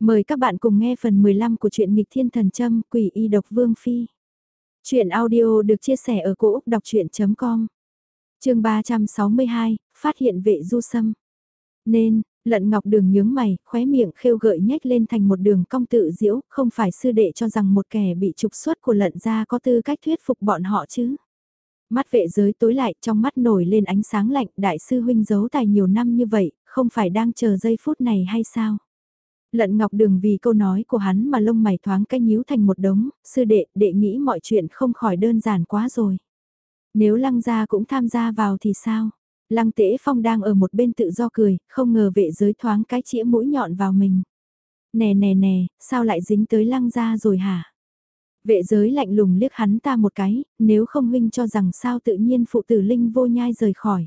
Mời các bạn cùng nghe phần 15 của truyện nghịch thiên thần châm quỷ y độc vương phi. Chuyện audio được chia sẻ ở cỗ đọc chuyện.com Trường 362, phát hiện vệ du sâm. Nên, lận ngọc đường nhướng mày, khóe miệng khêu gợi nhếch lên thành một đường cong tự diễu, không phải sư đệ cho rằng một kẻ bị trục xuất của lận ra có tư cách thuyết phục bọn họ chứ. Mắt vệ giới tối lại trong mắt nổi lên ánh sáng lạnh đại sư huynh giấu tài nhiều năm như vậy, không phải đang chờ giây phút này hay sao? Lận Ngọc Đường vì câu nói của hắn mà lông mày thoáng cái nhíu thành một đống, sư đệ, đệ nghĩ mọi chuyện không khỏi đơn giản quá rồi. Nếu lăng gia cũng tham gia vào thì sao? Lăng Tế phong đang ở một bên tự do cười, không ngờ vệ giới thoáng cái chĩa mũi nhọn vào mình. Nè nè nè, sao lại dính tới lăng gia rồi hả? Vệ giới lạnh lùng liếc hắn ta một cái, nếu không huynh cho rằng sao tự nhiên phụ tử Linh vô nhai rời khỏi.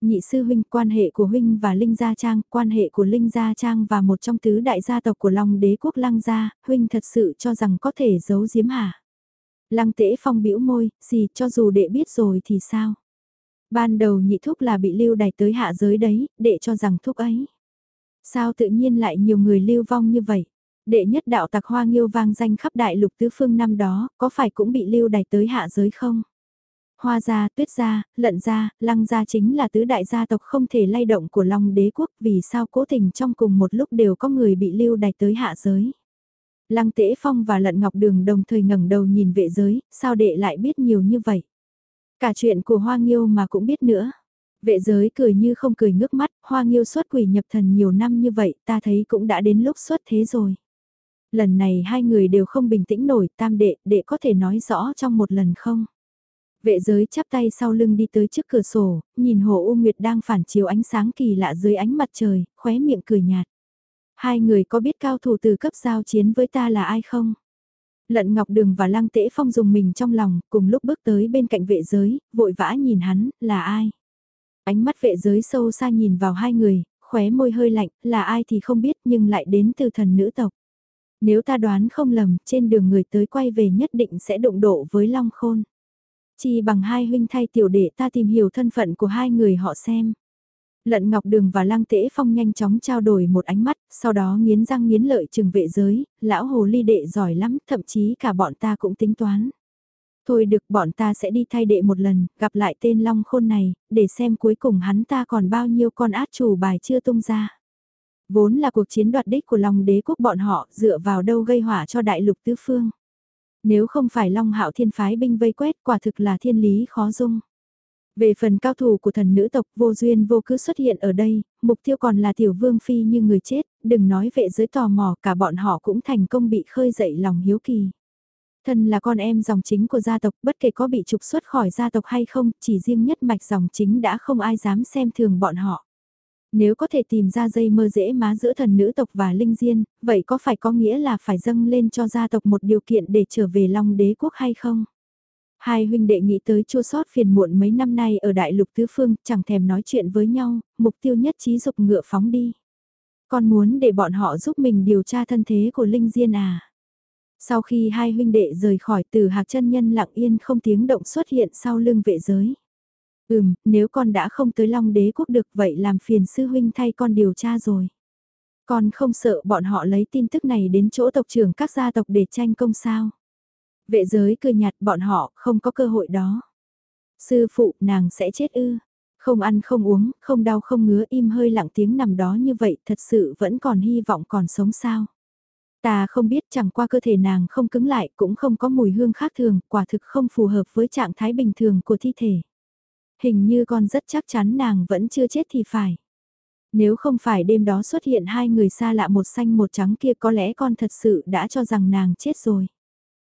Nhị sư huynh, quan hệ của huynh và Linh Gia Trang, quan hệ của Linh Gia Trang và một trong tứ đại gia tộc của Long đế quốc Lăng Gia, huynh thật sự cho rằng có thể giấu giếm hả? Lăng tễ phong bĩu môi, gì cho dù đệ biết rồi thì sao? Ban đầu nhị thúc là bị lưu đày tới hạ giới đấy, đệ cho rằng thúc ấy. Sao tự nhiên lại nhiều người lưu vong như vậy? Đệ nhất đạo tặc hoa nghiêu vang danh khắp đại lục tứ phương năm đó, có phải cũng bị lưu đày tới hạ giới không? Hoa gia, tuyết gia, lận gia, lăng gia chính là tứ đại gia tộc không thể lay động của Long đế quốc vì sao cố tình trong cùng một lúc đều có người bị lưu đày tới hạ giới. Lăng Tế phong và lận ngọc đường đồng thời ngẩng đầu nhìn vệ giới, sao đệ lại biết nhiều như vậy. Cả chuyện của Hoa Nghiêu mà cũng biết nữa. Vệ giới cười như không cười ngước mắt, Hoa Nghiêu xuất quỷ nhập thần nhiều năm như vậy ta thấy cũng đã đến lúc xuất thế rồi. Lần này hai người đều không bình tĩnh nổi, tam đệ, đệ có thể nói rõ trong một lần không? Vệ giới chắp tay sau lưng đi tới trước cửa sổ, nhìn hồ U Nguyệt đang phản chiếu ánh sáng kỳ lạ dưới ánh mặt trời, khóe miệng cười nhạt. Hai người có biết cao thủ từ cấp giao chiến với ta là ai không? Lận Ngọc Đường và Lăng Tễ Phong dùng mình trong lòng, cùng lúc bước tới bên cạnh vệ giới, vội vã nhìn hắn, là ai? Ánh mắt vệ giới sâu xa nhìn vào hai người, khóe môi hơi lạnh, là ai thì không biết nhưng lại đến từ thần nữ tộc. Nếu ta đoán không lầm, trên đường người tới quay về nhất định sẽ đụng độ với Long Khôn chi bằng hai huynh thay tiểu đệ ta tìm hiểu thân phận của hai người họ xem. Lận Ngọc Đường và Lăng Tễ Phong nhanh chóng trao đổi một ánh mắt, sau đó nghiến răng nghiến lợi trừng vệ giới, lão hồ ly đệ giỏi lắm, thậm chí cả bọn ta cũng tính toán. Thôi được bọn ta sẽ đi thay đệ một lần, gặp lại tên Long Khôn này, để xem cuối cùng hắn ta còn bao nhiêu con át chủ bài chưa tung ra. Vốn là cuộc chiến đoạt đích của Long đế quốc bọn họ, dựa vào đâu gây hỏa cho đại lục tứ phương. Nếu không phải Long Hạo Thiên phái binh vây quét quả thực là thiên lý khó dung. Về phần cao thủ của thần nữ tộc vô duyên vô cứ xuất hiện ở đây, mục tiêu còn là tiểu vương phi như người chết, đừng nói vệ giới tò mò cả bọn họ cũng thành công bị khơi dậy lòng hiếu kỳ. Thần là con em dòng chính của gia tộc bất kể có bị trục xuất khỏi gia tộc hay không, chỉ riêng nhất mạch dòng chính đã không ai dám xem thường bọn họ. Nếu có thể tìm ra dây mơ dễ má giữa thần nữ tộc và linh diên, vậy có phải có nghĩa là phải dâng lên cho gia tộc một điều kiện để trở về Long đế quốc hay không? Hai huynh đệ nghĩ tới chua sót phiền muộn mấy năm nay ở đại lục tứ phương, chẳng thèm nói chuyện với nhau, mục tiêu nhất trí dục ngựa phóng đi. Con muốn để bọn họ giúp mình điều tra thân thế của Linh Diên à? Sau khi hai huynh đệ rời khỏi từ hạc chân nhân lặng yên không tiếng động xuất hiện sau lưng vệ giới. Ừm, nếu con đã không tới Long đế quốc được vậy làm phiền sư huynh thay con điều tra rồi. Con không sợ bọn họ lấy tin tức này đến chỗ tộc trưởng các gia tộc để tranh công sao. Vệ giới cười nhạt bọn họ không có cơ hội đó. Sư phụ nàng sẽ chết ư. Không ăn không uống, không đau không ngứa im hơi lặng tiếng nằm đó như vậy thật sự vẫn còn hy vọng còn sống sao. Ta không biết chẳng qua cơ thể nàng không cứng lại cũng không có mùi hương khác thường, quả thực không phù hợp với trạng thái bình thường của thi thể. Hình như con rất chắc chắn nàng vẫn chưa chết thì phải. Nếu không phải đêm đó xuất hiện hai người xa lạ một xanh một trắng kia có lẽ con thật sự đã cho rằng nàng chết rồi.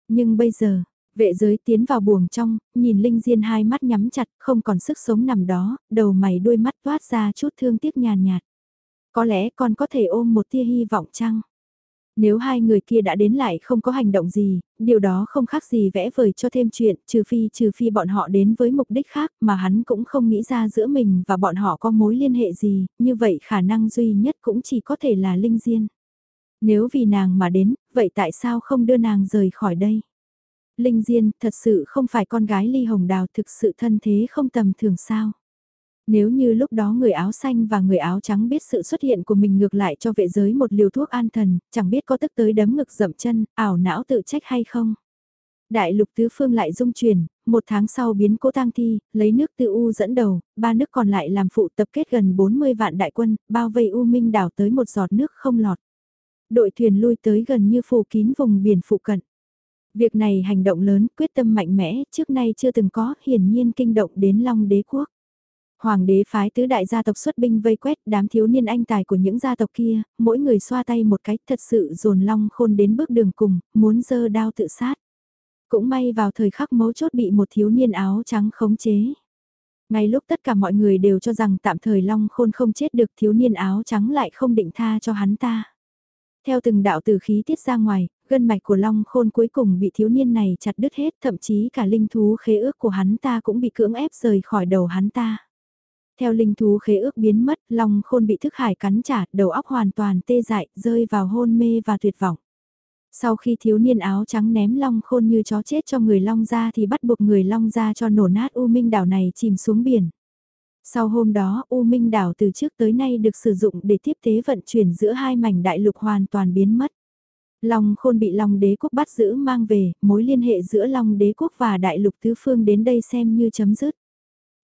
Nhưng bây giờ, vệ giới tiến vào buồng trong, nhìn Linh Diên hai mắt nhắm chặt, không còn sức sống nằm đó, đầu mày đuôi mắt toát ra chút thương tiếc nhàn nhạt. Có lẽ con có thể ôm một tia hy vọng chăng? Nếu hai người kia đã đến lại không có hành động gì, điều đó không khác gì vẽ vời cho thêm chuyện, trừ phi trừ phi bọn họ đến với mục đích khác mà hắn cũng không nghĩ ra giữa mình và bọn họ có mối liên hệ gì, như vậy khả năng duy nhất cũng chỉ có thể là Linh Diên. Nếu vì nàng mà đến, vậy tại sao không đưa nàng rời khỏi đây? Linh Diên thật sự không phải con gái Ly Hồng Đào thực sự thân thế không tầm thường sao? Nếu như lúc đó người áo xanh và người áo trắng biết sự xuất hiện của mình ngược lại cho vệ giới một liều thuốc an thần, chẳng biết có tức tới đấm ngực dậm chân, ảo não tự trách hay không. Đại lục tứ phương lại dung chuyển, một tháng sau biến cố tang thi, lấy nước tư U dẫn đầu, ba nước còn lại làm phụ tập kết gần 40 vạn đại quân, bao vây U Minh đảo tới một giọt nước không lọt. Đội thuyền lui tới gần như phủ kín vùng biển phụ cận. Việc này hành động lớn, quyết tâm mạnh mẽ, trước nay chưa từng có, hiển nhiên kinh động đến Long đế quốc. Hoàng đế phái tứ đại gia tộc xuất binh vây quét đám thiếu niên anh tài của những gia tộc kia, mỗi người xoa tay một cách thật sự dồn long khôn đến bước đường cùng, muốn dơ đao tự sát. Cũng may vào thời khắc mấu chốt bị một thiếu niên áo trắng khống chế. Ngay lúc tất cả mọi người đều cho rằng tạm thời long khôn không chết được thiếu niên áo trắng lại không định tha cho hắn ta. Theo từng đạo tử khí tiết ra ngoài, gân mạch của long khôn cuối cùng bị thiếu niên này chặt đứt hết thậm chí cả linh thú khế ước của hắn ta cũng bị cưỡng ép rời khỏi đầu hắn ta. Theo linh thú khế ước biến mất, long khôn bị thức hải cắn trả, đầu óc hoàn toàn tê dại, rơi vào hôn mê và tuyệt vọng. Sau khi thiếu niên áo trắng ném long khôn như chó chết cho người long ra thì bắt buộc người long ra cho nổ nát U Minh đảo này chìm xuống biển. Sau hôm đó U Minh đảo từ trước tới nay được sử dụng để tiếp tế vận chuyển giữa hai mảnh đại lục hoàn toàn biến mất. Long khôn bị Long đế quốc bắt giữ mang về, mối liên hệ giữa Long đế quốc và đại lục tứ phương đến đây xem như chấm dứt.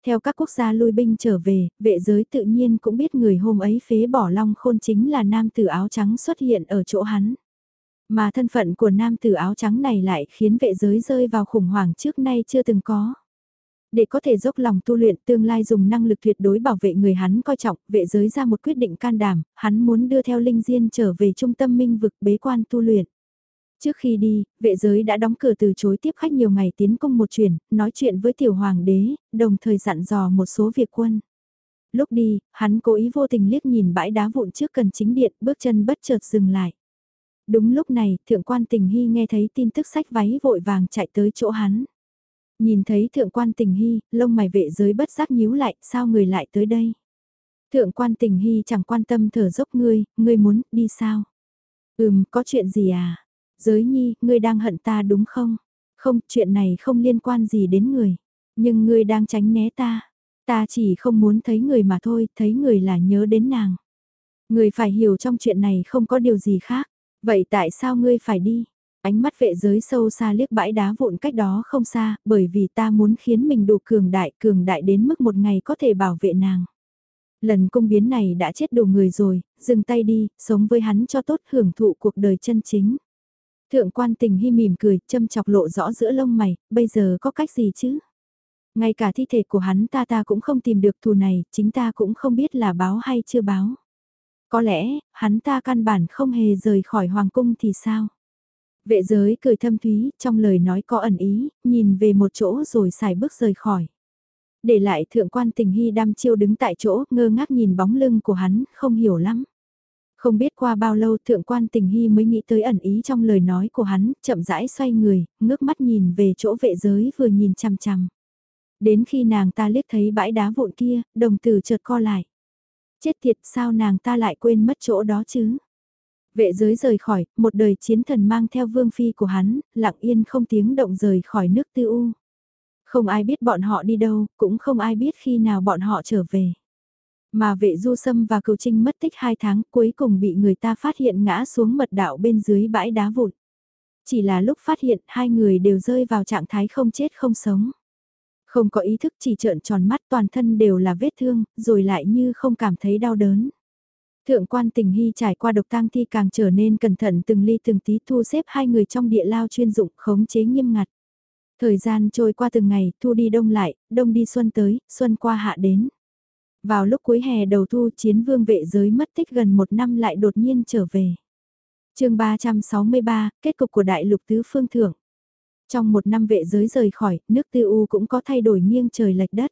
Theo các quốc gia lui binh trở về, vệ giới tự nhiên cũng biết người hôm ấy phế bỏ Long khôn chính là nam tử áo trắng xuất hiện ở chỗ hắn. Mà thân phận của nam tử áo trắng này lại khiến vệ giới rơi vào khủng hoảng trước nay chưa từng có. Để có thể dốc lòng tu luyện tương lai dùng năng lực tuyệt đối bảo vệ người hắn coi trọng, vệ giới ra một quyết định can đảm, hắn muốn đưa theo Linh Diên trở về trung tâm minh vực bế quan tu luyện. Trước khi đi, vệ giới đã đóng cửa từ chối tiếp khách nhiều ngày tiến công một chuyện, nói chuyện với tiểu hoàng đế, đồng thời dặn dò một số việc quân. Lúc đi, hắn cố ý vô tình liếc nhìn bãi đá vụn trước cần chính điện, bước chân bất chợt dừng lại. Đúng lúc này, thượng quan tình hy nghe thấy tin tức sách váy vội vàng chạy tới chỗ hắn. Nhìn thấy thượng quan tình hy, lông mày vệ giới bất giác nhíu lại, sao người lại tới đây? Thượng quan tình hy chẳng quan tâm thở dốc ngươi, ngươi muốn, đi sao? Ừm, có chuyện gì à? Giới nhi, ngươi đang hận ta đúng không? Không, chuyện này không liên quan gì đến người. Nhưng ngươi đang tránh né ta. Ta chỉ không muốn thấy người mà thôi, thấy người là nhớ đến nàng. Người phải hiểu trong chuyện này không có điều gì khác. Vậy tại sao ngươi phải đi? Ánh mắt vệ giới sâu xa liếc bãi đá vụn cách đó không xa, bởi vì ta muốn khiến mình đủ cường đại, cường đại đến mức một ngày có thể bảo vệ nàng. Lần cung biến này đã chết đủ người rồi, dừng tay đi, sống với hắn cho tốt hưởng thụ cuộc đời chân chính. Thượng quan tình hy mỉm cười, châm chọc lộ rõ giữa lông mày, bây giờ có cách gì chứ? Ngay cả thi thể của hắn ta ta cũng không tìm được thù này, chính ta cũng không biết là báo hay chưa báo. Có lẽ, hắn ta căn bản không hề rời khỏi hoàng cung thì sao? Vệ giới cười thâm thúy, trong lời nói có ẩn ý, nhìn về một chỗ rồi xài bước rời khỏi. Để lại thượng quan tình hy đam chiêu đứng tại chỗ, ngơ ngác nhìn bóng lưng của hắn, không hiểu lắm. Không biết qua bao lâu thượng quan tình hy mới nghĩ tới ẩn ý trong lời nói của hắn, chậm rãi xoay người, ngước mắt nhìn về chỗ vệ giới vừa nhìn chằm chằm. Đến khi nàng ta liếc thấy bãi đá vụn kia, đồng tử chợt co lại. Chết thiệt sao nàng ta lại quên mất chỗ đó chứ? Vệ giới rời khỏi, một đời chiến thần mang theo vương phi của hắn, lặng yên không tiếng động rời khỏi nước tư u. Không ai biết bọn họ đi đâu, cũng không ai biết khi nào bọn họ trở về. Mà vệ du sâm và cầu trinh mất tích hai tháng cuối cùng bị người ta phát hiện ngã xuống mật đạo bên dưới bãi đá vụn. Chỉ là lúc phát hiện hai người đều rơi vào trạng thái không chết không sống. Không có ý thức chỉ trợn tròn mắt toàn thân đều là vết thương, rồi lại như không cảm thấy đau đớn. Thượng quan tình hy trải qua độc tang thi càng trở nên cẩn thận từng ly từng tí thu xếp hai người trong địa lao chuyên dụng khống chế nghiêm ngặt. Thời gian trôi qua từng ngày, thu đi đông lại, đông đi xuân tới, xuân qua hạ đến. Vào lúc cuối hè đầu thu chiến vương vệ giới mất tích gần một năm lại đột nhiên trở về. chương 363, kết cục của đại lục tứ phương thưởng. Trong một năm vệ giới rời khỏi, nước tư u cũng có thay đổi nghiêng trời lệch đất.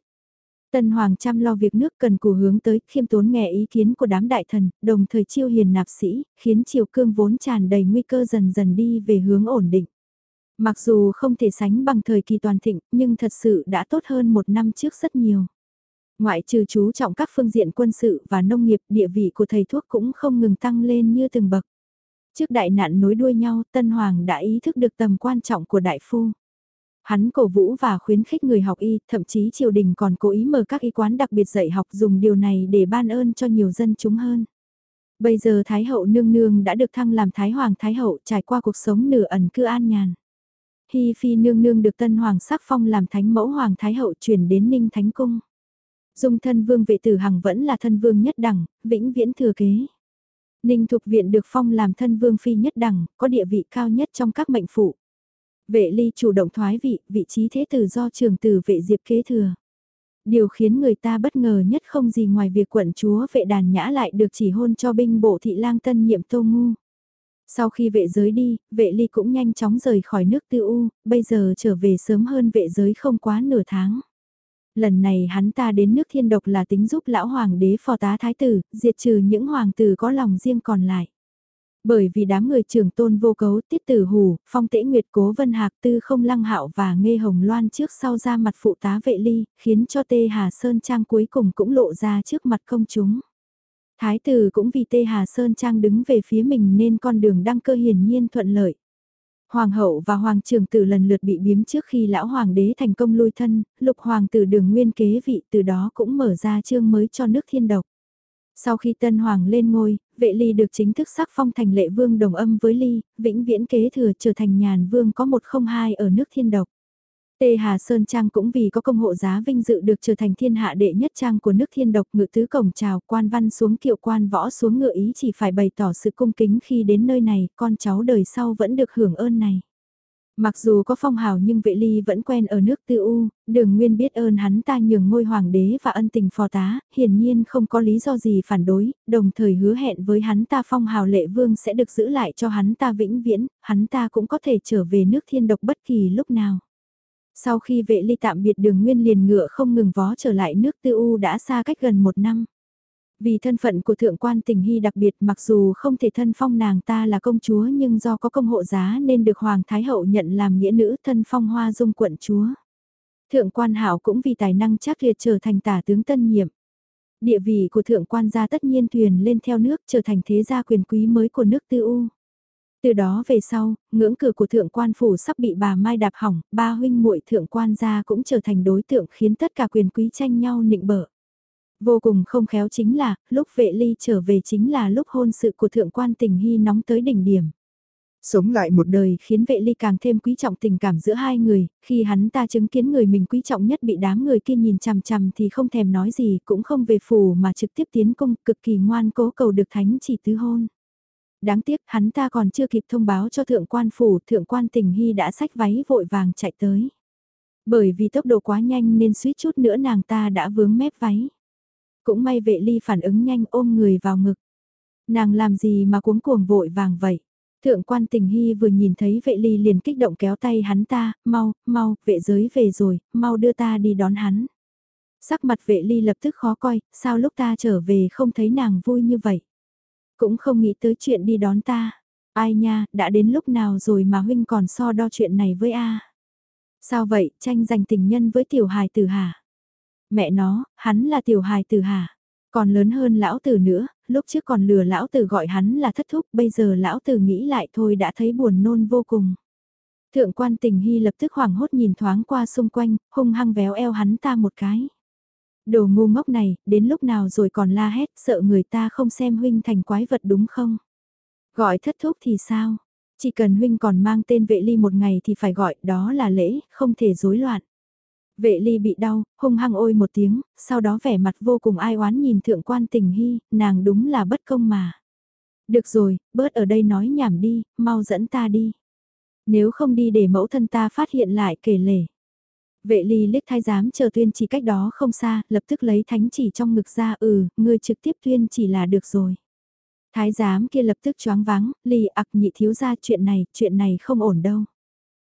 Tân Hoàng chăm lo việc nước cần cù hướng tới, khiêm tốn nghe ý kiến của đám đại thần, đồng thời chiêu hiền nạp sĩ, khiến triều cương vốn tràn đầy nguy cơ dần dần đi về hướng ổn định. Mặc dù không thể sánh bằng thời kỳ toàn thịnh, nhưng thật sự đã tốt hơn một năm trước rất nhiều. Ngoại trừ chú trọng các phương diện quân sự và nông nghiệp, địa vị của thầy thuốc cũng không ngừng tăng lên như từng bậc. Trước đại nạn nối đuôi nhau, Tân Hoàng đã ý thức được tầm quan trọng của đại phu. Hắn cổ vũ và khuyến khích người học y, thậm chí triều đình còn cố ý mở các y quán đặc biệt dạy học dùng điều này để ban ơn cho nhiều dân chúng hơn. Bây giờ Thái hậu nương nương đã được thăng làm Thái hoàng Thái hậu trải qua cuộc sống nửa ẩn cư an nhàn. Hi phi nương nương được tân hoàng sắc phong làm thánh mẫu hoàng Thái hậu chuyển đến Ninh Thánh Cung. Dung thân vương vệ tử hằng vẫn là thân vương nhất đẳng, vĩnh viễn thừa kế. Ninh Thục Viện được phong làm thân vương phi nhất đẳng, có địa vị cao nhất trong các mệnh phụ. Vệ ly chủ động thoái vị, vị trí thế tử do trường tử vệ diệp kế thừa. Điều khiến người ta bất ngờ nhất không gì ngoài việc quận chúa vệ đàn nhã lại được chỉ hôn cho binh bộ thị lang tân nhiệm tô ngu. Sau khi vệ giới đi, vệ ly cũng nhanh chóng rời khỏi nước tư u, bây giờ trở về sớm hơn vệ giới không quá nửa tháng. Lần này hắn ta đến nước thiên độc là tính giúp lão hoàng đế phò tá thái tử, diệt trừ những hoàng tử có lòng riêng còn lại. Bởi vì đám người trưởng tôn vô cấu tiết tử hù, phong tễ nguyệt cố vân hạc tư không lăng hạo và nghe hồng loan trước sau ra mặt phụ tá vệ ly, khiến cho tê Hà Sơn Trang cuối cùng cũng lộ ra trước mặt công chúng. Thái tử cũng vì tê Hà Sơn Trang đứng về phía mình nên con đường đăng cơ hiển nhiên thuận lợi. Hoàng hậu và hoàng trưởng tử lần lượt bị biếm trước khi lão hoàng đế thành công lui thân, lục hoàng tử đường nguyên kế vị từ đó cũng mở ra chương mới cho nước thiên độc. Sau khi tân hoàng lên ngôi, vệ ly được chính thức sắc phong thành lệ vương đồng âm với ly, vĩnh viễn kế thừa trở thành nhàn vương có một không hai ở nước thiên độc. Tê Hà Sơn Trang cũng vì có công hộ giá vinh dự được trở thành thiên hạ đệ nhất trang của nước thiên độc ngự tứ cổng chào quan văn xuống kiệu quan võ xuống ngựa ý chỉ phải bày tỏ sự cung kính khi đến nơi này, con cháu đời sau vẫn được hưởng ơn này. Mặc dù có phong hào nhưng vệ ly vẫn quen ở nước tư u, đường nguyên biết ơn hắn ta nhường ngôi hoàng đế và ân tình phò tá, hiển nhiên không có lý do gì phản đối, đồng thời hứa hẹn với hắn ta phong hào lệ vương sẽ được giữ lại cho hắn ta vĩnh viễn, hắn ta cũng có thể trở về nước thiên độc bất kỳ lúc nào. Sau khi vệ ly tạm biệt đường nguyên liền ngựa không ngừng vó trở lại nước tư u đã xa cách gần một năm. Vì thân phận của thượng quan tình hy đặc biệt mặc dù không thể thân phong nàng ta là công chúa nhưng do có công hộ giá nên được Hoàng Thái Hậu nhận làm nghĩa nữ thân phong hoa dung quận chúa. Thượng quan hảo cũng vì tài năng chắc liệt trở thành tả tướng tân nhiệm. Địa vị của thượng quan gia tất nhiên thuyền lên theo nước trở thành thế gia quyền quý mới của nước tư u. Từ đó về sau, ngưỡng cửa của thượng quan phủ sắp bị bà Mai đạp hỏng, ba huynh muội thượng quan gia cũng trở thành đối tượng khiến tất cả quyền quý tranh nhau nịnh bợ. Vô cùng không khéo chính là, lúc vệ ly trở về chính là lúc hôn sự của thượng quan tình hy nóng tới đỉnh điểm. Sống lại một đời khiến vệ ly càng thêm quý trọng tình cảm giữa hai người, khi hắn ta chứng kiến người mình quý trọng nhất bị đám người kia nhìn chằm chằm thì không thèm nói gì cũng không về phủ mà trực tiếp tiến công cực kỳ ngoan cố cầu được thánh chỉ tứ hôn. Đáng tiếc hắn ta còn chưa kịp thông báo cho thượng quan phủ, thượng quan tình hy đã sách váy vội vàng chạy tới. Bởi vì tốc độ quá nhanh nên suýt chút nữa nàng ta đã vướng mép váy. Cũng may vệ ly phản ứng nhanh ôm người vào ngực. Nàng làm gì mà cuống cuồng vội vàng vậy? Thượng quan tình hy vừa nhìn thấy vệ ly liền kích động kéo tay hắn ta, mau, mau, vệ giới về rồi, mau đưa ta đi đón hắn. Sắc mặt vệ ly lập tức khó coi, sao lúc ta trở về không thấy nàng vui như vậy? Cũng không nghĩ tới chuyện đi đón ta. Ai nha, đã đến lúc nào rồi mà huynh còn so đo chuyện này với A. Sao vậy, tranh giành tình nhân với tiểu hài tử hả? Mẹ nó, hắn là tiểu hài tử hả? Còn lớn hơn lão tử nữa, lúc trước còn lừa lão tử gọi hắn là thất thúc, bây giờ lão tử nghĩ lại thôi đã thấy buồn nôn vô cùng. Thượng quan tình hy lập tức hoảng hốt nhìn thoáng qua xung quanh, hung hăng véo eo hắn ta một cái. Đồ ngu ngốc này, đến lúc nào rồi còn la hét, sợ người ta không xem huynh thành quái vật đúng không? Gọi thất thúc thì sao? Chỉ cần huynh còn mang tên vệ ly một ngày thì phải gọi, đó là lễ, không thể rối loạn. Vệ ly bị đau, hung hăng ôi một tiếng, sau đó vẻ mặt vô cùng ai oán nhìn thượng quan tình hy, nàng đúng là bất công mà. Được rồi, bớt ở đây nói nhảm đi, mau dẫn ta đi. Nếu không đi để mẫu thân ta phát hiện lại kể lể. Vệ ly liếc thái giám chờ tuyên chỉ cách đó không xa, lập tức lấy thánh chỉ trong ngực ra ừ, ngươi trực tiếp tuyên chỉ là được rồi. Thái giám kia lập tức choáng váng, ly ặc nhị thiếu ra chuyện này, chuyện này không ổn đâu.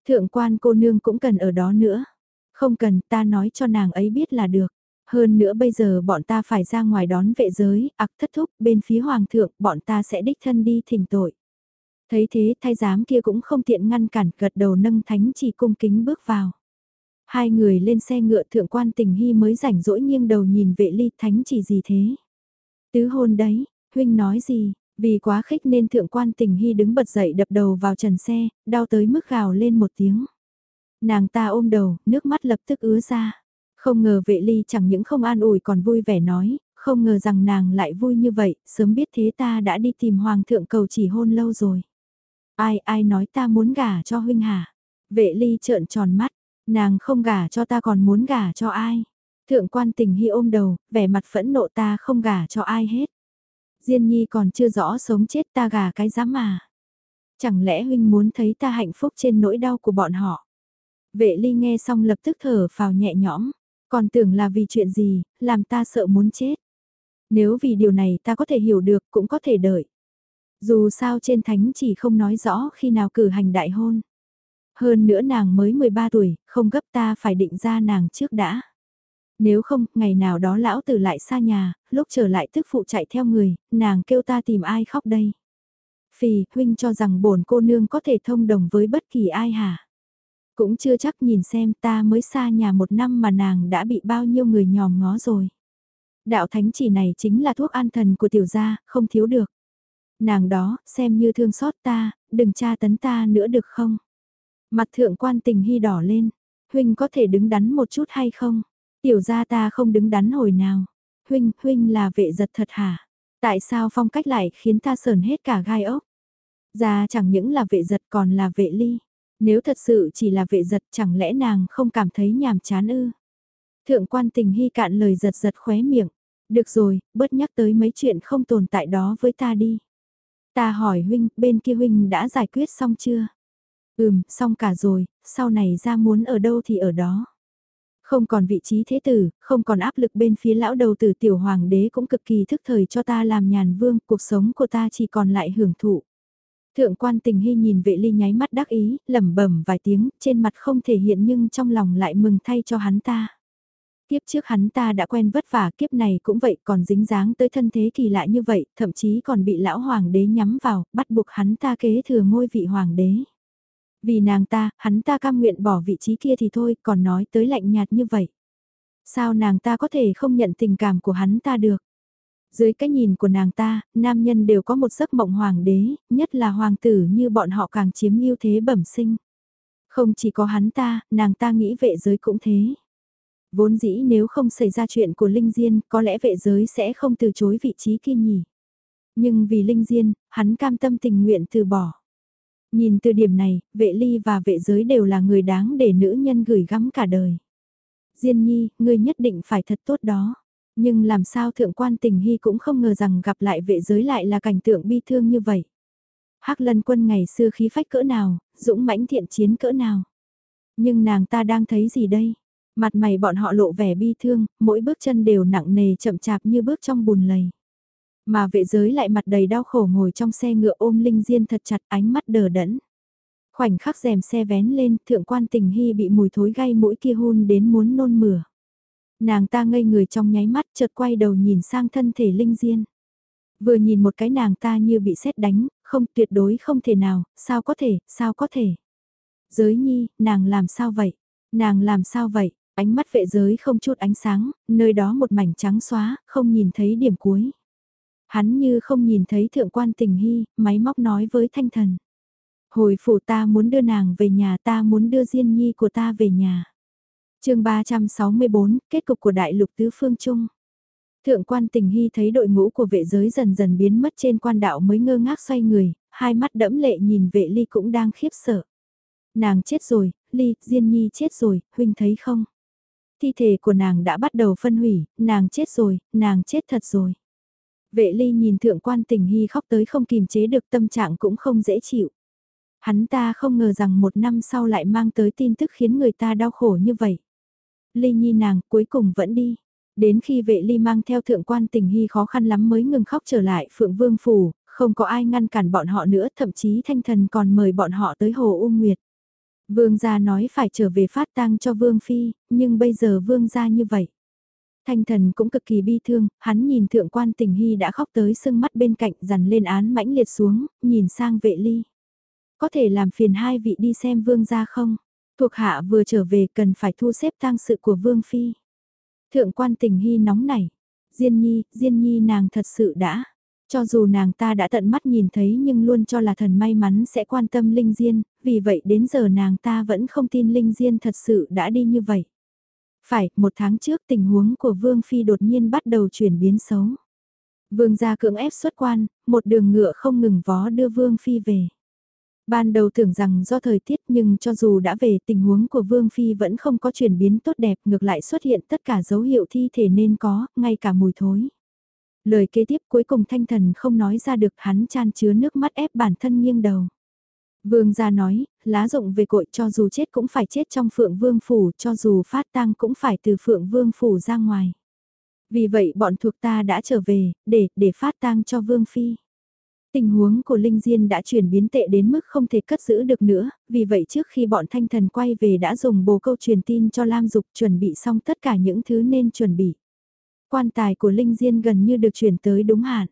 Thượng quan cô nương cũng cần ở đó nữa. Không cần, ta nói cho nàng ấy biết là được. Hơn nữa bây giờ bọn ta phải ra ngoài đón vệ giới, ặc thất thúc, bên phía hoàng thượng, bọn ta sẽ đích thân đi thỉnh tội. Thấy thế, thái giám kia cũng không tiện ngăn cản, gật đầu nâng thánh chỉ cung kính bước vào. Hai người lên xe ngựa thượng quan tình hy mới rảnh rỗi nghiêng đầu nhìn vệ ly thánh chỉ gì thế. Tứ hôn đấy, huynh nói gì, vì quá khích nên thượng quan tình hy đứng bật dậy đập đầu vào trần xe, đau tới mức gào lên một tiếng. Nàng ta ôm đầu, nước mắt lập tức ứa ra. Không ngờ vệ ly chẳng những không an ủi còn vui vẻ nói, không ngờ rằng nàng lại vui như vậy, sớm biết thế ta đã đi tìm hoàng thượng cầu chỉ hôn lâu rồi. Ai, ai nói ta muốn gả cho huynh hả? Vệ ly trợn tròn mắt, nàng không gả cho ta còn muốn gả cho ai? Thượng quan tình hy ôm đầu, vẻ mặt phẫn nộ ta không gả cho ai hết. Diên nhi còn chưa rõ sống chết ta gả cái dám mà. Chẳng lẽ huynh muốn thấy ta hạnh phúc trên nỗi đau của bọn họ? Vệ ly nghe xong lập tức thở phào nhẹ nhõm, còn tưởng là vì chuyện gì, làm ta sợ muốn chết. Nếu vì điều này ta có thể hiểu được cũng có thể đợi. Dù sao trên thánh chỉ không nói rõ khi nào cử hành đại hôn. Hơn nữa nàng mới 13 tuổi, không gấp ta phải định ra nàng trước đã. Nếu không, ngày nào đó lão tử lại xa nhà, lúc trở lại tức phụ chạy theo người, nàng kêu ta tìm ai khóc đây. Phì, huynh cho rằng bổn cô nương có thể thông đồng với bất kỳ ai hả? Cũng chưa chắc nhìn xem ta mới xa nhà một năm mà nàng đã bị bao nhiêu người nhòm ngó rồi. Đạo thánh chỉ này chính là thuốc an thần của tiểu gia, không thiếu được. Nàng đó, xem như thương xót ta, đừng tra tấn ta nữa được không? Mặt thượng quan tình hy đỏ lên, huynh có thể đứng đắn một chút hay không? Tiểu gia ta không đứng đắn hồi nào. Huynh, huynh là vệ giật thật hả? Tại sao phong cách lại khiến ta sờn hết cả gai ốc? Gia chẳng những là vệ giật còn là vệ ly. Nếu thật sự chỉ là vệ giật chẳng lẽ nàng không cảm thấy nhàm chán ư? Thượng quan tình hy cạn lời giật giật khóe miệng. Được rồi, bớt nhắc tới mấy chuyện không tồn tại đó với ta đi. Ta hỏi huynh, bên kia huynh đã giải quyết xong chưa? Ừm, xong cả rồi, sau này ra muốn ở đâu thì ở đó. Không còn vị trí thế tử, không còn áp lực bên phía lão đầu tử tiểu hoàng đế cũng cực kỳ thức thời cho ta làm nhàn vương, cuộc sống của ta chỉ còn lại hưởng thụ. Thượng quan tình hy nhìn vệ ly nháy mắt đắc ý, lẩm bẩm vài tiếng, trên mặt không thể hiện nhưng trong lòng lại mừng thay cho hắn ta. Kiếp trước hắn ta đã quen vất vả, kiếp này cũng vậy còn dính dáng tới thân thế kỳ lạ như vậy, thậm chí còn bị lão hoàng đế nhắm vào, bắt buộc hắn ta kế thừa ngôi vị hoàng đế. Vì nàng ta, hắn ta cam nguyện bỏ vị trí kia thì thôi, còn nói tới lạnh nhạt như vậy. Sao nàng ta có thể không nhận tình cảm của hắn ta được? Dưới cái nhìn của nàng ta, nam nhân đều có một giấc mộng hoàng đế, nhất là hoàng tử như bọn họ càng chiếm ưu thế bẩm sinh. Không chỉ có hắn ta, nàng ta nghĩ vệ giới cũng thế. Vốn dĩ nếu không xảy ra chuyện của Linh Diên, có lẽ vệ giới sẽ không từ chối vị trí kia nhỉ. Nhưng vì Linh Diên, hắn cam tâm tình nguyện từ bỏ. Nhìn từ điểm này, vệ ly và vệ giới đều là người đáng để nữ nhân gửi gắm cả đời. Diên nhi, ngươi nhất định phải thật tốt đó. Nhưng làm sao thượng quan tình hy cũng không ngờ rằng gặp lại vệ giới lại là cảnh tượng bi thương như vậy. hắc lân quân ngày xưa khí phách cỡ nào, dũng mãnh thiện chiến cỡ nào. Nhưng nàng ta đang thấy gì đây? Mặt mày bọn họ lộ vẻ bi thương, mỗi bước chân đều nặng nề chậm chạp như bước trong bùn lầy. Mà vệ giới lại mặt đầy đau khổ ngồi trong xe ngựa ôm Linh Diên thật chặt ánh mắt đờ đẫn. Khoảnh khắc rèm xe vén lên, thượng quan tình hy bị mùi thối gai mũi kia hun đến muốn nôn mửa. Nàng ta ngây người trong nháy mắt chợt quay đầu nhìn sang thân thể Linh Diên. Vừa nhìn một cái nàng ta như bị xét đánh, không tuyệt đối không thể nào, sao có thể, sao có thể. Giới nhi, nàng làm sao vậy? Nàng làm sao vậy? Ánh mắt vệ giới không chút ánh sáng, nơi đó một mảnh trắng xóa, không nhìn thấy điểm cuối. Hắn như không nhìn thấy thượng quan tình hy, máy móc nói với thanh thần. Hồi phủ ta muốn đưa nàng về nhà ta muốn đưa Diên Nhi của ta về nhà. chương 364, kết cục của đại lục tứ phương trung. Thượng quan tình hy thấy đội ngũ của vệ giới dần dần biến mất trên quan đạo mới ngơ ngác xoay người, hai mắt đẫm lệ nhìn vệ ly cũng đang khiếp sợ. Nàng chết rồi, ly, Diên Nhi chết rồi, huynh thấy không? Thi thể của nàng đã bắt đầu phân hủy, nàng chết rồi, nàng chết thật rồi. Vệ ly nhìn thượng quan tình hy khóc tới không kìm chế được tâm trạng cũng không dễ chịu. Hắn ta không ngờ rằng một năm sau lại mang tới tin tức khiến người ta đau khổ như vậy. Ly nhi nàng cuối cùng vẫn đi. Đến khi vệ ly mang theo thượng quan tình hy khó khăn lắm mới ngừng khóc trở lại phượng vương phủ, không có ai ngăn cản bọn họ nữa, thậm chí thanh thần còn mời bọn họ tới hồ U Nguyệt. Vương gia nói phải trở về phát tang cho Vương Phi, nhưng bây giờ Vương gia như vậy. Thanh thần cũng cực kỳ bi thương, hắn nhìn thượng quan tình hy đã khóc tới sưng mắt bên cạnh dằn lên án mãnh liệt xuống, nhìn sang vệ ly. Có thể làm phiền hai vị đi xem vương gia không? Thuộc hạ vừa trở về cần phải thu xếp tang sự của vương phi. Thượng quan tình hy nóng nảy. Diên nhi, Diên nhi nàng thật sự đã. Cho dù nàng ta đã tận mắt nhìn thấy nhưng luôn cho là thần may mắn sẽ quan tâm Linh Diên, vì vậy đến giờ nàng ta vẫn không tin Linh Diên thật sự đã đi như vậy. Phải, một tháng trước tình huống của Vương Phi đột nhiên bắt đầu chuyển biến xấu. Vương gia cưỡng ép xuất quan, một đường ngựa không ngừng vó đưa Vương Phi về. Ban đầu tưởng rằng do thời tiết nhưng cho dù đã về tình huống của Vương Phi vẫn không có chuyển biến tốt đẹp ngược lại xuất hiện tất cả dấu hiệu thi thể nên có, ngay cả mùi thối. Lời kế tiếp cuối cùng thanh thần không nói ra được hắn chan chứa nước mắt ép bản thân nghiêng đầu. Vương gia nói, lá rụng về cội cho dù chết cũng phải chết trong phượng vương phủ, cho dù phát tang cũng phải từ phượng vương phủ ra ngoài. Vì vậy bọn thuộc ta đã trở về, để, để phát tang cho vương phi. Tình huống của Linh Diên đã chuyển biến tệ đến mức không thể cất giữ được nữa, vì vậy trước khi bọn thanh thần quay về đã dùng bồ câu truyền tin cho Lam Dục chuẩn bị xong tất cả những thứ nên chuẩn bị. Quan tài của Linh Diên gần như được chuyển tới đúng hạn.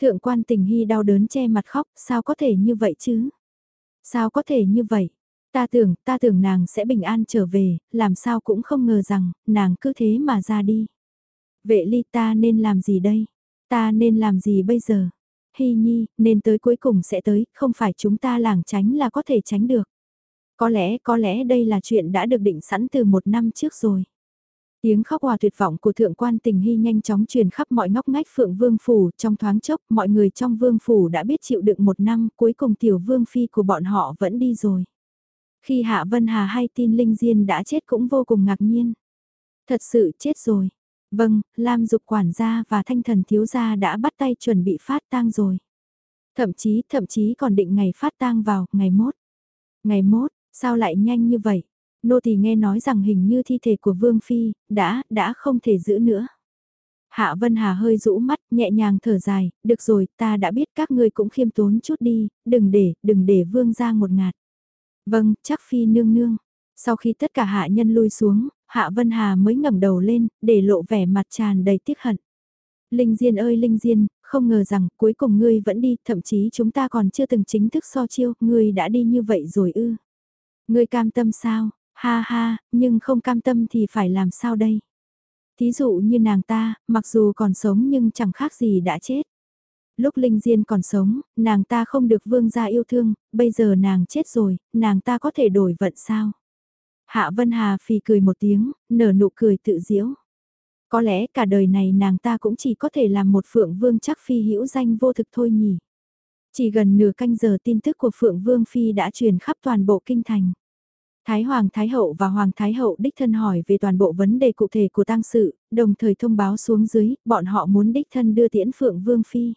Thượng quan tình hy đau đớn che mặt khóc, sao có thể như vậy chứ? Sao có thể như vậy? Ta tưởng, ta tưởng nàng sẽ bình an trở về, làm sao cũng không ngờ rằng, nàng cứ thế mà ra đi. Vệ ly ta nên làm gì đây? Ta nên làm gì bây giờ? Hy nhi, nên tới cuối cùng sẽ tới, không phải chúng ta làng tránh là có thể tránh được. Có lẽ, có lẽ đây là chuyện đã được định sẵn từ một năm trước rồi. Tiếng khóc hòa tuyệt vọng của thượng quan tình hy nhanh chóng truyền khắp mọi ngóc ngách phượng vương phủ, trong thoáng chốc mọi người trong vương phủ đã biết chịu đựng một năm, cuối cùng tiểu vương phi của bọn họ vẫn đi rồi. Khi Hạ Vân Hà hay tin Linh Diên đã chết cũng vô cùng ngạc nhiên. Thật sự chết rồi. Vâng, Lam Dục quản gia và thanh thần thiếu gia đã bắt tay chuẩn bị phát tang rồi. Thậm chí, thậm chí còn định ngày phát tang vào, ngày mốt. Ngày mốt, sao lại nhanh như vậy? Nô thì nghe nói rằng hình như thi thể của Vương Phi, đã, đã không thể giữ nữa. Hạ Vân Hà hơi rũ mắt, nhẹ nhàng thở dài, được rồi, ta đã biết các ngươi cũng khiêm tốn chút đi, đừng để, đừng để Vương ra một ngạt. Vâng, chắc Phi nương nương. Sau khi tất cả hạ nhân lui xuống, Hạ Vân Hà mới ngẩng đầu lên, để lộ vẻ mặt tràn đầy tiếc hận. Linh Diên ơi Linh Diên, không ngờ rằng cuối cùng ngươi vẫn đi, thậm chí chúng ta còn chưa từng chính thức so chiêu, ngươi đã đi như vậy rồi ư. Ngươi cam tâm sao? Ha ha, nhưng không cam tâm thì phải làm sao đây? Thí dụ như nàng ta, mặc dù còn sống nhưng chẳng khác gì đã chết. Lúc Linh Diên còn sống, nàng ta không được vương gia yêu thương, bây giờ nàng chết rồi, nàng ta có thể đổi vận sao? Hạ Vân Hà phì cười một tiếng, nở nụ cười tự diễu. Có lẽ cả đời này nàng ta cũng chỉ có thể làm một phượng vương chắc phi hữu danh vô thực thôi nhỉ. Chỉ gần nửa canh giờ tin tức của Phượng Vương Phi đã truyền khắp toàn bộ kinh thành. Thái Hoàng Thái Hậu và Hoàng Thái Hậu đích thân hỏi về toàn bộ vấn đề cụ thể của tang sự, đồng thời thông báo xuống dưới, bọn họ muốn đích thân đưa tiễn Phượng Vương Phi.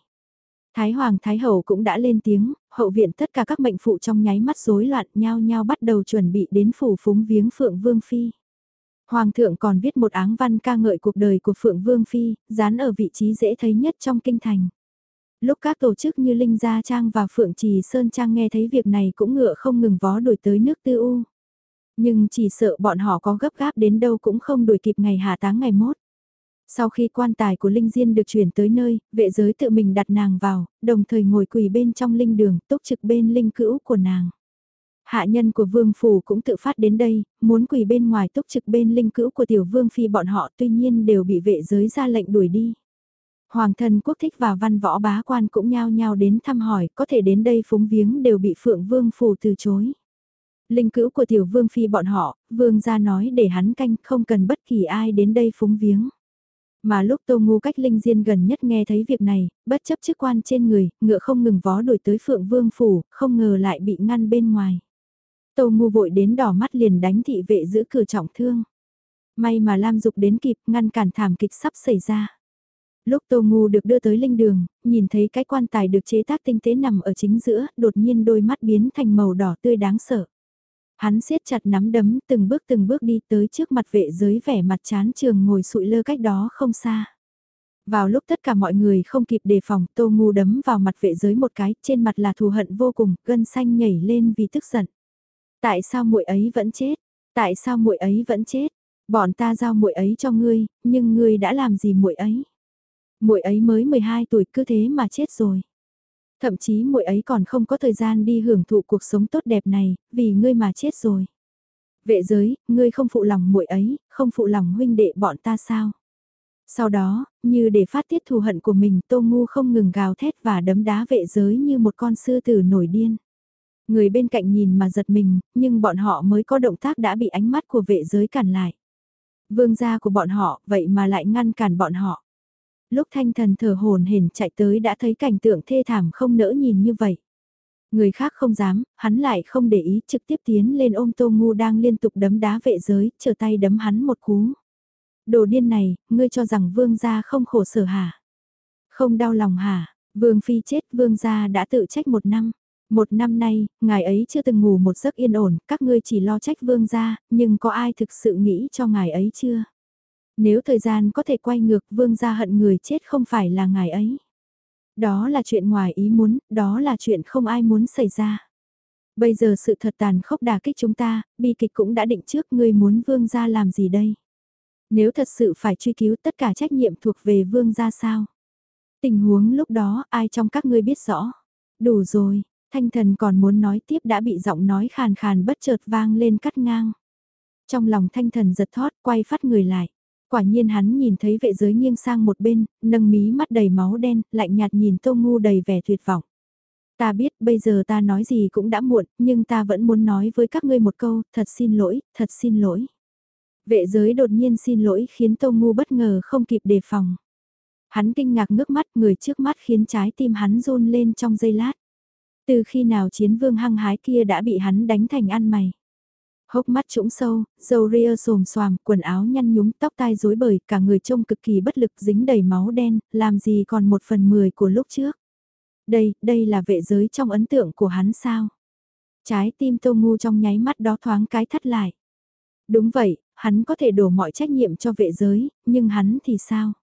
Thái Hoàng Thái Hậu cũng đã lên tiếng, hậu viện tất cả các mệnh phụ trong nháy mắt rối loạn nhao nhao bắt đầu chuẩn bị đến phủ phúng viếng Phượng Vương Phi. Hoàng thượng còn viết một áng văn ca ngợi cuộc đời của Phượng Vương Phi, dán ở vị trí dễ thấy nhất trong kinh thành. Lúc các tổ chức như Linh Gia Trang và Phượng Trì Sơn Trang nghe thấy việc này cũng ngựa không ngừng vó đuổi tới nước tư u. Nhưng chỉ sợ bọn họ có gấp gáp đến đâu cũng không đuổi kịp ngày hạ táng ngày mốt. Sau khi quan tài của Linh Diên được chuyển tới nơi, vệ giới tự mình đặt nàng vào, đồng thời ngồi quỳ bên trong linh đường, túc trực bên linh cữu của nàng. Hạ nhân của vương phủ cũng tự phát đến đây, muốn quỳ bên ngoài túc trực bên linh cữu của tiểu vương phi bọn họ tuy nhiên đều bị vệ giới ra lệnh đuổi đi. Hoàng thân quốc thích và văn võ bá quan cũng nhao nhao đến thăm hỏi, có thể đến đây phúng viếng đều bị phượng vương phủ từ chối. Linh cữu của tiểu vương phi bọn họ, vương gia nói để hắn canh không cần bất kỳ ai đến đây phúng viếng. Mà lúc Tô Ngu cách Linh Diên gần nhất nghe thấy việc này, bất chấp chức quan trên người, ngựa không ngừng vó đuổi tới Phượng Vương Phủ, không ngờ lại bị ngăn bên ngoài. Tô Ngu vội đến đỏ mắt liền đánh thị vệ giữ cửa trọng thương. May mà Lam Dục đến kịp ngăn cản thảm kịch sắp xảy ra. Lúc Tô Ngu được đưa tới linh đường, nhìn thấy cái quan tài được chế tác tinh tế nằm ở chính giữa, đột nhiên đôi mắt biến thành màu đỏ tươi đáng sợ. Hắn siết chặt nắm đấm từng bước từng bước đi tới trước mặt vệ giới vẻ mặt chán trường ngồi sụi lơ cách đó không xa. Vào lúc tất cả mọi người không kịp đề phòng, Tô Ngu đấm vào mặt vệ giới một cái, trên mặt là thù hận vô cùng, gân xanh nhảy lên vì tức giận. Tại sao muội ấy vẫn chết? Tại sao muội ấy vẫn chết? Bọn ta giao muội ấy cho ngươi, nhưng ngươi đã làm gì muội ấy? Muội ấy mới 12 tuổi cứ thế mà chết rồi. Thậm chí muội ấy còn không có thời gian đi hưởng thụ cuộc sống tốt đẹp này, vì ngươi mà chết rồi. Vệ giới, ngươi không phụ lòng muội ấy, không phụ lòng huynh đệ bọn ta sao? Sau đó, như để phát tiết thù hận của mình Tô Ngu không ngừng gào thét và đấm đá vệ giới như một con sư tử nổi điên. Người bên cạnh nhìn mà giật mình, nhưng bọn họ mới có động tác đã bị ánh mắt của vệ giới cản lại. Vương gia của bọn họ, vậy mà lại ngăn cản bọn họ. Lúc thanh thần thở hồn hển chạy tới đã thấy cảnh tượng thê thảm không nỡ nhìn như vậy. Người khác không dám, hắn lại không để ý trực tiếp tiến lên ôm Tô Ngu đang liên tục đấm đá vệ giới, trở tay đấm hắn một cú. Đồ điên này, ngươi cho rằng vương gia không khổ sở hả? Không đau lòng hả? Vương phi chết vương gia đã tự trách một năm. Một năm nay, ngài ấy chưa từng ngủ một giấc yên ổn, các ngươi chỉ lo trách vương gia, nhưng có ai thực sự nghĩ cho ngài ấy chưa? Nếu thời gian có thể quay ngược vương gia hận người chết không phải là ngài ấy. Đó là chuyện ngoài ý muốn, đó là chuyện không ai muốn xảy ra. Bây giờ sự thật tàn khốc đà kích chúng ta, bi kịch cũng đã định trước ngươi muốn vương gia làm gì đây? Nếu thật sự phải truy cứu tất cả trách nhiệm thuộc về vương gia sao? Tình huống lúc đó ai trong các ngươi biết rõ? Đủ rồi, thanh thần còn muốn nói tiếp đã bị giọng nói khàn khàn bất chợt vang lên cắt ngang. Trong lòng thanh thần giật thót quay phát người lại. Quả nhiên hắn nhìn thấy vệ giới nghiêng sang một bên, nâng mí mắt đầy máu đen, lạnh nhạt nhìn tô ngu đầy vẻ tuyệt vọng. Ta biết bây giờ ta nói gì cũng đã muộn, nhưng ta vẫn muốn nói với các ngươi một câu, thật xin lỗi, thật xin lỗi. Vệ giới đột nhiên xin lỗi khiến Tô Ngu bất ngờ không kịp đề phòng. Hắn kinh ngạc ngước mắt người trước mắt khiến trái tim hắn run lên trong giây lát. Từ khi nào chiến vương hăng hái kia đã bị hắn đánh thành ăn mày. Hốc mắt trũng sâu, dầu ria xồm xoàm, quần áo nhăn nhúm, tóc tai rối bời, cả người trông cực kỳ bất lực dính đầy máu đen, làm gì còn một phần mười của lúc trước. Đây, đây là vệ giới trong ấn tượng của hắn sao? Trái tim tô ngu trong nháy mắt đó thoáng cái thắt lại. Đúng vậy, hắn có thể đổ mọi trách nhiệm cho vệ giới, nhưng hắn thì sao?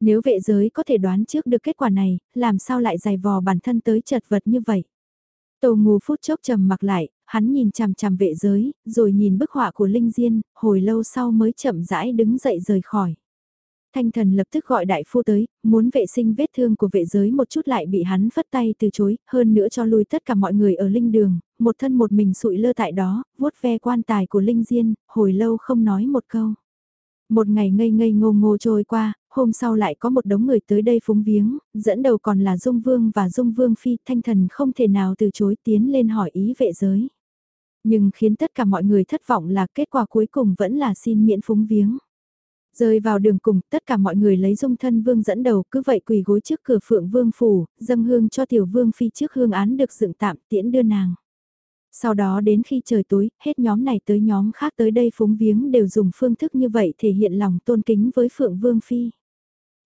Nếu vệ giới có thể đoán trước được kết quả này, làm sao lại dài vò bản thân tới chật vật như vậy? Tô ngu phút chốc trầm mặc lại, hắn nhìn chằm chằm vệ giới, rồi nhìn bức họa của Linh Diên, hồi lâu sau mới chậm rãi đứng dậy rời khỏi. Thanh thần lập tức gọi đại phu tới, muốn vệ sinh vết thương của vệ giới một chút lại bị hắn phất tay từ chối, hơn nữa cho lui tất cả mọi người ở linh đường, một thân một mình sụi lơ tại đó, vuốt ve quan tài của Linh Diên, hồi lâu không nói một câu. Một ngày ngây ngây ngô ngô trôi qua, hôm sau lại có một đống người tới đây phúng viếng, dẫn đầu còn là Dung Vương và Dung Vương Phi, thanh thần không thể nào từ chối tiến lên hỏi ý vệ giới. Nhưng khiến tất cả mọi người thất vọng là kết quả cuối cùng vẫn là xin miễn phúng viếng. Rơi vào đường cùng, tất cả mọi người lấy dung thân vương dẫn đầu cứ vậy quỳ gối trước cửa phượng vương phủ, dâng hương cho tiểu vương phi trước hương án được dựng tạm tiễn đưa nàng. Sau đó đến khi trời tối, hết nhóm này tới nhóm khác tới đây phúng viếng đều dùng phương thức như vậy thể hiện lòng tôn kính với Phượng Vương Phi.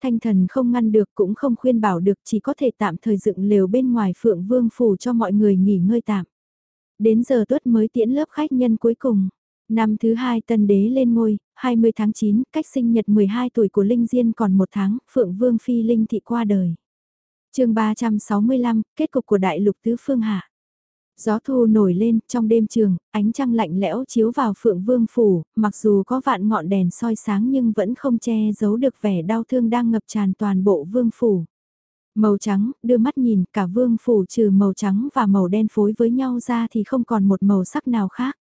Thanh thần không ngăn được cũng không khuyên bảo được chỉ có thể tạm thời dựng lều bên ngoài Phượng Vương Phủ cho mọi người nghỉ ngơi tạm. Đến giờ tuất mới tiễn lớp khách nhân cuối cùng. Năm thứ hai tân đế lên ngôi, 20 tháng 9, cách sinh nhật 12 tuổi của Linh Diên còn một tháng, Phượng Vương Phi Linh Thị qua đời. chương 365, kết cục của Đại lục Tứ Phương Hạ. Gió thu nổi lên, trong đêm trường, ánh trăng lạnh lẽo chiếu vào phượng vương phủ, mặc dù có vạn ngọn đèn soi sáng nhưng vẫn không che giấu được vẻ đau thương đang ngập tràn toàn bộ vương phủ. Màu trắng, đưa mắt nhìn, cả vương phủ trừ màu trắng và màu đen phối với nhau ra thì không còn một màu sắc nào khác.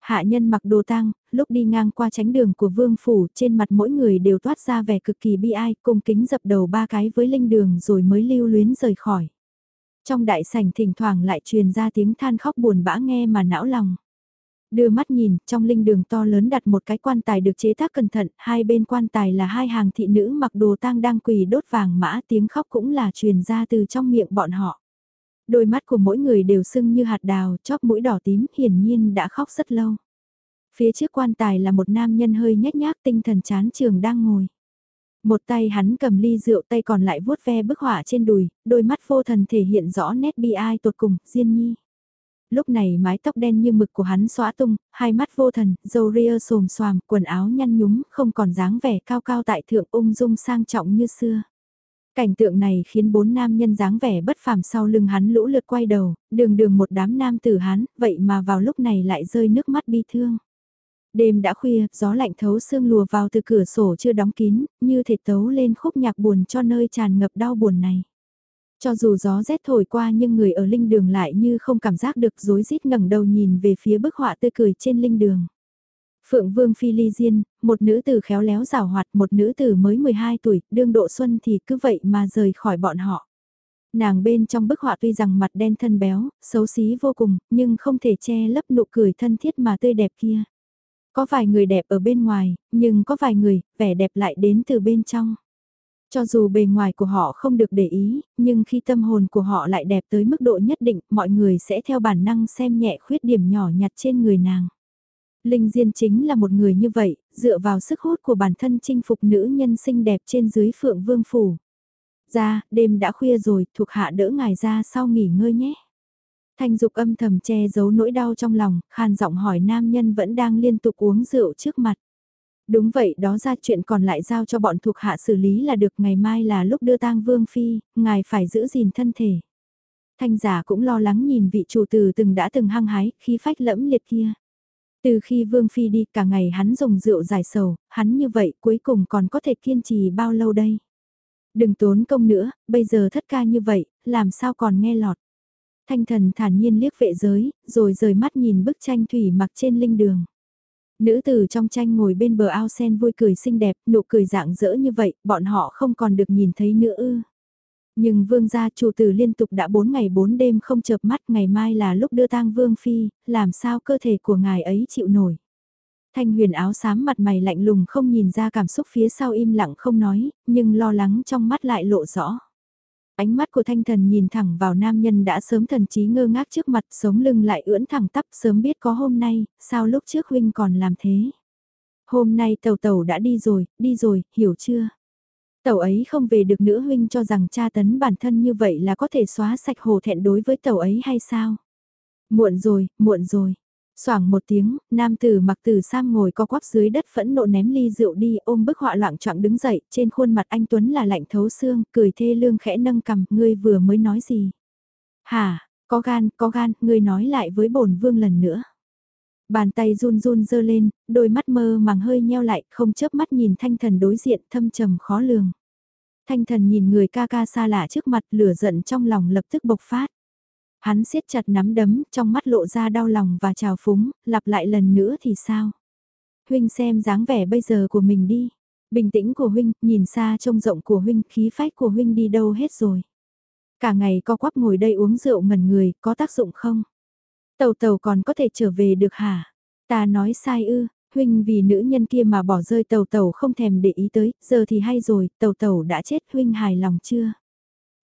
Hạ nhân mặc đồ tang, lúc đi ngang qua tránh đường của vương phủ, trên mặt mỗi người đều toát ra vẻ cực kỳ bi ai, cung kính dập đầu ba cái với linh đường rồi mới lưu luyến rời khỏi. Trong đại sảnh thỉnh thoảng lại truyền ra tiếng than khóc buồn bã nghe mà não lòng. Đưa mắt nhìn, trong linh đường to lớn đặt một cái quan tài được chế tác cẩn thận, hai bên quan tài là hai hàng thị nữ mặc đồ tang đang quỳ đốt vàng mã tiếng khóc cũng là truyền ra từ trong miệng bọn họ. Đôi mắt của mỗi người đều sưng như hạt đào, chóp mũi đỏ tím, hiển nhiên đã khóc rất lâu. Phía trước quan tài là một nam nhân hơi nhếch nhác tinh thần chán trường đang ngồi. Một tay hắn cầm ly rượu tay còn lại vuốt ve bức họa trên đùi, đôi mắt vô thần thể hiện rõ nét bi ai tột cùng, Diên Nhi. Lúc này mái tóc đen như mực của hắn xóa tung, hai mắt vô thần, dầu ria xồm xoàm, quần áo nhăn nhúm, không còn dáng vẻ cao cao tại thượng ung dung sang trọng như xưa. Cảnh tượng này khiến bốn nam nhân dáng vẻ bất phàm sau lưng hắn lũ lượt quay đầu, đường đường một đám nam tử hắn, vậy mà vào lúc này lại rơi nước mắt bi thương. Đêm đã khuya, gió lạnh thấu xương lùa vào từ cửa sổ chưa đóng kín, như thể tấu lên khúc nhạc buồn cho nơi tràn ngập đau buồn này. Cho dù gió rét thổi qua nhưng người ở linh đường lại như không cảm giác được rối rít ngẩng đầu nhìn về phía bức họa tươi cười trên linh đường. Phượng Vương Phi Ly Diên, một nữ tử khéo léo rào hoạt, một nữ tử mới 12 tuổi, đương độ xuân thì cứ vậy mà rời khỏi bọn họ. Nàng bên trong bức họa tuy rằng mặt đen thân béo, xấu xí vô cùng, nhưng không thể che lấp nụ cười thân thiết mà tươi đẹp kia. Có vài người đẹp ở bên ngoài, nhưng có vài người, vẻ đẹp lại đến từ bên trong. Cho dù bề ngoài của họ không được để ý, nhưng khi tâm hồn của họ lại đẹp tới mức độ nhất định, mọi người sẽ theo bản năng xem nhẹ khuyết điểm nhỏ nhặt trên người nàng. Linh Diên chính là một người như vậy, dựa vào sức hút của bản thân chinh phục nữ nhân xinh đẹp trên dưới phượng vương phủ. Ra, đêm đã khuya rồi, thuộc hạ đỡ ngài ra sau nghỉ ngơi nhé. Thanh Dục âm thầm che giấu nỗi đau trong lòng, khan giọng hỏi nam nhân vẫn đang liên tục uống rượu trước mặt. Đúng vậy đó ra chuyện còn lại giao cho bọn thuộc hạ xử lý là được ngày mai là lúc đưa tang vương phi, ngài phải giữ gìn thân thể. Thanh giả cũng lo lắng nhìn vị chủ tử từng đã từng hăng hái, khi phách lẫm liệt kia. Từ khi Vương Phi đi cả ngày hắn dùng rượu giải sầu, hắn như vậy cuối cùng còn có thể kiên trì bao lâu đây? Đừng tốn công nữa, bây giờ thất ca như vậy, làm sao còn nghe lọt? Thanh thần thản nhiên liếc vệ giới, rồi rời mắt nhìn bức tranh thủy mặc trên linh đường. Nữ tử trong tranh ngồi bên bờ ao sen vui cười xinh đẹp, nụ cười dạng dỡ như vậy, bọn họ không còn được nhìn thấy nữa ư. Nhưng vương gia chủ tử liên tục đã 4 ngày 4 đêm không chợp mắt ngày mai là lúc đưa tang vương phi, làm sao cơ thể của ngài ấy chịu nổi. Thanh huyền áo xám mặt mày lạnh lùng không nhìn ra cảm xúc phía sau im lặng không nói, nhưng lo lắng trong mắt lại lộ rõ. Ánh mắt của thanh thần nhìn thẳng vào nam nhân đã sớm thần trí ngơ ngác trước mặt sống lưng lại ưỡn thẳng tắp sớm biết có hôm nay, sao lúc trước huynh còn làm thế. Hôm nay tàu tàu đã đi rồi, đi rồi, hiểu chưa? Tàu ấy không về được nữa huynh cho rằng cha tấn bản thân như vậy là có thể xóa sạch hồ thẹn đối với tàu ấy hay sao? Muộn rồi, muộn rồi. Soảng một tiếng, nam tử mặc tử sam ngồi co quắp dưới đất phẫn nộ ném ly rượu đi ôm bức họa loạn trọng đứng dậy, trên khuôn mặt anh Tuấn là lạnh thấu xương, cười thê lương khẽ nâng cầm, ngươi vừa mới nói gì? Hả, có gan, có gan, ngươi nói lại với bổn vương lần nữa. Bàn tay run run dơ lên, đôi mắt mơ màng hơi nheo lại, không chớp mắt nhìn thanh thần đối diện thâm trầm khó lường. Thanh thần nhìn người ca ca xa lạ trước mặt lửa giận trong lòng lập tức bộc phát. Hắn siết chặt nắm đấm, trong mắt lộ ra đau lòng và trào phúng, lặp lại lần nữa thì sao? Huynh xem dáng vẻ bây giờ của mình đi. Bình tĩnh của huynh, nhìn xa trông rộng của huynh, khí phách của huynh đi đâu hết rồi. Cả ngày co quắp ngồi đây uống rượu ngẩn người, có tác dụng không? Tàu tàu còn có thể trở về được hả? Ta nói sai ư, huynh vì nữ nhân kia mà bỏ rơi tàu tàu không thèm để ý tới, giờ thì hay rồi, tàu tàu đã chết, huynh hài lòng chưa?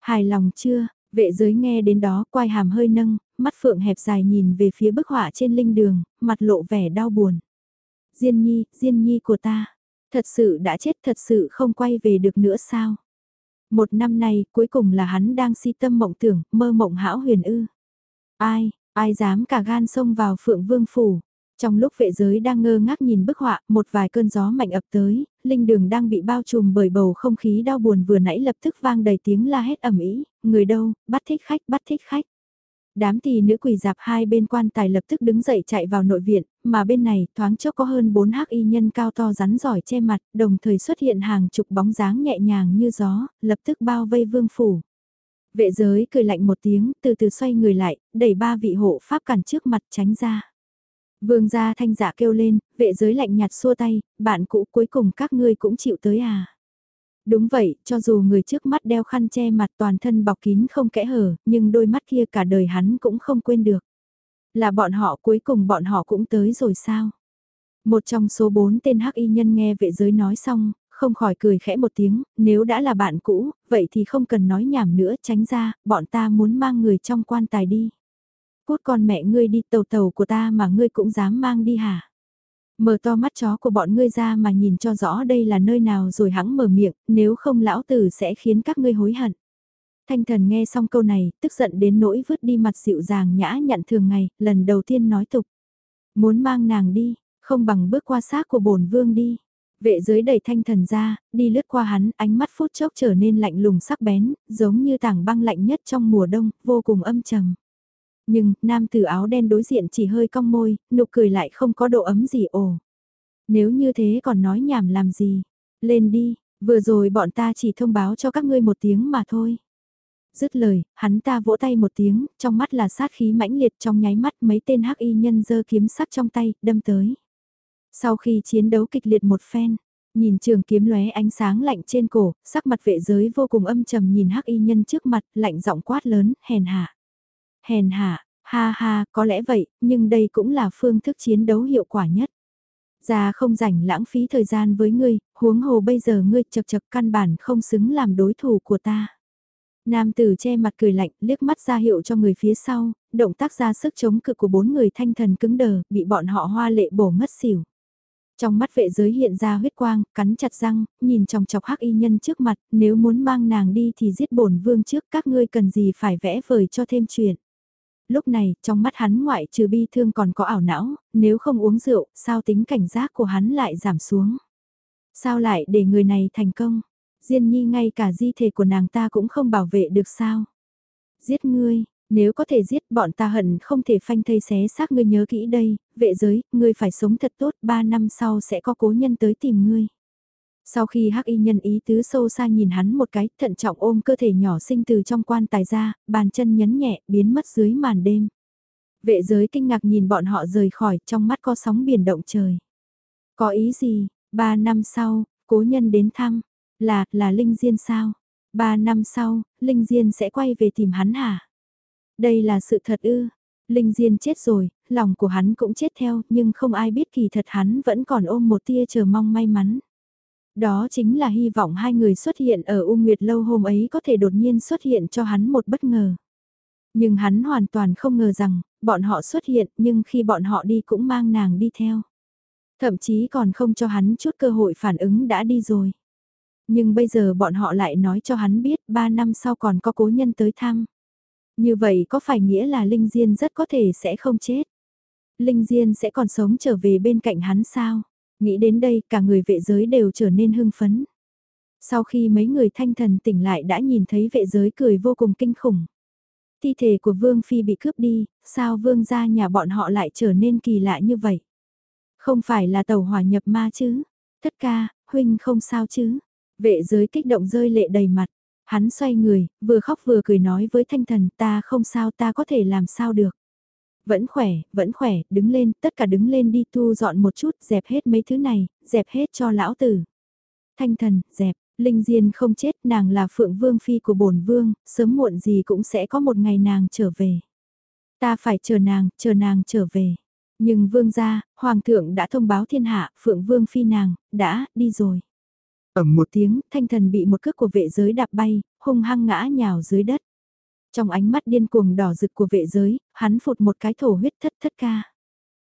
Hài lòng chưa? Vệ giới nghe đến đó, quai hàm hơi nâng, mắt phượng hẹp dài nhìn về phía bức họa trên linh đường, mặt lộ vẻ đau buồn. Diên nhi, Diên nhi của ta, thật sự đã chết thật sự không quay về được nữa sao? Một năm nay, cuối cùng là hắn đang si tâm mộng tưởng, mơ mộng hão huyền ư. Ai, ai dám cả gan xông vào phượng vương phủ. Trong lúc vệ giới đang ngơ ngác nhìn bức họa, một vài cơn gió mạnh ập tới, linh đường đang bị bao trùm bởi bầu không khí đau buồn vừa nãy lập tức vang đầy tiếng la hét ầm ĩ, người đâu, bắt thích khách, bắt thích khách. Đám tỳ nữ quỳ dạp hai bên quan tài lập tức đứng dậy chạy vào nội viện, mà bên này thoáng chốc có hơn bốn hắc y nhân cao to rắn giỏi che mặt, đồng thời xuất hiện hàng chục bóng dáng nhẹ nhàng như gió, lập tức bao vây vương phủ. Vệ giới cười lạnh một tiếng, từ từ xoay người lại, đẩy ba vị hộ pháp cản trước mặt tránh ra. Vương gia thanh giả kêu lên, vệ giới lạnh nhạt xua tay, bạn cũ cuối cùng các ngươi cũng chịu tới à. Đúng vậy, cho dù người trước mắt đeo khăn che mặt toàn thân bọc kín không kẽ hở, nhưng đôi mắt kia cả đời hắn cũng không quên được. Là bọn họ cuối cùng bọn họ cũng tới rồi sao? Một trong số bốn tên hắc y nhân nghe vệ giới nói xong, không khỏi cười khẽ một tiếng, nếu đã là bạn cũ, vậy thì không cần nói nhảm nữa tránh ra, bọn ta muốn mang người trong quan tài đi. Cút con mẹ ngươi đi tàu tàu của ta mà ngươi cũng dám mang đi hả? Mở to mắt chó của bọn ngươi ra mà nhìn cho rõ đây là nơi nào rồi hắng mở miệng, nếu không lão tử sẽ khiến các ngươi hối hận. Thanh thần nghe xong câu này, tức giận đến nỗi vứt đi mặt dịu dàng nhã nhặn thường ngày, lần đầu tiên nói tục. Muốn mang nàng đi, không bằng bước qua xác của bổn vương đi. Vệ giới đẩy thanh thần ra, đi lướt qua hắn, ánh mắt phút chốc trở nên lạnh lùng sắc bén, giống như tảng băng lạnh nhất trong mùa đông, vô cùng âm trầm. Nhưng, nam tử áo đen đối diện chỉ hơi cong môi, nụ cười lại không có độ ấm gì ồ. Nếu như thế còn nói nhảm làm gì? Lên đi, vừa rồi bọn ta chỉ thông báo cho các ngươi một tiếng mà thôi. Dứt lời, hắn ta vỗ tay một tiếng, trong mắt là sát khí mãnh liệt trong nháy mắt mấy tên hắc y nhân giơ kiếm sắc trong tay, đâm tới. Sau khi chiến đấu kịch liệt một phen, nhìn trường kiếm lóe ánh sáng lạnh trên cổ, sắc mặt vệ giới vô cùng âm trầm nhìn hắc y nhân trước mặt, lạnh giọng quát lớn, hèn hạ. Hèn hạ, ha ha, có lẽ vậy, nhưng đây cũng là phương thức chiến đấu hiệu quả nhất. Ra không rảnh lãng phí thời gian với ngươi, huống hồ bây giờ ngươi chật chật căn bản không xứng làm đối thủ của ta. Nam tử che mặt cười lạnh, liếc mắt ra hiệu cho người phía sau, động tác ra sức chống cự của bốn người thanh thần cứng đờ, bị bọn họ hoa lệ bổ mất xỉu. Trong mắt vệ giới hiện ra huyết quang, cắn chặt răng, nhìn trong chọc hắc y nhân trước mặt, nếu muốn mang nàng đi thì giết bổn vương trước các ngươi cần gì phải vẽ vời cho thêm chuyện. Lúc này, trong mắt hắn ngoại trừ bi thương còn có ảo não, nếu không uống rượu, sao tính cảnh giác của hắn lại giảm xuống. Sao lại để người này thành công? Diên nhi ngay cả di thể của nàng ta cũng không bảo vệ được sao? Giết ngươi, nếu có thể giết bọn ta hận không thể phanh thây xé xác ngươi nhớ kỹ đây, vệ giới, ngươi phải sống thật tốt, ba năm sau sẽ có cố nhân tới tìm ngươi. Sau khi hắc y nhân ý tứ sâu xa nhìn hắn một cái, thận trọng ôm cơ thể nhỏ sinh từ trong quan tài ra, bàn chân nhấn nhẹ, biến mất dưới màn đêm. Vệ giới kinh ngạc nhìn bọn họ rời khỏi, trong mắt có sóng biển động trời. Có ý gì, ba năm sau, cố nhân đến thăm, là, là Linh Diên sao? Ba năm sau, Linh Diên sẽ quay về tìm hắn hả? Đây là sự thật ư. Linh Diên chết rồi, lòng của hắn cũng chết theo, nhưng không ai biết kỳ thật hắn vẫn còn ôm một tia chờ mong may mắn. Đó chính là hy vọng hai người xuất hiện ở U Nguyệt Lâu hôm ấy có thể đột nhiên xuất hiện cho hắn một bất ngờ. Nhưng hắn hoàn toàn không ngờ rằng, bọn họ xuất hiện nhưng khi bọn họ đi cũng mang nàng đi theo. Thậm chí còn không cho hắn chút cơ hội phản ứng đã đi rồi. Nhưng bây giờ bọn họ lại nói cho hắn biết ba năm sau còn có cố nhân tới thăm. Như vậy có phải nghĩa là Linh Diên rất có thể sẽ không chết? Linh Diên sẽ còn sống trở về bên cạnh hắn sao? Nghĩ đến đây cả người vệ giới đều trở nên hưng phấn. Sau khi mấy người thanh thần tỉnh lại đã nhìn thấy vệ giới cười vô cùng kinh khủng. Thi thể của Vương Phi bị cướp đi, sao Vương gia nhà bọn họ lại trở nên kỳ lạ như vậy? Không phải là tàu hỏa nhập ma chứ? Tất ca, huynh không sao chứ? Vệ giới kích động rơi lệ đầy mặt. Hắn xoay người, vừa khóc vừa cười nói với thanh thần ta không sao ta có thể làm sao được. Vẫn khỏe, vẫn khỏe, đứng lên, tất cả đứng lên đi thu dọn một chút, dẹp hết mấy thứ này, dẹp hết cho lão tử. Thanh thần, dẹp, Linh Diên không chết, nàng là phượng vương phi của bổn vương, sớm muộn gì cũng sẽ có một ngày nàng trở về. Ta phải chờ nàng, chờ nàng trở về. Nhưng vương gia, hoàng thượng đã thông báo thiên hạ, phượng vương phi nàng, đã, đi rồi. ầm một tiếng, thanh thần bị một cước của vệ giới đạp bay, hung hăng ngã nhào dưới đất. Trong ánh mắt điên cuồng đỏ rực của vệ giới, hắn phụt một cái thổ huyết thất thất ca.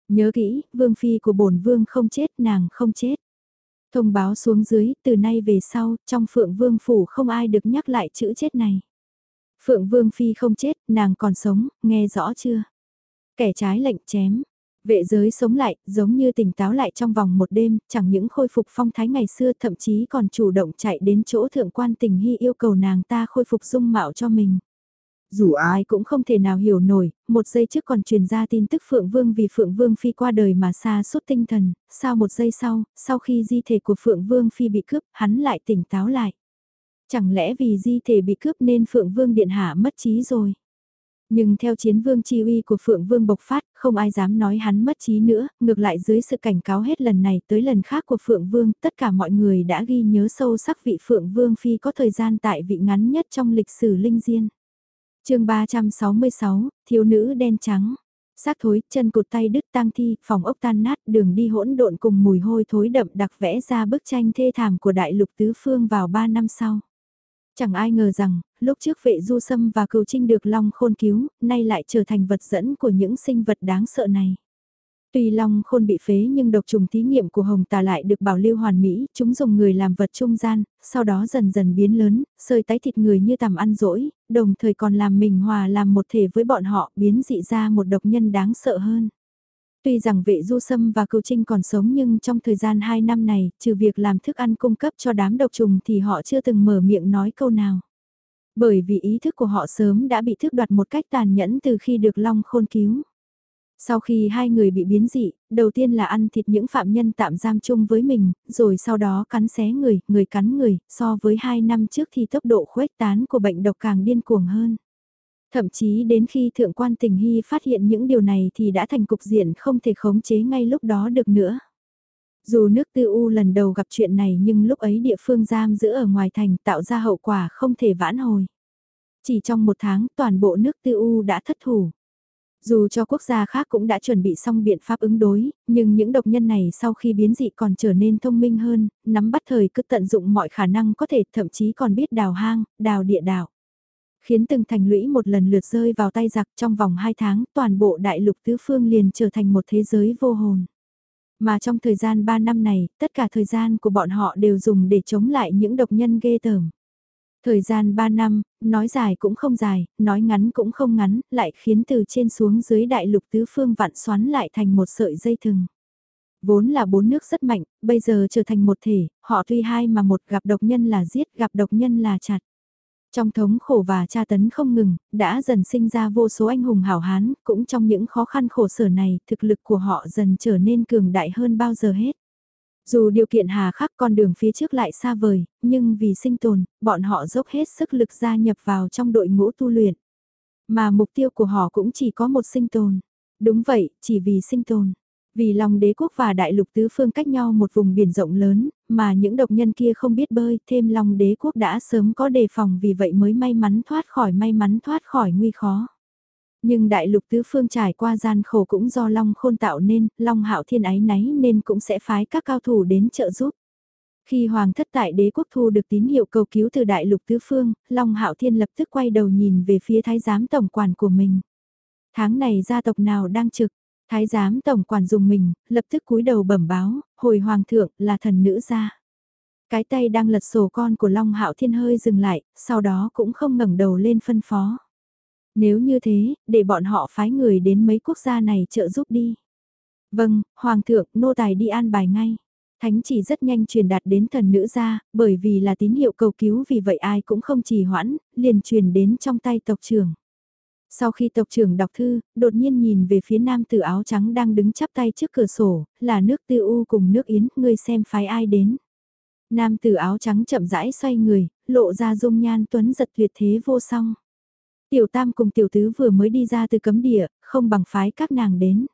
Nhớ kỹ, vương phi của bổn vương không chết, nàng không chết. Thông báo xuống dưới, từ nay về sau, trong phượng vương phủ không ai được nhắc lại chữ chết này. Phượng vương phi không chết, nàng còn sống, nghe rõ chưa? Kẻ trái lệnh chém. Vệ giới sống lại, giống như tỉnh táo lại trong vòng một đêm, chẳng những khôi phục phong thái ngày xưa thậm chí còn chủ động chạy đến chỗ thượng quan tình hy yêu cầu nàng ta khôi phục dung mạo cho mình. Dù ai cũng không thể nào hiểu nổi, một giây trước còn truyền ra tin tức Phượng Vương vì Phượng Vương Phi qua đời mà xa suốt tinh thần, sao một giây sau, sau khi di thể của Phượng Vương Phi bị cướp, hắn lại tỉnh táo lại. Chẳng lẽ vì di thể bị cướp nên Phượng Vương Điện Hạ mất trí rồi? Nhưng theo chiến vương chi uy của Phượng Vương bộc phát, không ai dám nói hắn mất trí nữa, ngược lại dưới sự cảnh cáo hết lần này tới lần khác của Phượng Vương, tất cả mọi người đã ghi nhớ sâu sắc vị Phượng Vương Phi có thời gian tại vị ngắn nhất trong lịch sử linh diên chương 366, thiếu nữ đen trắng. Xác thối, chân cụt tay đứt tang thi, phòng ốc tan nát, đường đi hỗn độn cùng mùi hôi thối đậm đặc vẽ ra bức tranh thê thảm của đại lục tứ phương vào 3 năm sau. Chẳng ai ngờ rằng, lúc trước vệ du sâm và cừu trinh được long khôn cứu, nay lại trở thành vật dẫn của những sinh vật đáng sợ này. Tuy long khôn bị phế nhưng độc trùng thí nghiệm của hồng tà lại được bảo lưu hoàn mỹ, chúng dùng người làm vật trung gian, sau đó dần dần biến lớn, sơi tái thịt người như tầm ăn rỗi, đồng thời còn làm mình hòa làm một thể với bọn họ, biến dị ra một độc nhân đáng sợ hơn. Tuy rằng vệ du sâm và cựu trinh còn sống nhưng trong thời gian 2 năm này, trừ việc làm thức ăn cung cấp cho đám độc trùng thì họ chưa từng mở miệng nói câu nào. Bởi vì ý thức của họ sớm đã bị thức đoạt một cách tàn nhẫn từ khi được Long Khôn cứu. Sau khi hai người bị biến dị, đầu tiên là ăn thịt những phạm nhân tạm giam chung với mình, rồi sau đó cắn xé người, người cắn người, so với hai năm trước thì tốc độ khuếch tán của bệnh độc càng điên cuồng hơn. Thậm chí đến khi Thượng quan Tình Hy phát hiện những điều này thì đã thành cục diện không thể khống chế ngay lúc đó được nữa. Dù nước tư u lần đầu gặp chuyện này nhưng lúc ấy địa phương giam giữ ở ngoài thành tạo ra hậu quả không thể vãn hồi. Chỉ trong một tháng toàn bộ nước tư u đã thất thủ. Dù cho quốc gia khác cũng đã chuẩn bị xong biện pháp ứng đối, nhưng những độc nhân này sau khi biến dị còn trở nên thông minh hơn, nắm bắt thời cứ tận dụng mọi khả năng có thể thậm chí còn biết đào hang, đào địa đảo. Khiến từng thành lũy một lần lượt rơi vào tay giặc trong vòng 2 tháng toàn bộ đại lục tứ phương liền trở thành một thế giới vô hồn. Mà trong thời gian 3 năm này, tất cả thời gian của bọn họ đều dùng để chống lại những độc nhân ghê tởm. Thời gian 3 năm, nói dài cũng không dài, nói ngắn cũng không ngắn, lại khiến từ trên xuống dưới đại lục tứ phương vạn xoắn lại thành một sợi dây thừng. Vốn là bốn nước rất mạnh, bây giờ trở thành một thể, họ tuy hai mà một gặp độc nhân là giết, gặp độc nhân là chặt. Trong thống khổ và tra tấn không ngừng, đã dần sinh ra vô số anh hùng hảo hán, cũng trong những khó khăn khổ sở này, thực lực của họ dần trở nên cường đại hơn bao giờ hết. Dù điều kiện hà khắc con đường phía trước lại xa vời, nhưng vì sinh tồn, bọn họ dốc hết sức lực gia nhập vào trong đội ngũ tu luyện. Mà mục tiêu của họ cũng chỉ có một sinh tồn. Đúng vậy, chỉ vì sinh tồn. Vì lòng đế quốc và đại lục tứ phương cách nhau một vùng biển rộng lớn, mà những độc nhân kia không biết bơi, thêm lòng đế quốc đã sớm có đề phòng vì vậy mới may mắn thoát khỏi may mắn thoát khỏi nguy khó. Nhưng đại lục tứ phương trải qua gian khổ cũng do Long khôn tạo nên, Long hạo thiên ái náy nên cũng sẽ phái các cao thủ đến trợ giúp. Khi Hoàng thất tại đế quốc thu được tín hiệu cầu cứu từ đại lục tứ phương, Long hạo thiên lập tức quay đầu nhìn về phía thái giám tổng quản của mình. Tháng này gia tộc nào đang trực, thái giám tổng quản dùng mình, lập tức cúi đầu bẩm báo, hồi hoàng thượng là thần nữ gia. Cái tay đang lật sổ con của Long hạo thiên hơi dừng lại, sau đó cũng không ngẩng đầu lên phân phó. Nếu như thế, để bọn họ phái người đến mấy quốc gia này trợ giúp đi. Vâng, Hoàng thượng, nô tài đi an bài ngay. Thánh chỉ rất nhanh truyền đạt đến thần nữ ra, bởi vì là tín hiệu cầu cứu vì vậy ai cũng không trì hoãn, liền truyền đến trong tay tộc trưởng. Sau khi tộc trưởng đọc thư, đột nhiên nhìn về phía nam tử áo trắng đang đứng chắp tay trước cửa sổ, là nước tư u cùng nước yến, ngươi xem phái ai đến. Nam tử áo trắng chậm rãi xoay người, lộ ra dung nhan tuấn giật tuyệt thế vô song. Tiểu tam cùng tiểu tứ vừa mới đi ra từ cấm địa, không bằng phái các nàng đến.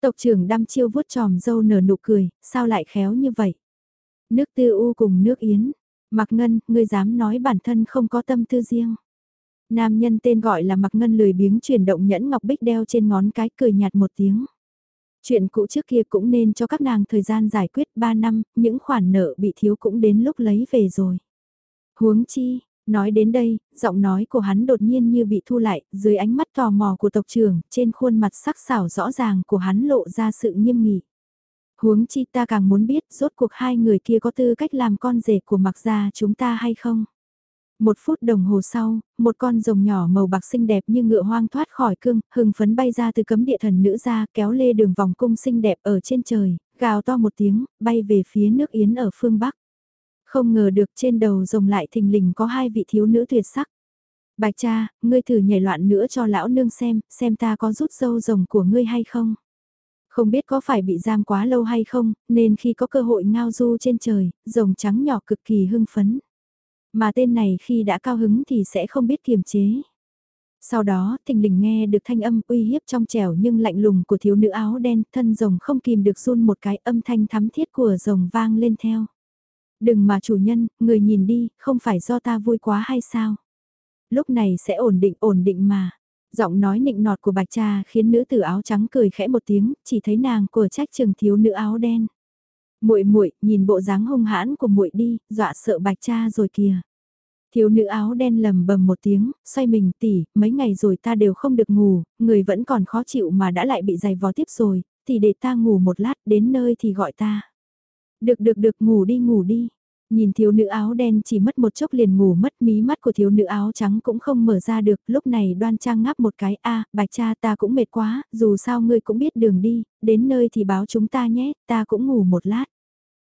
Tộc trưởng đăm chiêu vuốt tròm dâu nở nụ cười, sao lại khéo như vậy? Nước tư u cùng nước yến. Mặc ngân, ngươi dám nói bản thân không có tâm tư riêng. Nam nhân tên gọi là mặc ngân lười biếng chuyển động nhẫn ngọc bích đeo trên ngón cái cười nhạt một tiếng. Chuyện cũ trước kia cũng nên cho các nàng thời gian giải quyết 3 năm, những khoản nợ bị thiếu cũng đến lúc lấy về rồi. Huống chi, Nói đến đây, giọng nói của hắn đột nhiên như bị thu lại, dưới ánh mắt tò mò của tộc trưởng, trên khuôn mặt sắc sảo rõ ràng của hắn lộ ra sự nghiêm nghị. Huống chi ta càng muốn biết rốt cuộc hai người kia có tư cách làm con rể của mặc gia chúng ta hay không. Một phút đồng hồ sau, một con rồng nhỏ màu bạc xinh đẹp như ngựa hoang thoát khỏi cương, hừng phấn bay ra từ cấm địa thần nữ ra, kéo lê đường vòng cung xinh đẹp ở trên trời, gào to một tiếng, bay về phía nước Yến ở phương Bắc. Không ngờ được trên đầu rồng lại thình lình có hai vị thiếu nữ tuyệt sắc. Bạch cha, ngươi thử nhảy loạn nữa cho lão nương xem, xem ta có rút dâu rồng của ngươi hay không. Không biết có phải bị giam quá lâu hay không, nên khi có cơ hội ngao du trên trời, rồng trắng nhỏ cực kỳ hưng phấn. Mà tên này khi đã cao hứng thì sẽ không biết kiềm chế. Sau đó, thình lình nghe được thanh âm uy hiếp trong trẻo nhưng lạnh lùng của thiếu nữ áo đen, thân rồng không kìm được run một cái âm thanh thắm thiết của rồng vang lên theo. Đừng mà chủ nhân, người nhìn đi, không phải do ta vui quá hay sao? Lúc này sẽ ổn định ổn định mà. Giọng nói nịnh nọt của bạch cha khiến nữ tử áo trắng cười khẽ một tiếng, chỉ thấy nàng của trách trường thiếu nữ áo đen. Muội muội, nhìn bộ dáng hung hãn của muội đi, dọa sợ bạch cha rồi kìa. Thiếu nữ áo đen lầm bầm một tiếng, xoay mình tỉ, mấy ngày rồi ta đều không được ngủ, người vẫn còn khó chịu mà đã lại bị giày vò tiếp rồi, thì để ta ngủ một lát, đến nơi thì gọi ta. Được được được ngủ đi ngủ đi. Nhìn thiếu nữ áo đen chỉ mất một chốc liền ngủ mất mí mắt của thiếu nữ áo trắng cũng không mở ra được, lúc này đoan trang ngáp một cái, a bạch cha ta cũng mệt quá, dù sao ngươi cũng biết đường đi, đến nơi thì báo chúng ta nhé, ta cũng ngủ một lát.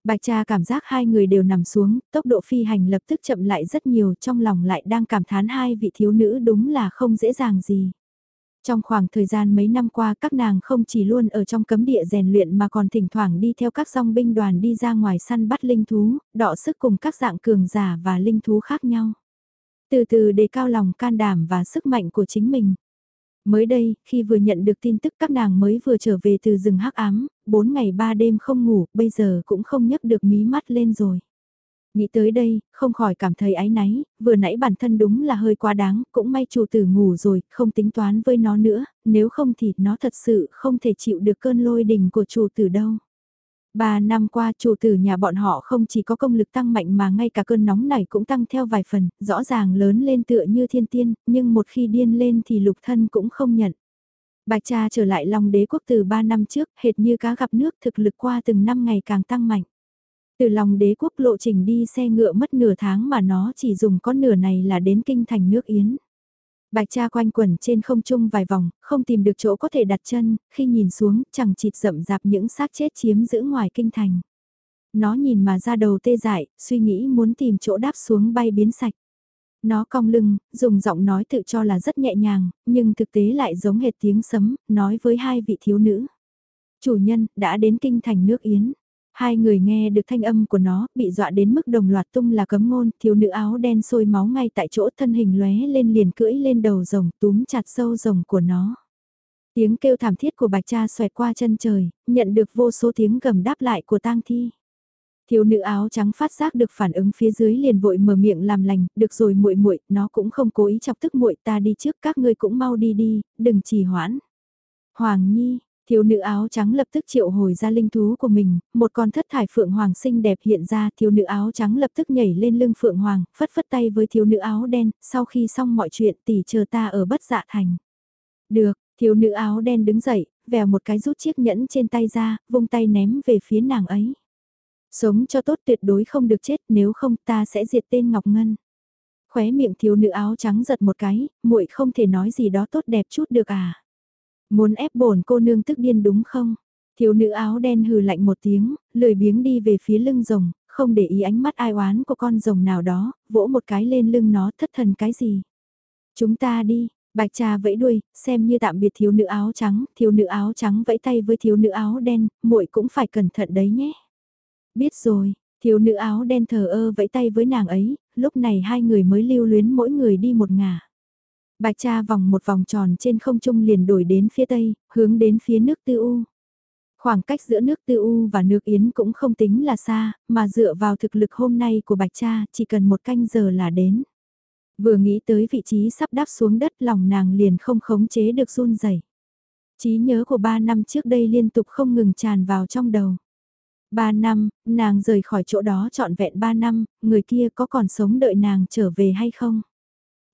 Bạch cha cảm giác hai người đều nằm xuống, tốc độ phi hành lập tức chậm lại rất nhiều, trong lòng lại đang cảm thán hai vị thiếu nữ đúng là không dễ dàng gì. Trong khoảng thời gian mấy năm qua các nàng không chỉ luôn ở trong cấm địa rèn luyện mà còn thỉnh thoảng đi theo các song binh đoàn đi ra ngoài săn bắt linh thú, đọ sức cùng các dạng cường giả và linh thú khác nhau. Từ từ đề cao lòng can đảm và sức mạnh của chính mình. Mới đây, khi vừa nhận được tin tức các nàng mới vừa trở về từ rừng hắc ám, 4 ngày 3 đêm không ngủ, bây giờ cũng không nhấc được mí mắt lên rồi. Nghĩ tới đây, không khỏi cảm thấy áy náy, vừa nãy bản thân đúng là hơi quá đáng, cũng may chủ tử ngủ rồi, không tính toán với nó nữa, nếu không thì nó thật sự không thể chịu được cơn lôi đình của chủ tử đâu. Ba năm qua chủ tử nhà bọn họ không chỉ có công lực tăng mạnh mà ngay cả cơn nóng này cũng tăng theo vài phần, rõ ràng lớn lên tựa như thiên tiên, nhưng một khi điên lên thì lục thân cũng không nhận. Bạch cha trở lại Long đế quốc từ ba năm trước, hệt như cá gặp nước thực lực qua từng năm ngày càng tăng mạnh. Từ lòng đế quốc lộ trình đi xe ngựa mất nửa tháng mà nó chỉ dùng có nửa này là đến kinh thành nước Yến. Bạch cha quanh quẩn trên không trung vài vòng, không tìm được chỗ có thể đặt chân, khi nhìn xuống, chẳng chịt rậm rạp những xác chết chiếm giữ ngoài kinh thành. Nó nhìn mà ra đầu tê dại, suy nghĩ muốn tìm chỗ đáp xuống bay biến sạch. Nó cong lưng, dùng giọng nói tự cho là rất nhẹ nhàng, nhưng thực tế lại giống hệt tiếng sấm, nói với hai vị thiếu nữ. Chủ nhân, đã đến kinh thành nước Yến. Hai người nghe được thanh âm của nó, bị dọa đến mức đồng loạt tung là cấm ngôn, thiếu nữ áo đen sôi máu ngay tại chỗ thân hình lóe lên liền cưỡi lên đầu rồng túm chặt sâu rồng của nó. Tiếng kêu thảm thiết của bạch cha xoẹt qua chân trời, nhận được vô số tiếng gầm đáp lại của tang thi. Thiếu nữ áo trắng phát giác được phản ứng phía dưới liền vội mở miệng làm lành, được rồi muội muội, nó cũng không cố ý chọc tức muội ta đi trước, các ngươi cũng mau đi đi, đừng trì hoãn. Hoàng Nhi, Thiếu nữ áo trắng lập tức triệu hồi ra linh thú của mình, một con thất thải phượng hoàng xinh đẹp hiện ra, thiếu nữ áo trắng lập tức nhảy lên lưng phượng hoàng, phất phất tay với thiếu nữ áo đen, sau khi xong mọi chuyện tỷ chờ ta ở bất dạ thành. Được, thiếu nữ áo đen đứng dậy, vèo một cái rút chiếc nhẫn trên tay ra, vung tay ném về phía nàng ấy. Sống cho tốt tuyệt đối không được chết, nếu không ta sẽ diệt tên Ngọc Ngân. Khóe miệng thiếu nữ áo trắng giật một cái, muội không thể nói gì đó tốt đẹp chút được à. Muốn ép bổn cô nương tức điên đúng không? Thiếu nữ áo đen hừ lạnh một tiếng, lười biếng đi về phía lưng rồng, không để ý ánh mắt ai oán của con rồng nào đó, vỗ một cái lên lưng nó thất thần cái gì. Chúng ta đi, bạch trà vẫy đuôi, xem như tạm biệt thiếu nữ áo trắng, thiếu nữ áo trắng vẫy tay với thiếu nữ áo đen, muội cũng phải cẩn thận đấy nhé. Biết rồi, thiếu nữ áo đen thờ ơ vẫy tay với nàng ấy, lúc này hai người mới lưu luyến mỗi người đi một ngả. Bạch cha vòng một vòng tròn trên không trung liền đổi đến phía tây, hướng đến phía nước tư u. Khoảng cách giữa nước tư u và nước Yến cũng không tính là xa, mà dựa vào thực lực hôm nay của bạch cha chỉ cần một canh giờ là đến. Vừa nghĩ tới vị trí sắp đáp xuống đất lòng nàng liền không khống chế được run rẩy. Trí nhớ của ba năm trước đây liên tục không ngừng tràn vào trong đầu. Ba năm, nàng rời khỏi chỗ đó trọn vẹn ba năm, người kia có còn sống đợi nàng trở về hay không?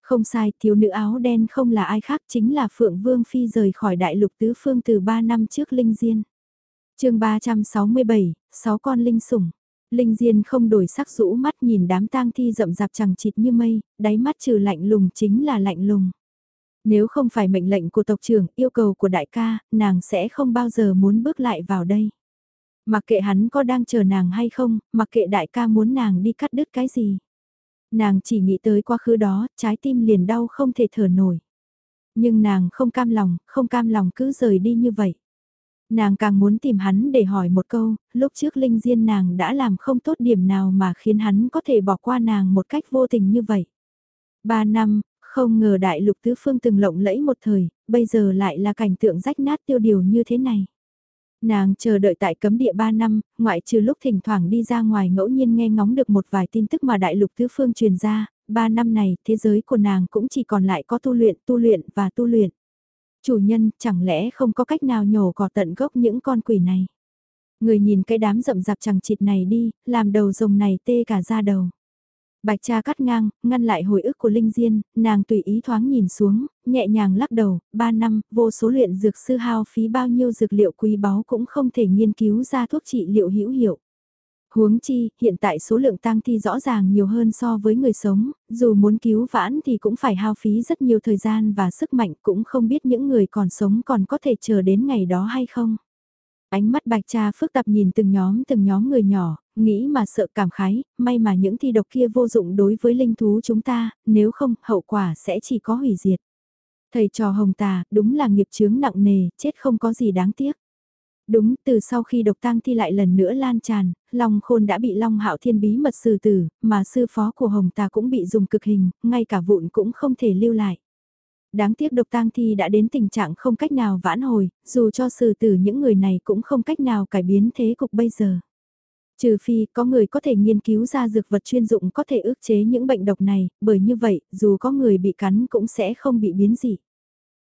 Không sai, thiếu nữ áo đen không là ai khác chính là Phượng Vương Phi rời khỏi đại lục tứ phương từ 3 năm trước Linh Diên. chương 367, 6 con Linh sủng. Linh Diên không đổi sắc rũ mắt nhìn đám tang thi rậm rạp chẳng chịt như mây, đáy mắt trừ lạnh lùng chính là lạnh lùng. Nếu không phải mệnh lệnh của tộc trưởng, yêu cầu của đại ca, nàng sẽ không bao giờ muốn bước lại vào đây. Mặc kệ hắn có đang chờ nàng hay không, mặc kệ đại ca muốn nàng đi cắt đứt cái gì. Nàng chỉ nghĩ tới quá khứ đó, trái tim liền đau không thể thở nổi. Nhưng nàng không cam lòng, không cam lòng cứ rời đi như vậy. Nàng càng muốn tìm hắn để hỏi một câu, lúc trước Linh Diên nàng đã làm không tốt điểm nào mà khiến hắn có thể bỏ qua nàng một cách vô tình như vậy. Ba năm, không ngờ đại lục tứ phương từng lộng lẫy một thời, bây giờ lại là cảnh tượng rách nát tiêu điều như thế này. Nàng chờ đợi tại cấm địa 3 năm, ngoại trừ lúc thỉnh thoảng đi ra ngoài ngẫu nhiên nghe ngóng được một vài tin tức mà đại lục tứ phương truyền ra, 3 năm này thế giới của nàng cũng chỉ còn lại có tu luyện, tu luyện và tu luyện. Chủ nhân chẳng lẽ không có cách nào nhổ cỏ tận gốc những con quỷ này. Người nhìn cái đám rậm rạp chẳng chịt này đi, làm đầu rồng này tê cả da đầu. Bạch cha cắt ngang, ngăn lại hồi ức của Linh Diên, nàng tùy ý thoáng nhìn xuống, nhẹ nhàng lắc đầu, ba năm, vô số luyện dược sư hao phí bao nhiêu dược liệu quý báu cũng không thể nghiên cứu ra thuốc trị liệu hữu hiệu. Huống chi, hiện tại số lượng tang thi rõ ràng nhiều hơn so với người sống, dù muốn cứu vãn thì cũng phải hao phí rất nhiều thời gian và sức mạnh cũng không biết những người còn sống còn có thể chờ đến ngày đó hay không. Ánh mắt bạch cha phức tạp nhìn từng nhóm từng nhóm người nhỏ, nghĩ mà sợ cảm khái, may mà những thi độc kia vô dụng đối với linh thú chúng ta, nếu không hậu quả sẽ chỉ có hủy diệt. Thầy trò hồng tà, đúng là nghiệp chướng nặng nề, chết không có gì đáng tiếc. Đúng, từ sau khi độc tang thi lại lần nữa lan tràn, Long Khôn đã bị Long Hạo Thiên bí mật sư tử, mà sư phó của Hồng Tà cũng bị dùng cực hình, ngay cả vụn cũng không thể lưu lại. Đáng tiếc độc tang thi đã đến tình trạng không cách nào vãn hồi, dù cho xử tử những người này cũng không cách nào cải biến thế cục bây giờ. Trừ phi có người có thể nghiên cứu ra dược vật chuyên dụng có thể ức chế những bệnh độc này, bởi như vậy, dù có người bị cắn cũng sẽ không bị biến dị.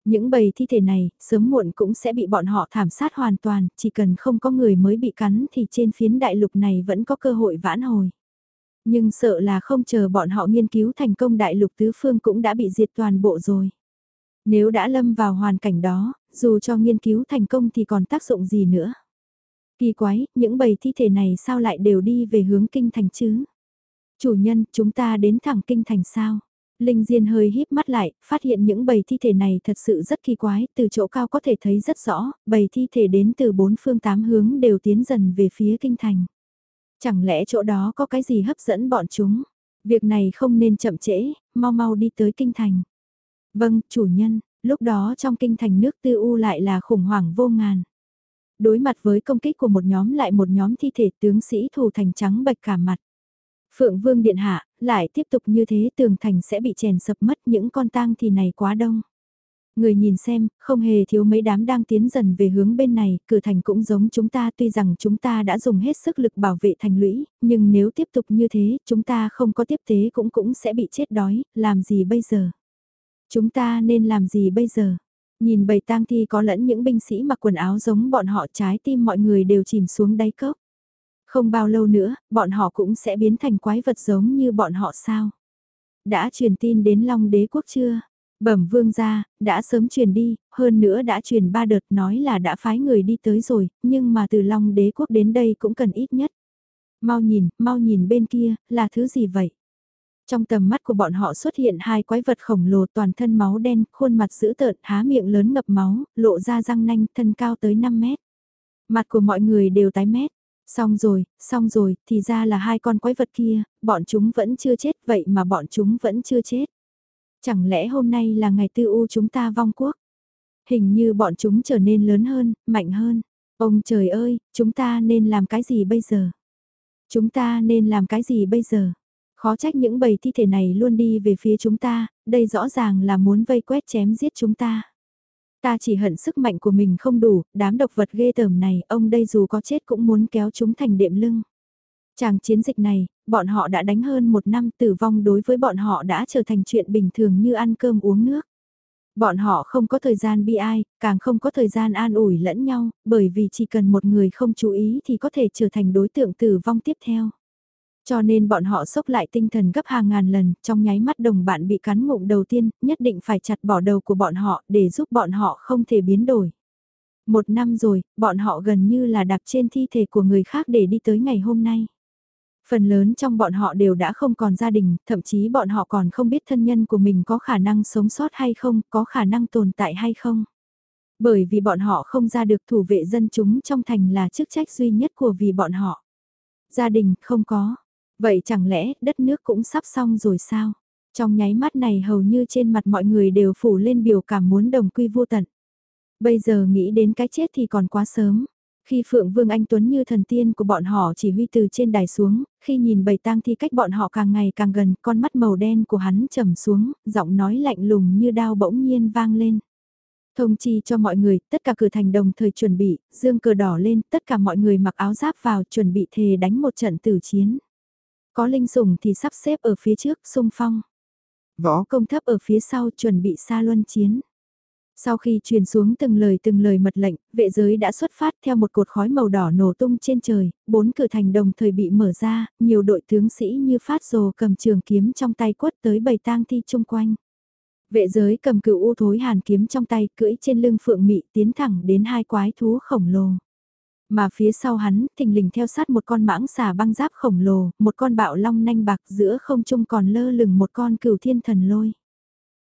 Những bầy thi thể này, sớm muộn cũng sẽ bị bọn họ thảm sát hoàn toàn, chỉ cần không có người mới bị cắn thì trên phiến đại lục này vẫn có cơ hội vãn hồi. Nhưng sợ là không chờ bọn họ nghiên cứu thành công đại lục tứ phương cũng đã bị diệt toàn bộ rồi. Nếu đã lâm vào hoàn cảnh đó, dù cho nghiên cứu thành công thì còn tác dụng gì nữa. Kỳ quái, những bầy thi thể này sao lại đều đi về hướng kinh thành chứ? Chủ nhân, chúng ta đến thẳng kinh thành sao? Linh Diên hơi híp mắt lại, phát hiện những bầy thi thể này thật sự rất kỳ quái, từ chỗ cao có thể thấy rất rõ, bầy thi thể đến từ bốn phương tám hướng đều tiến dần về phía kinh thành. Chẳng lẽ chỗ đó có cái gì hấp dẫn bọn chúng? Việc này không nên chậm trễ, mau mau đi tới kinh thành. Vâng, chủ nhân, lúc đó trong kinh thành nước tư u lại là khủng hoảng vô ngàn. Đối mặt với công kích của một nhóm lại một nhóm thi thể tướng sĩ thù thành trắng bạch cả mặt. Phượng Vương Điện Hạ, lại tiếp tục như thế tường thành sẽ bị chèn sập mất những con tang thì này quá đông. Người nhìn xem, không hề thiếu mấy đám đang tiến dần về hướng bên này, cửa thành cũng giống chúng ta tuy rằng chúng ta đã dùng hết sức lực bảo vệ thành lũy, nhưng nếu tiếp tục như thế, chúng ta không có tiếp tế cũng cũng sẽ bị chết đói, làm gì bây giờ? Chúng ta nên làm gì bây giờ? Nhìn bầy tang thi có lẫn những binh sĩ mặc quần áo giống bọn họ trái tim mọi người đều chìm xuống đáy cốc. Không bao lâu nữa, bọn họ cũng sẽ biến thành quái vật giống như bọn họ sao? Đã truyền tin đến Long đế quốc chưa? Bẩm vương ra, đã sớm truyền đi, hơn nữa đã truyền ba đợt nói là đã phái người đi tới rồi, nhưng mà từ Long đế quốc đến đây cũng cần ít nhất. Mau nhìn, mau nhìn bên kia, là thứ gì vậy? Trong tầm mắt của bọn họ xuất hiện hai quái vật khổng lồ toàn thân máu đen, khuôn mặt dữ tợn, há miệng lớn ngập máu, lộ ra răng nanh, thân cao tới 5 mét. Mặt của mọi người đều tái mét. Xong rồi, xong rồi, thì ra là hai con quái vật kia, bọn chúng vẫn chưa chết vậy mà bọn chúng vẫn chưa chết. Chẳng lẽ hôm nay là ngày tư u chúng ta vong quốc? Hình như bọn chúng trở nên lớn hơn, mạnh hơn. Ông trời ơi, chúng ta nên làm cái gì bây giờ? Chúng ta nên làm cái gì bây giờ? Khó trách những bầy thi thể này luôn đi về phía chúng ta, đây rõ ràng là muốn vây quét chém giết chúng ta. Ta chỉ hận sức mạnh của mình không đủ, đám độc vật ghê tởm này, ông đây dù có chết cũng muốn kéo chúng thành đệm lưng. Chàng chiến dịch này, bọn họ đã đánh hơn một năm tử vong đối với bọn họ đã trở thành chuyện bình thường như ăn cơm uống nước. Bọn họ không có thời gian bi ai, càng không có thời gian an ủi lẫn nhau, bởi vì chỉ cần một người không chú ý thì có thể trở thành đối tượng tử vong tiếp theo. Cho nên bọn họ sốc lại tinh thần gấp hàng ngàn lần, trong nháy mắt đồng bạn bị cắn ngụm đầu tiên, nhất định phải chặt bỏ đầu của bọn họ để giúp bọn họ không thể biến đổi. Một năm rồi, bọn họ gần như là đạp trên thi thể của người khác để đi tới ngày hôm nay. Phần lớn trong bọn họ đều đã không còn gia đình, thậm chí bọn họ còn không biết thân nhân của mình có khả năng sống sót hay không, có khả năng tồn tại hay không. Bởi vì bọn họ không ra được thủ vệ dân chúng trong thành là chức trách duy nhất của vì bọn họ. Gia đình không có, Vậy chẳng lẽ đất nước cũng sắp xong rồi sao? Trong nháy mắt này hầu như trên mặt mọi người đều phủ lên biểu cảm muốn đồng quy vô tận. Bây giờ nghĩ đến cái chết thì còn quá sớm. Khi Phượng Vương Anh Tuấn như thần tiên của bọn họ chỉ huy từ trên đài xuống, khi nhìn bầy tang thi cách bọn họ càng ngày càng gần, con mắt màu đen của hắn trầm xuống, giọng nói lạnh lùng như đao bỗng nhiên vang lên. Thông chi cho mọi người, tất cả cửa thành đồng thời chuẩn bị, dương cờ đỏ lên, tất cả mọi người mặc áo giáp vào chuẩn bị thề đánh một trận tử chiến. Có linh sủng thì sắp xếp ở phía trước, sung phong. Võ công thấp ở phía sau chuẩn bị xa luân chiến. Sau khi truyền xuống từng lời từng lời mật lệnh, vệ giới đã xuất phát theo một cột khói màu đỏ nổ tung trên trời, bốn cửa thành đồng thời bị mở ra, nhiều đội tướng sĩ như phát rồ cầm trường kiếm trong tay quất tới bầy tang thi chung quanh. Vệ giới cầm cựu u thối hàn kiếm trong tay cưỡi trên lưng phượng mị tiến thẳng đến hai quái thú khổng lồ. Mà phía sau hắn, thình lình theo sát một con mãng xà băng giáp khổng lồ, một con bạo long nanh bạc giữa không trung còn lơ lửng một con cửu thiên thần lôi.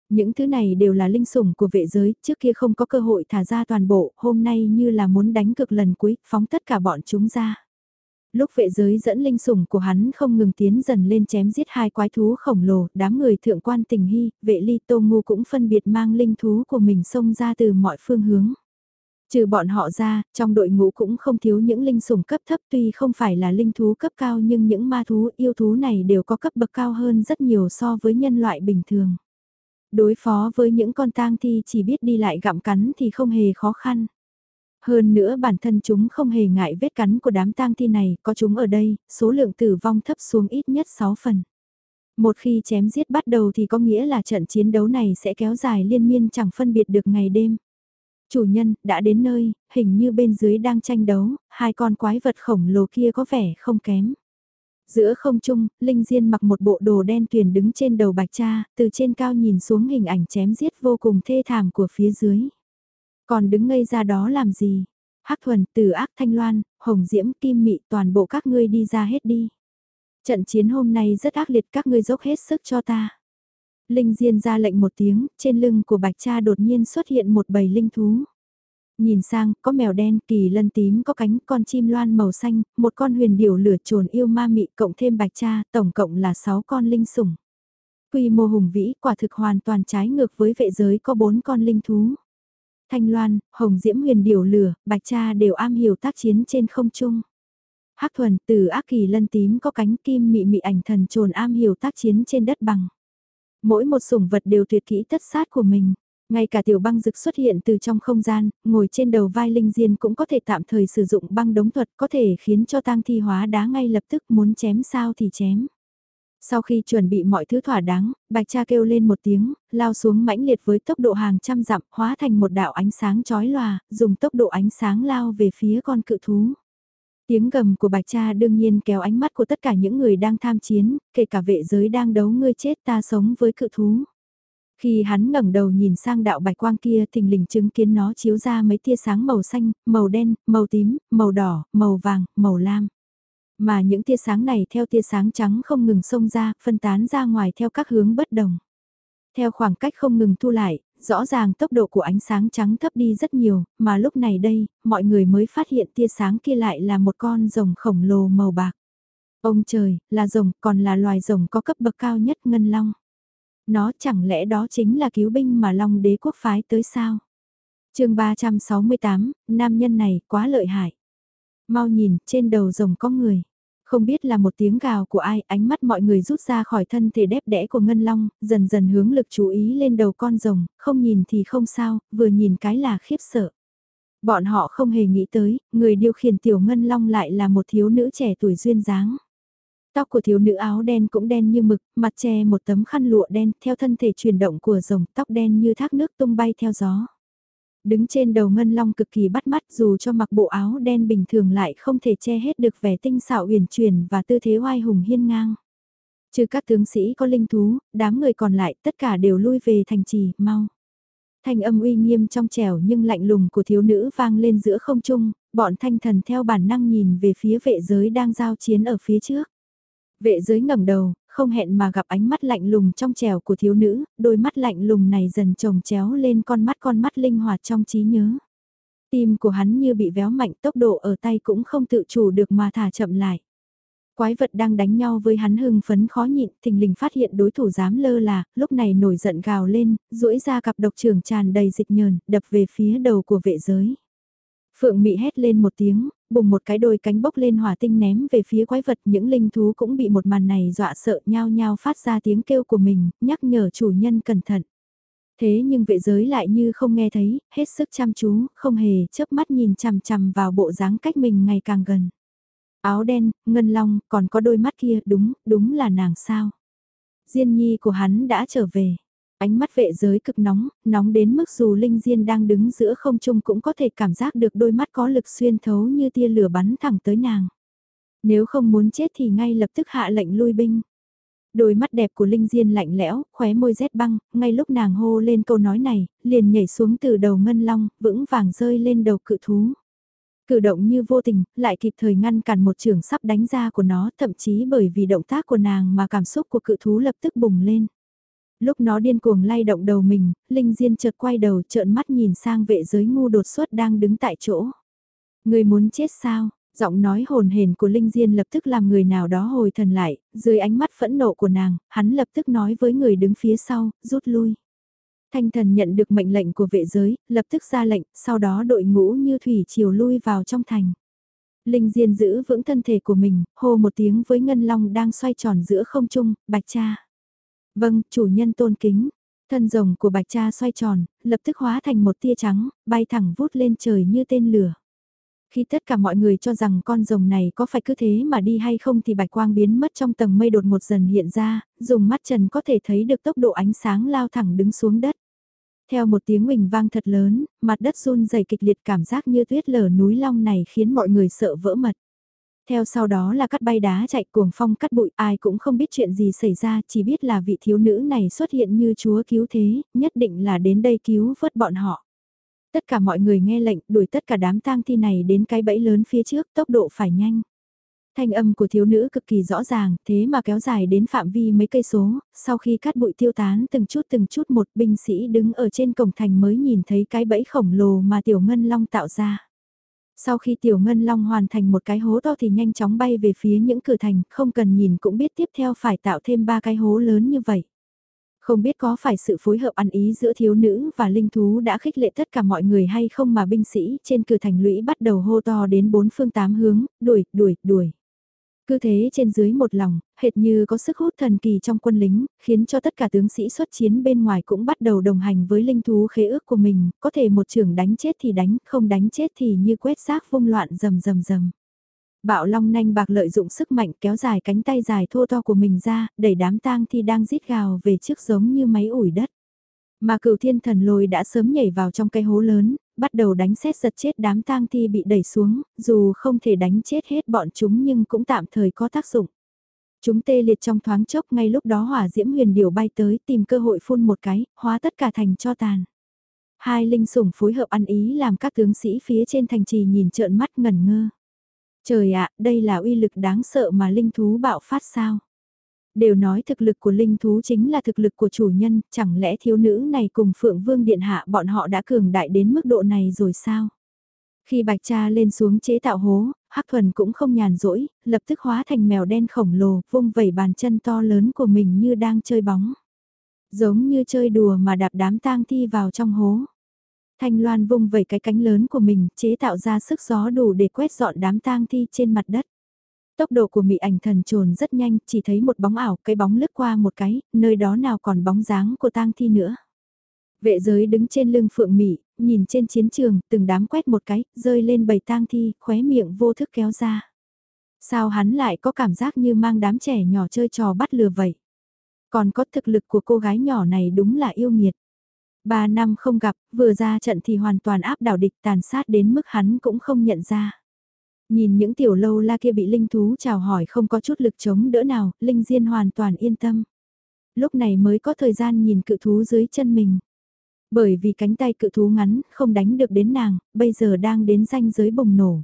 Những thứ này đều là linh sủng của vệ giới, trước kia không có cơ hội thả ra toàn bộ, hôm nay như là muốn đánh cực lần cuối, phóng tất cả bọn chúng ra. Lúc vệ giới dẫn linh sủng của hắn không ngừng tiến dần lên chém giết hai quái thú khổng lồ, đám người thượng quan tình hy, vệ ly tô ngu cũng phân biệt mang linh thú của mình xông ra từ mọi phương hướng. Trừ bọn họ ra, trong đội ngũ cũng không thiếu những linh sủng cấp thấp tuy không phải là linh thú cấp cao nhưng những ma thú yêu thú này đều có cấp bậc cao hơn rất nhiều so với nhân loại bình thường. Đối phó với những con tang thi chỉ biết đi lại gặm cắn thì không hề khó khăn. Hơn nữa bản thân chúng không hề ngại vết cắn của đám tang thi này, có chúng ở đây, số lượng tử vong thấp xuống ít nhất 6 phần. Một khi chém giết bắt đầu thì có nghĩa là trận chiến đấu này sẽ kéo dài liên miên chẳng phân biệt được ngày đêm. Chủ nhân, đã đến nơi, hình như bên dưới đang tranh đấu, hai con quái vật khổng lồ kia có vẻ không kém. Giữa không trung, Linh Diên mặc một bộ đồ đen tuyền đứng trên đầu bạch cha, từ trên cao nhìn xuống hình ảnh chém giết vô cùng thê thảm của phía dưới. Còn đứng ngây ra đó làm gì? Hắc thuần, từ ác thanh loan, hồng diễm, kim mị toàn bộ các ngươi đi ra hết đi. Trận chiến hôm nay rất ác liệt các ngươi dốc hết sức cho ta. Linh Diên ra lệnh một tiếng, trên lưng của bạch cha đột nhiên xuất hiện một bầy linh thú. Nhìn sang, có mèo đen, kỳ lân tím có cánh, con chim loan màu xanh, một con huyền điểu lửa trồn yêu ma mị cộng thêm bạch cha, tổng cộng là 6 con linh sủng. Quy mô hùng vĩ quả thực hoàn toàn trái ngược với vệ giới có 4 con linh thú. Thanh Loan, Hồng Diễm huyền điểu lửa, Bạch Cha đều am hiểu tác chiến trên không trung. Hắc thuần, từ ác kỳ lân tím có cánh kim mị mị ảnh thần trồn am hiểu tác chiến trên đất bằng. Mỗi một sủng vật đều tuyệt kỹ tất sát của mình. Ngay cả tiểu băng rực xuất hiện từ trong không gian, ngồi trên đầu vai linh diên cũng có thể tạm thời sử dụng băng đống thuật có thể khiến cho tang thi hóa đá ngay lập tức muốn chém sao thì chém. Sau khi chuẩn bị mọi thứ thỏa đáng, bạch cha kêu lên một tiếng, lao xuống mãnh liệt với tốc độ hàng trăm dặm, hóa thành một đạo ánh sáng chói lòa, dùng tốc độ ánh sáng lao về phía con cự thú. Tiếng gầm của bạch cha đương nhiên kéo ánh mắt của tất cả những người đang tham chiến, kể cả vệ giới đang đấu ngươi chết ta sống với cự thú. Khi hắn ngẩng đầu nhìn sang đạo bạch quang kia thình lình chứng kiến nó chiếu ra mấy tia sáng màu xanh, màu đen, màu tím, màu đỏ, màu vàng, màu lam. Mà những tia sáng này theo tia sáng trắng không ngừng xông ra, phân tán ra ngoài theo các hướng bất đồng. Theo khoảng cách không ngừng thu lại, rõ ràng tốc độ của ánh sáng trắng thấp đi rất nhiều, mà lúc này đây, mọi người mới phát hiện tia sáng kia lại là một con rồng khổng lồ màu bạc. Ông trời, là rồng, còn là loài rồng có cấp bậc cao nhất ngân long. Nó chẳng lẽ đó chính là cứu binh mà long đế quốc phái tới sao? chương 368, nam nhân này quá lợi hại. Mau nhìn, trên đầu rồng có người. Không biết là một tiếng gào của ai, ánh mắt mọi người rút ra khỏi thân thể đẹp đẽ của Ngân Long, dần dần hướng lực chú ý lên đầu con rồng, không nhìn thì không sao, vừa nhìn cái là khiếp sợ. Bọn họ không hề nghĩ tới, người điều khiển tiểu Ngân Long lại là một thiếu nữ trẻ tuổi duyên dáng. Tóc của thiếu nữ áo đen cũng đen như mực, mặt che một tấm khăn lụa đen theo thân thể chuyển động của rồng tóc đen như thác nước tung bay theo gió. Đứng trên đầu ngân long cực kỳ bắt mắt dù cho mặc bộ áo đen bình thường lại không thể che hết được vẻ tinh xảo uyển chuyển và tư thế oai hùng hiên ngang. Trừ các tướng sĩ có linh thú, đám người còn lại tất cả đều lui về thành trì, mau. Thanh âm uy nghiêm trong trẻo nhưng lạnh lùng của thiếu nữ vang lên giữa không trung, bọn thanh thần theo bản năng nhìn về phía vệ giới đang giao chiến ở phía trước. Vệ giới ngẩng đầu, không hẹn mà gặp ánh mắt lạnh lùng trong trèo của thiếu nữ, đôi mắt lạnh lùng này dần trồng chéo lên con mắt con mắt linh hoạt trong trí nhớ. Tim của hắn như bị véo mạnh tốc độ ở tay cũng không tự chủ được mà thả chậm lại. Quái vật đang đánh nhau với hắn hưng phấn khó nhịn, thình lình phát hiện đối thủ dám lơ là, lúc này nổi giận gào lên, duỗi ra cặp độc trường tràn đầy dịch nhờn, đập về phía đầu của vệ giới. Phượng Mị hét lên một tiếng, bùng một cái đôi cánh bốc lên hỏa tinh ném về phía quái vật. Những linh thú cũng bị một màn này dọa sợ nhao nhao phát ra tiếng kêu của mình, nhắc nhở chủ nhân cẩn thận. Thế nhưng vệ giới lại như không nghe thấy, hết sức chăm chú, không hề chớp mắt nhìn chằm chằm vào bộ dáng cách mình ngày càng gần. Áo đen, ngân long, còn có đôi mắt kia, đúng, đúng là nàng sao. Diên nhi của hắn đã trở về. Ánh mắt vệ giới cực nóng, nóng đến mức dù Linh Diên đang đứng giữa không trung cũng có thể cảm giác được đôi mắt có lực xuyên thấu như tia lửa bắn thẳng tới nàng. Nếu không muốn chết thì ngay lập tức hạ lệnh lui binh. Đôi mắt đẹp của Linh Diên lạnh lẽo, khóe môi rét băng, ngay lúc nàng hô lên câu nói này, liền nhảy xuống từ đầu ngân long, vững vàng rơi lên đầu cự thú. Cử động như vô tình, lại kịp thời ngăn cản một trường sắp đánh ra của nó, thậm chí bởi vì động tác của nàng mà cảm xúc của cự thú lập tức bùng lên. Lúc nó điên cuồng lay động đầu mình, Linh Diên chợt quay đầu trợn mắt nhìn sang vệ giới ngu đột xuất đang đứng tại chỗ. Người muốn chết sao? Giọng nói hồn hền của Linh Diên lập tức làm người nào đó hồi thần lại, dưới ánh mắt phẫn nộ của nàng, hắn lập tức nói với người đứng phía sau, rút lui. Thanh thần nhận được mệnh lệnh của vệ giới, lập tức ra lệnh, sau đó đội ngũ như thủy chiều lui vào trong thành. Linh Diên giữ vững thân thể của mình, hô một tiếng với Ngân Long đang xoay tròn giữa không trung, bạch cha. Vâng, chủ nhân tôn kính. Thân rồng của bạch cha xoay tròn, lập tức hóa thành một tia trắng, bay thẳng vút lên trời như tên lửa. Khi tất cả mọi người cho rằng con rồng này có phải cứ thế mà đi hay không thì bạch quang biến mất trong tầng mây đột một dần hiện ra, dùng mắt trần có thể thấy được tốc độ ánh sáng lao thẳng đứng xuống đất. Theo một tiếng huỳnh vang thật lớn, mặt đất run dày kịch liệt cảm giác như tuyết lở núi long này khiến mọi người sợ vỡ mật. Theo sau đó là cắt bay đá chạy cuồng phong cắt bụi ai cũng không biết chuyện gì xảy ra chỉ biết là vị thiếu nữ này xuất hiện như chúa cứu thế, nhất định là đến đây cứu vớt bọn họ. Tất cả mọi người nghe lệnh đuổi tất cả đám tang thi này đến cái bẫy lớn phía trước tốc độ phải nhanh. Thanh âm của thiếu nữ cực kỳ rõ ràng, thế mà kéo dài đến phạm vi mấy cây số, sau khi cắt bụi tiêu tán từng chút từng chút một binh sĩ đứng ở trên cổng thành mới nhìn thấy cái bẫy khổng lồ mà tiểu ngân long tạo ra. Sau khi tiểu ngân long hoàn thành một cái hố to thì nhanh chóng bay về phía những cửa thành, không cần nhìn cũng biết tiếp theo phải tạo thêm ba cái hố lớn như vậy. Không biết có phải sự phối hợp ăn ý giữa thiếu nữ và linh thú đã khích lệ tất cả mọi người hay không mà binh sĩ trên cửa thành lũy bắt đầu hô to đến bốn phương tám hướng, đuổi, đuổi, đuổi. Cứ thế trên dưới một lòng, hệt như có sức hút thần kỳ trong quân lính, khiến cho tất cả tướng sĩ xuất chiến bên ngoài cũng bắt đầu đồng hành với linh thú khế ước của mình, có thể một trưởng đánh chết thì đánh, không đánh chết thì như quét xác vung loạn rầm rầm rầm. Bạo long nanh bạc lợi dụng sức mạnh kéo dài cánh tay dài thô to của mình ra, đẩy đám tang thi đang rít gào về trước giống như máy ủi đất. Mà cựu thiên thần lôi đã sớm nhảy vào trong cái hố lớn, bắt đầu đánh xét giật chết đám tang thi bị đẩy xuống, dù không thể đánh chết hết bọn chúng nhưng cũng tạm thời có tác dụng. Chúng tê liệt trong thoáng chốc ngay lúc đó hỏa diễm huyền điều bay tới tìm cơ hội phun một cái, hóa tất cả thành cho tàn. Hai linh sủng phối hợp ăn ý làm các tướng sĩ phía trên thành trì nhìn trợn mắt ngẩn ngơ. Trời ạ, đây là uy lực đáng sợ mà linh thú bạo phát sao? Đều nói thực lực của linh thú chính là thực lực của chủ nhân, chẳng lẽ thiếu nữ này cùng Phượng Vương Điện Hạ bọn họ đã cường đại đến mức độ này rồi sao? Khi bạch cha lên xuống chế tạo hố, Hắc Thuần cũng không nhàn rỗi, lập tức hóa thành mèo đen khổng lồ, vung vẩy bàn chân to lớn của mình như đang chơi bóng. Giống như chơi đùa mà đạp đám tang thi vào trong hố. Thanh Loan vung vẩy cái cánh lớn của mình, chế tạo ra sức gió đủ để quét dọn đám tang thi trên mặt đất. Tốc độ của mị ảnh thần trồn rất nhanh, chỉ thấy một bóng ảo, cái bóng lướt qua một cái, nơi đó nào còn bóng dáng của tang thi nữa. Vệ giới đứng trên lưng phượng mị, nhìn trên chiến trường, từng đám quét một cái, rơi lên bầy tang thi, khóe miệng vô thức kéo ra. Sao hắn lại có cảm giác như mang đám trẻ nhỏ chơi trò bắt lừa vậy? Còn có thực lực của cô gái nhỏ này đúng là yêu nghiệt. Ba năm không gặp, vừa ra trận thì hoàn toàn áp đảo địch tàn sát đến mức hắn cũng không nhận ra. Nhìn những tiểu lâu la kia bị linh thú chào hỏi không có chút lực chống đỡ nào, linh diên hoàn toàn yên tâm. Lúc này mới có thời gian nhìn cự thú dưới chân mình. Bởi vì cánh tay cự thú ngắn, không đánh được đến nàng, bây giờ đang đến ranh giới bùng nổ.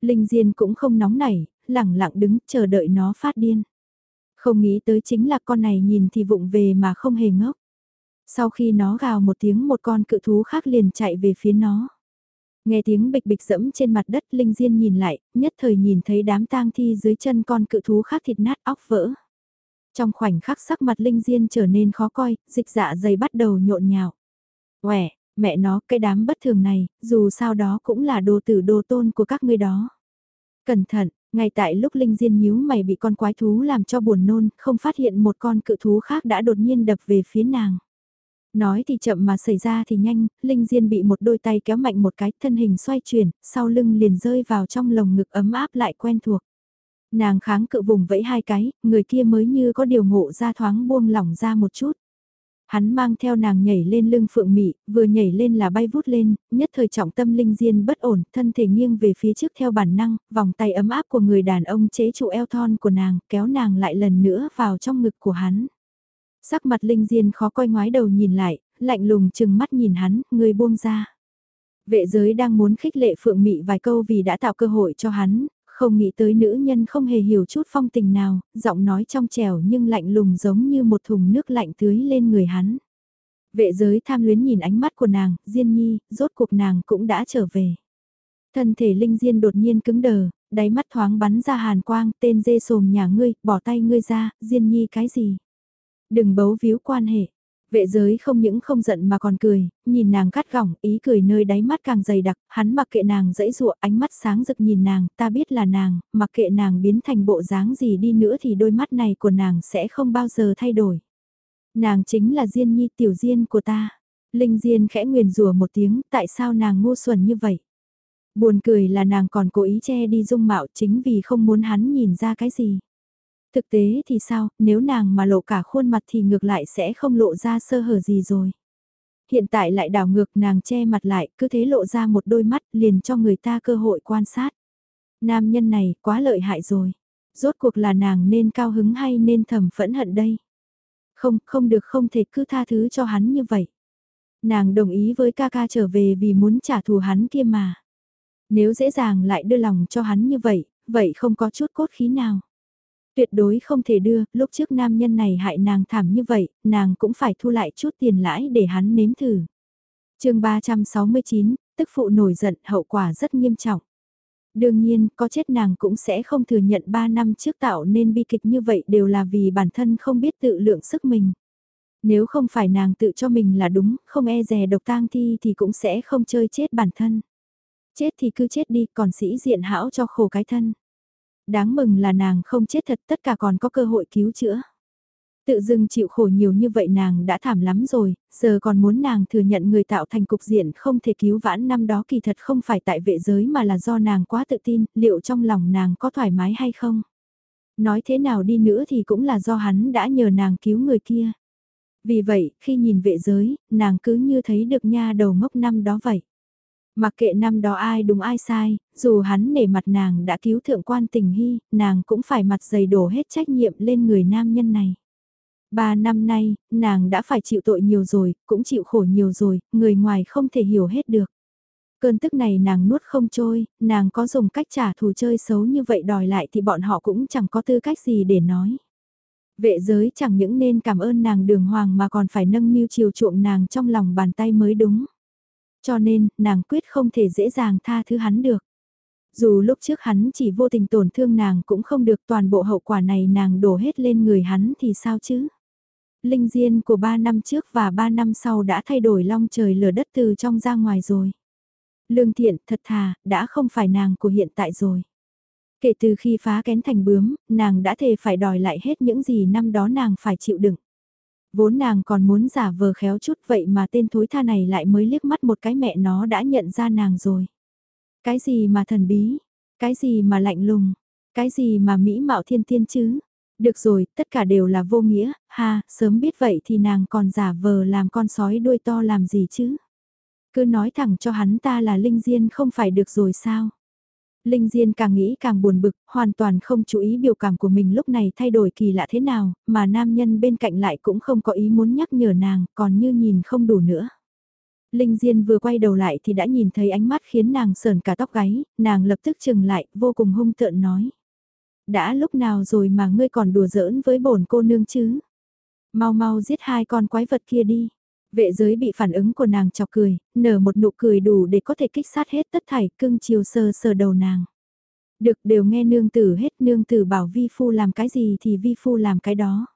Linh diên cũng không nóng nảy, lẳng lặng đứng chờ đợi nó phát điên. Không nghĩ tới chính là con này nhìn thì vụng về mà không hề ngốc. Sau khi nó gào một tiếng một con cự thú khác liền chạy về phía nó. Nghe tiếng bịch bịch dẫm trên mặt đất Linh Diên nhìn lại, nhất thời nhìn thấy đám tang thi dưới chân con cự thú khác thịt nát óc vỡ. Trong khoảnh khắc sắc mặt Linh Diên trở nên khó coi, dịch dạ dày bắt đầu nhộn nhạo. Quẻ, mẹ nó, cái đám bất thường này, dù sao đó cũng là đồ tử đồ tôn của các ngươi đó. Cẩn thận, ngay tại lúc Linh Diên nhíu mày bị con quái thú làm cho buồn nôn, không phát hiện một con cự thú khác đã đột nhiên đập về phía nàng. Nói thì chậm mà xảy ra thì nhanh, Linh Diên bị một đôi tay kéo mạnh một cái, thân hình xoay chuyển, sau lưng liền rơi vào trong lồng ngực ấm áp lại quen thuộc. Nàng kháng cự vùng vẫy hai cái, người kia mới như có điều ngộ ra thoáng buông lỏng ra một chút. Hắn mang theo nàng nhảy lên lưng phượng mị, vừa nhảy lên là bay vút lên, nhất thời trọng tâm linh diên bất ổn, thân thể nghiêng về phía trước theo bản năng, vòng tay ấm áp của người đàn ông chế trụ eo thon của nàng, kéo nàng lại lần nữa vào trong ngực của hắn. Sắc mặt Linh Diên khó coi ngoái đầu nhìn lại, lạnh lùng chừng mắt nhìn hắn, người buông ra. Vệ giới đang muốn khích lệ Phượng Mị vài câu vì đã tạo cơ hội cho hắn, không nghĩ tới nữ nhân không hề hiểu chút phong tình nào, giọng nói trong trẻo nhưng lạnh lùng giống như một thùng nước lạnh tưới lên người hắn. Vệ giới tham luyến nhìn ánh mắt của nàng, Diên Nhi, rốt cuộc nàng cũng đã trở về. Thân thể Linh Diên đột nhiên cứng đờ, đáy mắt thoáng bắn ra hàn quang, tên dê sồm nhà ngươi, bỏ tay ngươi ra, Diên Nhi cái gì? Đừng bấu víu quan hệ. Vệ giới không những không giận mà còn cười, nhìn nàng cắt gỏng, ý cười nơi đáy mắt càng dày đặc, hắn mặc kệ nàng dẫy dụa, ánh mắt sáng rực nhìn nàng, ta biết là nàng, mặc kệ nàng biến thành bộ dáng gì đi nữa thì đôi mắt này của nàng sẽ không bao giờ thay đổi. Nàng chính là Diên Nhi tiểu Diên của ta. Linh Diên khẽ nguyền rủa một tiếng, tại sao nàng ngu xuẩn như vậy? Buồn cười là nàng còn cố ý che đi dung mạo chính vì không muốn hắn nhìn ra cái gì. Thực tế thì sao, nếu nàng mà lộ cả khuôn mặt thì ngược lại sẽ không lộ ra sơ hở gì rồi. Hiện tại lại đảo ngược nàng che mặt lại, cứ thế lộ ra một đôi mắt liền cho người ta cơ hội quan sát. Nam nhân này quá lợi hại rồi. Rốt cuộc là nàng nên cao hứng hay nên thầm phẫn hận đây? Không, không được không thể cứ tha thứ cho hắn như vậy. Nàng đồng ý với ca ca trở về vì muốn trả thù hắn kia mà. Nếu dễ dàng lại đưa lòng cho hắn như vậy, vậy không có chút cốt khí nào. Tuyệt đối không thể đưa, lúc trước nam nhân này hại nàng thảm như vậy, nàng cũng phải thu lại chút tiền lãi để hắn nếm thử. chương 369, tức phụ nổi giận hậu quả rất nghiêm trọng. Đương nhiên, có chết nàng cũng sẽ không thừa nhận 3 năm trước tạo nên bi kịch như vậy đều là vì bản thân không biết tự lượng sức mình. Nếu không phải nàng tự cho mình là đúng, không e dè độc tang thi thì cũng sẽ không chơi chết bản thân. Chết thì cứ chết đi, còn sĩ diện hão cho khổ cái thân. Đáng mừng là nàng không chết thật tất cả còn có cơ hội cứu chữa. Tự dưng chịu khổ nhiều như vậy nàng đã thảm lắm rồi, giờ còn muốn nàng thừa nhận người tạo thành cục diện không thể cứu vãn năm đó kỳ thật không phải tại vệ giới mà là do nàng quá tự tin, liệu trong lòng nàng có thoải mái hay không? Nói thế nào đi nữa thì cũng là do hắn đã nhờ nàng cứu người kia. Vì vậy, khi nhìn vệ giới, nàng cứ như thấy được nha đầu ngốc năm đó vậy. Mặc kệ năm đó ai đúng ai sai, dù hắn nể mặt nàng đã cứu thượng quan tình hy, nàng cũng phải mặt dày đổ hết trách nhiệm lên người nam nhân này. Ba năm nay, nàng đã phải chịu tội nhiều rồi, cũng chịu khổ nhiều rồi, người ngoài không thể hiểu hết được. Cơn tức này nàng nuốt không trôi, nàng có dùng cách trả thù chơi xấu như vậy đòi lại thì bọn họ cũng chẳng có tư cách gì để nói. Vệ giới chẳng những nên cảm ơn nàng đường hoàng mà còn phải nâng niu chiều chuộng nàng trong lòng bàn tay mới đúng. Cho nên, nàng quyết không thể dễ dàng tha thứ hắn được. Dù lúc trước hắn chỉ vô tình tổn thương nàng cũng không được toàn bộ hậu quả này nàng đổ hết lên người hắn thì sao chứ? Linh diên của ba năm trước và ba năm sau đã thay đổi long trời lở đất từ trong ra ngoài rồi. Lương thiện thật thà, đã không phải nàng của hiện tại rồi. Kể từ khi phá kén thành bướm, nàng đã thề phải đòi lại hết những gì năm đó nàng phải chịu đựng. Vốn nàng còn muốn giả vờ khéo chút vậy mà tên thối tha này lại mới liếc mắt một cái mẹ nó đã nhận ra nàng rồi. Cái gì mà thần bí, cái gì mà lạnh lùng, cái gì mà mỹ mạo thiên tiên chứ. Được rồi, tất cả đều là vô nghĩa, ha, sớm biết vậy thì nàng còn giả vờ làm con sói đuôi to làm gì chứ. Cứ nói thẳng cho hắn ta là linh diên không phải được rồi sao. Linh Diên càng nghĩ càng buồn bực, hoàn toàn không chú ý biểu cảm của mình lúc này thay đổi kỳ lạ thế nào, mà nam nhân bên cạnh lại cũng không có ý muốn nhắc nhở nàng, còn như nhìn không đủ nữa. Linh Diên vừa quay đầu lại thì đã nhìn thấy ánh mắt khiến nàng sờn cả tóc gáy, nàng lập tức chừng lại, vô cùng hung tợn nói. Đã lúc nào rồi mà ngươi còn đùa giỡn với bổn cô nương chứ? Mau mau giết hai con quái vật kia đi. Vệ giới bị phản ứng của nàng chọc cười, nở một nụ cười đủ để có thể kích sát hết tất thảy cưng chiều sờ sờ đầu nàng. Được đều nghe nương tử hết nương tử bảo vi phu làm cái gì thì vi phu làm cái đó.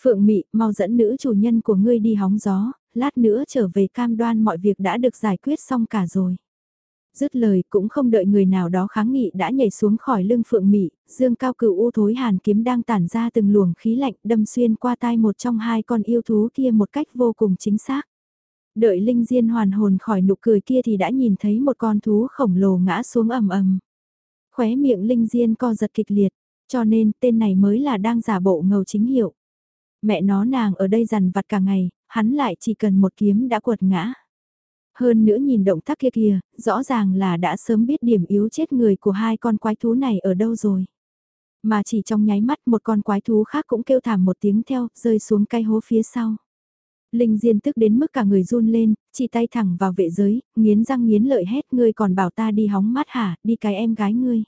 Phượng mị mau dẫn nữ chủ nhân của ngươi đi hóng gió, lát nữa trở về cam đoan mọi việc đã được giải quyết xong cả rồi. Dứt lời cũng không đợi người nào đó kháng nghị đã nhảy xuống khỏi lưng phượng mị, dương cao cửu u thối hàn kiếm đang tản ra từng luồng khí lạnh đâm xuyên qua tai một trong hai con yêu thú kia một cách vô cùng chính xác. Đợi Linh Diên hoàn hồn khỏi nụ cười kia thì đã nhìn thấy một con thú khổng lồ ngã xuống ầm ầm. Khóe miệng Linh Diên co giật kịch liệt, cho nên tên này mới là đang giả bộ ngầu chính hiệu. Mẹ nó nàng ở đây dằn vặt cả ngày, hắn lại chỉ cần một kiếm đã quật ngã. Hơn nữa nhìn động tác kia kìa, rõ ràng là đã sớm biết điểm yếu chết người của hai con quái thú này ở đâu rồi. Mà chỉ trong nháy mắt một con quái thú khác cũng kêu thảm một tiếng theo, rơi xuống cây hố phía sau. Linh Diên tức đến mức cả người run lên, chỉ tay thẳng vào vệ giới, nghiến răng nghiến lợi hét ngươi còn bảo ta đi hóng mắt hả, đi cái em gái ngươi.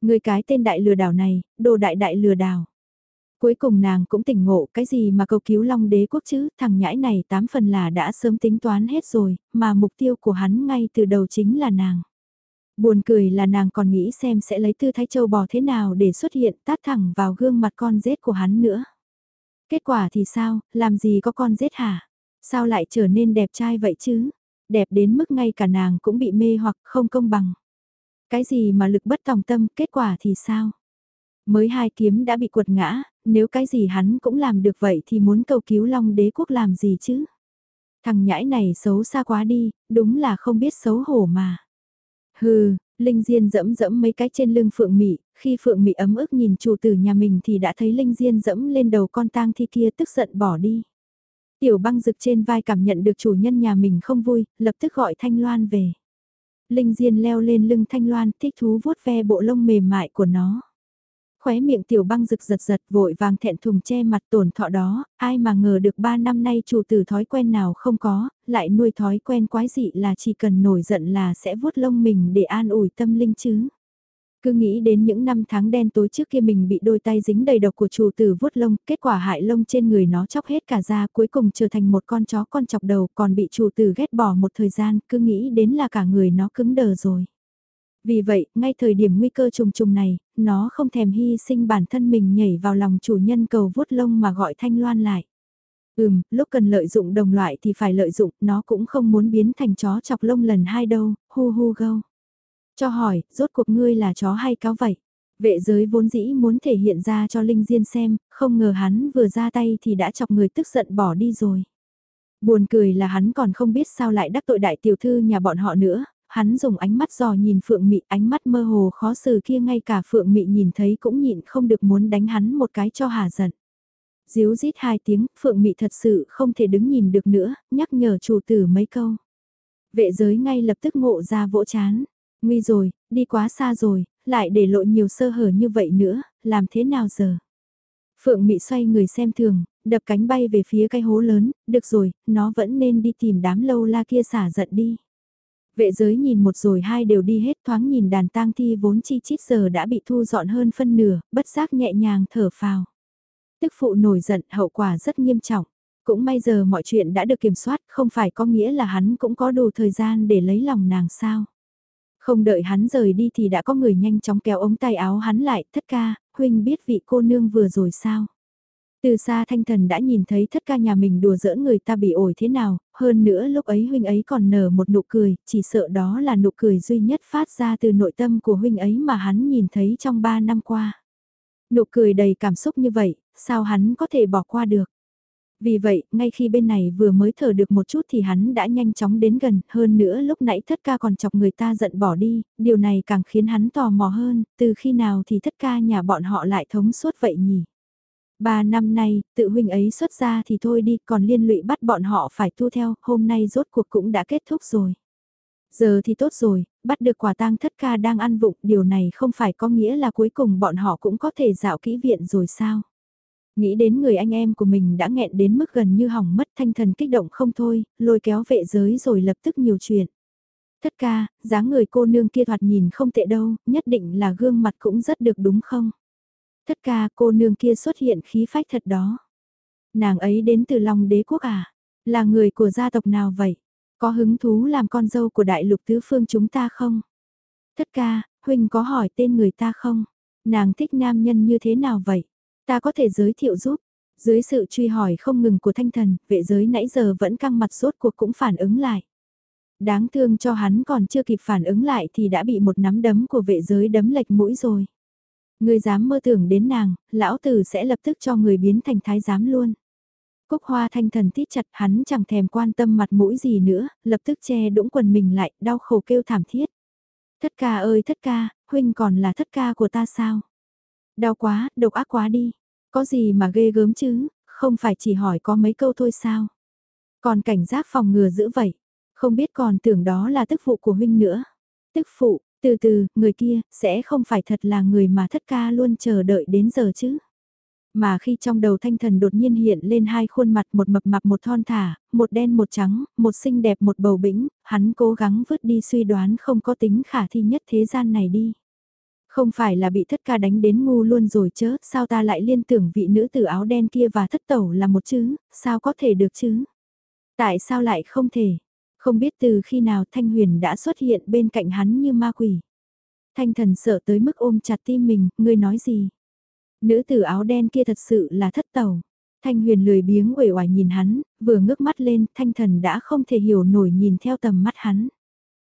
Ngươi cái tên đại lừa đảo này, đồ đại đại lừa đảo. Cuối cùng nàng cũng tỉnh ngộ cái gì mà cầu cứu long đế quốc chứ, thằng nhãi này tám phần là đã sớm tính toán hết rồi, mà mục tiêu của hắn ngay từ đầu chính là nàng. Buồn cười là nàng còn nghĩ xem sẽ lấy tư thái châu bò thế nào để xuất hiện tát thẳng vào gương mặt con rết của hắn nữa. Kết quả thì sao, làm gì có con rết hả? Sao lại trở nên đẹp trai vậy chứ? Đẹp đến mức ngay cả nàng cũng bị mê hoặc không công bằng. Cái gì mà lực bất tòng tâm, kết quả thì sao? Mới hai kiếm đã bị quật ngã, nếu cái gì hắn cũng làm được vậy thì muốn cầu cứu Long đế quốc làm gì chứ? Thằng nhãi này xấu xa quá đi, đúng là không biết xấu hổ mà. Hừ, Linh Diên dẫm dẫm mấy cái trên lưng Phượng Mị, khi Phượng Mị ấm ức nhìn chủ tử nhà mình thì đã thấy Linh Diên dẫm lên đầu con tang thi kia tức giận bỏ đi. Tiểu băng rực trên vai cảm nhận được chủ nhân nhà mình không vui, lập tức gọi Thanh Loan về. Linh Diên leo lên lưng Thanh Loan thích thú vuốt ve bộ lông mềm mại của nó. Khóe miệng tiểu băng rực giật giật vội vàng thẹn thùng che mặt tổn thọ đó, ai mà ngờ được ba năm nay chủ tử thói quen nào không có, lại nuôi thói quen quái dị là chỉ cần nổi giận là sẽ vuốt lông mình để an ủi tâm linh chứ. Cứ nghĩ đến những năm tháng đen tối trước kia mình bị đôi tay dính đầy độc của chủ tử vuốt lông, kết quả hại lông trên người nó chóc hết cả da cuối cùng trở thành một con chó con chọc đầu còn bị chủ tử ghét bỏ một thời gian, cứ nghĩ đến là cả người nó cứng đờ rồi. Vì vậy, ngay thời điểm nguy cơ trùng trùng này, nó không thèm hy sinh bản thân mình nhảy vào lòng chủ nhân cầu vuốt lông mà gọi Thanh Loan lại. Ừm, lúc cần lợi dụng đồng loại thì phải lợi dụng, nó cũng không muốn biến thành chó chọc lông lần hai đâu, hu hu gâu. Cho hỏi, rốt cuộc ngươi là chó hay cáo vậy? Vệ giới vốn dĩ muốn thể hiện ra cho Linh Diên xem, không ngờ hắn vừa ra tay thì đã chọc người tức giận bỏ đi rồi. Buồn cười là hắn còn không biết sao lại đắc tội đại tiểu thư nhà bọn họ nữa, hắn dùng ánh mắt dò nhìn Phượng Mị, ánh mắt mơ hồ khó xử kia ngay cả Phượng Mị nhìn thấy cũng nhịn không được muốn đánh hắn một cái cho hà giận. Díu rít hai tiếng, Phượng Mị thật sự không thể đứng nhìn được nữa, nhắc nhở chủ tử mấy câu. Vệ giới ngay lập tức ngộ ra vỗ chán. Nguy rồi, đi quá xa rồi, lại để lộ nhiều sơ hở như vậy nữa, làm thế nào giờ? Phượng Mị xoay người xem thường, đập cánh bay về phía cái hố lớn, được rồi, nó vẫn nên đi tìm đám lâu la kia xả giận đi. Vệ giới nhìn một rồi hai đều đi hết thoáng nhìn đàn tang thi vốn chi chít giờ đã bị thu dọn hơn phân nửa, bất giác nhẹ nhàng thở phào. Tức phụ nổi giận hậu quả rất nghiêm trọng. Cũng may giờ mọi chuyện đã được kiểm soát, không phải có nghĩa là hắn cũng có đủ thời gian để lấy lòng nàng sao. Không đợi hắn rời đi thì đã có người nhanh chóng kéo ống tay áo hắn lại, thất ca, huynh biết vị cô nương vừa rồi sao. Từ xa thanh thần đã nhìn thấy thất ca nhà mình đùa giỡn người ta bị ổi thế nào, hơn nữa lúc ấy huynh ấy còn nở một nụ cười, chỉ sợ đó là nụ cười duy nhất phát ra từ nội tâm của huynh ấy mà hắn nhìn thấy trong ba năm qua. Nụ cười đầy cảm xúc như vậy, sao hắn có thể bỏ qua được? Vì vậy, ngay khi bên này vừa mới thở được một chút thì hắn đã nhanh chóng đến gần, hơn nữa lúc nãy thất ca còn chọc người ta giận bỏ đi, điều này càng khiến hắn tò mò hơn, từ khi nào thì thất ca nhà bọn họ lại thống suốt vậy nhỉ? Ba năm nay, tự huynh ấy xuất ra thì thôi đi, còn liên lụy bắt bọn họ phải tu theo, hôm nay rốt cuộc cũng đã kết thúc rồi. Giờ thì tốt rồi, bắt được quả tang thất ca đang ăn vụng, điều này không phải có nghĩa là cuối cùng bọn họ cũng có thể dạo kỹ viện rồi sao? Nghĩ đến người anh em của mình đã nghẹn đến mức gần như hỏng mất thanh thần kích động không thôi, lôi kéo vệ giới rồi lập tức nhiều chuyện. Thất ca, dáng người cô nương kia thoạt nhìn không tệ đâu, nhất định là gương mặt cũng rất được đúng không? Thất ca cô nương kia xuất hiện khí phách thật đó. Nàng ấy đến từ Long đế quốc à? Là người của gia tộc nào vậy? Có hứng thú làm con dâu của đại lục tứ phương chúng ta không? Thất ca, Huynh có hỏi tên người ta không? Nàng thích nam nhân như thế nào vậy? Ta có thể giới thiệu giúp. Dưới sự truy hỏi không ngừng của thanh thần, vệ giới nãy giờ vẫn căng mặt sốt cuộc cũng phản ứng lại. Đáng thương cho hắn còn chưa kịp phản ứng lại thì đã bị một nắm đấm của vệ giới đấm lệch mũi rồi. Người dám mơ tưởng đến nàng, lão tử sẽ lập tức cho người biến thành thái giám luôn. Cúc hoa thanh thần tít chặt hắn chẳng thèm quan tâm mặt mũi gì nữa, lập tức che đũng quần mình lại, đau khổ kêu thảm thiết. Thất ca ơi thất ca, huynh còn là thất ca của ta sao? Đau quá, độc ác quá đi. Có gì mà ghê gớm chứ, không phải chỉ hỏi có mấy câu thôi sao? Còn cảnh giác phòng ngừa giữ vậy, không biết còn tưởng đó là tức phụ của huynh nữa. Tức phụ, từ từ, người kia, sẽ không phải thật là người mà thất ca luôn chờ đợi đến giờ chứ. Mà khi trong đầu thanh thần đột nhiên hiện lên hai khuôn mặt một mập mạp một thon thả, một đen một trắng, một xinh đẹp một bầu bĩnh, hắn cố gắng vứt đi suy đoán không có tính khả thi nhất thế gian này đi. Không phải là bị thất ca đánh đến ngu luôn rồi chớ, sao ta lại liên tưởng vị nữ tử áo đen kia và thất tẩu là một chứ, sao có thể được chứ? Tại sao lại không thể? Không biết từ khi nào Thanh Huyền đã xuất hiện bên cạnh hắn như ma quỷ. Thanh thần sợ tới mức ôm chặt tim mình, ngươi nói gì? Nữ tử áo đen kia thật sự là thất tẩu. Thanh huyền lười biếng uể oải nhìn hắn, vừa ngước mắt lên, thanh thần đã không thể hiểu nổi nhìn theo tầm mắt hắn.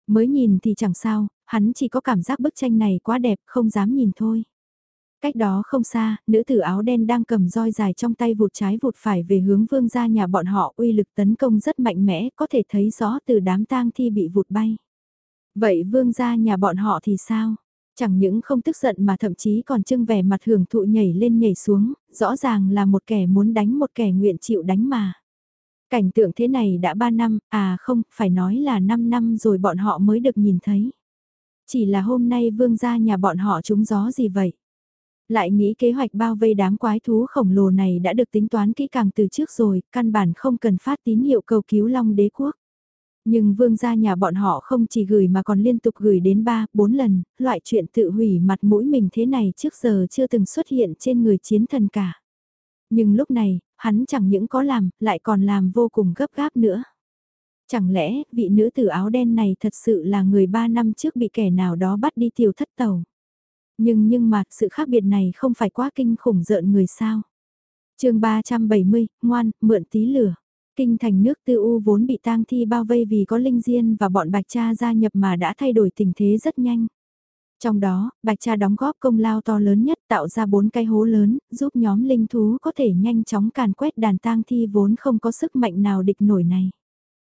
Mới nhìn thì chẳng sao, hắn chỉ có cảm giác bức tranh này quá đẹp, không dám nhìn thôi. Cách đó không xa, nữ tử áo đen đang cầm roi dài trong tay vụt trái vụt phải về hướng vương gia nhà bọn họ uy lực tấn công rất mạnh mẽ, có thể thấy rõ từ đám tang thi bị vụt bay. Vậy vương gia nhà bọn họ thì sao? Chẳng những không tức giận mà thậm chí còn trưng vẻ mặt hưởng thụ nhảy lên nhảy xuống, rõ ràng là một kẻ muốn đánh một kẻ nguyện chịu đánh mà. Cảnh tượng thế này đã 3 năm, à không, phải nói là 5 năm rồi bọn họ mới được nhìn thấy. Chỉ là hôm nay vương gia nhà bọn họ trúng gió gì vậy? Lại nghĩ kế hoạch bao vây đám quái thú khổng lồ này đã được tính toán kỹ càng từ trước rồi, căn bản không cần phát tín hiệu cầu cứu Long đế quốc. Nhưng vương gia nhà bọn họ không chỉ gửi mà còn liên tục gửi đến 3, 4 lần, loại chuyện tự hủy mặt mũi mình thế này trước giờ chưa từng xuất hiện trên người chiến thần cả. Nhưng lúc này, hắn chẳng những có làm, lại còn làm vô cùng gấp gáp nữa. Chẳng lẽ, vị nữ tử áo đen này thật sự là người 3 năm trước bị kẻ nào đó bắt đi tiêu thất tàu? Nhưng nhưng mà, sự khác biệt này không phải quá kinh khủng rợn người sao? chương 370, ngoan, mượn tí lửa. Kinh thành nước tư u vốn bị tang thi bao vây vì có linh diên và bọn bạch cha gia nhập mà đã thay đổi tình thế rất nhanh. Trong đó, bạch cha đóng góp công lao to lớn nhất tạo ra bốn cái hố lớn, giúp nhóm linh thú có thể nhanh chóng càn quét đàn tang thi vốn không có sức mạnh nào địch nổi này.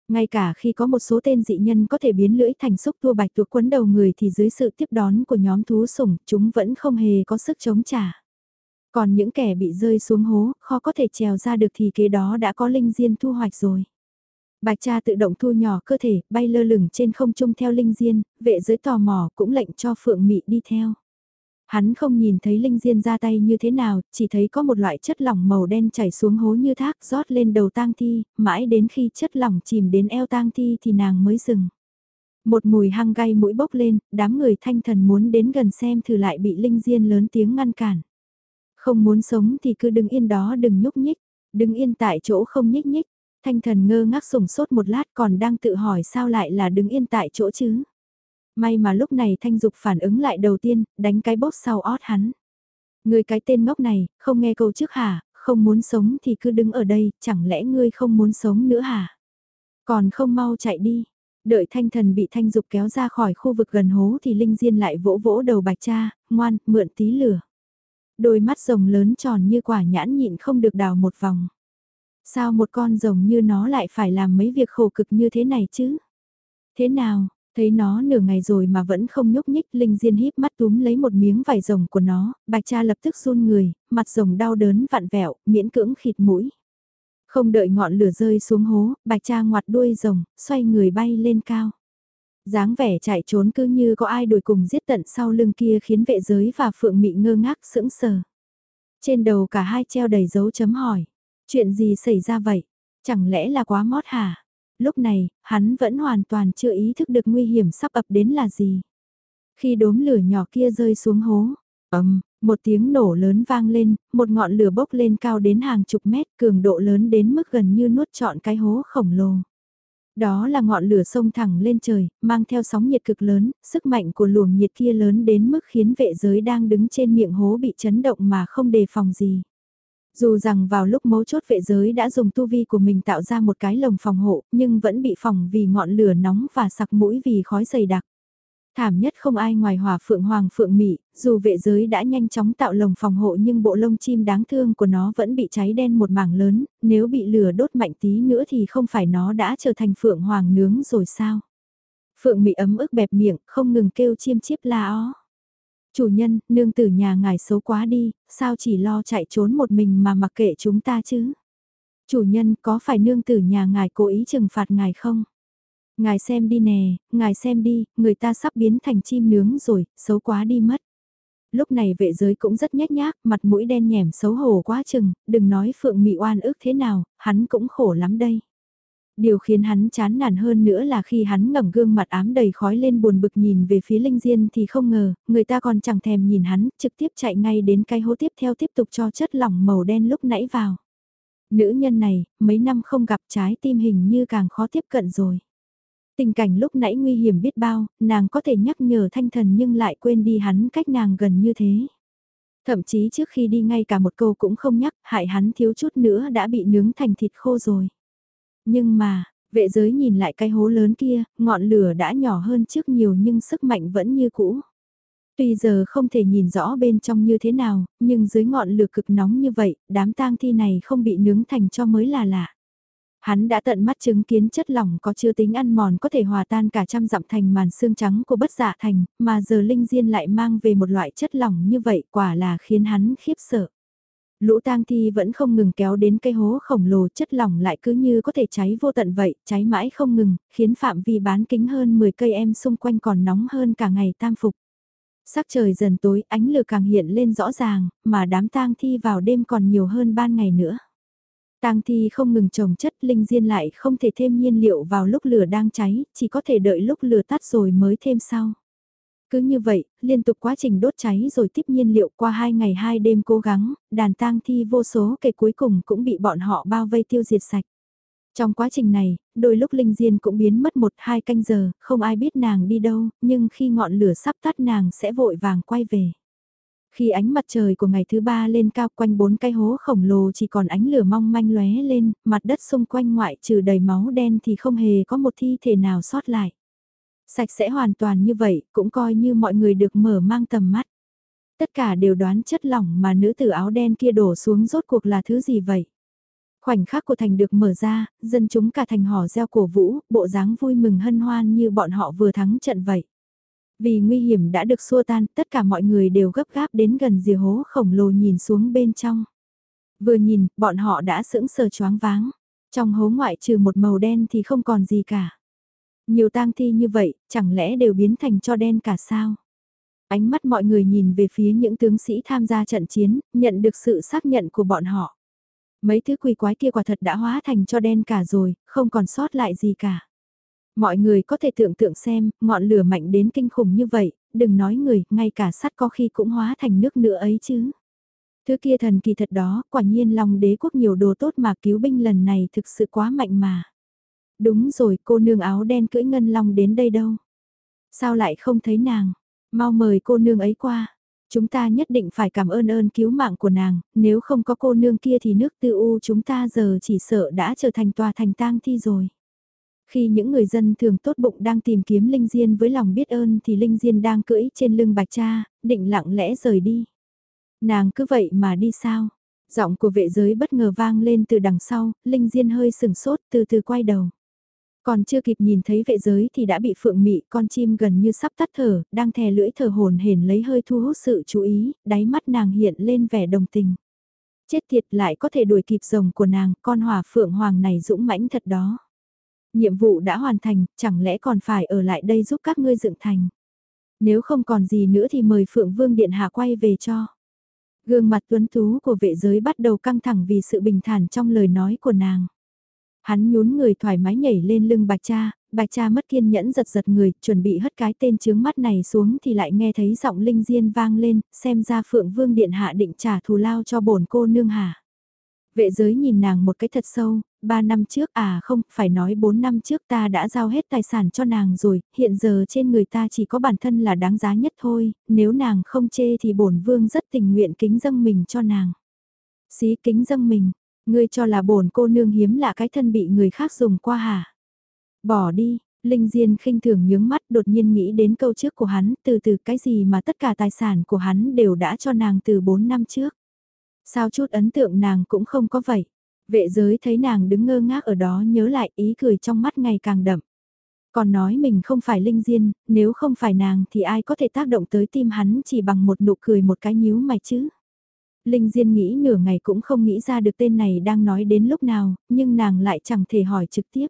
Ngay cả khi có một số tên dị nhân có thể biến lưỡi thành xúc tua bạch tuộc quấn đầu người thì dưới sự tiếp đón của nhóm thú sủng, chúng vẫn không hề có sức chống trả. Còn những kẻ bị rơi xuống hố, khó có thể trèo ra được thì kế đó đã có linh diên thu hoạch rồi. Bạch cha tự động thu nhỏ cơ thể, bay lơ lửng trên không trung theo linh diên, vệ giới tò mò cũng lệnh cho phượng mị đi theo. Hắn không nhìn thấy linh diên ra tay như thế nào, chỉ thấy có một loại chất lỏng màu đen chảy xuống hố như thác rót lên đầu tang thi, mãi đến khi chất lỏng chìm đến eo tang thi thì nàng mới dừng. Một mùi hăng gai mũi bốc lên, đám người thanh thần muốn đến gần xem thử lại bị linh diên lớn tiếng ngăn cản. Không muốn sống thì cứ đứng yên đó đừng nhúc nhích, đứng yên tại chỗ không nhích nhích. Thanh thần ngơ ngác sùng sốt một lát còn đang tự hỏi sao lại là đứng yên tại chỗ chứ. May mà lúc này Thanh Dục phản ứng lại đầu tiên, đánh cái bốc sau ót hắn. Người cái tên ngốc này, không nghe câu trước hả, không muốn sống thì cứ đứng ở đây, chẳng lẽ ngươi không muốn sống nữa hả? Còn không mau chạy đi. Đợi thanh thần bị thanh dục kéo ra khỏi khu vực gần hố thì Linh Diên lại vỗ vỗ đầu bạch cha, ngoan, mượn tí lửa. Đôi mắt rồng lớn tròn như quả nhãn nhịn không được đào một vòng. Sao một con rồng như nó lại phải làm mấy việc khổ cực như thế này chứ? Thế nào, thấy nó nửa ngày rồi mà vẫn không nhúc nhích, Linh Diên híp mắt túm lấy một miếng vải rồng của nó, bạch cha lập tức run người, mặt rồng đau đớn vặn vẹo, miễn cưỡng khịt mũi. Không đợi ngọn lửa rơi xuống hố, bạch cha ngoặt đuôi rồng, xoay người bay lên cao dáng vẻ chạy trốn cứ như có ai đuổi cùng giết tận sau lưng kia khiến vệ giới và phượng mị ngơ ngác sững sờ. Trên đầu cả hai treo đầy dấu chấm hỏi. Chuyện gì xảy ra vậy? Chẳng lẽ là quá mót hả? Lúc này, hắn vẫn hoàn toàn chưa ý thức được nguy hiểm sắp ập đến là gì. Khi đốm lửa nhỏ kia rơi xuống hố, ầm, một tiếng nổ lớn vang lên, một ngọn lửa bốc lên cao đến hàng chục mét, cường độ lớn đến mức gần như nuốt trọn cái hố khổng lồ. Đó là ngọn lửa sông thẳng lên trời, mang theo sóng nhiệt cực lớn, sức mạnh của luồng nhiệt kia lớn đến mức khiến vệ giới đang đứng trên miệng hố bị chấn động mà không đề phòng gì. Dù rằng vào lúc mấu chốt vệ giới đã dùng tu vi của mình tạo ra một cái lồng phòng hộ, nhưng vẫn bị phòng vì ngọn lửa nóng và sặc mũi vì khói dày đặc. Thảm nhất không ai ngoài hỏa phượng hoàng phượng mị, dù vệ giới đã nhanh chóng tạo lồng phòng hộ nhưng bộ lông chim đáng thương của nó vẫn bị cháy đen một mảng lớn, nếu bị lửa đốt mạnh tí nữa thì không phải nó đã trở thành phượng hoàng nướng rồi sao? Phượng mị ấm ức bẹp miệng, không ngừng kêu chiêm chiếp la ó. Chủ nhân, nương tử nhà ngài xấu quá đi, sao chỉ lo chạy trốn một mình mà mặc kệ chúng ta chứ? Chủ nhân, có phải nương tử nhà ngài cố ý trừng phạt ngài không? Ngài xem đi nè, ngài xem đi, người ta sắp biến thành chim nướng rồi, xấu quá đi mất. Lúc này vệ giới cũng rất nhếch nhác, mặt mũi đen nhẻm xấu hổ quá chừng, đừng nói phượng mị oan ức thế nào, hắn cũng khổ lắm đây. Điều khiến hắn chán nản hơn nữa là khi hắn ngẩng gương mặt ám đầy khói lên buồn bực nhìn về phía Linh Diên thì không ngờ, người ta còn chẳng thèm nhìn hắn, trực tiếp chạy ngay đến cái hố tiếp theo tiếp tục cho chất lỏng màu đen lúc nãy vào. Nữ nhân này, mấy năm không gặp trái tim hình như càng khó tiếp cận rồi. Tình cảnh lúc nãy nguy hiểm biết bao, nàng có thể nhắc nhở thanh thần nhưng lại quên đi hắn cách nàng gần như thế. Thậm chí trước khi đi ngay cả một câu cũng không nhắc, hại hắn thiếu chút nữa đã bị nướng thành thịt khô rồi. Nhưng mà, vệ giới nhìn lại cái hố lớn kia, ngọn lửa đã nhỏ hơn trước nhiều nhưng sức mạnh vẫn như cũ. Tuy giờ không thể nhìn rõ bên trong như thế nào, nhưng dưới ngọn lửa cực nóng như vậy, đám tang thi này không bị nướng thành cho mới là lạ. Hắn đã tận mắt chứng kiến chất lỏng có chứa tính ăn mòn có thể hòa tan cả trăm dặm thành màn xương trắng của bất dạ thành, mà giờ Linh Diên lại mang về một loại chất lỏng như vậy quả là khiến hắn khiếp sợ. Lũ tang thi vẫn không ngừng kéo đến cây hố khổng lồ chất lỏng lại cứ như có thể cháy vô tận vậy, cháy mãi không ngừng, khiến phạm vi bán kính hơn 10 cây em xung quanh còn nóng hơn cả ngày tam phục. Sắc trời dần tối, ánh lửa càng hiện lên rõ ràng, mà đám tang thi vào đêm còn nhiều hơn ban ngày nữa. Tang thi không ngừng trồng chất linh diên lại không thể thêm nhiên liệu vào lúc lửa đang cháy, chỉ có thể đợi lúc lửa tắt rồi mới thêm sau. Cứ như vậy, liên tục quá trình đốt cháy rồi tiếp nhiên liệu qua hai ngày hai đêm cố gắng, đàn tang thi vô số kể cuối cùng cũng bị bọn họ bao vây tiêu diệt sạch. Trong quá trình này, đôi lúc Linh Diên cũng biến mất một hai canh giờ, không ai biết nàng đi đâu, nhưng khi ngọn lửa sắp tắt nàng sẽ vội vàng quay về. Khi ánh mặt trời của ngày thứ ba lên cao quanh bốn cái hố khổng lồ chỉ còn ánh lửa mong manh lóe lên, mặt đất xung quanh ngoại trừ đầy máu đen thì không hề có một thi thể nào sót lại. Sạch sẽ hoàn toàn như vậy, cũng coi như mọi người được mở mang tầm mắt. Tất cả đều đoán chất lỏng mà nữ tử áo đen kia đổ xuống rốt cuộc là thứ gì vậy? Khoảnh khắc của thành được mở ra, dân chúng cả thành hò reo cổ vũ, bộ dáng vui mừng hân hoan như bọn họ vừa thắng trận vậy. Vì nguy hiểm đã được xua tan, tất cả mọi người đều gấp gáp đến gần rìa hố khổng lồ nhìn xuống bên trong. Vừa nhìn, bọn họ đã sững sờ choáng váng. Trong hố ngoại trừ một màu đen thì không còn gì cả. Nhiều tang thi như vậy, chẳng lẽ đều biến thành cho đen cả sao? Ánh mắt mọi người nhìn về phía những tướng sĩ tham gia trận chiến, nhận được sự xác nhận của bọn họ. Mấy thứ quỷ quái kia quả thật đã hóa thành cho đen cả rồi, không còn sót lại gì cả. Mọi người có thể tưởng tượng xem, ngọn lửa mạnh đến kinh khủng như vậy, đừng nói người, ngay cả sắt có khi cũng hóa thành nước nữa ấy chứ. Thứ kia thần kỳ thật đó, quả nhiên lòng đế quốc nhiều đồ tốt mà cứu binh lần này thực sự quá mạnh mà. Đúng rồi, cô nương áo đen cưỡi ngân long đến đây đâu? Sao lại không thấy nàng? Mau mời cô nương ấy qua. Chúng ta nhất định phải cảm ơn ơn cứu mạng của nàng, nếu không có cô nương kia thì nước tư u chúng ta giờ chỉ sợ đã trở thành tòa thành tang thi rồi. Khi những người dân thường tốt bụng đang tìm kiếm Linh Diên với lòng biết ơn thì Linh Diên đang cưỡi trên lưng bạch cha, định lặng lẽ rời đi. Nàng cứ vậy mà đi sao? Giọng của vệ giới bất ngờ vang lên từ đằng sau, Linh Diên hơi sừng sốt từ từ quay đầu. Còn chưa kịp nhìn thấy vệ giới thì đã bị phượng mị con chim gần như sắp tắt thở, đang thè lưỡi thở hồn hển lấy hơi thu hút sự chú ý, đáy mắt nàng hiện lên vẻ đồng tình. Chết thiệt lại có thể đuổi kịp rồng của nàng, con hòa phượng hoàng này dũng mãnh thật đó. Nhiệm vụ đã hoàn thành, chẳng lẽ còn phải ở lại đây giúp các ngươi dựng thành. Nếu không còn gì nữa thì mời Phượng Vương Điện Hạ quay về cho. Gương mặt tuấn tú của vệ giới bắt đầu căng thẳng vì sự bình thản trong lời nói của nàng. Hắn nhún người thoải mái nhảy lên lưng bạch cha, bạch cha mất kiên nhẫn giật giật người, chuẩn bị hất cái tên chướng mắt này xuống thì lại nghe thấy giọng linh diên vang lên, xem ra Phượng Vương Điện Hạ định trả thù lao cho bổn cô nương hà. Vệ giới nhìn nàng một cái thật sâu, ba năm trước à không, phải nói bốn năm trước ta đã giao hết tài sản cho nàng rồi, hiện giờ trên người ta chỉ có bản thân là đáng giá nhất thôi, nếu nàng không chê thì bổn vương rất tình nguyện kính dâng mình cho nàng. Xí kính dâng mình, ngươi cho là bổn cô nương hiếm lạ cái thân bị người khác dùng qua hả? Bỏ đi, Linh Diên khinh thường nhướng mắt đột nhiên nghĩ đến câu trước của hắn, từ từ cái gì mà tất cả tài sản của hắn đều đã cho nàng từ bốn năm trước. Sao chút ấn tượng nàng cũng không có vậy. Vệ giới thấy nàng đứng ngơ ngác ở đó nhớ lại ý cười trong mắt ngày càng đậm. Còn nói mình không phải linh diên, nếu không phải nàng thì ai có thể tác động tới tim hắn chỉ bằng một nụ cười một cái nhíu mày chứ. Linh Diên nghĩ nửa ngày cũng không nghĩ ra được tên này đang nói đến lúc nào, nhưng nàng lại chẳng thể hỏi trực tiếp.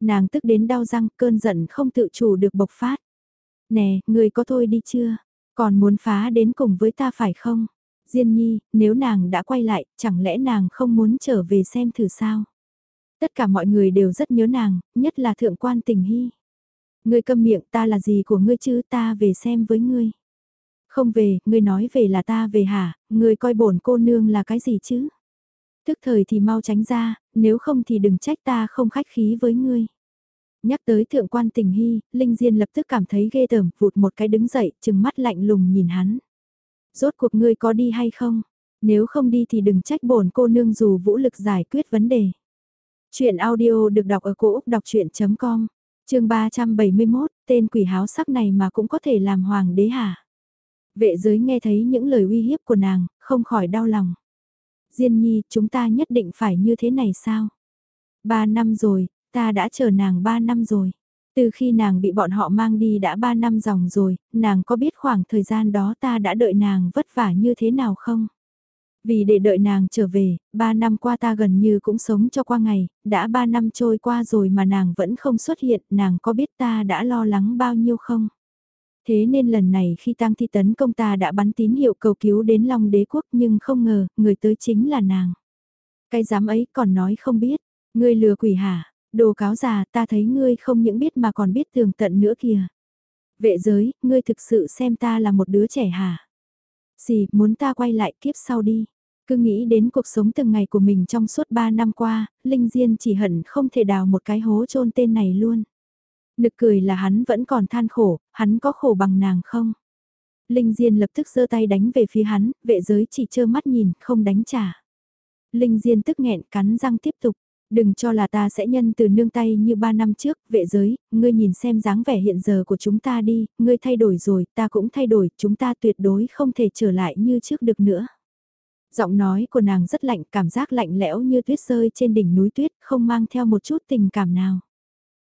Nàng tức đến đau răng, cơn giận không tự chủ được bộc phát. Nè, người có thôi đi chưa? Còn muốn phá đến cùng với ta phải không? Diên nhi, nếu nàng đã quay lại, chẳng lẽ nàng không muốn trở về xem thử sao? Tất cả mọi người đều rất nhớ nàng, nhất là thượng quan tình hy. Ngươi câm miệng ta là gì của ngươi chứ ta về xem với ngươi. Không về, ngươi nói về là ta về hả, ngươi coi bổn cô nương là cái gì chứ? Tức thời thì mau tránh ra, nếu không thì đừng trách ta không khách khí với ngươi. Nhắc tới thượng quan tình hy, Linh Diên lập tức cảm thấy ghê tởm, vụt một cái đứng dậy, chừng mắt lạnh lùng nhìn hắn. Rốt cuộc ngươi có đi hay không? Nếu không đi thì đừng trách bổn cô nương dù vũ lực giải quyết vấn đề. Chuyện audio được đọc ở cổ Úc đọc chuyện.com, trường 371, tên quỷ háo sắc này mà cũng có thể làm hoàng đế hả? Vệ giới nghe thấy những lời uy hiếp của nàng, không khỏi đau lòng. Diên nhi, chúng ta nhất định phải như thế này sao? Ba năm rồi, ta đã chờ nàng ba năm rồi. Từ khi nàng bị bọn họ mang đi đã ba năm dòng rồi, nàng có biết khoảng thời gian đó ta đã đợi nàng vất vả như thế nào không? Vì để đợi nàng trở về, ba năm qua ta gần như cũng sống cho qua ngày, đã ba năm trôi qua rồi mà nàng vẫn không xuất hiện, nàng có biết ta đã lo lắng bao nhiêu không? Thế nên lần này khi tang thi tấn công ta đã bắn tín hiệu cầu cứu đến Long đế quốc nhưng không ngờ, người tới chính là nàng. Cái dám ấy còn nói không biết, ngươi lừa quỷ hả, đồ cáo già ta thấy ngươi không những biết mà còn biết tường tận nữa kìa. Vệ giới, ngươi thực sự xem ta là một đứa trẻ hả? Gì, muốn ta quay lại kiếp sau đi. Cứ nghĩ đến cuộc sống từng ngày của mình trong suốt 3 năm qua, Linh Diên chỉ hận không thể đào một cái hố chôn tên này luôn. Nực cười là hắn vẫn còn than khổ, hắn có khổ bằng nàng không? Linh Diên lập tức giơ tay đánh về phía hắn, vệ giới chỉ trơ mắt nhìn, không đánh trả. Linh Diên tức nghẹn cắn răng tiếp tục. Đừng cho là ta sẽ nhân từ nương tay như ba năm trước, vệ giới, ngươi nhìn xem dáng vẻ hiện giờ của chúng ta đi, ngươi thay đổi rồi, ta cũng thay đổi, chúng ta tuyệt đối không thể trở lại như trước được nữa. Giọng nói của nàng rất lạnh, cảm giác lạnh lẽo như tuyết rơi trên đỉnh núi tuyết, không mang theo một chút tình cảm nào.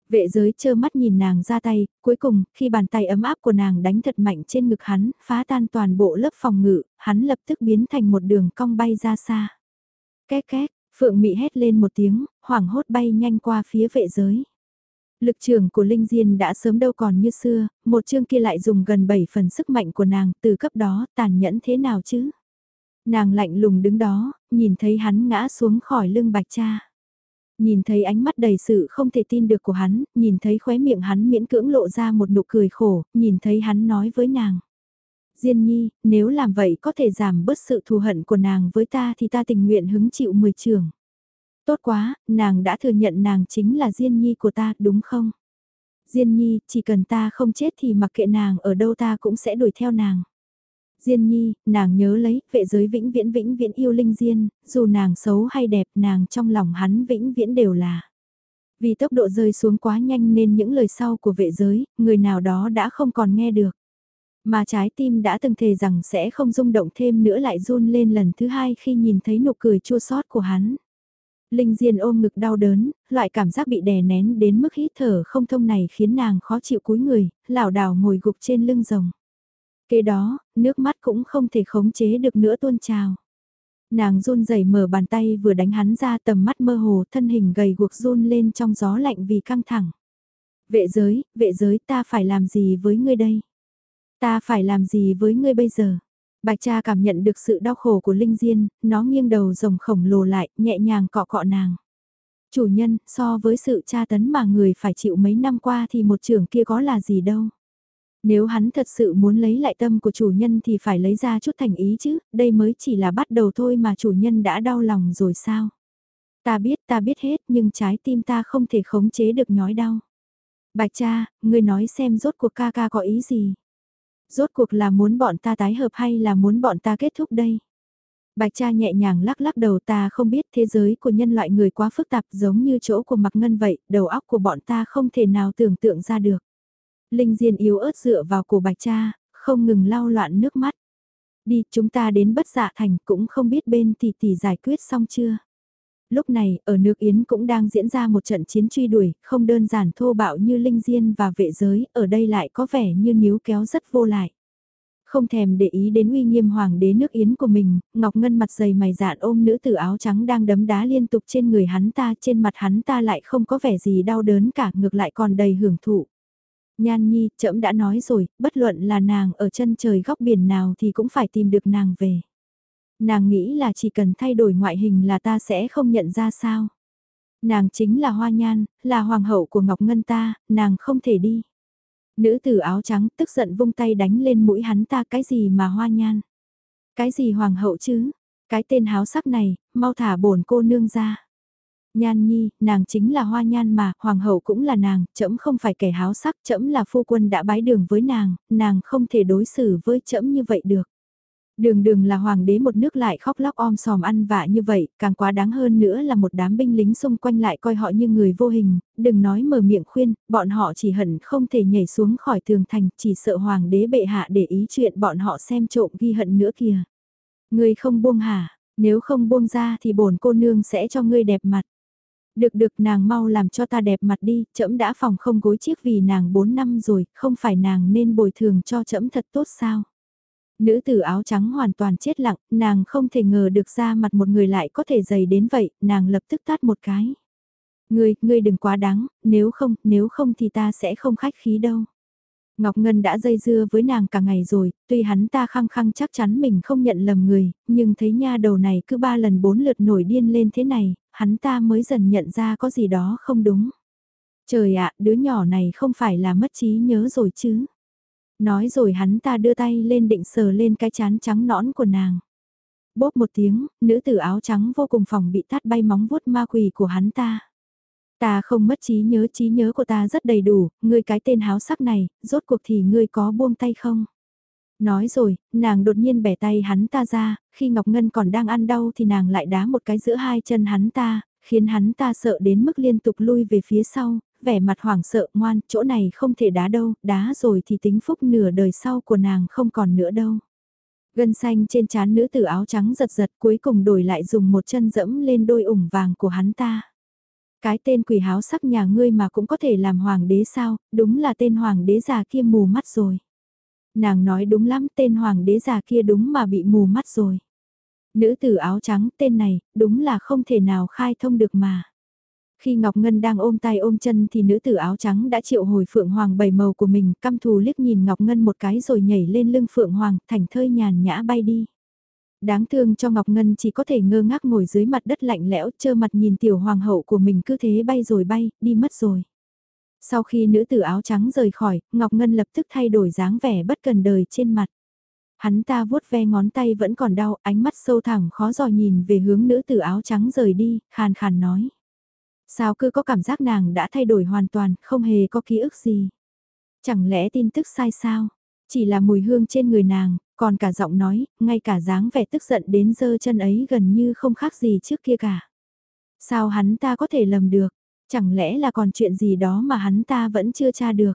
Vệ giới chơ mắt nhìn nàng ra tay, cuối cùng, khi bàn tay ấm áp của nàng đánh thật mạnh trên ngực hắn, phá tan toàn bộ lớp phòng ngự, hắn lập tức biến thành một đường cong bay ra xa. Két két, Phượng Mị hét lên một tiếng, hoảng hốt bay nhanh qua phía vệ giới. Lực trường của Linh Diên đã sớm đâu còn như xưa, một chương kia lại dùng gần 7 phần sức mạnh của nàng từ cấp đó tàn nhẫn thế nào chứ? Nàng lạnh lùng đứng đó, nhìn thấy hắn ngã xuống khỏi lưng bạch cha. Nhìn thấy ánh mắt đầy sự không thể tin được của hắn, nhìn thấy khóe miệng hắn miễn cưỡng lộ ra một nụ cười khổ, nhìn thấy hắn nói với nàng. Diên nhi, nếu làm vậy có thể giảm bớt sự thù hận của nàng với ta thì ta tình nguyện hứng chịu mười trường. Tốt quá, nàng đã thừa nhận nàng chính là Diên nhi của ta, đúng không? Diên nhi, chỉ cần ta không chết thì mặc kệ nàng ở đâu ta cũng sẽ đuổi theo nàng. Diên nhi, nàng nhớ lấy, vệ giới vĩnh viễn vĩnh viễn yêu Linh Diên, dù nàng xấu hay đẹp nàng trong lòng hắn vĩnh viễn đều là. Vì tốc độ rơi xuống quá nhanh nên những lời sau của vệ giới, người nào đó đã không còn nghe được. Mà trái tim đã từng thề rằng sẽ không rung động thêm nữa lại run lên lần thứ hai khi nhìn thấy nụ cười chua xót của hắn. Linh Diên ôm ngực đau đớn, loại cảm giác bị đè nén đến mức hít thở không thông này khiến nàng khó chịu cúi người, lảo đảo ngồi gục trên lưng rồng. Kế đó, nước mắt cũng không thể khống chế được nữa tuôn trào. Nàng run rẩy mở bàn tay vừa đánh hắn ra tầm mắt mơ hồ thân hình gầy guộc run lên trong gió lạnh vì căng thẳng. Vệ giới, vệ giới ta phải làm gì với ngươi đây? Ta phải làm gì với ngươi bây giờ? Bạch cha cảm nhận được sự đau khổ của Linh Diên, nó nghiêng đầu rồng khổng lồ lại, nhẹ nhàng cọ cọ nàng. Chủ nhân, so với sự tra tấn mà người phải chịu mấy năm qua thì một trưởng kia có là gì đâu. Nếu hắn thật sự muốn lấy lại tâm của chủ nhân thì phải lấy ra chút thành ý chứ, đây mới chỉ là bắt đầu thôi mà chủ nhân đã đau lòng rồi sao. Ta biết ta biết hết nhưng trái tim ta không thể khống chế được nhói đau. Bạch cha, ngươi nói xem rốt cuộc ca ca có ý gì. Rốt cuộc là muốn bọn ta tái hợp hay là muốn bọn ta kết thúc đây? Bạch cha nhẹ nhàng lắc lắc đầu ta không biết thế giới của nhân loại người quá phức tạp giống như chỗ của mặc ngân vậy, đầu óc của bọn ta không thể nào tưởng tượng ra được. Linh Diên yếu ớt dựa vào cổ bạch cha, không ngừng lau loạn nước mắt. Đi, chúng ta đến bất dạ thành cũng không biết bên tỷ tỷ giải quyết xong chưa. Lúc này, ở nước Yến cũng đang diễn ra một trận chiến truy đuổi, không đơn giản thô bạo như Linh Diên và vệ giới, ở đây lại có vẻ như níu kéo rất vô lại. Không thèm để ý đến uy nghiêm hoàng đế nước Yến của mình, Ngọc Ngân mặt dày mày dạn ôm nữ tử áo trắng đang đấm đá liên tục trên người hắn ta, trên mặt hắn ta lại không có vẻ gì đau đớn cả, ngược lại còn đầy hưởng thụ. Nhan Nhi, trẫm đã nói rồi, bất luận là nàng ở chân trời góc biển nào thì cũng phải tìm được nàng về. Nàng nghĩ là chỉ cần thay đổi ngoại hình là ta sẽ không nhận ra sao. Nàng chính là Hoa Nhan, là hoàng hậu của Ngọc Ngân ta, nàng không thể đi. Nữ tử áo trắng tức giận vung tay đánh lên mũi hắn ta cái gì mà Hoa Nhan. Cái gì hoàng hậu chứ, cái tên háo sắc này, mau thả bổn cô nương ra. Nhan nhi, nàng chính là hoa nhan mà, hoàng hậu cũng là nàng, trẫm không phải kẻ háo sắc, trẫm là phu quân đã bái đường với nàng, nàng không thể đối xử với trẫm như vậy được. Đường đường là hoàng đế một nước lại khóc lóc om sòm ăn vạ như vậy, càng quá đáng hơn nữa là một đám binh lính xung quanh lại coi họ như người vô hình, đừng nói mở miệng khuyên, bọn họ chỉ hận không thể nhảy xuống khỏi tường thành, chỉ sợ hoàng đế bệ hạ để ý chuyện bọn họ xem trộm ghi hận nữa kìa. Ngươi không buông hả, nếu không buông ra thì bổn cô nương sẽ cho ngươi đẹp mặt. Được được nàng mau làm cho ta đẹp mặt đi, trẫm đã phòng không gối chiếc vì nàng 4 năm rồi, không phải nàng nên bồi thường cho trẫm thật tốt sao? Nữ tử áo trắng hoàn toàn chết lặng, nàng không thể ngờ được ra mặt một người lại có thể dày đến vậy, nàng lập tức tát một cái. Ngươi, ngươi đừng quá đáng, nếu không, nếu không thì ta sẽ không khách khí đâu. Ngọc Ngân đã dây dưa với nàng cả ngày rồi, tuy hắn ta khăng khăng chắc chắn mình không nhận lầm người, nhưng thấy nha đầu này cứ ba lần bốn lượt nổi điên lên thế này, hắn ta mới dần nhận ra có gì đó không đúng. Trời ạ, đứa nhỏ này không phải là mất trí nhớ rồi chứ. Nói rồi hắn ta đưa tay lên định sờ lên cái chán trắng nõn của nàng. Bốp một tiếng, nữ tử áo trắng vô cùng phòng bị tát bay móng vuốt ma quỷ của hắn ta. Ta không mất trí nhớ, trí nhớ của ta rất đầy đủ, ngươi cái tên háo sắc này, rốt cuộc thì ngươi có buông tay không? Nói rồi, nàng đột nhiên bẻ tay hắn ta ra, khi Ngọc Ngân còn đang ăn đau thì nàng lại đá một cái giữa hai chân hắn ta, khiến hắn ta sợ đến mức liên tục lui về phía sau, vẻ mặt hoảng sợ ngoan, chỗ này không thể đá đâu, đá rồi thì tính phúc nửa đời sau của nàng không còn nữa đâu. Gân xanh trên trán nữ tử áo trắng giật giật cuối cùng đổi lại dùng một chân dẫm lên đôi ủng vàng của hắn ta. Cái tên quỷ háo sắc nhà ngươi mà cũng có thể làm hoàng đế sao, đúng là tên hoàng đế già kia mù mắt rồi. Nàng nói đúng lắm tên hoàng đế già kia đúng mà bị mù mắt rồi. Nữ tử áo trắng tên này, đúng là không thể nào khai thông được mà. Khi Ngọc Ngân đang ôm tay ôm chân thì nữ tử áo trắng đã triệu hồi Phượng Hoàng bảy màu của mình, căm thù liếc nhìn Ngọc Ngân một cái rồi nhảy lên lưng Phượng Hoàng, thành thơi nhàn nhã bay đi. Đáng thương cho Ngọc Ngân chỉ có thể ngơ ngác ngồi dưới mặt đất lạnh lẽo, trơ mặt nhìn tiểu hoàng hậu của mình cứ thế bay rồi bay, đi mất rồi. Sau khi nữ tử áo trắng rời khỏi, Ngọc Ngân lập tức thay đổi dáng vẻ bất cần đời trên mặt. Hắn ta vuốt ve ngón tay vẫn còn đau, ánh mắt sâu thẳng khó dò nhìn về hướng nữ tử áo trắng rời đi, khàn khàn nói. Sao cứ có cảm giác nàng đã thay đổi hoàn toàn, không hề có ký ức gì. Chẳng lẽ tin tức sai sao? Chỉ là mùi hương trên người nàng, còn cả giọng nói, ngay cả dáng vẻ tức giận đến dơ chân ấy gần như không khác gì trước kia cả. Sao hắn ta có thể lầm được? Chẳng lẽ là còn chuyện gì đó mà hắn ta vẫn chưa tra được?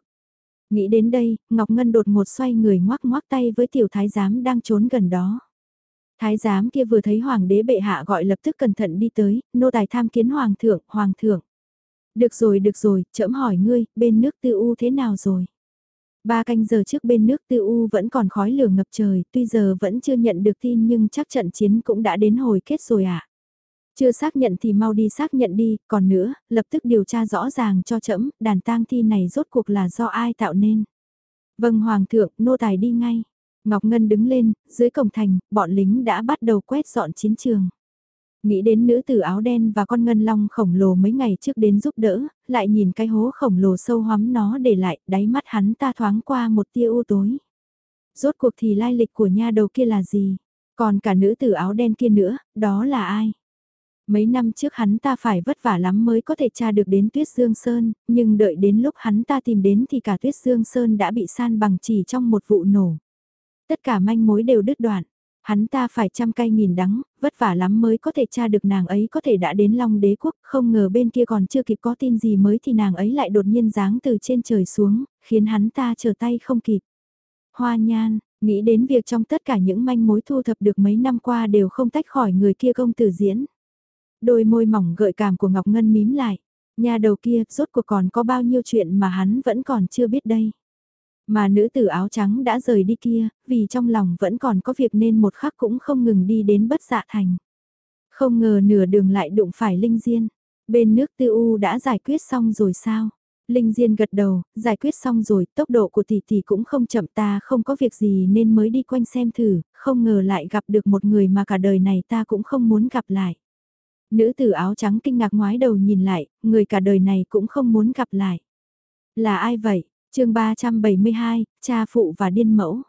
Nghĩ đến đây, Ngọc Ngân đột ngột xoay người ngoắc ngoắc tay với tiểu thái giám đang trốn gần đó. Thái giám kia vừa thấy hoàng đế bệ hạ gọi lập tức cẩn thận đi tới, nô tài tham kiến hoàng thượng, hoàng thượng. Được rồi, được rồi, chậm hỏi ngươi, bên nước tư u thế nào rồi? Ba canh giờ trước bên nước tư u vẫn còn khói lửa ngập trời, tuy giờ vẫn chưa nhận được tin nhưng chắc trận chiến cũng đã đến hồi kết rồi ạ. À? Chưa xác nhận thì mau đi xác nhận đi, còn nữa, lập tức điều tra rõ ràng cho trẫm đàn tang thi này rốt cuộc là do ai tạo nên. Vâng Hoàng thượng, nô tài đi ngay. Ngọc Ngân đứng lên, dưới cổng thành, bọn lính đã bắt đầu quét dọn chiến trường. Nghĩ đến nữ tử áo đen và con ngân long khổng lồ mấy ngày trước đến giúp đỡ, lại nhìn cái hố khổng lồ sâu hoắm nó để lại, đáy mắt hắn ta thoáng qua một tia u tối. Rốt cuộc thì lai lịch của nha đầu kia là gì? Còn cả nữ tử áo đen kia nữa, đó là ai? Mấy năm trước hắn ta phải vất vả lắm mới có thể tra được đến Tuyết Dương Sơn, nhưng đợi đến lúc hắn ta tìm đến thì cả Tuyết Dương Sơn đã bị san bằng chỉ trong một vụ nổ. Tất cả manh mối đều đứt đoạn. Hắn ta phải trăm cay nghìn đắng, vất vả lắm mới có thể tra được nàng ấy có thể đã đến Long đế quốc, không ngờ bên kia còn chưa kịp có tin gì mới thì nàng ấy lại đột nhiên giáng từ trên trời xuống, khiến hắn ta trở tay không kịp. Hoa nhan, nghĩ đến việc trong tất cả những manh mối thu thập được mấy năm qua đều không tách khỏi người kia công tử diễn. Đôi môi mỏng gợi cảm của Ngọc Ngân mím lại, nhà đầu kia rốt cuộc còn có bao nhiêu chuyện mà hắn vẫn còn chưa biết đây. Mà nữ tử áo trắng đã rời đi kia, vì trong lòng vẫn còn có việc nên một khắc cũng không ngừng đi đến bất dạ thành. Không ngờ nửa đường lại đụng phải Linh Diên. Bên nước tư u đã giải quyết xong rồi sao? Linh Diên gật đầu, giải quyết xong rồi, tốc độ của tỷ tỷ cũng không chậm ta không có việc gì nên mới đi quanh xem thử, không ngờ lại gặp được một người mà cả đời này ta cũng không muốn gặp lại. Nữ tử áo trắng kinh ngạc ngoái đầu nhìn lại, người cả đời này cũng không muốn gặp lại. Là ai vậy? chương 372, cha phụ và điên mẫu.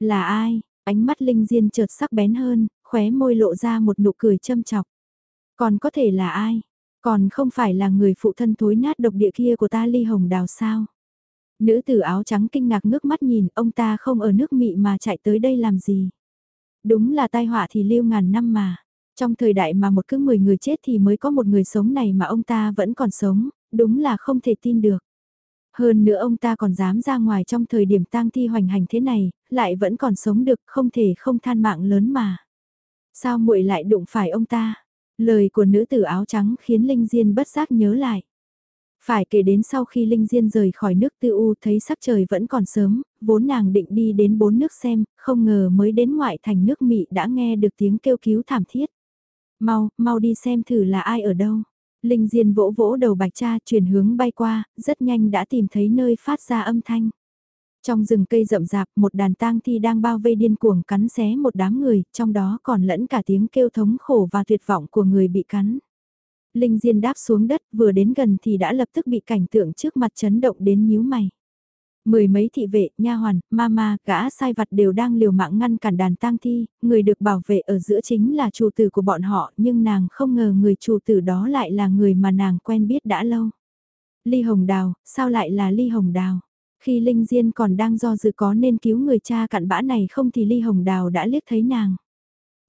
Là ai? Ánh mắt Linh Diên chợt sắc bén hơn, khóe môi lộ ra một nụ cười châm chọc. Còn có thể là ai? Còn không phải là người phụ thân thối nát độc địa kia của ta ly hồng đào sao? Nữ tử áo trắng kinh ngạc ngước mắt nhìn ông ta không ở nước mị mà chạy tới đây làm gì? Đúng là tai họa thì lưu ngàn năm mà. Trong thời đại mà một cứ 10 người chết thì mới có một người sống này mà ông ta vẫn còn sống, đúng là không thể tin được. Hơn nữa ông ta còn dám ra ngoài trong thời điểm tang thi hoành hành thế này, lại vẫn còn sống được, không thể không than mạng lớn mà. Sao muội lại đụng phải ông ta? Lời của nữ tử áo trắng khiến Linh Diên bất giác nhớ lại. Phải kể đến sau khi Linh Diên rời khỏi nước tư u thấy sắc trời vẫn còn sớm, vốn nàng định đi đến bốn nước xem, không ngờ mới đến ngoại thành nước Mị đã nghe được tiếng kêu cứu thảm thiết. Mau, mau đi xem thử là ai ở đâu. Linh Diên vỗ vỗ đầu bạch cha chuyển hướng bay qua, rất nhanh đã tìm thấy nơi phát ra âm thanh. Trong rừng cây rậm rạp, một đàn tang thi đang bao vây điên cuồng cắn xé một đám người, trong đó còn lẫn cả tiếng kêu thống khổ và tuyệt vọng của người bị cắn. Linh Diên đáp xuống đất, vừa đến gần thì đã lập tức bị cảnh tượng trước mặt chấn động đến nhíu mày. Mười mấy thị vệ, nha hoàn, mama, gã sai vặt đều đang liều mạng ngăn cản đàn tang thi, người được bảo vệ ở giữa chính là chủ tử của bọn họ, nhưng nàng không ngờ người chủ tử đó lại là người mà nàng quen biết đã lâu. Ly Hồng Đào, sao lại là Ly Hồng Đào? Khi Linh Diên còn đang do dự có nên cứu người cha cặn bã này không thì Ly Hồng Đào đã liếc thấy nàng.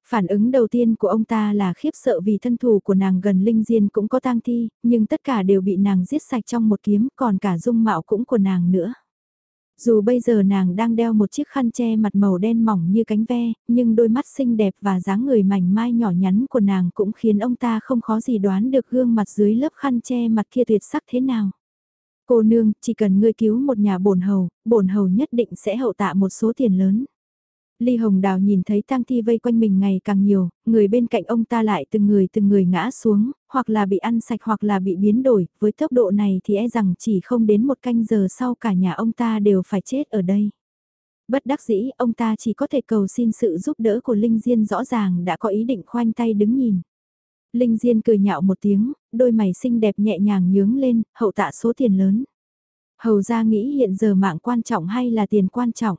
Phản ứng đầu tiên của ông ta là khiếp sợ vì thân thủ của nàng gần Linh Diên cũng có tang thi, nhưng tất cả đều bị nàng giết sạch trong một kiếm, còn cả dung mạo cũng của nàng nữa. Dù bây giờ nàng đang đeo một chiếc khăn che mặt màu đen mỏng như cánh ve, nhưng đôi mắt xinh đẹp và dáng người mảnh mai nhỏ nhắn của nàng cũng khiến ông ta không khó gì đoán được gương mặt dưới lớp khăn che mặt kia tuyệt sắc thế nào. Cô nương, chỉ cần ngươi cứu một nhà bổn hầu, bổn hầu nhất định sẽ hậu tạ một số tiền lớn. Ly Hồng Đào nhìn thấy tang thi vây quanh mình ngày càng nhiều, người bên cạnh ông ta lại từng người từng người ngã xuống, hoặc là bị ăn sạch hoặc là bị biến đổi, với tốc độ này thì e rằng chỉ không đến một canh giờ sau cả nhà ông ta đều phải chết ở đây. Bất đắc dĩ, ông ta chỉ có thể cầu xin sự giúp đỡ của Linh Diên rõ ràng đã có ý định khoanh tay đứng nhìn. Linh Diên cười nhạo một tiếng, đôi mày xinh đẹp nhẹ nhàng nhướng lên, hậu tạ số tiền lớn. Hầu ra nghĩ hiện giờ mạng quan trọng hay là tiền quan trọng?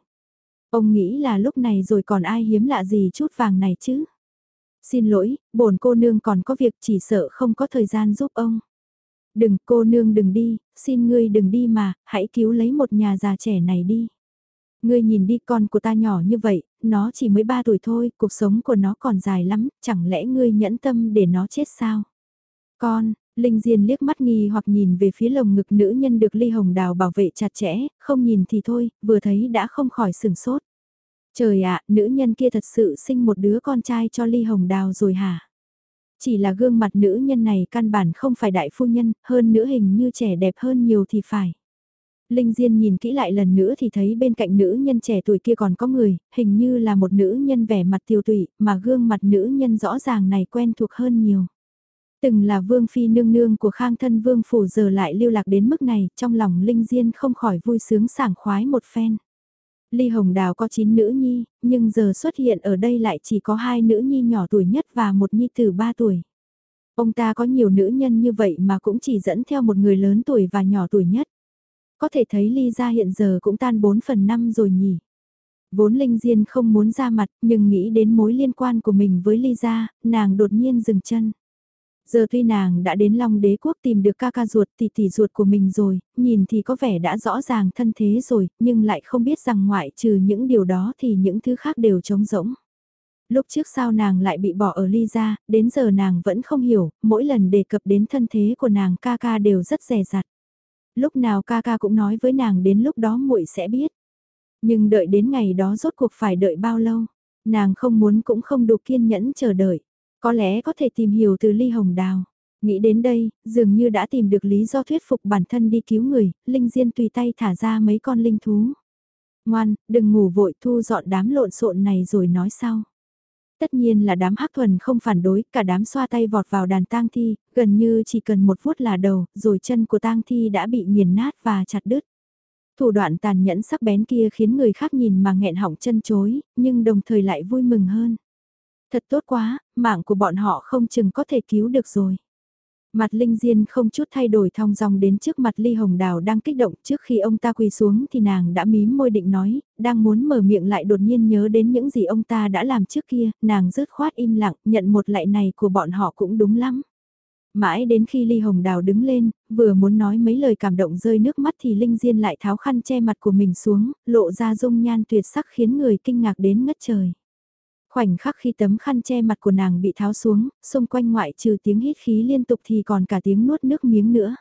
Ông nghĩ là lúc này rồi còn ai hiếm lạ gì chút vàng này chứ? Xin lỗi, bổn cô nương còn có việc chỉ sợ không có thời gian giúp ông. Đừng cô nương đừng đi, xin ngươi đừng đi mà, hãy cứu lấy một nhà già trẻ này đi. Ngươi nhìn đi con của ta nhỏ như vậy, nó chỉ mới 3 tuổi thôi, cuộc sống của nó còn dài lắm, chẳng lẽ ngươi nhẫn tâm để nó chết sao? Con, Linh Diên liếc mắt nghi hoặc nhìn về phía lồng ngực nữ nhân được Ly Hồng Đào bảo vệ chặt chẽ, không nhìn thì thôi, vừa thấy đã không khỏi sừng sốt. Trời ạ, nữ nhân kia thật sự sinh một đứa con trai cho Ly Hồng Đào rồi hả? Chỉ là gương mặt nữ nhân này căn bản không phải đại phu nhân, hơn nữ hình như trẻ đẹp hơn nhiều thì phải. Linh Diên nhìn kỹ lại lần nữa thì thấy bên cạnh nữ nhân trẻ tuổi kia còn có người, hình như là một nữ nhân vẻ mặt tiêu tụy, mà gương mặt nữ nhân rõ ràng này quen thuộc hơn nhiều. Từng là vương phi nương nương của khang thân vương phủ giờ lại lưu lạc đến mức này, trong lòng Linh Diên không khỏi vui sướng sảng khoái một phen. Ly Hồng Đào có 9 nữ nhi, nhưng giờ xuất hiện ở đây lại chỉ có hai nữ nhi nhỏ tuổi nhất và một nhi tử 3 tuổi. Ông ta có nhiều nữ nhân như vậy mà cũng chỉ dẫn theo một người lớn tuổi và nhỏ tuổi nhất. Có thể thấy Ly gia hiện giờ cũng tan 4 phần 5 rồi nhỉ. Vốn Linh Diên không muốn ra mặt nhưng nghĩ đến mối liên quan của mình với Ly gia, nàng đột nhiên dừng chân. Giờ tuy nàng đã đến Long đế quốc tìm được ca ca ruột tỷ tỷ ruột của mình rồi, nhìn thì có vẻ đã rõ ràng thân thế rồi, nhưng lại không biết rằng ngoại trừ những điều đó thì những thứ khác đều trống rỗng. Lúc trước sao nàng lại bị bỏ ở ly ra, đến giờ nàng vẫn không hiểu, mỗi lần đề cập đến thân thế của nàng ca ca đều rất rè rặt. Lúc nào ca ca cũng nói với nàng đến lúc đó muội sẽ biết. Nhưng đợi đến ngày đó rốt cuộc phải đợi bao lâu, nàng không muốn cũng không đủ kiên nhẫn chờ đợi. Có lẽ có thể tìm hiểu từ ly hồng đào. Nghĩ đến đây, dường như đã tìm được lý do thuyết phục bản thân đi cứu người, Linh Diên tùy tay thả ra mấy con linh thú. Ngoan, đừng ngủ vội thu dọn đám lộn xộn này rồi nói sau. Tất nhiên là đám hắc thuần không phản đối, cả đám xoa tay vọt vào đàn tang thi, gần như chỉ cần một phút là đầu, rồi chân của tang thi đã bị nghiền nát và chặt đứt. Thủ đoạn tàn nhẫn sắc bén kia khiến người khác nhìn mà nghẹn họng chân chối, nhưng đồng thời lại vui mừng hơn. Thật tốt quá, mạng của bọn họ không chừng có thể cứu được rồi. Mặt Linh Diên không chút thay đổi thong dong đến trước mặt Ly Hồng Đào đang kích động trước khi ông ta quỳ xuống thì nàng đã mím môi định nói, đang muốn mở miệng lại đột nhiên nhớ đến những gì ông ta đã làm trước kia, nàng rớt khoát im lặng, nhận một lại này của bọn họ cũng đúng lắm. Mãi đến khi Ly Hồng Đào đứng lên, vừa muốn nói mấy lời cảm động rơi nước mắt thì Linh Diên lại tháo khăn che mặt của mình xuống, lộ ra dung nhan tuyệt sắc khiến người kinh ngạc đến ngất trời. Khoảnh khắc khi tấm khăn che mặt của nàng bị tháo xuống, xung quanh ngoại trừ tiếng hít khí liên tục thì còn cả tiếng nuốt nước miếng nữa.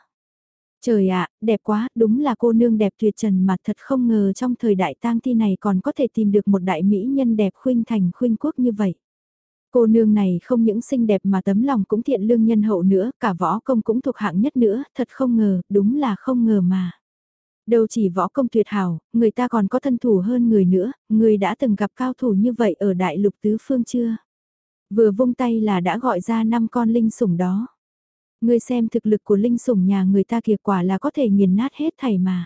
Trời ạ, đẹp quá, đúng là cô nương đẹp tuyệt trần mà thật không ngờ trong thời đại tang thi này còn có thể tìm được một đại mỹ nhân đẹp khuynh thành khuynh quốc như vậy. Cô nương này không những xinh đẹp mà tấm lòng cũng thiện lương nhân hậu nữa, cả võ công cũng thuộc hạng nhất nữa, thật không ngờ, đúng là không ngờ mà. Đâu chỉ võ công tuyệt hảo, người ta còn có thân thủ hơn người nữa, người đã từng gặp cao thủ như vậy ở đại lục tứ phương chưa? Vừa vung tay là đã gọi ra năm con linh sủng đó. Ngươi xem thực lực của linh sủng nhà người ta kìa quả là có thể nghiền nát hết thầy mà.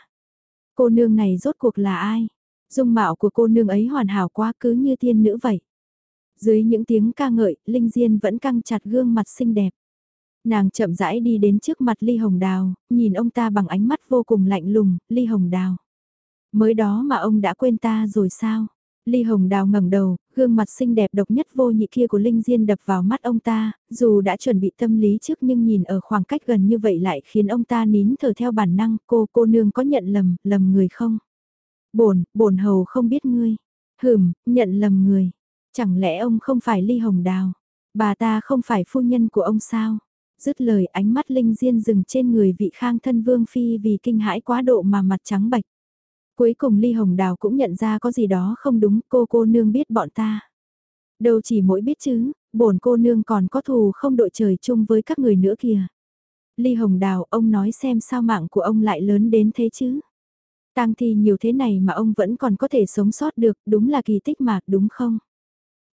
Cô nương này rốt cuộc là ai? Dung mạo của cô nương ấy hoàn hảo quá cứ như tiên nữ vậy. Dưới những tiếng ca ngợi, Linh Diên vẫn căng chặt gương mặt xinh đẹp. Nàng chậm rãi đi đến trước mặt Ly Hồng Đào, nhìn ông ta bằng ánh mắt vô cùng lạnh lùng, Ly Hồng Đào. Mới đó mà ông đã quên ta rồi sao? Ly Hồng Đào ngẩng đầu, gương mặt xinh đẹp độc nhất vô nhị kia của Linh Diên đập vào mắt ông ta, dù đã chuẩn bị tâm lý trước nhưng nhìn ở khoảng cách gần như vậy lại khiến ông ta nín thở theo bản năng, cô cô nương có nhận lầm, lầm người không? Bổn, bổn hầu không biết ngươi. Hừm, nhận lầm người. Chẳng lẽ ông không phải Ly Hồng Đào? Bà ta không phải phu nhân của ông sao? Dứt lời ánh mắt Linh Diên dừng trên người vị khang thân vương phi vì kinh hãi quá độ mà mặt trắng bạch. Cuối cùng Ly Hồng Đào cũng nhận ra có gì đó không đúng cô cô nương biết bọn ta. Đâu chỉ mỗi biết chứ, bổn cô nương còn có thù không đội trời chung với các người nữa kìa. Ly Hồng Đào ông nói xem sao mạng của ông lại lớn đến thế chứ. Tang thi nhiều thế này mà ông vẫn còn có thể sống sót được, đúng là kỳ tích mà, đúng không?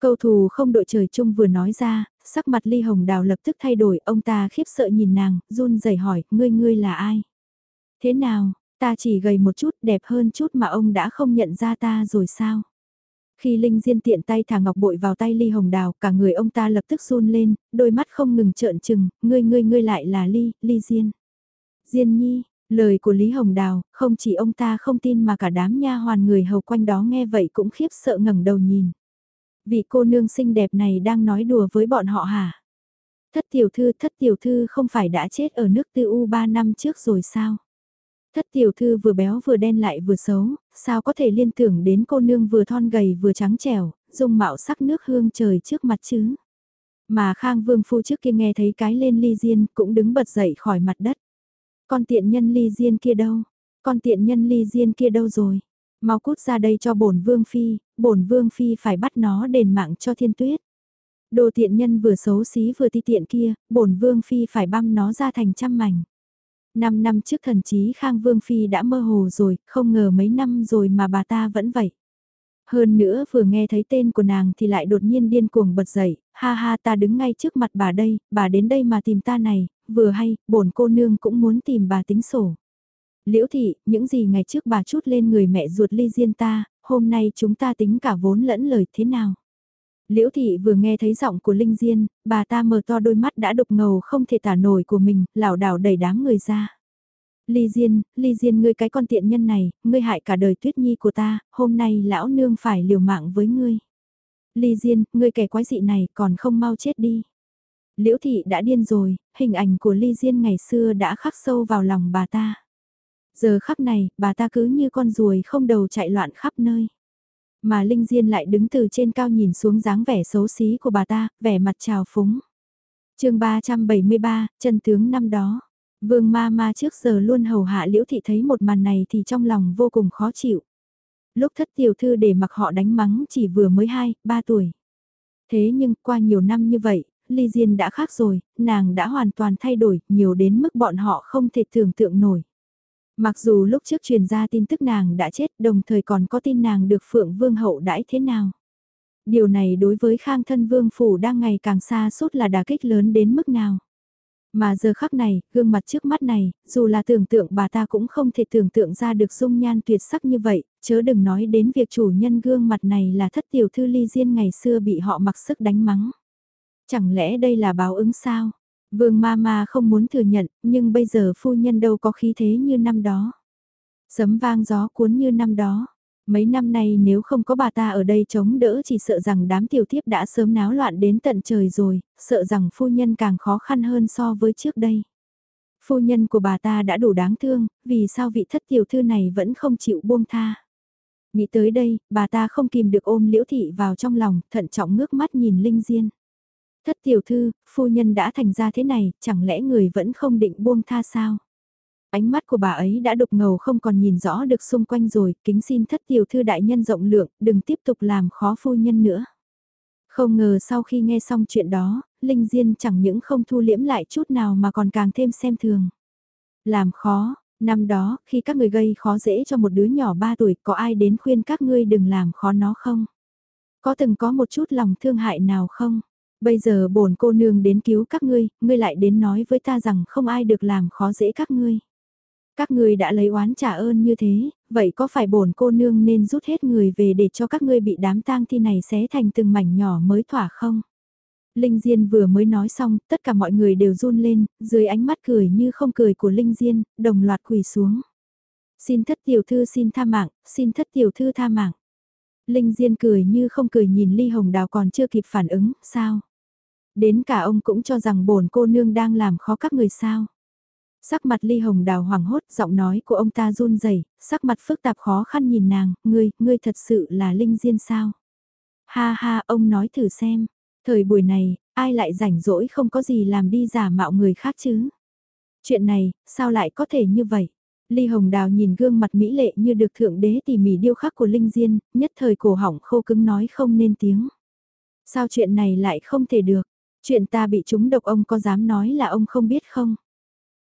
Câu thù không đội trời chung vừa nói ra, sắc mặt ly hồng đào lập tức thay đổi, ông ta khiếp sợ nhìn nàng, run rẩy hỏi, ngươi ngươi là ai? Thế nào, ta chỉ gầy một chút, đẹp hơn chút mà ông đã không nhận ra ta rồi sao? Khi Linh Diên tiện tay thả ngọc bội vào tay Ly Hồng Đào, cả người ông ta lập tức run lên, đôi mắt không ngừng trợn trừng, ngươi ngươi ngươi lại là Ly, Ly Diên. Diên Nhi, lời của Lý Hồng Đào, không chỉ ông ta không tin mà cả đám nha hoàn người hầu quanh đó nghe vậy cũng khiếp sợ ngẩng đầu nhìn vị cô nương xinh đẹp này đang nói đùa với bọn họ hả? Thất tiểu thư, thất tiểu thư không phải đã chết ở nước tư u 3 năm trước rồi sao? Thất tiểu thư vừa béo vừa đen lại vừa xấu, sao có thể liên tưởng đến cô nương vừa thon gầy vừa trắng trẻo, dung mạo sắc nước hương trời trước mặt chứ? Mà Khang Vương Phu trước kia nghe thấy cái lên ly diên cũng đứng bật dậy khỏi mặt đất. Con tiện nhân ly diên kia đâu? Con tiện nhân ly diên kia đâu rồi? Mau cút ra đây cho bổn vương phi, bổn vương phi phải bắt nó đền mạng cho thiên tuyết. Đồ tiện nhân vừa xấu xí vừa ti tiện kia, bổn vương phi phải băm nó ra thành trăm mảnh. Năm năm trước thần chí Khang Vương Phi đã mơ hồ rồi, không ngờ mấy năm rồi mà bà ta vẫn vậy. Hơn nữa vừa nghe thấy tên của nàng thì lại đột nhiên điên cuồng bật dậy, ha ha ta đứng ngay trước mặt bà đây, bà đến đây mà tìm ta này, vừa hay, bổn cô nương cũng muốn tìm bà tính sổ. Liễu thị, những gì ngày trước bà chút lên người mẹ ruột ly diên ta, hôm nay chúng ta tính cả vốn lẫn lời thế nào? Liễu thị vừa nghe thấy giọng của Linh Diên, bà ta mở to đôi mắt đã đục ngầu không thể tả nổi của mình, lảo đảo đẩy đám người ra. Ly Diên, Ly Diên ngươi cái con tiện nhân này, ngươi hại cả đời tuyết nhi của ta, hôm nay lão nương phải liều mạng với ngươi. Ly Diên, ngươi kẻ quái dị này còn không mau chết đi. Liễu thị đã điên rồi, hình ảnh của Ly Diên ngày xưa đã khắc sâu vào lòng bà ta. Giờ khắc này, bà ta cứ như con ruồi không đầu chạy loạn khắp nơi. Mà Linh Diên lại đứng từ trên cao nhìn xuống dáng vẻ xấu xí của bà ta, vẻ mặt trào phúng. chương 373, chân tướng năm đó. Vương ma ma trước giờ luôn hầu hạ liễu thị thấy một màn này thì trong lòng vô cùng khó chịu. Lúc thất tiểu thư để mặc họ đánh mắng chỉ vừa mới 2, 3 tuổi. Thế nhưng qua nhiều năm như vậy, Ly Diên đã khác rồi, nàng đã hoàn toàn thay đổi, nhiều đến mức bọn họ không thể tưởng tượng nổi. Mặc dù lúc trước truyền ra tin tức nàng đã chết đồng thời còn có tin nàng được Phượng Vương hậu đãi thế nào. Điều này đối với Khang thân Vương Phủ đang ngày càng xa suốt là đà kích lớn đến mức nào. Mà giờ khắc này, gương mặt trước mắt này, dù là tưởng tượng bà ta cũng không thể tưởng tượng ra được dung nhan tuyệt sắc như vậy, chớ đừng nói đến việc chủ nhân gương mặt này là thất tiểu thư ly diên ngày xưa bị họ mặc sức đánh mắng. Chẳng lẽ đây là báo ứng sao? Vương ma ma không muốn thừa nhận, nhưng bây giờ phu nhân đâu có khí thế như năm đó. Sấm vang gió cuốn như năm đó. Mấy năm nay nếu không có bà ta ở đây chống đỡ chỉ sợ rằng đám tiểu thiếp đã sớm náo loạn đến tận trời rồi, sợ rằng phu nhân càng khó khăn hơn so với trước đây. Phu nhân của bà ta đã đủ đáng thương, vì sao vị thất tiểu thư này vẫn không chịu buông tha. Nghĩ tới đây, bà ta không kìm được ôm liễu thị vào trong lòng, thận trọng ngước mắt nhìn Linh Diên. Thất tiểu thư, phu nhân đã thành ra thế này, chẳng lẽ người vẫn không định buông tha sao? Ánh mắt của bà ấy đã đục ngầu không còn nhìn rõ được xung quanh rồi, kính xin thất tiểu thư đại nhân rộng lượng, đừng tiếp tục làm khó phu nhân nữa. Không ngờ sau khi nghe xong chuyện đó, Linh Diên chẳng những không thu liễm lại chút nào mà còn càng thêm xem thường. Làm khó, năm đó, khi các người gây khó dễ cho một đứa nhỏ 3 tuổi, có ai đến khuyên các ngươi đừng làm khó nó không? Có từng có một chút lòng thương hại nào không? Bây giờ bổn cô nương đến cứu các ngươi, ngươi lại đến nói với ta rằng không ai được làm khó dễ các ngươi. Các ngươi đã lấy oán trả ơn như thế, vậy có phải bổn cô nương nên rút hết người về để cho các ngươi bị đám tang thi này xé thành từng mảnh nhỏ mới thỏa không? Linh Diên vừa mới nói xong, tất cả mọi người đều run lên, dưới ánh mắt cười như không cười của Linh Diên, đồng loạt quỳ xuống. Xin thất tiểu thư xin tha mạng, xin thất tiểu thư tha mạng. Linh Diên cười như không cười nhìn Ly Hồng Đào còn chưa kịp phản ứng, sao? Đến cả ông cũng cho rằng bổn cô nương đang làm khó các người sao? Sắc mặt ly hồng đào hoảng hốt, giọng nói của ông ta run rẩy, sắc mặt phức tạp khó khăn nhìn nàng, ngươi, ngươi thật sự là linh diên sao? Ha ha, ông nói thử xem, thời buổi này, ai lại rảnh rỗi không có gì làm đi giả mạo người khác chứ? Chuyện này, sao lại có thể như vậy? Ly Hồng Đào nhìn gương mặt mỹ lệ như được thượng đế tỉ mỉ điêu khắc của Linh Diên, nhất thời cổ họng khô cứng nói không nên tiếng. Sao chuyện này lại không thể được? Chuyện ta bị trúng độc ông có dám nói là ông không biết không?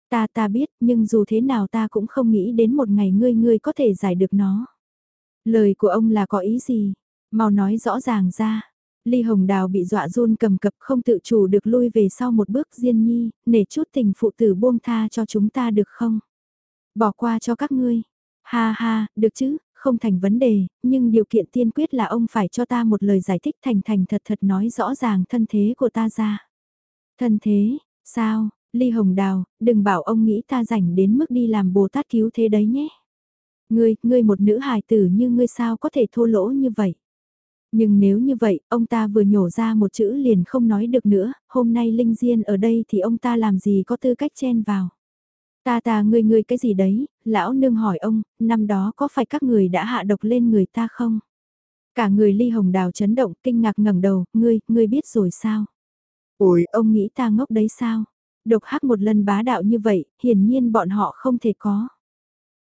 Ta ta biết, nhưng dù thế nào ta cũng không nghĩ đến một ngày ngươi ngươi có thể giải được nó. Lời của ông là có ý gì? Mau nói rõ ràng ra. Ly Hồng Đào bị dọa run cầm cập không tự chủ được lui về sau một bước Diên Nhi, nể chút tình phụ tử buông tha cho chúng ta được không? Bỏ qua cho các ngươi. Ha ha, được chứ, không thành vấn đề, nhưng điều kiện tiên quyết là ông phải cho ta một lời giải thích thành thành thật thật nói rõ ràng thân thế của ta ra. Thân thế, sao, Ly Hồng Đào, đừng bảo ông nghĩ ta rảnh đến mức đi làm Bồ Tát cứu thế đấy nhé. Ngươi, ngươi một nữ hài tử như ngươi sao có thể thô lỗ như vậy. Nhưng nếu như vậy, ông ta vừa nhổ ra một chữ liền không nói được nữa, hôm nay Linh Diên ở đây thì ông ta làm gì có tư cách chen vào. Ta ta ngươi ngươi cái gì đấy, lão nương hỏi ông, năm đó có phải các người đã hạ độc lên người ta không? Cả người ly hồng đào chấn động, kinh ngạc ngẩng đầu, ngươi, ngươi biết rồi sao? Ôi, ông nghĩ ta ngốc đấy sao? Độc hắc một lần bá đạo như vậy, hiển nhiên bọn họ không thể có.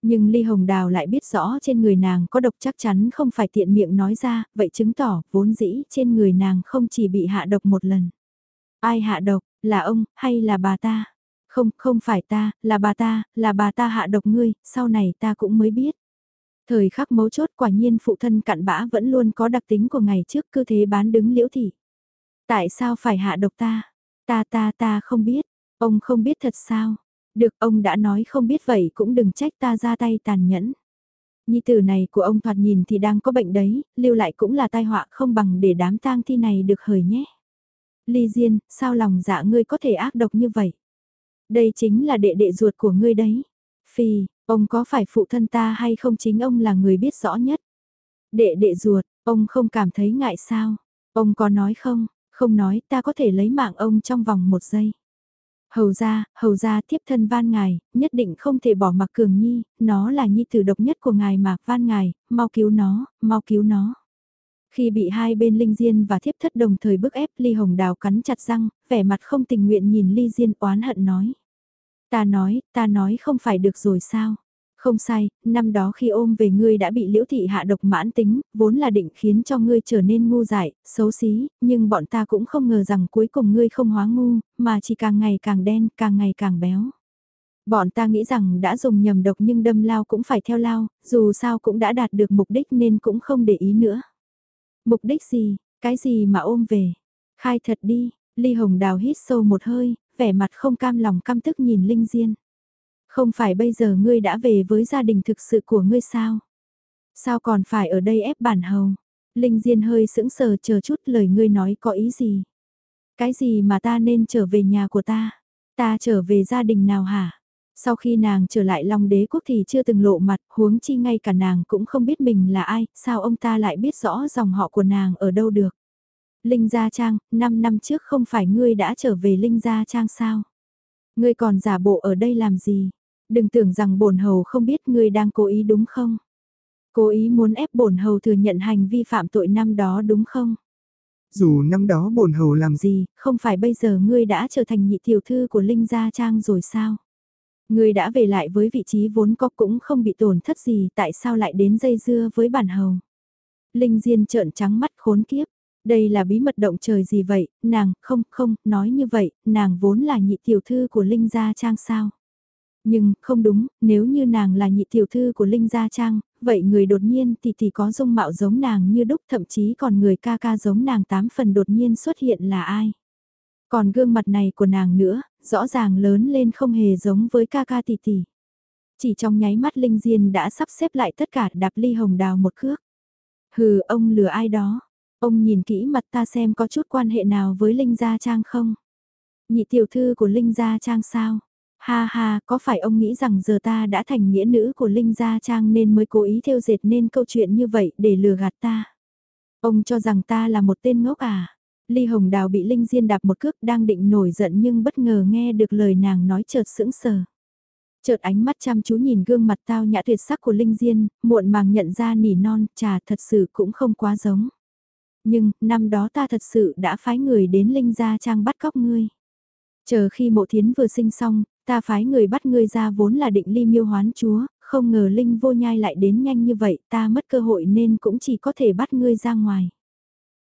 Nhưng Ly Hồng Đào lại biết rõ trên người nàng có độc chắc chắn không phải tiện miệng nói ra, vậy chứng tỏ vốn dĩ trên người nàng không chỉ bị hạ độc một lần. Ai hạ độc, là ông, hay là bà ta? Không, không phải ta, là bà ta, là bà ta hạ độc ngươi, sau này ta cũng mới biết. Thời khắc mấu chốt quả nhiên phụ thân cặn bã vẫn luôn có đặc tính của ngày trước cơ thế bán đứng liễu thị. Tại sao phải hạ độc ta? Ta ta ta không biết, Ông không biết thật sao? Được ông đã nói không biết vậy cũng đừng trách ta ra tay tàn nhẫn. Nhi tử này của ông thoạt nhìn thì đang có bệnh đấy, lưu lại cũng là tai họa không bằng để đám tang thi này được hời nhé. Ly Diên, sao lòng dạ ngươi có thể ác độc như vậy? Đây chính là đệ đệ ruột của ngươi đấy. Phi, ông có phải phụ thân ta hay không chính ông là người biết rõ nhất? Đệ đệ ruột, ông không cảm thấy ngại sao? Ông có nói không? Không nói, ta có thể lấy mạng ông trong vòng một giây. Hầu ra, hầu ra tiếp thân van ngài, nhất định không thể bỏ mặc cường nhi, nó là nhi tử độc nhất của ngài mà, van ngài, mau cứu nó, mau cứu nó. Khi bị hai bên Linh Diên và thiếp thất đồng thời bức ép Ly Hồng Đào cắn chặt răng, vẻ mặt không tình nguyện nhìn Ly Diên oán hận nói. Ta nói, ta nói không phải được rồi sao? Không sai, năm đó khi ôm về ngươi đã bị liễu thị hạ độc mãn tính, vốn là định khiến cho ngươi trở nên ngu dại, xấu xí, nhưng bọn ta cũng không ngờ rằng cuối cùng ngươi không hóa ngu, mà chỉ càng ngày càng đen, càng ngày càng béo. Bọn ta nghĩ rằng đã dùng nhầm độc nhưng đâm lao cũng phải theo lao, dù sao cũng đã đạt được mục đích nên cũng không để ý nữa. Mục đích gì, cái gì mà ôm về? Khai thật đi, Ly Hồng Đào hít sâu một hơi, vẻ mặt không cam lòng căm tức nhìn Linh Diên. Không phải bây giờ ngươi đã về với gia đình thực sự của ngươi sao? Sao còn phải ở đây ép bản hầu? Linh Diên hơi sững sờ chờ chút lời ngươi nói có ý gì? Cái gì mà ta nên trở về nhà của ta? Ta trở về gia đình nào hả? Sau khi nàng trở lại Long đế quốc thì chưa từng lộ mặt, huống chi ngay cả nàng cũng không biết mình là ai, sao ông ta lại biết rõ dòng họ của nàng ở đâu được. Linh Gia Trang, 5 năm trước không phải ngươi đã trở về Linh Gia Trang sao? Ngươi còn giả bộ ở đây làm gì? Đừng tưởng rằng bổn hầu không biết ngươi đang cố ý đúng không? Cố ý muốn ép bổn hầu thừa nhận hành vi phạm tội năm đó đúng không? Dù năm đó bổn hầu làm gì, không phải bây giờ ngươi đã trở thành nhị tiểu thư của Linh Gia Trang rồi sao? Ngươi đã về lại với vị trí vốn có cũng không bị tổn thất gì tại sao lại đến dây dưa với bản hầu? Linh Diên trợn trắng mắt khốn kiếp. Đây là bí mật động trời gì vậy, nàng, không, không, nói như vậy, nàng vốn là nhị tiểu thư của Linh Gia Trang sao? Nhưng, không đúng, nếu như nàng là nhị tiểu thư của Linh Gia Trang, vậy người đột nhiên thì thì có dung mạo giống nàng như đúc thậm chí còn người ca ca giống nàng tám phần đột nhiên xuất hiện là ai? Còn gương mặt này của nàng nữa, rõ ràng lớn lên không hề giống với ca ca tỷ tỷ. Chỉ trong nháy mắt Linh Diên đã sắp xếp lại tất cả đạp ly hồng đào một cước. Hừ, ông lừa ai đó. Ông nhìn kỹ mặt ta xem có chút quan hệ nào với Linh Gia Trang không? Nhị tiểu thư của Linh Gia Trang sao? Ha ha, có phải ông nghĩ rằng giờ ta đã thành nghĩa nữ của Linh Gia Trang nên mới cố ý theo dệt nên câu chuyện như vậy để lừa gạt ta? Ông cho rằng ta là một tên ngốc à? Ly Hồng Đào bị Linh Diên đạp một cước đang định nổi giận nhưng bất ngờ nghe được lời nàng nói chợt sững sờ. Chợt ánh mắt chăm chú nhìn gương mặt tao nhã tuyệt sắc của Linh Diên, muộn màng nhận ra nỉ non, trà thật sự cũng không quá giống. Nhưng, năm đó ta thật sự đã phái người đến Linh Gia Trang bắt cóc ngươi. Chờ khi mộ thiến vừa sinh xong, ta phái người bắt ngươi ra vốn là định ly miêu hoán chúa, không ngờ Linh vô nhai lại đến nhanh như vậy, ta mất cơ hội nên cũng chỉ có thể bắt ngươi ra ngoài.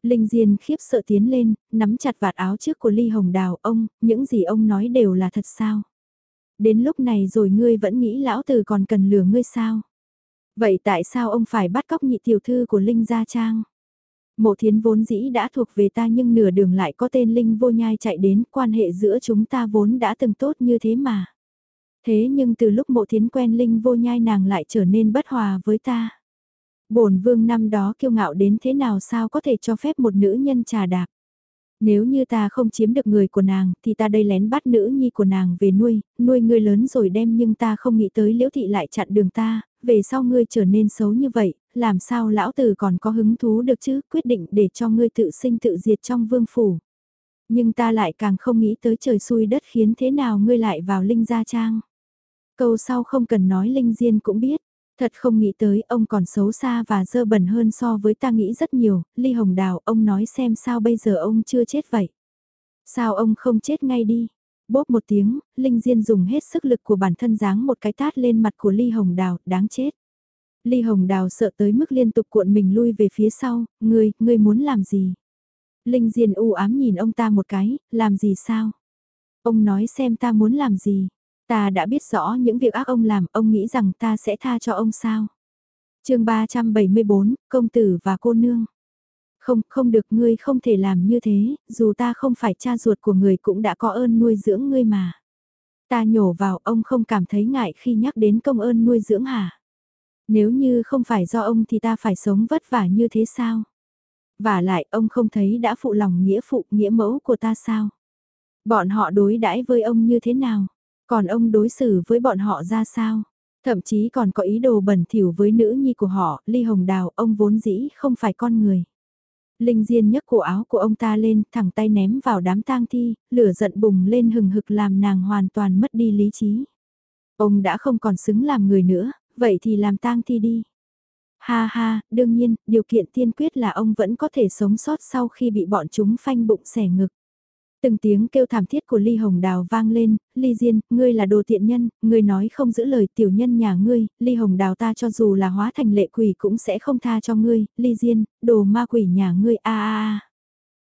Linh Diên khiếp sợ tiến lên, nắm chặt vạt áo trước của Ly Hồng Đào, ông, những gì ông nói đều là thật sao? Đến lúc này rồi ngươi vẫn nghĩ lão tử còn cần lừa ngươi sao? Vậy tại sao ông phải bắt cóc nhị tiểu thư của Linh Gia Trang? Mộ thiến vốn dĩ đã thuộc về ta nhưng nửa đường lại có tên Linh vô nhai chạy đến, quan hệ giữa chúng ta vốn đã từng tốt như thế mà. Thế nhưng từ lúc mộ thiến quen Linh vô nhai nàng lại trở nên bất hòa với ta bổn vương năm đó kiêu ngạo đến thế nào sao có thể cho phép một nữ nhân trà đạp. Nếu như ta không chiếm được người của nàng thì ta đây lén bắt nữ nhi của nàng về nuôi, nuôi ngươi lớn rồi đem nhưng ta không nghĩ tới liễu thị lại chặn đường ta, về sau ngươi trở nên xấu như vậy, làm sao lão tử còn có hứng thú được chứ, quyết định để cho ngươi tự sinh tự diệt trong vương phủ. Nhưng ta lại càng không nghĩ tới trời xui đất khiến thế nào ngươi lại vào Linh Gia Trang. Câu sau không cần nói Linh Diên cũng biết, thật không nghĩ tới ông còn xấu xa và dơ bẩn hơn so với ta nghĩ rất nhiều, Ly Hồng Đào ông nói xem sao bây giờ ông chưa chết vậy. Sao ông không chết ngay đi? Bốp một tiếng, Linh Diên dùng hết sức lực của bản thân giáng một cái tát lên mặt của Ly Hồng Đào, đáng chết. Ly Hồng Đào sợ tới mức liên tục cuộn mình lui về phía sau, ngươi, ngươi muốn làm gì? Linh Diên u ám nhìn ông ta một cái, làm gì sao? Ông nói xem ta muốn làm gì? Ta đã biết rõ những việc ác ông làm, ông nghĩ rằng ta sẽ tha cho ông sao? chương 374, Công Tử và Cô Nương. Không, không được ngươi không thể làm như thế, dù ta không phải cha ruột của người cũng đã có ơn nuôi dưỡng ngươi mà. Ta nhổ vào ông không cảm thấy ngại khi nhắc đến công ơn nuôi dưỡng hả? Nếu như không phải do ông thì ta phải sống vất vả như thế sao? Và lại ông không thấy đã phụ lòng nghĩa phụ nghĩa mẫu của ta sao? Bọn họ đối đãi với ông như thế nào? Còn ông đối xử với bọn họ ra sao? Thậm chí còn có ý đồ bẩn thỉu với nữ nhi của họ, Ly Hồng Đào, ông vốn dĩ không phải con người. Linh Diên nhấc cổ áo của ông ta lên, thẳng tay ném vào đám tang thi, lửa giận bùng lên hừng hực làm nàng hoàn toàn mất đi lý trí. Ông đã không còn xứng làm người nữa, vậy thì làm tang thi đi. Ha ha, đương nhiên, điều kiện tiên quyết là ông vẫn có thể sống sót sau khi bị bọn chúng phanh bụng xẻ ngực. Từng tiếng kêu thảm thiết của Ly Hồng Đào vang lên, Ly Diên, ngươi là đồ tiện nhân, ngươi nói không giữ lời tiểu nhân nhà ngươi, Ly Hồng Đào ta cho dù là hóa thành lệ quỷ cũng sẽ không tha cho ngươi, Ly Diên, đồ ma quỷ nhà ngươi a a a.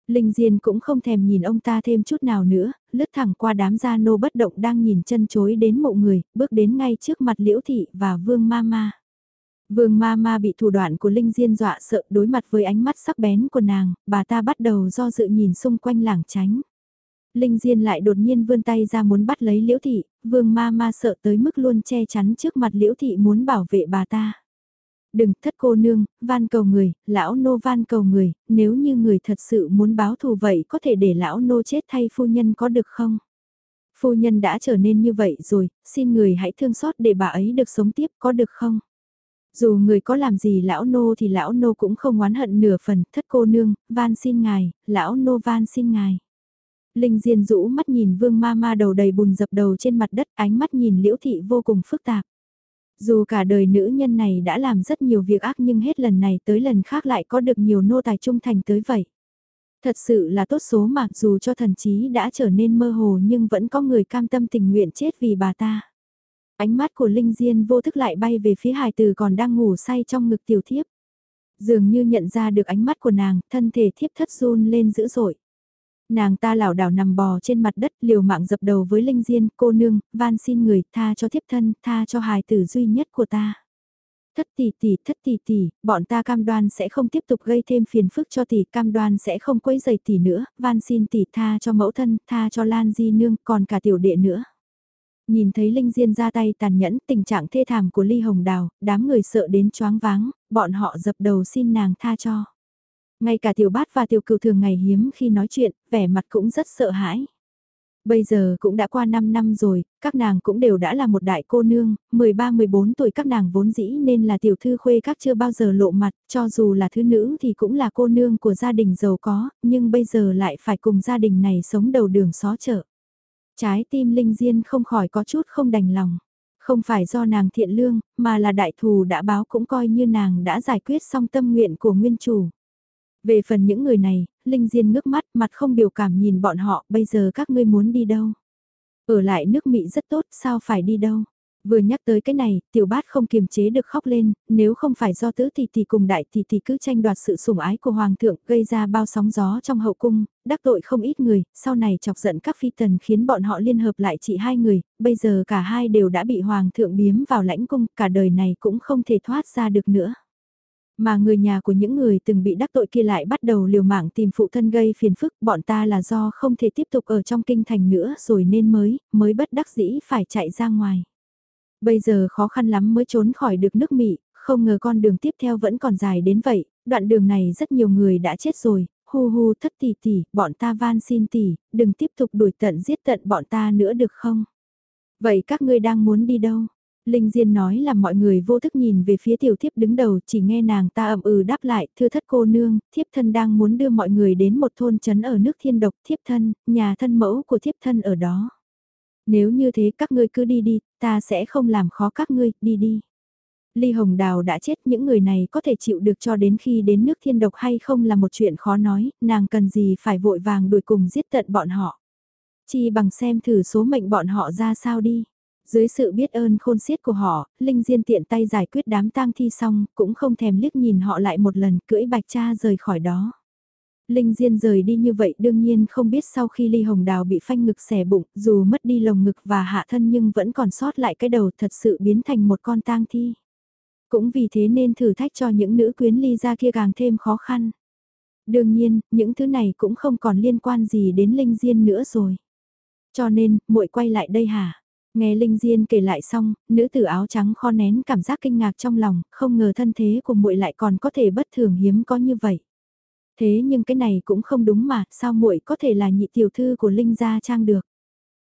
Linh Diên cũng không thèm nhìn ông ta thêm chút nào nữa, lướt thẳng qua đám gia nô bất động đang nhìn chân chối đến mộ người, bước đến ngay trước mặt Liễu Thị và Vương Ma Ma. Vương Ma Ma bị thủ đoạn của Linh Diên dọa sợ đối mặt với ánh mắt sắc bén của nàng, bà ta bắt đầu do dự nhìn xung quanh lảng tránh. Linh Diên lại đột nhiên vươn tay ra muốn bắt lấy Liễu Thị, Vương Ma Ma sợ tới mức luôn che chắn trước mặt Liễu Thị muốn bảo vệ bà ta. Đừng thất cô nương, van cầu người, lão nô van cầu người, nếu như người thật sự muốn báo thù vậy có thể để lão nô chết thay phu nhân có được không? Phu nhân đã trở nên như vậy rồi, xin người hãy thương xót để bà ấy được sống tiếp có được không? Dù người có làm gì lão nô thì lão nô cũng không oán hận nửa phần, thất cô nương, van xin ngài, lão nô van xin ngài. Linh Diên rũ mắt nhìn vương ma ma đầu đầy bùn dập đầu trên mặt đất, ánh mắt nhìn liễu thị vô cùng phức tạp. Dù cả đời nữ nhân này đã làm rất nhiều việc ác nhưng hết lần này tới lần khác lại có được nhiều nô tài trung thành tới vậy. Thật sự là tốt số mặc dù cho thần trí đã trở nên mơ hồ nhưng vẫn có người cam tâm tình nguyện chết vì bà ta. Ánh mắt của Linh Diên vô thức lại bay về phía hài tử còn đang ngủ say trong ngực tiểu thiếp. Dường như nhận ra được ánh mắt của nàng, thân thể thiếp thất run lên dữ dội. Nàng ta lảo đảo nằm bò trên mặt đất liều mạng dập đầu với Linh Diên, cô nương, van xin người, tha cho thiếp thân, tha cho hài tử duy nhất của ta. Thất tỷ tỷ, thất tỷ tỷ, bọn ta cam đoan sẽ không tiếp tục gây thêm phiền phức cho tỷ, cam đoan sẽ không quấy giày tỷ nữa, van xin tỷ tha cho mẫu thân, tha cho Lan Di Nương, còn cả tiểu đệ nữa. Nhìn thấy Linh Diên ra tay tàn nhẫn, tình trạng thê thảm của Ly Hồng Đào, đám người sợ đến choáng váng, bọn họ dập đầu xin nàng tha cho. Ngay cả tiểu bát và tiểu cừu thường ngày hiếm khi nói chuyện, vẻ mặt cũng rất sợ hãi. Bây giờ cũng đã qua 5 năm rồi, các nàng cũng đều đã là một đại cô nương, 13-14 tuổi các nàng vốn dĩ nên là tiểu thư khuê các chưa bao giờ lộ mặt, cho dù là thứ nữ thì cũng là cô nương của gia đình giàu có, nhưng bây giờ lại phải cùng gia đình này sống đầu đường xó chợ. Trái tim Linh Diên không khỏi có chút không đành lòng. Không phải do nàng thiện lương, mà là đại thù đã báo cũng coi như nàng đã giải quyết xong tâm nguyện của nguyên chủ. Về phần những người này, Linh Diên ngước mắt mặt không biểu cảm nhìn bọn họ, bây giờ các ngươi muốn đi đâu? Ở lại nước Mỹ rất tốt, sao phải đi đâu? Vừa nhắc tới cái này, tiểu bát không kiềm chế được khóc lên, nếu không phải do tứ thì thì cùng đại thì thì cứ tranh đoạt sự sủng ái của hoàng thượng gây ra bao sóng gió trong hậu cung, đắc tội không ít người, sau này chọc giận các phi tần khiến bọn họ liên hợp lại chỉ hai người, bây giờ cả hai đều đã bị hoàng thượng biếm vào lãnh cung, cả đời này cũng không thể thoát ra được nữa. Mà người nhà của những người từng bị đắc tội kia lại bắt đầu liều mạng tìm phụ thân gây phiền phức, bọn ta là do không thể tiếp tục ở trong kinh thành nữa rồi nên mới, mới bất đắc dĩ phải chạy ra ngoài. Bây giờ khó khăn lắm mới trốn khỏi được nước Mỹ, không ngờ con đường tiếp theo vẫn còn dài đến vậy, đoạn đường này rất nhiều người đã chết rồi, hu hu thất tỷ tỷ, bọn ta van xin tỷ, đừng tiếp tục đuổi tận giết tận bọn ta nữa được không? Vậy các ngươi đang muốn đi đâu? Linh Diên nói là mọi người vô thức nhìn về phía tiểu thiếp đứng đầu chỉ nghe nàng ta ậm ừ đáp lại, thưa thất cô nương, thiếp thân đang muốn đưa mọi người đến một thôn trấn ở nước thiên độc, thiếp thân, nhà thân mẫu của thiếp thân ở đó. Nếu như thế các ngươi cứ đi đi, ta sẽ không làm khó các ngươi, đi đi. Ly Hồng Đào đã chết những người này có thể chịu được cho đến khi đến nước thiên độc hay không là một chuyện khó nói, nàng cần gì phải vội vàng đuổi cùng giết tận bọn họ. Chi bằng xem thử số mệnh bọn họ ra sao đi. Dưới sự biết ơn khôn xiết của họ, Linh Diên tiện tay giải quyết đám tang thi xong, cũng không thèm liếc nhìn họ lại một lần, cưỡi bạch cha rời khỏi đó. Linh Diên rời đi như vậy đương nhiên không biết sau khi Ly Hồng Đào bị phanh ngực xẻ bụng, dù mất đi lồng ngực và hạ thân nhưng vẫn còn sót lại cái đầu thật sự biến thành một con tang thi. Cũng vì thế nên thử thách cho những nữ quyến ly ra kia càng thêm khó khăn. Đương nhiên, những thứ này cũng không còn liên quan gì đến Linh Diên nữa rồi. Cho nên, muội quay lại đây hả? Nghe Linh Diên kể lại xong, nữ tử áo trắng kho nén cảm giác kinh ngạc trong lòng, không ngờ thân thế của muội lại còn có thể bất thường hiếm có như vậy. Thế nhưng cái này cũng không đúng mà, sao muội có thể là nhị tiểu thư của Linh gia trang được?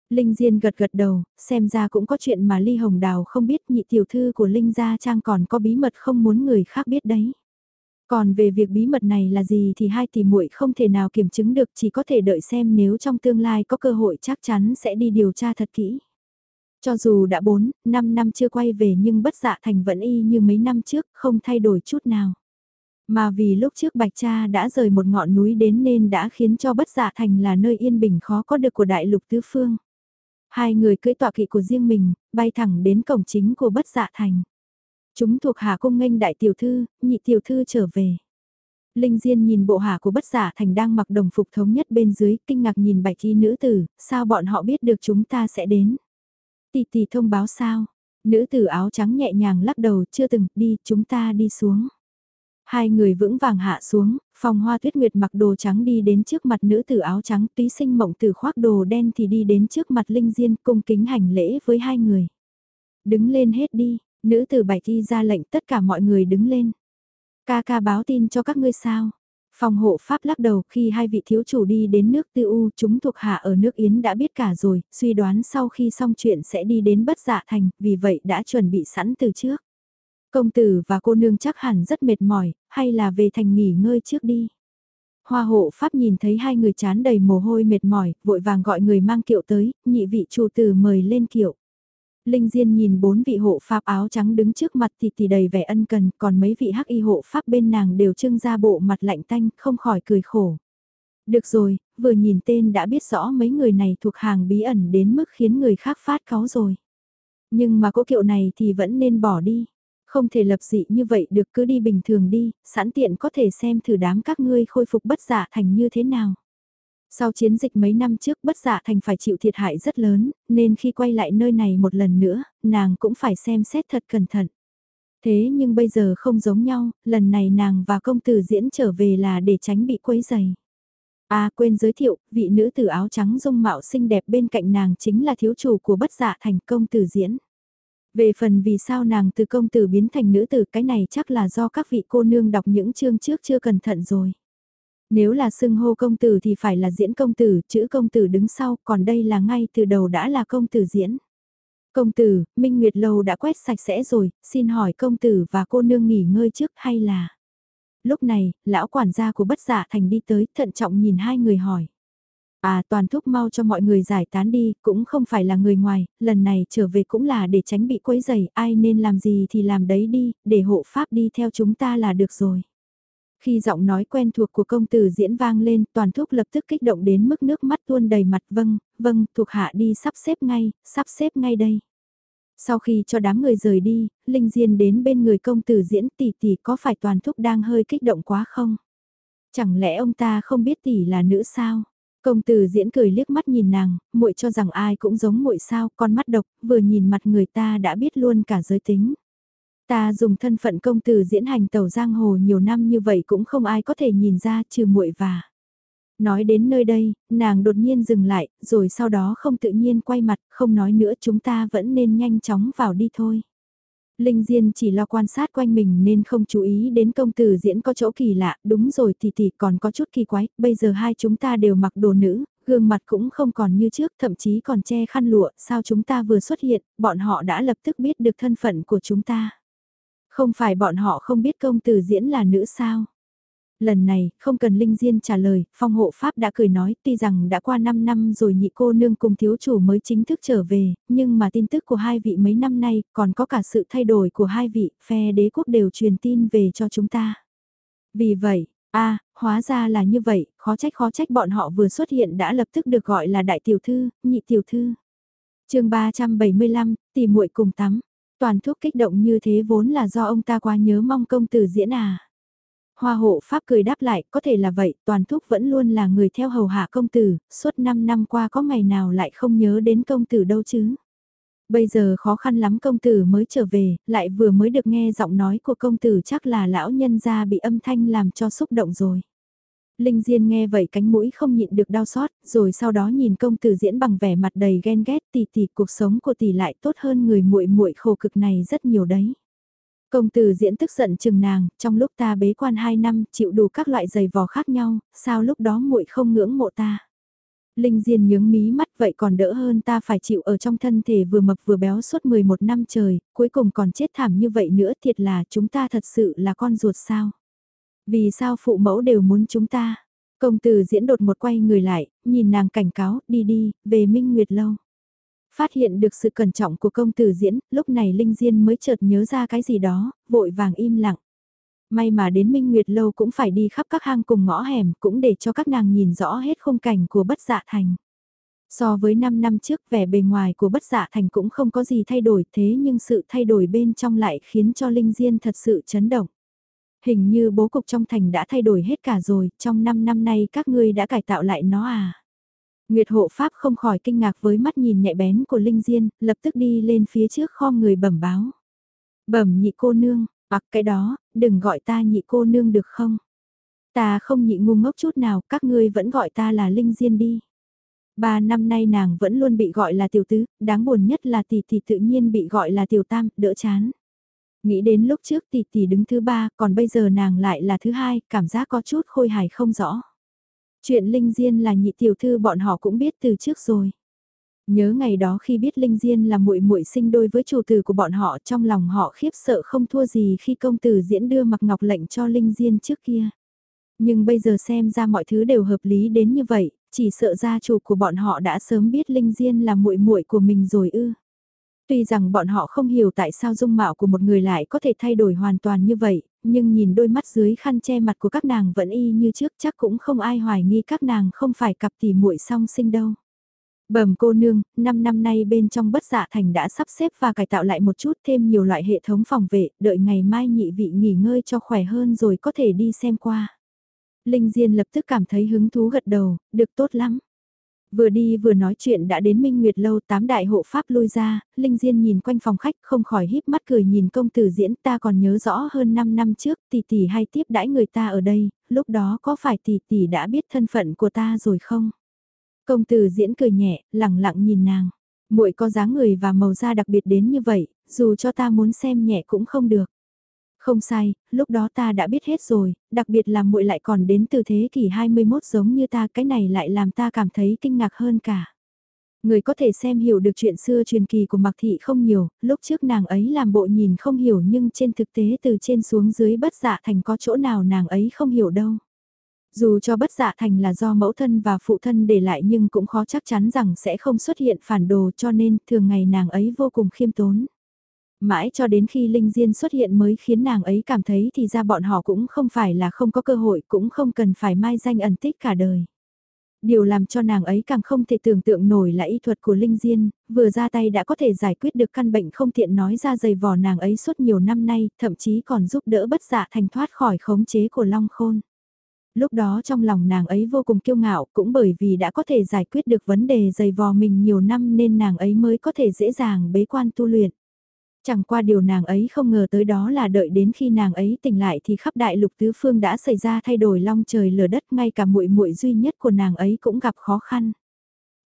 Linh Diên gật gật đầu, xem ra cũng có chuyện mà Ly Hồng Đào không biết nhị tiểu thư của Linh gia trang còn có bí mật không muốn người khác biết đấy. Còn về việc bí mật này là gì thì hai tỷ muội không thể nào kiểm chứng được chỉ có thể đợi xem nếu trong tương lai có cơ hội chắc chắn sẽ đi điều tra thật kỹ. Cho dù đã 4, 5 năm chưa quay về nhưng bất dạ thành vẫn y như mấy năm trước, không thay đổi chút nào. Mà vì lúc trước Bạch Cha đã rời một ngọn núi đến nên đã khiến cho bất dạ thành là nơi yên bình khó có được của đại lục tứ phương. Hai người cưỡi tọa kỵ của riêng mình, bay thẳng đến cổng chính của bất dạ thành. Chúng thuộc hạ cung nghênh đại tiểu thư, nhị tiểu thư trở về. Linh Diên nhìn bộ hạ của bất giả thành đang mặc đồng phục thống nhất bên dưới, kinh ngạc nhìn bạch y nữ tử, sao bọn họ biết được chúng ta sẽ đến. Tỷ tỷ thông báo sao? Nữ tử áo trắng nhẹ nhàng lắc đầu chưa từng đi, chúng ta đi xuống. Hai người vững vàng hạ xuống, phòng hoa tuyết nguyệt mặc đồ trắng đi đến trước mặt nữ tử áo trắng túy sinh mộng tử khoác đồ đen thì đi đến trước mặt linh diên cung kính hành lễ với hai người. Đứng lên hết đi, nữ tử bạch y ra lệnh tất cả mọi người đứng lên. Ca ca báo tin cho các ngươi sao? Phòng hộ pháp lắc đầu khi hai vị thiếu chủ đi đến nước tư u chúng thuộc hạ ở nước Yến đã biết cả rồi, suy đoán sau khi xong chuyện sẽ đi đến bất dạ thành, vì vậy đã chuẩn bị sẵn từ trước. Công tử và cô nương chắc hẳn rất mệt mỏi, hay là về thành nghỉ ngơi trước đi. Hoa hộ pháp nhìn thấy hai người chán đầy mồ hôi mệt mỏi, vội vàng gọi người mang kiệu tới, nhị vị chủ tử mời lên kiệu. Linh Diên nhìn bốn vị hộ pháp áo trắng đứng trước mặt thì tỷ đầy vẻ ân cần, còn mấy vị hắc y hộ pháp bên nàng đều trưng ra bộ mặt lạnh tanh, không khỏi cười khổ. Được rồi, vừa nhìn tên đã biết rõ mấy người này thuộc hàng bí ẩn đến mức khiến người khác phát cáu rồi. Nhưng mà cỗ kiệu này thì vẫn nên bỏ đi. Không thể lập dị như vậy được cứ đi bình thường đi, sẵn tiện có thể xem thử đám các ngươi khôi phục bất giả thành như thế nào. Sau chiến dịch mấy năm trước bất giả thành phải chịu thiệt hại rất lớn, nên khi quay lại nơi này một lần nữa, nàng cũng phải xem xét thật cẩn thận. Thế nhưng bây giờ không giống nhau, lần này nàng và công tử diễn trở về là để tránh bị quấy dày. À quên giới thiệu, vị nữ tử áo trắng dung mạo xinh đẹp bên cạnh nàng chính là thiếu chủ của bất giả thành công tử diễn. Về phần vì sao nàng từ công tử biến thành nữ tử cái này chắc là do các vị cô nương đọc những chương trước chưa cẩn thận rồi. Nếu là xưng hô công tử thì phải là diễn công tử, chữ công tử đứng sau, còn đây là ngay từ đầu đã là công tử diễn. Công tử, Minh Nguyệt Lâu đã quét sạch sẽ rồi, xin hỏi công tử và cô nương nghỉ ngơi trước hay là... Lúc này, lão quản gia của bất giả thành đi tới, thận trọng nhìn hai người hỏi. À toàn thúc mau cho mọi người giải tán đi, cũng không phải là người ngoài, lần này trở về cũng là để tránh bị quấy rầy, ai nên làm gì thì làm đấy đi, để hộ pháp đi theo chúng ta là được rồi. Khi giọng nói quen thuộc của công tử diễn vang lên, toàn thúc lập tức kích động đến mức nước mắt tuôn đầy mặt vâng, vâng, thuộc hạ đi sắp xếp ngay, sắp xếp ngay đây. Sau khi cho đám người rời đi, Linh Diên đến bên người công tử diễn tỷ tỷ có phải toàn thúc đang hơi kích động quá không? Chẳng lẽ ông ta không biết tỷ là nữ sao? Công tử diễn cười liếc mắt nhìn nàng, muội cho rằng ai cũng giống muội sao, con mắt độc, vừa nhìn mặt người ta đã biết luôn cả giới tính. Ta dùng thân phận công tử diễn hành tàu giang hồ nhiều năm như vậy cũng không ai có thể nhìn ra trừ muội và. Nói đến nơi đây, nàng đột nhiên dừng lại, rồi sau đó không tự nhiên quay mặt, không nói nữa chúng ta vẫn nên nhanh chóng vào đi thôi. Linh Diên chỉ lo quan sát quanh mình nên không chú ý đến công tử diễn có chỗ kỳ lạ, đúng rồi thì thì còn có chút kỳ quái, bây giờ hai chúng ta đều mặc đồ nữ, gương mặt cũng không còn như trước, thậm chí còn che khăn lụa, sao chúng ta vừa xuất hiện, bọn họ đã lập tức biết được thân phận của chúng ta. Không phải bọn họ không biết công tử diễn là nữ sao? Lần này, không cần Linh Diên trả lời, phong hộ Pháp đã cười nói tuy rằng đã qua 5 năm rồi nhị cô nương cùng thiếu chủ mới chính thức trở về, nhưng mà tin tức của hai vị mấy năm nay còn có cả sự thay đổi của hai vị, phe đế quốc đều truyền tin về cho chúng ta. Vì vậy, a hóa ra là như vậy, khó trách khó trách bọn họ vừa xuất hiện đã lập tức được gọi là đại tiểu thư, nhị tiểu thư. chương 375, tỷ muội cùng tắm. Toàn thuốc kích động như thế vốn là do ông ta quá nhớ mong công tử diễn à. Hoa hộ pháp cười đáp lại, có thể là vậy, toàn thúc vẫn luôn là người theo hầu hạ công tử, suốt 5 năm qua có ngày nào lại không nhớ đến công tử đâu chứ. Bây giờ khó khăn lắm công tử mới trở về, lại vừa mới được nghe giọng nói của công tử chắc là lão nhân gia bị âm thanh làm cho xúc động rồi. Linh Diên nghe vậy cánh mũi không nhịn được đau xót, rồi sau đó nhìn công tử diễn bằng vẻ mặt đầy ghen ghét tỷ tỷ cuộc sống của tỷ lại tốt hơn người muội muội khổ cực này rất nhiều đấy. Công tử diễn tức giận chừng nàng, trong lúc ta bế quan 2 năm chịu đủ các loại giày vò khác nhau, sao lúc đó muội không ngưỡng mộ ta. Linh Diên nhướng mí mắt vậy còn đỡ hơn ta phải chịu ở trong thân thể vừa mập vừa béo suốt 11 năm trời, cuối cùng còn chết thảm như vậy nữa thiệt là chúng ta thật sự là con ruột sao. Vì sao phụ mẫu đều muốn chúng ta? Công tử diễn đột một quay người lại, nhìn nàng cảnh cáo, đi đi, về Minh Nguyệt Lâu. Phát hiện được sự cẩn trọng của công tử diễn, lúc này Linh Diên mới chợt nhớ ra cái gì đó, vội vàng im lặng. May mà đến Minh Nguyệt Lâu cũng phải đi khắp các hang cùng ngõ hẻm cũng để cho các nàng nhìn rõ hết khung cảnh của bất dạ thành. So với 5 năm trước vẻ bề ngoài của bất dạ thành cũng không có gì thay đổi thế nhưng sự thay đổi bên trong lại khiến cho Linh Diên thật sự chấn động. Hình như bố cục trong thành đã thay đổi hết cả rồi, trong 5 năm nay các ngươi đã cải tạo lại nó à? Nguyệt hộ pháp không khỏi kinh ngạc với mắt nhìn nhạy bén của Linh Diên, lập tức đi lên phía trước kho người bẩm báo. Bẩm nhị cô nương, mặc cái đó, đừng gọi ta nhị cô nương được không? Ta không nhị ngu ngốc chút nào, các ngươi vẫn gọi ta là Linh Diên đi. Ba năm nay nàng vẫn luôn bị gọi là tiểu tứ, đáng buồn nhất là tỷ tỷ tự nhiên bị gọi là tiểu tam, đỡ chán. Nghĩ đến lúc trước tỷ tỷ đứng thứ ba, còn bây giờ nàng lại là thứ hai, cảm giác có chút khôi hài không rõ. Chuyện Linh Diên là nhị tiểu thư bọn họ cũng biết từ trước rồi. Nhớ ngày đó khi biết Linh Diên là muội muội sinh đôi với chủ tử của bọn họ trong lòng họ khiếp sợ không thua gì khi công tử diễn đưa mặc ngọc lệnh cho Linh Diên trước kia. Nhưng bây giờ xem ra mọi thứ đều hợp lý đến như vậy, chỉ sợ gia chủ của bọn họ đã sớm biết Linh Diên là muội muội của mình rồi ư. Tuy rằng bọn họ không hiểu tại sao dung mạo của một người lại có thể thay đổi hoàn toàn như vậy, nhưng nhìn đôi mắt dưới khăn che mặt của các nàng vẫn y như trước chắc cũng không ai hoài nghi các nàng không phải cặp tỷ muội song sinh đâu. Bẩm cô nương, 5 năm nay bên trong bất dạ thành đã sắp xếp và cải tạo lại một chút thêm nhiều loại hệ thống phòng vệ, đợi ngày mai nhị vị nghỉ ngơi cho khỏe hơn rồi có thể đi xem qua. Linh Diên lập tức cảm thấy hứng thú gật đầu, được tốt lắm. Vừa đi vừa nói chuyện đã đến Minh Nguyệt Lâu tám đại hộ pháp lui ra, Linh Diên nhìn quanh phòng khách không khỏi híp mắt cười nhìn công tử diễn ta còn nhớ rõ hơn 5 năm trước tỷ tỷ hay tiếp đãi người ta ở đây, lúc đó có phải tỷ tỷ đã biết thân phận của ta rồi không? Công tử diễn cười nhẹ, lẳng lặng nhìn nàng. muội có dáng người và màu da đặc biệt đến như vậy, dù cho ta muốn xem nhẹ cũng không được. Không sai, lúc đó ta đã biết hết rồi, đặc biệt là muội lại còn đến từ thế kỷ 21 giống như ta, cái này lại làm ta cảm thấy kinh ngạc hơn cả. Người có thể xem hiểu được chuyện xưa truyền kỳ của Mạc Thị không nhiều, lúc trước nàng ấy làm bộ nhìn không hiểu nhưng trên thực tế từ trên xuống dưới bất dạ thành có chỗ nào nàng ấy không hiểu đâu. Dù cho bất dạ thành là do mẫu thân và phụ thân để lại nhưng cũng khó chắc chắn rằng sẽ không xuất hiện phản đồ cho nên thường ngày nàng ấy vô cùng khiêm tốn. Mãi cho đến khi Linh Diên xuất hiện mới khiến nàng ấy cảm thấy thì ra bọn họ cũng không phải là không có cơ hội cũng không cần phải mai danh ẩn tích cả đời. Điều làm cho nàng ấy càng không thể tưởng tượng nổi là y thuật của Linh Diên, vừa ra tay đã có thể giải quyết được căn bệnh không tiện nói ra dày vò nàng ấy suốt nhiều năm nay, thậm chí còn giúp đỡ bất dạ thành thoát khỏi khống chế của Long Khôn. Lúc đó trong lòng nàng ấy vô cùng kiêu ngạo cũng bởi vì đã có thể giải quyết được vấn đề dày vò mình nhiều năm nên nàng ấy mới có thể dễ dàng bế quan tu luyện. Chẳng qua điều nàng ấy không ngờ tới đó là đợi đến khi nàng ấy tỉnh lại thì khắp đại lục tứ phương đã xảy ra thay đổi long trời lở đất ngay cả muội muội duy nhất của nàng ấy cũng gặp khó khăn.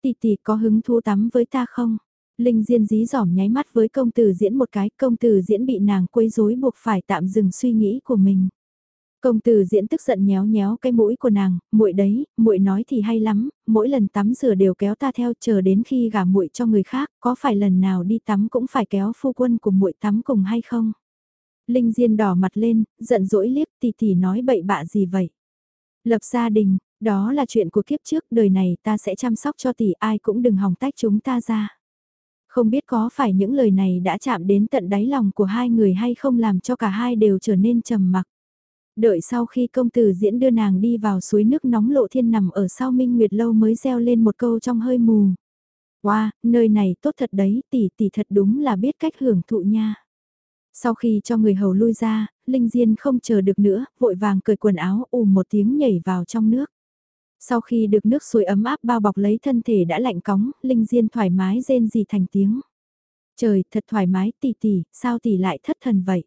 Tỷ tỷ có hứng thú tắm với ta không? Linh Diên dí dỏm nháy mắt với công tử diễn một cái, công tử diễn bị nàng quấy rối buộc phải tạm dừng suy nghĩ của mình. Công tử diễn tức giận nhéo nhéo cái mũi của nàng, muội đấy, muội nói thì hay lắm, mỗi lần tắm rửa đều kéo ta theo chờ đến khi gả muội cho người khác, có phải lần nào đi tắm cũng phải kéo phu quân của muội tắm cùng hay không? Linh Diên đỏ mặt lên, giận dỗi liếc tỷ tỷ nói bậy bạ gì vậy? Lập gia đình, đó là chuyện của kiếp trước, đời này ta sẽ chăm sóc cho tỷ ai cũng đừng hòng tách chúng ta ra. Không biết có phải những lời này đã chạm đến tận đáy lòng của hai người hay không làm cho cả hai đều trở nên trầm mặc. Đợi sau khi công tử diễn đưa nàng đi vào suối nước nóng lộ thiên nằm ở sau Minh Nguyệt Lâu mới reo lên một câu trong hơi mù. Wow, nơi này tốt thật đấy, tỷ tỷ thật đúng là biết cách hưởng thụ nha. Sau khi cho người hầu lui ra, Linh Diên không chờ được nữa, vội vàng cởi quần áo ù một tiếng nhảy vào trong nước. Sau khi được nước suối ấm áp bao bọc lấy thân thể đã lạnh cóng, Linh Diên thoải mái rên gì thành tiếng. Trời, thật thoải mái tỷ tỷ, sao tỷ lại thất thần vậy?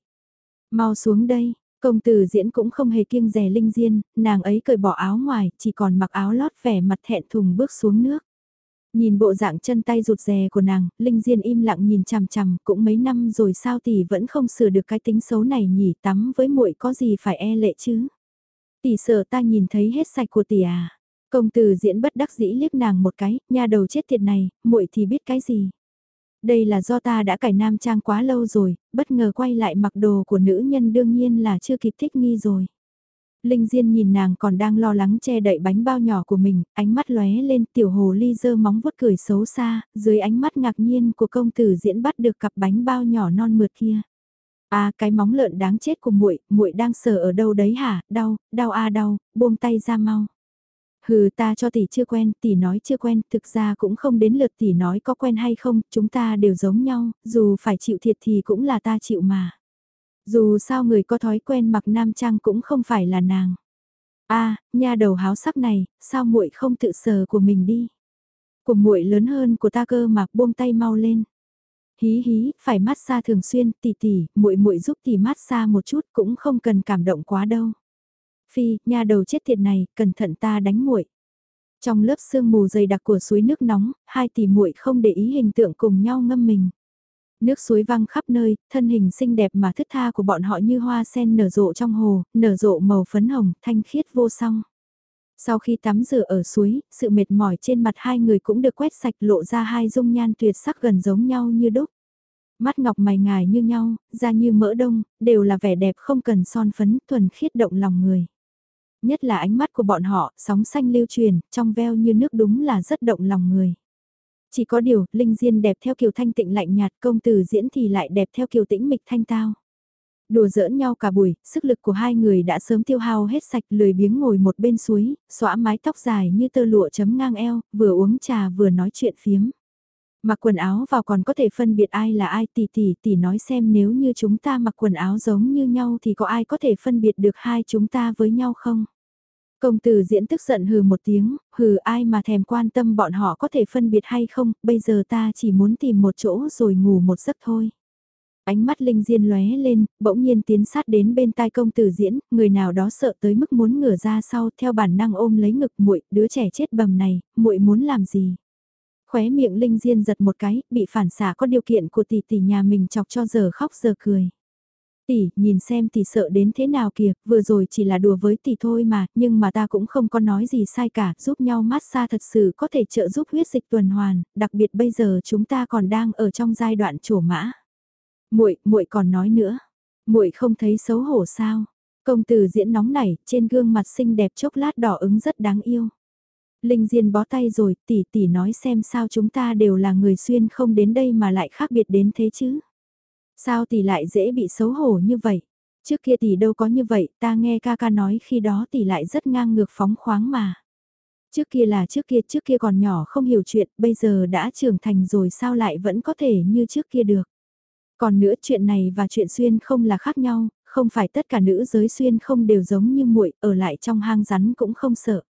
Mau xuống đây, Công tử diễn cũng không hề kiêng rè linh diên, nàng ấy cởi bỏ áo ngoài, chỉ còn mặc áo lót vẻ mặt thẹn thùng bước xuống nước. Nhìn bộ dạng chân tay rụt rè của nàng, Linh Diên im lặng nhìn chằm chằm, cũng mấy năm rồi sao tỷ vẫn không sửa được cái tính xấu này nhỉ, tắm với muội có gì phải e lệ chứ? Tỷ sợ ta nhìn thấy hết sạch của tỷ à? Công tử diễn bất đắc dĩ liếc nàng một cái, nha đầu chết tiệt này, muội thì biết cái gì? Đây là do ta đã cải nam trang quá lâu rồi, bất ngờ quay lại mặc đồ của nữ nhân đương nhiên là chưa kịp thích nghi rồi. Linh Diên nhìn nàng còn đang lo lắng che đậy bánh bao nhỏ của mình, ánh mắt lóe lên tiểu hồ ly dơ móng vuốt cười xấu xa, dưới ánh mắt ngạc nhiên của công tử diễn bắt được cặp bánh bao nhỏ non mượt kia. À cái móng lợn đáng chết của muội, muội đang sờ ở đâu đấy hả? Đau, đau a à đau, buông tay ra mau. Hừ ta cho tỷ chưa quen, tỷ nói chưa quen, thực ra cũng không đến lượt tỷ nói có quen hay không, chúng ta đều giống nhau, dù phải chịu thiệt thì cũng là ta chịu mà. Dù sao người có thói quen mặc nam trang cũng không phải là nàng. a nha đầu háo sắc này, sao muội không tự sờ của mình đi. Của muội lớn hơn của ta cơ mà buông tay mau lên. Hí hí, phải mát xa thường xuyên, tỷ tỷ, muội muội giúp tỷ mát xa một chút cũng không cần cảm động quá đâu. Phi, nha đầu chết tiệt này, cẩn thận ta đánh muội. Trong lớp sương mù dày đặc của suối nước nóng, hai tỷ muội không để ý hình tượng cùng nhau ngâm mình. Nước suối văng khắp nơi, thân hình xinh đẹp mà thức tha của bọn họ như hoa sen nở rộ trong hồ, nở rộ màu phấn hồng, thanh khiết vô song. Sau khi tắm rửa ở suối, sự mệt mỏi trên mặt hai người cũng được quét sạch lộ ra hai dung nhan tuyệt sắc gần giống nhau như đúc. Mắt ngọc mày ngài như nhau, da như mỡ đông, đều là vẻ đẹp không cần son phấn, thuần khiết động lòng người. Nhất là ánh mắt của bọn họ, sóng xanh lưu truyền, trong veo như nước đúng là rất động lòng người. Chỉ có điều, Linh Diên đẹp theo kiểu thanh tịnh lạnh nhạt, công tử diễn thì lại đẹp theo kiểu tĩnh mịch thanh tao. Đùa giỡn nhau cả buổi, sức lực của hai người đã sớm tiêu hao hết sạch lười biếng ngồi một bên suối, xõa mái tóc dài như tơ lụa chấm ngang eo, vừa uống trà vừa nói chuyện phiếm. Mặc quần áo vào còn có thể phân biệt ai là ai tỷ tỷ tỷ nói xem nếu như chúng ta mặc quần áo giống như nhau thì có ai có thể phân biệt được hai chúng ta với nhau không? Công tử diễn tức giận hừ một tiếng, hừ ai mà thèm quan tâm bọn họ có thể phân biệt hay không, bây giờ ta chỉ muốn tìm một chỗ rồi ngủ một giấc thôi. Ánh mắt Linh Diên lóe lên, bỗng nhiên tiến sát đến bên tai công tử diễn, người nào đó sợ tới mức muốn ngửa ra sau theo bản năng ôm lấy ngực muội, đứa trẻ chết bầm này, muội muốn làm gì? Khóe miệng Linh Diên giật một cái, bị phản xả có điều kiện của tỷ tỷ nhà mình chọc cho giờ khóc giờ cười. Tỷ, nhìn xem tỷ sợ đến thế nào kìa, vừa rồi chỉ là đùa với tỷ thôi mà, nhưng mà ta cũng không có nói gì sai cả, giúp nhau mát xa thật sự có thể trợ giúp huyết dịch tuần hoàn, đặc biệt bây giờ chúng ta còn đang ở trong giai đoạn trổ mã. Muội, muội còn nói nữa, muội không thấy xấu hổ sao? Công tử diễn nóng nảy, trên gương mặt xinh đẹp chốc lát đỏ ứng rất đáng yêu. Linh Diên bó tay rồi, tỷ tỷ nói xem sao chúng ta đều là người xuyên không đến đây mà lại khác biệt đến thế chứ. Sao tỷ lại dễ bị xấu hổ như vậy? Trước kia tỷ đâu có như vậy, ta nghe ca ca nói khi đó tỷ lại rất ngang ngược phóng khoáng mà. Trước kia là trước kia, trước kia còn nhỏ không hiểu chuyện, bây giờ đã trưởng thành rồi sao lại vẫn có thể như trước kia được. Còn nữa chuyện này và chuyện xuyên không là khác nhau, không phải tất cả nữ giới xuyên không đều giống như muội ở lại trong hang rắn cũng không sợ.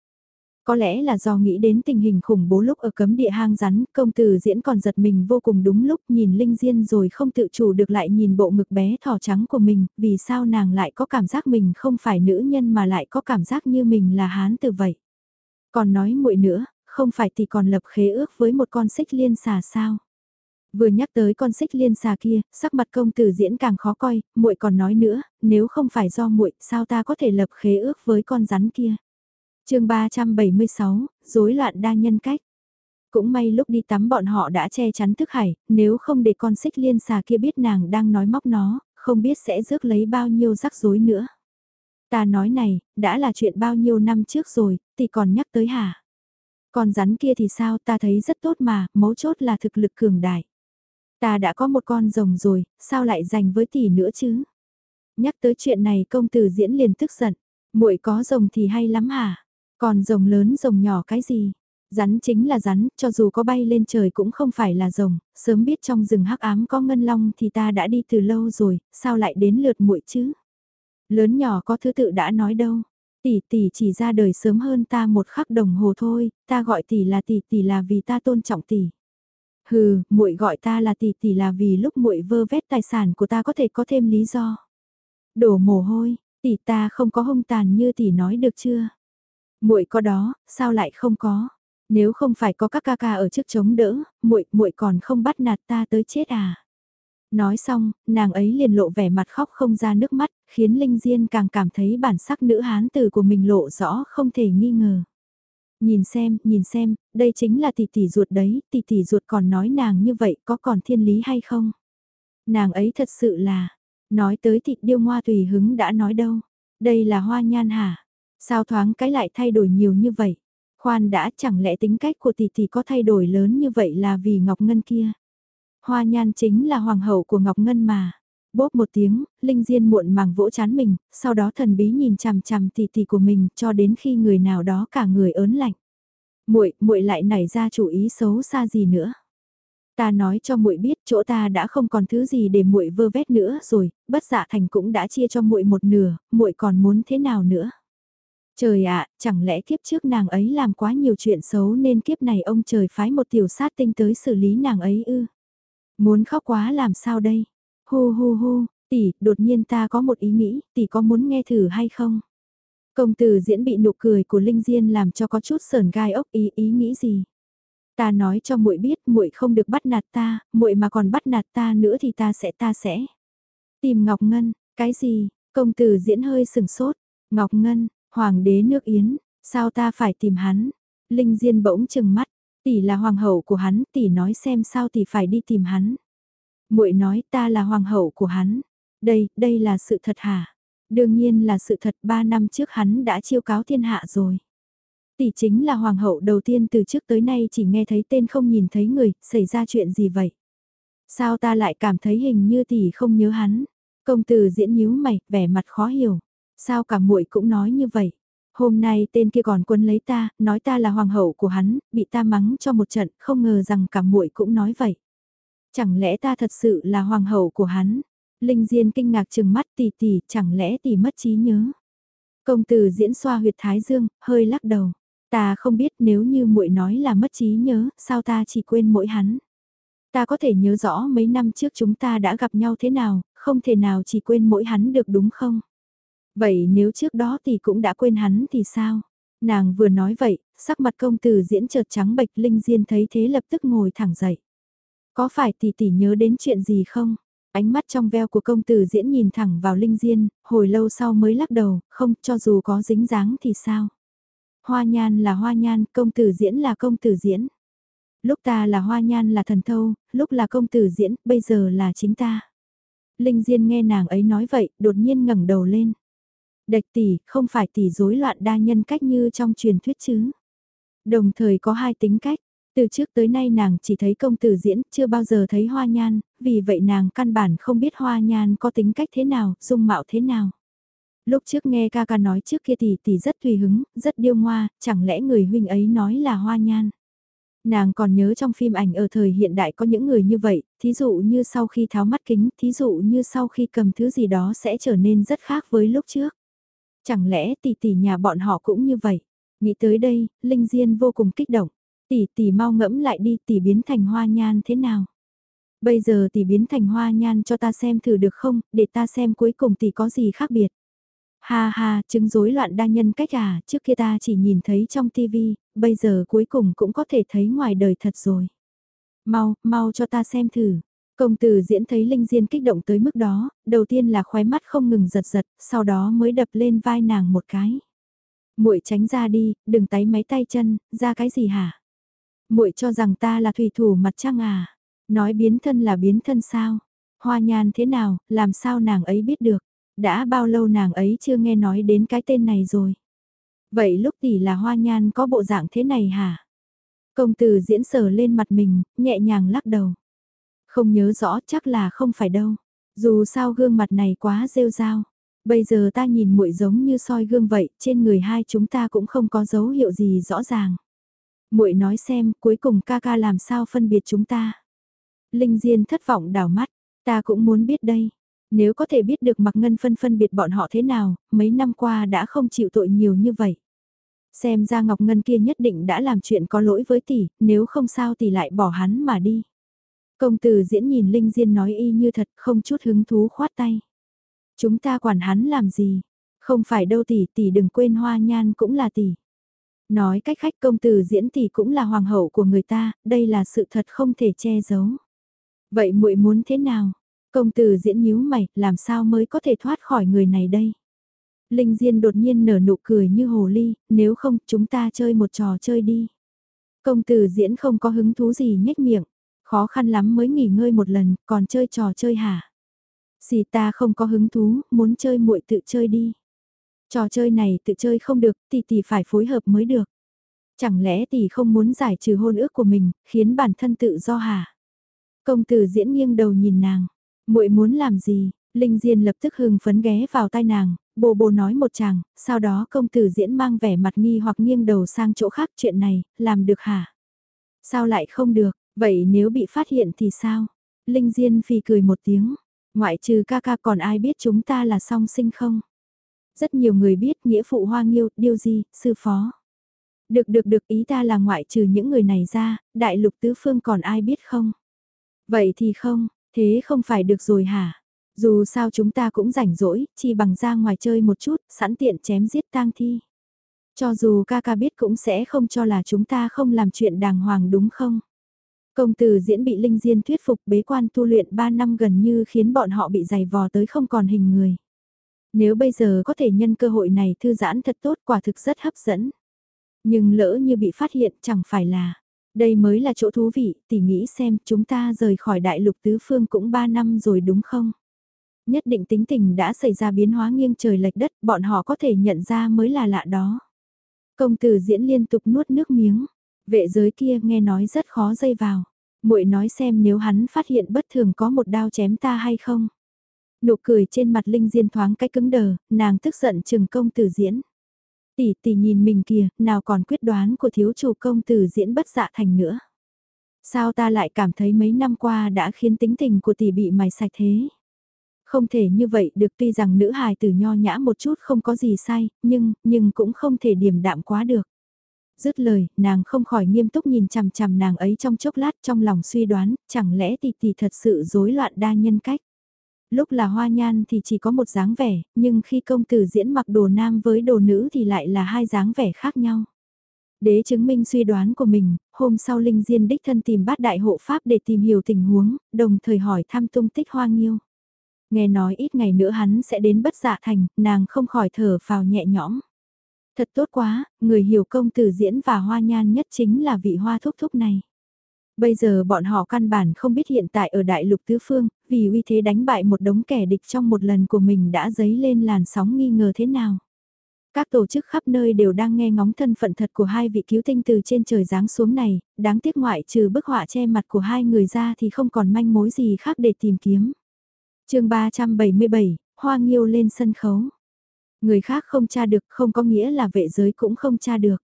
Có lẽ là do nghĩ đến tình hình khủng bố lúc ở cấm địa hang rắn, công tử diễn còn giật mình vô cùng đúng lúc nhìn Linh Diên rồi không tự chủ được lại nhìn bộ ngực bé thỏ trắng của mình, vì sao nàng lại có cảm giác mình không phải nữ nhân mà lại có cảm giác như mình là hán từ vậy. Còn nói muội nữa, không phải thì còn lập khế ước với một con xích liên xà sao. Vừa nhắc tới con xích liên xà kia, sắc mặt công tử diễn càng khó coi, muội còn nói nữa, nếu không phải do muội, sao ta có thể lập khế ước với con rắn kia chương 376, rối loạn đa nhân cách. Cũng may lúc đi tắm bọn họ đã che chắn thức hải, nếu không để con xích liên xà kia biết nàng đang nói móc nó, không biết sẽ rước lấy bao nhiêu rắc rối nữa. Ta nói này, đã là chuyện bao nhiêu năm trước rồi, thì còn nhắc tới hả? Còn rắn kia thì sao ta thấy rất tốt mà, mấu chốt là thực lực cường đại. Ta đã có một con rồng rồi, sao lại dành với tỷ nữa chứ? Nhắc tới chuyện này công tử diễn liền tức giận, muội có rồng thì hay lắm hả? Còn rồng lớn rồng nhỏ cái gì? Rắn chính là rắn, cho dù có bay lên trời cũng không phải là rồng, sớm biết trong rừng hắc ám có ngân long thì ta đã đi từ lâu rồi, sao lại đến lượt muội chứ? Lớn nhỏ có thứ tự đã nói đâu, tỷ tỷ chỉ ra đời sớm hơn ta một khắc đồng hồ thôi, ta gọi tỷ là tỷ tỷ là vì ta tôn trọng tỷ. Hừ, muội gọi ta là tỷ tỷ là vì lúc muội vơ vét tài sản của ta có thể có thêm lý do. Đổ mồ hôi, tỷ ta không có hung tàn như tỷ nói được chưa? Muội có đó, sao lại không có? Nếu không phải có các ca ca ở trước chống đỡ, muội muội còn không bắt nạt ta tới chết à? Nói xong, nàng ấy liền lộ vẻ mặt khóc không ra nước mắt, khiến Linh Diên càng cảm thấy bản sắc nữ hán tử của mình lộ rõ không thể nghi ngờ. Nhìn xem, nhìn xem, đây chính là tỷ tỷ ruột đấy, tỷ tỷ ruột còn nói nàng như vậy có còn thiên lý hay không? Nàng ấy thật sự là, nói tới thịt điêu ngoa tùy hứng đã nói đâu, đây là hoa nhan hả? Sao thoáng cái lại thay đổi nhiều như vậy? Khoan đã chẳng lẽ tính cách của tỷ tỷ có thay đổi lớn như vậy là vì Ngọc Ngân kia? Hoa nhan chính là hoàng hậu của Ngọc Ngân mà. Bốp một tiếng, Linh Diên muộn màng vỗ chán mình, sau đó thần bí nhìn chằm chằm tỷ tỷ của mình cho đến khi người nào đó cả người ớn lạnh. Muội, muội lại nảy ra chủ ý xấu xa gì nữa? Ta nói cho muội biết chỗ ta đã không còn thứ gì để muội vơ vét nữa rồi, bất dạ thành cũng đã chia cho muội một nửa, muội còn muốn thế nào nữa? Trời ạ, chẳng lẽ kiếp trước nàng ấy làm quá nhiều chuyện xấu nên kiếp này ông trời phái một tiểu sát tinh tới xử lý nàng ấy ư? Muốn khóc quá làm sao đây? Hu hu hu, tỷ, đột nhiên ta có một ý nghĩ, tỷ có muốn nghe thử hay không? Công tử diễn bị nụ cười của Linh Diên làm cho có chút sờn gai ốc ý ý nghĩ gì? Ta nói cho muội biết muội không được bắt nạt ta, muội mà còn bắt nạt ta nữa thì ta sẽ ta sẽ. Tìm Ngọc Ngân, cái gì? Công tử diễn hơi sừng sốt. Ngọc Ngân, Hoàng đế nước Yến, sao ta phải tìm hắn? Linh Diên bỗng chừng mắt, tỷ là hoàng hậu của hắn, tỷ nói xem sao tỷ phải đi tìm hắn. Muội nói ta là hoàng hậu của hắn. Đây, đây là sự thật hả? Đương nhiên là sự thật ba năm trước hắn đã chiêu cáo thiên hạ rồi. Tỷ chính là hoàng hậu đầu tiên từ trước tới nay chỉ nghe thấy tên không nhìn thấy người, xảy ra chuyện gì vậy? Sao ta lại cảm thấy hình như tỷ không nhớ hắn? Công tử diễn nhíu mày, vẻ mặt khó hiểu. Sao cả muội cũng nói như vậy? Hôm nay tên kia còn quân lấy ta, nói ta là hoàng hậu của hắn, bị ta mắng cho một trận, không ngờ rằng cả muội cũng nói vậy. Chẳng lẽ ta thật sự là hoàng hậu của hắn? Linh Diên kinh ngạc chừng mắt tỷ tỷ, chẳng lẽ tỷ mất trí nhớ? Công tử diễn xoa huyệt thái dương, hơi lắc đầu. Ta không biết nếu như muội nói là mất trí nhớ, sao ta chỉ quên mỗi hắn. Ta có thể nhớ rõ mấy năm trước chúng ta đã gặp nhau thế nào, không thể nào chỉ quên mỗi hắn được đúng không? Vậy nếu trước đó thì cũng đã quên hắn thì sao? Nàng vừa nói vậy, sắc mặt công tử diễn chợt trắng bệch Linh Diên thấy thế lập tức ngồi thẳng dậy. Có phải tỷ tỷ nhớ đến chuyện gì không? Ánh mắt trong veo của công tử diễn nhìn thẳng vào Linh Diên, hồi lâu sau mới lắc đầu, không cho dù có dính dáng thì sao? Hoa nhan là hoa nhan, công tử diễn là công tử diễn. Lúc ta là hoa nhan là thần thâu, lúc là công tử diễn, bây giờ là chính ta. Linh Diên nghe nàng ấy nói vậy, đột nhiên ngẩng đầu lên. Đạch tỷ, không phải tỷ rối loạn đa nhân cách như trong truyền thuyết chứ. Đồng thời có hai tính cách, từ trước tới nay nàng chỉ thấy công tử diễn, chưa bao giờ thấy hoa nhan, vì vậy nàng căn bản không biết hoa nhan có tính cách thế nào, dung mạo thế nào. Lúc trước nghe ca ca nói trước kia tỷ tỷ rất tùy hứng, rất điêu ngoa, chẳng lẽ người huynh ấy nói là hoa nhan. Nàng còn nhớ trong phim ảnh ở thời hiện đại có những người như vậy, thí dụ như sau khi tháo mắt kính, thí dụ như sau khi cầm thứ gì đó sẽ trở nên rất khác với lúc trước. Chẳng lẽ tỷ tỷ nhà bọn họ cũng như vậy? Nghĩ tới đây, Linh Diên vô cùng kích động. Tỷ tỷ mau ngẫm lại đi tỷ biến thành hoa nhan thế nào? Bây giờ tỷ biến thành hoa nhan cho ta xem thử được không, để ta xem cuối cùng tỷ có gì khác biệt. Ha ha, chứng rối loạn đa nhân cách à, trước kia ta chỉ nhìn thấy trong tivi, bây giờ cuối cùng cũng có thể thấy ngoài đời thật rồi. Mau, mau cho ta xem thử. Công tử diễn thấy Linh Diên kích động tới mức đó, đầu tiên là khoái mắt không ngừng giật giật, sau đó mới đập lên vai nàng một cái. Muội tránh ra đi, đừng tái máy tay chân, ra cái gì hả? Muội cho rằng ta là thủy thủ mặt trăng à? Nói biến thân là biến thân sao? Hoa nhan thế nào, làm sao nàng ấy biết được? Đã bao lâu nàng ấy chưa nghe nói đến cái tên này rồi? Vậy lúc tỷ là hoa nhan có bộ dạng thế này hả? Công tử diễn sờ lên mặt mình, nhẹ nhàng lắc đầu. Không nhớ rõ chắc là không phải đâu. Dù sao gương mặt này quá rêu rao. Bây giờ ta nhìn muội giống như soi gương vậy, trên người hai chúng ta cũng không có dấu hiệu gì rõ ràng. Muội nói xem, cuối cùng ca ca làm sao phân biệt chúng ta. Linh Diên thất vọng đảo mắt, ta cũng muốn biết đây. Nếu có thể biết được mặc ngân phân phân biệt bọn họ thế nào, mấy năm qua đã không chịu tội nhiều như vậy. Xem ra Ngọc Ngân kia nhất định đã làm chuyện có lỗi với tỷ, nếu không sao tỷ lại bỏ hắn mà đi. Công tử diễn nhìn Linh Diên nói y như thật không chút hứng thú khoát tay. Chúng ta quản hắn làm gì? Không phải đâu tỷ tỷ đừng quên hoa nhan cũng là tỷ. Nói cách khách công tử diễn tỷ cũng là hoàng hậu của người ta, đây là sự thật không thể che giấu. Vậy muội muốn thế nào? Công tử diễn nhíu mày, làm sao mới có thể thoát khỏi người này đây? Linh Diên đột nhiên nở nụ cười như hồ ly, nếu không chúng ta chơi một trò chơi đi. Công tử diễn không có hứng thú gì nhếch miệng, khó khăn lắm mới nghỉ ngơi một lần, còn chơi trò chơi hả? Xì ta không có hứng thú, muốn chơi muội tự chơi đi. Trò chơi này tự chơi không được, tỷ tỷ phải phối hợp mới được. Chẳng lẽ tỷ không muốn giải trừ hôn ước của mình, khiến bản thân tự do hả? Công tử diễn nghiêng đầu nhìn nàng, muội muốn làm gì? Linh Diên lập tức hưng phấn ghé vào tai nàng, bồ bồ nói một chàng, sau đó công tử diễn mang vẻ mặt nghi hoặc nghiêng đầu sang chỗ khác chuyện này, làm được hả? Sao lại không được, vậy nếu bị phát hiện thì sao? Linh Diên phì cười một tiếng, ngoại trừ ca ca còn ai biết chúng ta là song sinh không? Rất nhiều người biết nghĩa phụ hoa nghiêu, điêu gì sư phó. Được được được ý ta là ngoại trừ những người này ra, đại lục tứ phương còn ai biết không? Vậy thì không, thế không phải được rồi hả? Dù sao chúng ta cũng rảnh rỗi, chỉ bằng ra ngoài chơi một chút, sẵn tiện chém giết tang thi. Cho dù ca ca biết cũng sẽ không cho là chúng ta không làm chuyện đàng hoàng đúng không? Công tử diễn bị Linh Diên thuyết phục bế quan tu luyện 3 năm gần như khiến bọn họ bị dày vò tới không còn hình người. Nếu bây giờ có thể nhân cơ hội này thư giãn thật tốt quả thực rất hấp dẫn. Nhưng lỡ như bị phát hiện chẳng phải là, đây mới là chỗ thú vị, tỉ nghĩ xem chúng ta rời khỏi đại lục tứ phương cũng 3 năm rồi đúng không? Nhất định tính tình đã xảy ra biến hóa nghiêng trời lệch đất, bọn họ có thể nhận ra mới là lạ đó. Công tử diễn liên tục nuốt nước miếng. Vệ giới kia nghe nói rất khó dây vào. muội nói xem nếu hắn phát hiện bất thường có một đao chém ta hay không. Nụ cười trên mặt Linh Diên thoáng cái cứng đờ, nàng tức giận chừng công tử diễn. Tỷ tỷ nhìn mình kìa, nào còn quyết đoán của thiếu chủ công tử diễn bất dạ thành nữa. Sao ta lại cảm thấy mấy năm qua đã khiến tính tình của tỷ bị mài sạch thế? Không thể như vậy được tuy rằng nữ hài tử nho nhã một chút không có gì sai, nhưng, nhưng cũng không thể điểm đạm quá được. Dứt lời, nàng không khỏi nghiêm túc nhìn chằm chằm nàng ấy trong chốc lát trong lòng suy đoán, chẳng lẽ tỷ tỷ thật sự rối loạn đa nhân cách. Lúc là hoa nhan thì chỉ có một dáng vẻ, nhưng khi công tử diễn mặc đồ nam với đồ nữ thì lại là hai dáng vẻ khác nhau. Đế chứng minh suy đoán của mình, hôm sau Linh Diên đích thân tìm bát đại hộ pháp để tìm hiểu tình huống, đồng thời hỏi thăm tung tích hoa nghiêu. Nghe nói ít ngày nữa hắn sẽ đến bất dạ thành, nàng không khỏi thở phào nhẹ nhõm. Thật tốt quá, người hiểu công tử diễn và hoa nhan nhất chính là vị hoa thúc thúc này. Bây giờ bọn họ căn bản không biết hiện tại ở đại lục tứ phương, vì uy thế đánh bại một đống kẻ địch trong một lần của mình đã dấy lên làn sóng nghi ngờ thế nào. Các tổ chức khắp nơi đều đang nghe ngóng thân phận thật của hai vị cứu tinh từ trên trời giáng xuống này, đáng tiếc ngoại trừ bức họa che mặt của hai người ra thì không còn manh mối gì khác để tìm kiếm. chương 377, Hoa Nghiêu lên sân khấu. Người khác không tra được không có nghĩa là vệ giới cũng không tra được.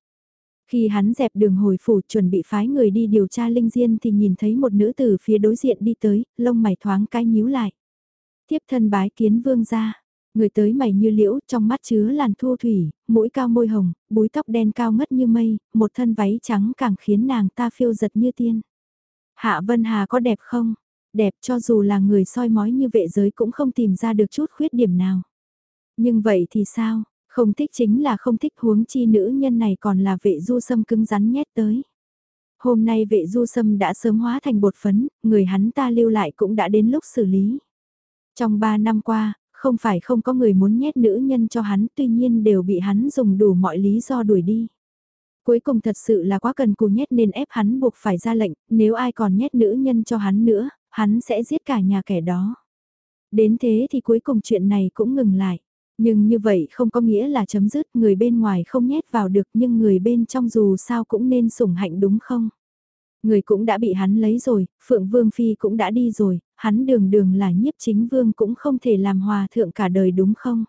Khi hắn dẹp đường hồi phủ chuẩn bị phái người đi điều tra linh diên thì nhìn thấy một nữ tử phía đối diện đi tới, lông mày thoáng cái nhíu lại. Tiếp thân bái kiến vương ra, người tới mày như liễu, trong mắt chứa làn thu thủy, mũi cao môi hồng, búi tóc đen cao ngất như mây, một thân váy trắng càng khiến nàng ta phiêu giật như tiên. Hạ Vân Hà có đẹp không? Đẹp cho dù là người soi mói như vệ giới cũng không tìm ra được chút khuyết điểm nào. Nhưng vậy thì sao? Không thích chính là không thích huống chi nữ nhân này còn là vệ du sâm cứng rắn nhét tới. Hôm nay vệ du sâm đã sớm hóa thành bột phấn, người hắn ta lưu lại cũng đã đến lúc xử lý. Trong 3 năm qua, không phải không có người muốn nhét nữ nhân cho hắn tuy nhiên đều bị hắn dùng đủ mọi lý do đuổi đi. Cuối cùng thật sự là quá cần cù nhét nên ép hắn buộc phải ra lệnh, nếu ai còn nhét nữ nhân cho hắn nữa, hắn sẽ giết cả nhà kẻ đó. Đến thế thì cuối cùng chuyện này cũng ngừng lại. Nhưng như vậy không có nghĩa là chấm dứt người bên ngoài không nhét vào được nhưng người bên trong dù sao cũng nên sủng hạnh đúng không? Người cũng đã bị hắn lấy rồi, Phượng Vương Phi cũng đã đi rồi, hắn đường đường là nhiếp chính vương cũng không thể làm hòa thượng cả đời đúng không?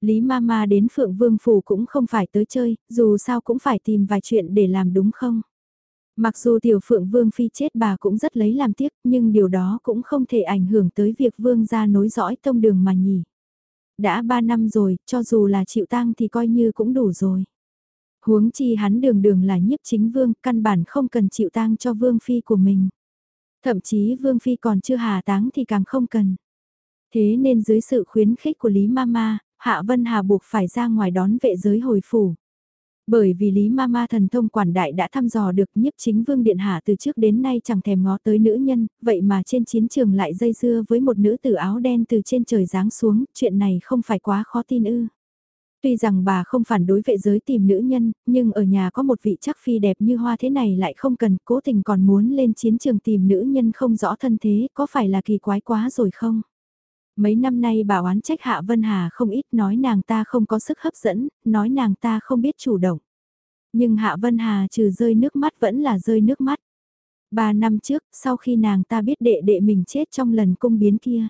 Lý Mama đến Phượng Vương Phủ cũng không phải tới chơi, dù sao cũng phải tìm vài chuyện để làm đúng không? Mặc dù tiểu Phượng Vương Phi chết bà cũng rất lấy làm tiếc, nhưng điều đó cũng không thể ảnh hưởng tới việc Vương gia nối dõi tông đường mà nhỉ. Đã 3 năm rồi, cho dù là chịu tang thì coi như cũng đủ rồi. Huống chi hắn đường đường là nhiếp chính vương, căn bản không cần chịu tang cho vương phi của mình. Thậm chí vương phi còn chưa hà táng thì càng không cần. Thế nên dưới sự khuyến khích của Lý Mama, Hạ Vân Hà buộc phải ra ngoài đón vệ giới hồi phủ. Bởi vì Lý Mama thần thông quản đại đã thăm dò được nhiếp chính vương điện hạ từ trước đến nay chẳng thèm ngó tới nữ nhân, vậy mà trên chiến trường lại dây dưa với một nữ tử áo đen từ trên trời giáng xuống, chuyện này không phải quá khó tin ư. Tuy rằng bà không phản đối vệ giới tìm nữ nhân, nhưng ở nhà có một vị chắc phi đẹp như hoa thế này lại không cần, cố tình còn muốn lên chiến trường tìm nữ nhân không rõ thân thế, có phải là kỳ quái quá rồi không? Mấy năm nay bà oán trách Hạ Vân Hà không ít nói nàng ta không có sức hấp dẫn, nói nàng ta không biết chủ động. Nhưng Hạ Vân Hà trừ rơi nước mắt vẫn là rơi nước mắt. Ba năm trước, sau khi nàng ta biết đệ đệ mình chết trong lần cung biến kia.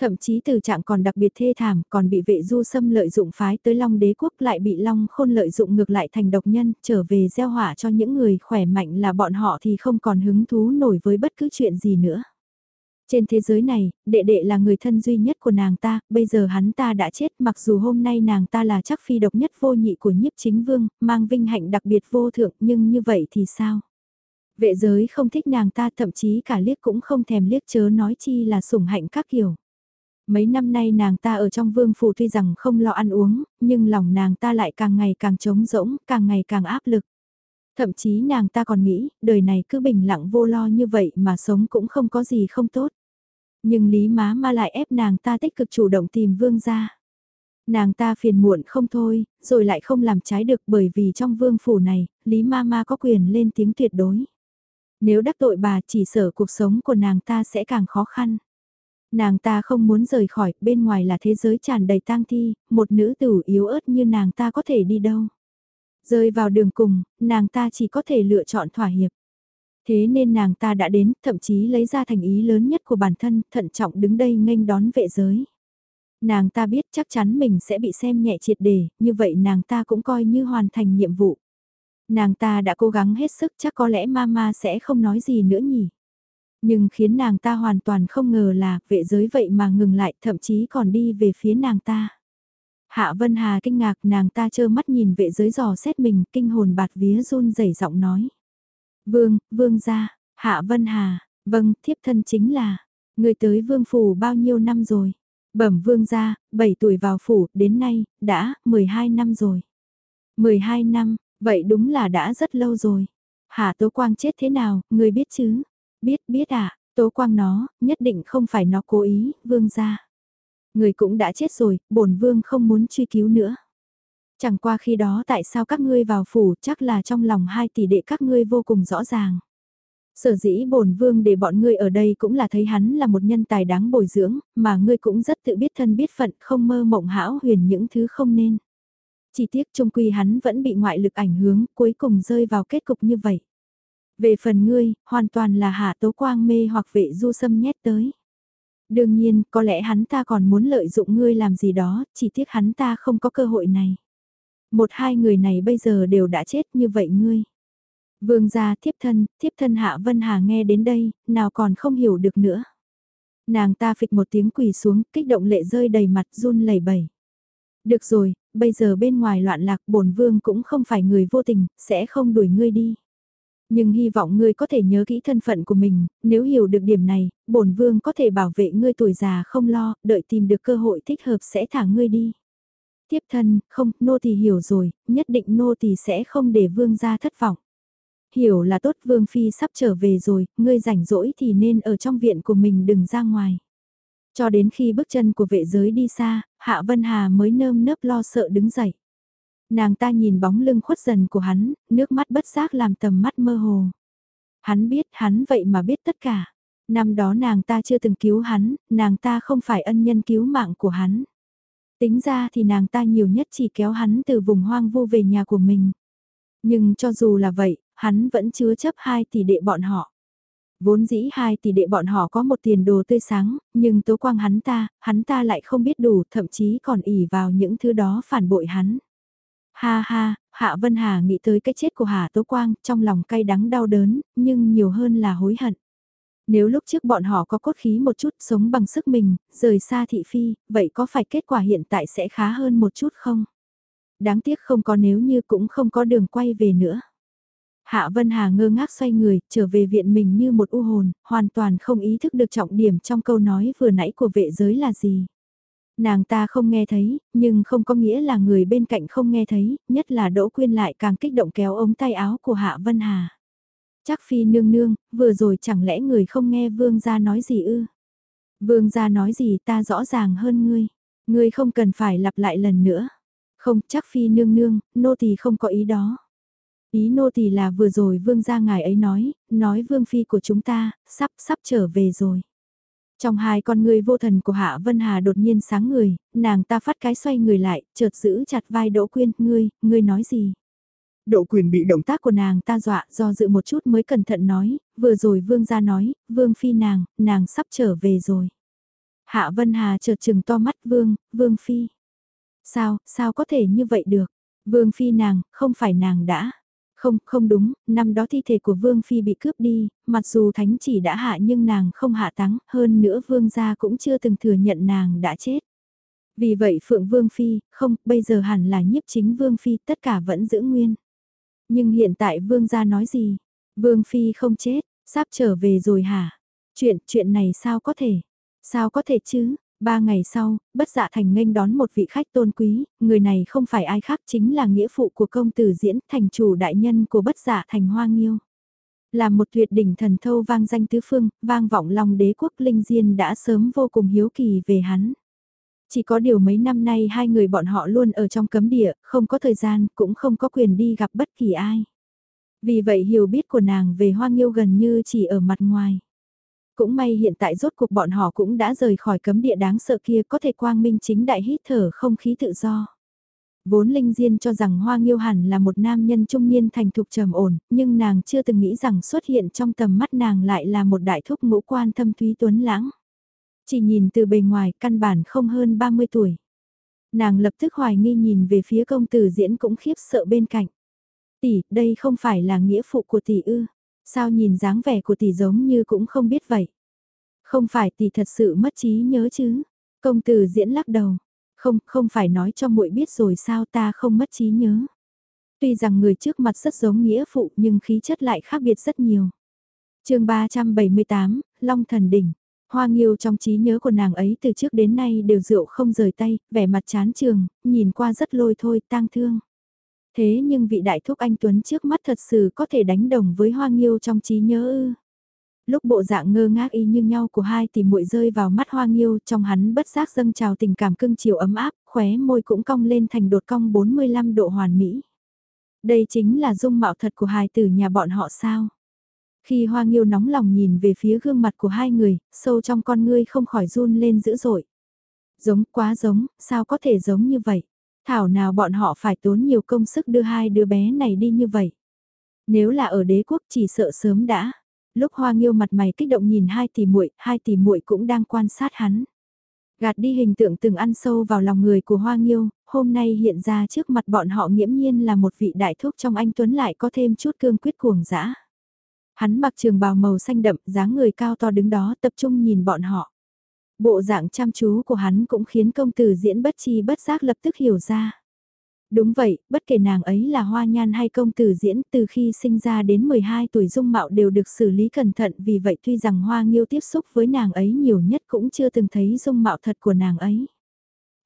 Thậm chí từ trạng còn đặc biệt thê thảm, còn bị vệ du xâm lợi dụng phái tới Long đế quốc lại bị Long khôn lợi dụng ngược lại thành độc nhân, trở về gieo hỏa cho những người khỏe mạnh là bọn họ thì không còn hứng thú nổi với bất cứ chuyện gì nữa. Trên thế giới này, đệ đệ là người thân duy nhất của nàng ta, bây giờ hắn ta đã chết mặc dù hôm nay nàng ta là chắc phi độc nhất vô nhị của nhiếp chính vương, mang vinh hạnh đặc biệt vô thượng nhưng như vậy thì sao? Vệ giới không thích nàng ta thậm chí cả liếc cũng không thèm liếc chớ nói chi là sủng hạnh các kiểu. Mấy năm nay nàng ta ở trong vương phủ tuy rằng không lo ăn uống, nhưng lòng nàng ta lại càng ngày càng trống rỗng, càng ngày càng áp lực. Thậm chí nàng ta còn nghĩ, đời này cứ bình lặng vô lo như vậy mà sống cũng không có gì không tốt. Nhưng Lý Má Ma lại ép nàng ta tích cực chủ động tìm vương gia. Nàng ta phiền muộn không thôi, rồi lại không làm trái được bởi vì trong vương phủ này, Lý Ma Ma có quyền lên tiếng tuyệt đối. Nếu đắc tội bà chỉ sợ cuộc sống của nàng ta sẽ càng khó khăn. Nàng ta không muốn rời khỏi, bên ngoài là thế giới tràn đầy tang thi, một nữ tử yếu ớt như nàng ta có thể đi đâu. Rơi vào đường cùng, nàng ta chỉ có thể lựa chọn thỏa hiệp. Thế nên nàng ta đã đến, thậm chí lấy ra thành ý lớn nhất của bản thân, thận trọng đứng đây nghênh đón vệ giới. Nàng ta biết chắc chắn mình sẽ bị xem nhẹ triệt đề, như vậy nàng ta cũng coi như hoàn thành nhiệm vụ. Nàng ta đã cố gắng hết sức chắc có lẽ mama sẽ không nói gì nữa nhỉ. Nhưng khiến nàng ta hoàn toàn không ngờ là vệ giới vậy mà ngừng lại thậm chí còn đi về phía nàng ta. Hạ Vân Hà kinh ngạc nàng ta trơ mắt nhìn vệ giới dò xét mình kinh hồn bạt vía run rẩy giọng nói. Vương, vương gia, Hạ Vân Hà, vâng, thiếp thân chính là, người tới vương phủ bao nhiêu năm rồi. Bẩm vương gia, 7 tuổi vào phủ, đến nay, đã, 12 năm rồi. 12 năm, vậy đúng là đã rất lâu rồi. Hạ Tố Quang chết thế nào, người biết chứ? Biết, biết à, Tố Quang nó, nhất định không phải nó cố ý, vương gia. Người cũng đã chết rồi, bổn vương không muốn truy cứu nữa. Chẳng qua khi đó tại sao các ngươi vào phủ chắc là trong lòng hai tỷ đệ các ngươi vô cùng rõ ràng. Sở dĩ bổn vương để bọn ngươi ở đây cũng là thấy hắn là một nhân tài đáng bồi dưỡng, mà ngươi cũng rất tự biết thân biết phận không mơ mộng hão huyền những thứ không nên. Chỉ tiếc trung quy hắn vẫn bị ngoại lực ảnh hưởng, cuối cùng rơi vào kết cục như vậy. Về phần ngươi, hoàn toàn là hạ tố quang mê hoặc vệ du sâm nhét tới. Đương nhiên, có lẽ hắn ta còn muốn lợi dụng ngươi làm gì đó, chỉ tiếc hắn ta không có cơ hội này. Một hai người này bây giờ đều đã chết như vậy ngươi. Vương gia thiếp thân, thiếp thân hạ Vân Hà nghe đến đây, nào còn không hiểu được nữa. Nàng ta phịch một tiếng quỳ xuống, kích động lệ rơi đầy mặt run lẩy bẩy. Được rồi, bây giờ bên ngoài loạn lạc bổn vương cũng không phải người vô tình, sẽ không đuổi ngươi đi. Nhưng hy vọng ngươi có thể nhớ kỹ thân phận của mình, nếu hiểu được điểm này, bổn vương có thể bảo vệ ngươi tuổi già không lo, đợi tìm được cơ hội thích hợp sẽ thả ngươi đi. Tiếp thân, không, nô tỳ hiểu rồi, nhất định nô tỳ sẽ không để vương gia thất vọng. Hiểu là tốt vương phi sắp trở về rồi, ngươi rảnh rỗi thì nên ở trong viện của mình đừng ra ngoài. Cho đến khi bước chân của vệ giới đi xa, Hạ Vân Hà mới nơm nớp lo sợ đứng dậy. Nàng ta nhìn bóng lưng khuất dần của hắn, nước mắt bất giác làm tầm mắt mơ hồ. Hắn biết hắn vậy mà biết tất cả. Năm đó nàng ta chưa từng cứu hắn, nàng ta không phải ân nhân cứu mạng của hắn. Tính ra thì nàng ta nhiều nhất chỉ kéo hắn từ vùng hoang vu về nhà của mình. Nhưng cho dù là vậy, hắn vẫn chứa chấp hai tỷ đệ bọn họ. Vốn dĩ hai tỷ đệ bọn họ có một tiền đồ tươi sáng, nhưng tố quang hắn ta, hắn ta lại không biết đủ, thậm chí còn ỉ vào những thứ đó phản bội hắn. Ha ha, Hạ Vân Hà nghĩ tới cái chết của Hà Tố Quang, trong lòng cay đắng đau đớn, nhưng nhiều hơn là hối hận. Nếu lúc trước bọn họ có cốt khí một chút sống bằng sức mình, rời xa thị phi, vậy có phải kết quả hiện tại sẽ khá hơn một chút không? Đáng tiếc không có nếu như cũng không có đường quay về nữa. Hạ Vân Hà ngơ ngác xoay người, trở về viện mình như một u hồn, hoàn toàn không ý thức được trọng điểm trong câu nói vừa nãy của vệ giới là gì. Nàng ta không nghe thấy, nhưng không có nghĩa là người bên cạnh không nghe thấy, nhất là Đỗ Quyên lại càng kích động kéo ống tay áo của Hạ Vân Hà. Chắc phi nương nương, vừa rồi chẳng lẽ người không nghe vương gia nói gì ư? Vương gia nói gì ta rõ ràng hơn ngươi. Ngươi không cần phải lặp lại lần nữa. Không, chắc phi nương nương, nô tỳ không có ý đó. Ý nô tỳ là vừa rồi vương gia ngài ấy nói, nói vương phi của chúng ta, sắp sắp trở về rồi. Trong hai con người vô thần của Hạ Vân Hà đột nhiên sáng người, nàng ta phát cái xoay người lại, chợt giữ chặt vai Đỗ Quyên, ngươi, ngươi nói gì? Đỗ Quyên bị động tác của nàng ta dọa do dự một chút mới cẩn thận nói, vừa rồi vương gia nói, vương phi nàng, nàng sắp trở về rồi. Hạ Vân Hà chợt trừng to mắt vương, vương phi. Sao, sao có thể như vậy được? Vương phi nàng, không phải nàng đã. Không, không đúng, năm đó thi thể của Vương Phi bị cướp đi, mặc dù thánh chỉ đã hạ nhưng nàng không hạ táng, hơn nữa Vương gia cũng chưa từng thừa nhận nàng đã chết. Vì vậy Phượng Vương Phi, không, bây giờ hẳn là nhiếp chính Vương Phi, tất cả vẫn giữ nguyên. Nhưng hiện tại Vương gia nói gì? Vương Phi không chết, sắp trở về rồi hả? Chuyện, chuyện này sao có thể? Sao có thể chứ? Ba ngày sau, bất dạ thành nghênh đón một vị khách tôn quý, người này không phải ai khác chính là nghĩa phụ của công tử diễn thành chủ đại nhân của bất dạ thành hoa nghiêu. Là một tuyệt đỉnh thần thâu vang danh tứ phương, vang vọng lòng đế quốc linh diên đã sớm vô cùng hiếu kỳ về hắn. Chỉ có điều mấy năm nay hai người bọn họ luôn ở trong cấm địa, không có thời gian, cũng không có quyền đi gặp bất kỳ ai. Vì vậy hiểu biết của nàng về hoa nghiêu gần như chỉ ở mặt ngoài. Cũng may hiện tại rốt cuộc bọn họ cũng đã rời khỏi cấm địa đáng sợ kia có thể quang minh chính đại hít thở không khí tự do. Vốn Linh Diên cho rằng Hoa Nghiêu hẳn là một nam nhân trung niên thành thục trầm ổn, nhưng nàng chưa từng nghĩ rằng xuất hiện trong tầm mắt nàng lại là một đại thúc ngũ quan thâm thúy tuấn lãng. Chỉ nhìn từ bề ngoài căn bản không hơn 30 tuổi. Nàng lập tức hoài nghi nhìn về phía công tử diễn cũng khiếp sợ bên cạnh. Tỷ, đây không phải là nghĩa phụ của tỷ ư. Sao nhìn dáng vẻ của tỷ giống như cũng không biết vậy. Không phải tỷ thật sự mất trí nhớ chứ. Công tử diễn lắc đầu. Không, không phải nói cho muội biết rồi sao ta không mất trí nhớ. Tuy rằng người trước mặt rất giống nghĩa phụ nhưng khí chất lại khác biệt rất nhiều. chương 378, Long Thần Đỉnh. Hoa Nghiêu trong trí nhớ của nàng ấy từ trước đến nay đều rượu không rời tay, vẻ mặt chán trường, nhìn qua rất lôi thôi, tang thương. Thế nhưng vị đại thúc anh Tuấn trước mắt thật sự có thể đánh đồng với Hoa Nghiêu trong trí nhớ ư. Lúc bộ dạng ngơ ngác y như nhau của hai tỷ muội rơi vào mắt Hoa Nghiêu trong hắn bất giác dâng trào tình cảm cưng chiều ấm áp, khóe môi cũng cong lên thành đột cong 45 độ hoàn mỹ. Đây chính là dung mạo thật của hai tử nhà bọn họ sao? Khi Hoa Nghiêu nóng lòng nhìn về phía gương mặt của hai người, sâu trong con ngươi không khỏi run lên dữ dội. Giống quá giống, sao có thể giống như vậy? Thảo nào bọn họ phải tốn nhiều công sức đưa hai đứa bé này đi như vậy? Nếu là ở đế quốc chỉ sợ sớm đã. Lúc Hoa Nghiêu mặt mày kích động nhìn hai tỷ muội, hai tỷ muội cũng đang quan sát hắn. Gạt đi hình tượng từng ăn sâu vào lòng người của Hoa Nghiêu, hôm nay hiện ra trước mặt bọn họ nghiễm nhiên là một vị đại thúc trong anh Tuấn lại có thêm chút cương quyết cuồng dã. Hắn mặc trường bào màu xanh đậm, dáng người cao to đứng đó tập trung nhìn bọn họ. Bộ dạng chăm chú của hắn cũng khiến công tử diễn bất chi bất giác lập tức hiểu ra. Đúng vậy, bất kể nàng ấy là hoa nhan hay công tử diễn từ khi sinh ra đến 12 tuổi dung mạo đều được xử lý cẩn thận vì vậy tuy rằng hoa nghiêu tiếp xúc với nàng ấy nhiều nhất cũng chưa từng thấy dung mạo thật của nàng ấy.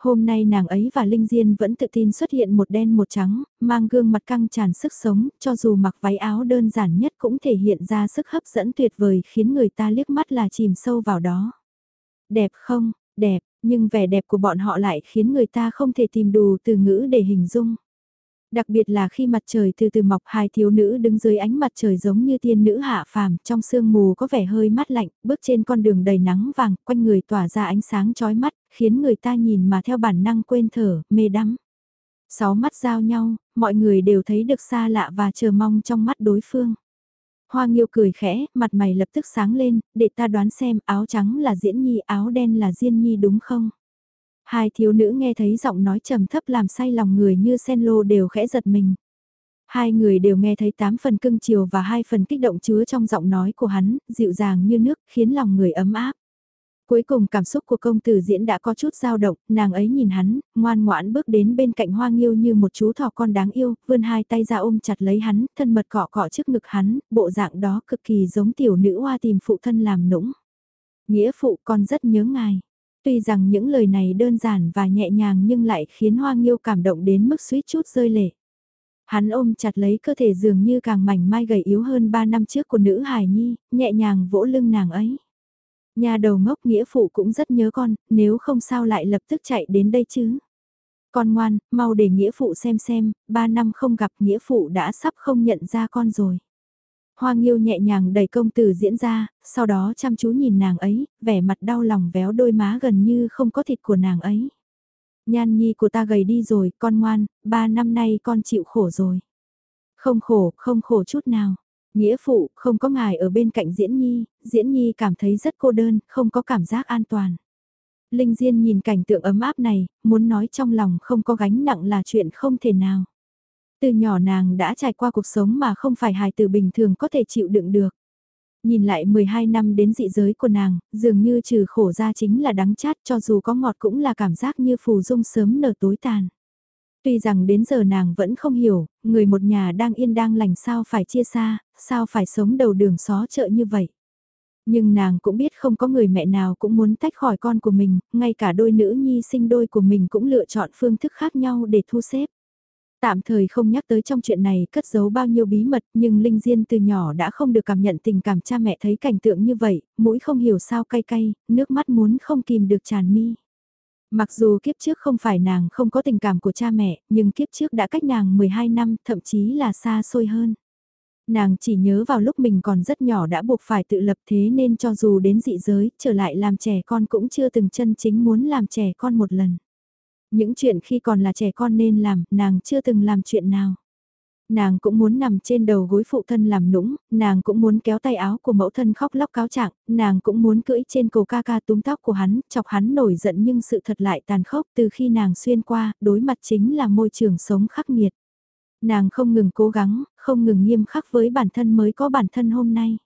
Hôm nay nàng ấy và Linh Diên vẫn tự tin xuất hiện một đen một trắng, mang gương mặt căng tràn sức sống, cho dù mặc váy áo đơn giản nhất cũng thể hiện ra sức hấp dẫn tuyệt vời khiến người ta liếc mắt là chìm sâu vào đó. Đẹp không, đẹp, nhưng vẻ đẹp của bọn họ lại khiến người ta không thể tìm đủ từ ngữ để hình dung. Đặc biệt là khi mặt trời từ từ mọc hai thiếu nữ đứng dưới ánh mặt trời giống như tiên nữ hạ phàm, trong sương mù có vẻ hơi mát lạnh, bước trên con đường đầy nắng vàng, quanh người tỏa ra ánh sáng chói mắt, khiến người ta nhìn mà theo bản năng quên thở, mê đắm. Sáu mắt giao nhau, mọi người đều thấy được xa lạ và chờ mong trong mắt đối phương. Hoa Nghiêu cười khẽ, mặt mày lập tức sáng lên, để ta đoán xem áo trắng là Diễn Nhi, áo đen là Diên Nhi đúng không? Hai thiếu nữ nghe thấy giọng nói trầm thấp làm say lòng người như sen lô đều khẽ giật mình. Hai người đều nghe thấy tám phần cưng chiều và hai phần kích động chứa trong giọng nói của hắn, dịu dàng như nước, khiến lòng người ấm áp. Cuối cùng cảm xúc của công tử diễn đã có chút dao động, nàng ấy nhìn hắn, ngoan ngoãn bước đến bên cạnh hoa nghiêu như một chú thỏ con đáng yêu, vươn hai tay ra ôm chặt lấy hắn, thân mật cọ cọ trước ngực hắn, bộ dạng đó cực kỳ giống tiểu nữ hoa tìm phụ thân làm nũng. Nghĩa phụ con rất nhớ ngài. Tuy rằng những lời này đơn giản và nhẹ nhàng nhưng lại khiến hoa nghiêu cảm động đến mức suýt chút rơi lệ. Hắn ôm chặt lấy cơ thể dường như càng mảnh mai gầy yếu hơn 3 năm trước của nữ hài nhi, nhẹ nhàng vỗ lưng nàng ấy. Nhà đầu ngốc nghĩa phụ cũng rất nhớ con, nếu không sao lại lập tức chạy đến đây chứ. Con ngoan, mau để nghĩa phụ xem xem, ba năm không gặp nghĩa phụ đã sắp không nhận ra con rồi. Hoa Nghiêu nhẹ nhàng đẩy công tử diễn ra, sau đó chăm chú nhìn nàng ấy, vẻ mặt đau lòng véo đôi má gần như không có thịt của nàng ấy. Nhan nhi của ta gầy đi rồi, con ngoan, ba năm nay con chịu khổ rồi. Không khổ, không khổ chút nào. Nghĩa phụ, không có ngài ở bên cạnh Diễn Nhi, Diễn Nhi cảm thấy rất cô đơn, không có cảm giác an toàn. Linh Diên nhìn cảnh tượng ấm áp này, muốn nói trong lòng không có gánh nặng là chuyện không thể nào. Từ nhỏ nàng đã trải qua cuộc sống mà không phải hài tử bình thường có thể chịu đựng được. Nhìn lại 12 năm đến dị giới của nàng, dường như trừ khổ ra chính là đắng chát cho dù có ngọt cũng là cảm giác như phù dung sớm nở tối tàn. Tuy rằng đến giờ nàng vẫn không hiểu, người một nhà đang yên đang lành sao phải chia xa, sao phải sống đầu đường xó chợ như vậy. Nhưng nàng cũng biết không có người mẹ nào cũng muốn tách khỏi con của mình, ngay cả đôi nữ nhi sinh đôi của mình cũng lựa chọn phương thức khác nhau để thu xếp. Tạm thời không nhắc tới trong chuyện này cất giấu bao nhiêu bí mật nhưng Linh Diên từ nhỏ đã không được cảm nhận tình cảm cha mẹ thấy cảnh tượng như vậy, mũi không hiểu sao cay cay, nước mắt muốn không kìm được tràn mi. Mặc dù kiếp trước không phải nàng không có tình cảm của cha mẹ, nhưng kiếp trước đã cách nàng 12 năm, thậm chí là xa xôi hơn. Nàng chỉ nhớ vào lúc mình còn rất nhỏ đã buộc phải tự lập thế nên cho dù đến dị giới, trở lại làm trẻ con cũng chưa từng chân chính muốn làm trẻ con một lần. Những chuyện khi còn là trẻ con nên làm, nàng chưa từng làm chuyện nào. Nàng cũng muốn nằm trên đầu gối phụ thân làm nũng, nàng cũng muốn kéo tay áo của mẫu thân khóc lóc cáo trạng, nàng cũng muốn cưỡi trên cổ ca ca túm tóc của hắn, chọc hắn nổi giận nhưng sự thật lại tàn khốc từ khi nàng xuyên qua, đối mặt chính là môi trường sống khắc nghiệt. Nàng không ngừng cố gắng, không ngừng nghiêm khắc với bản thân mới có bản thân hôm nay.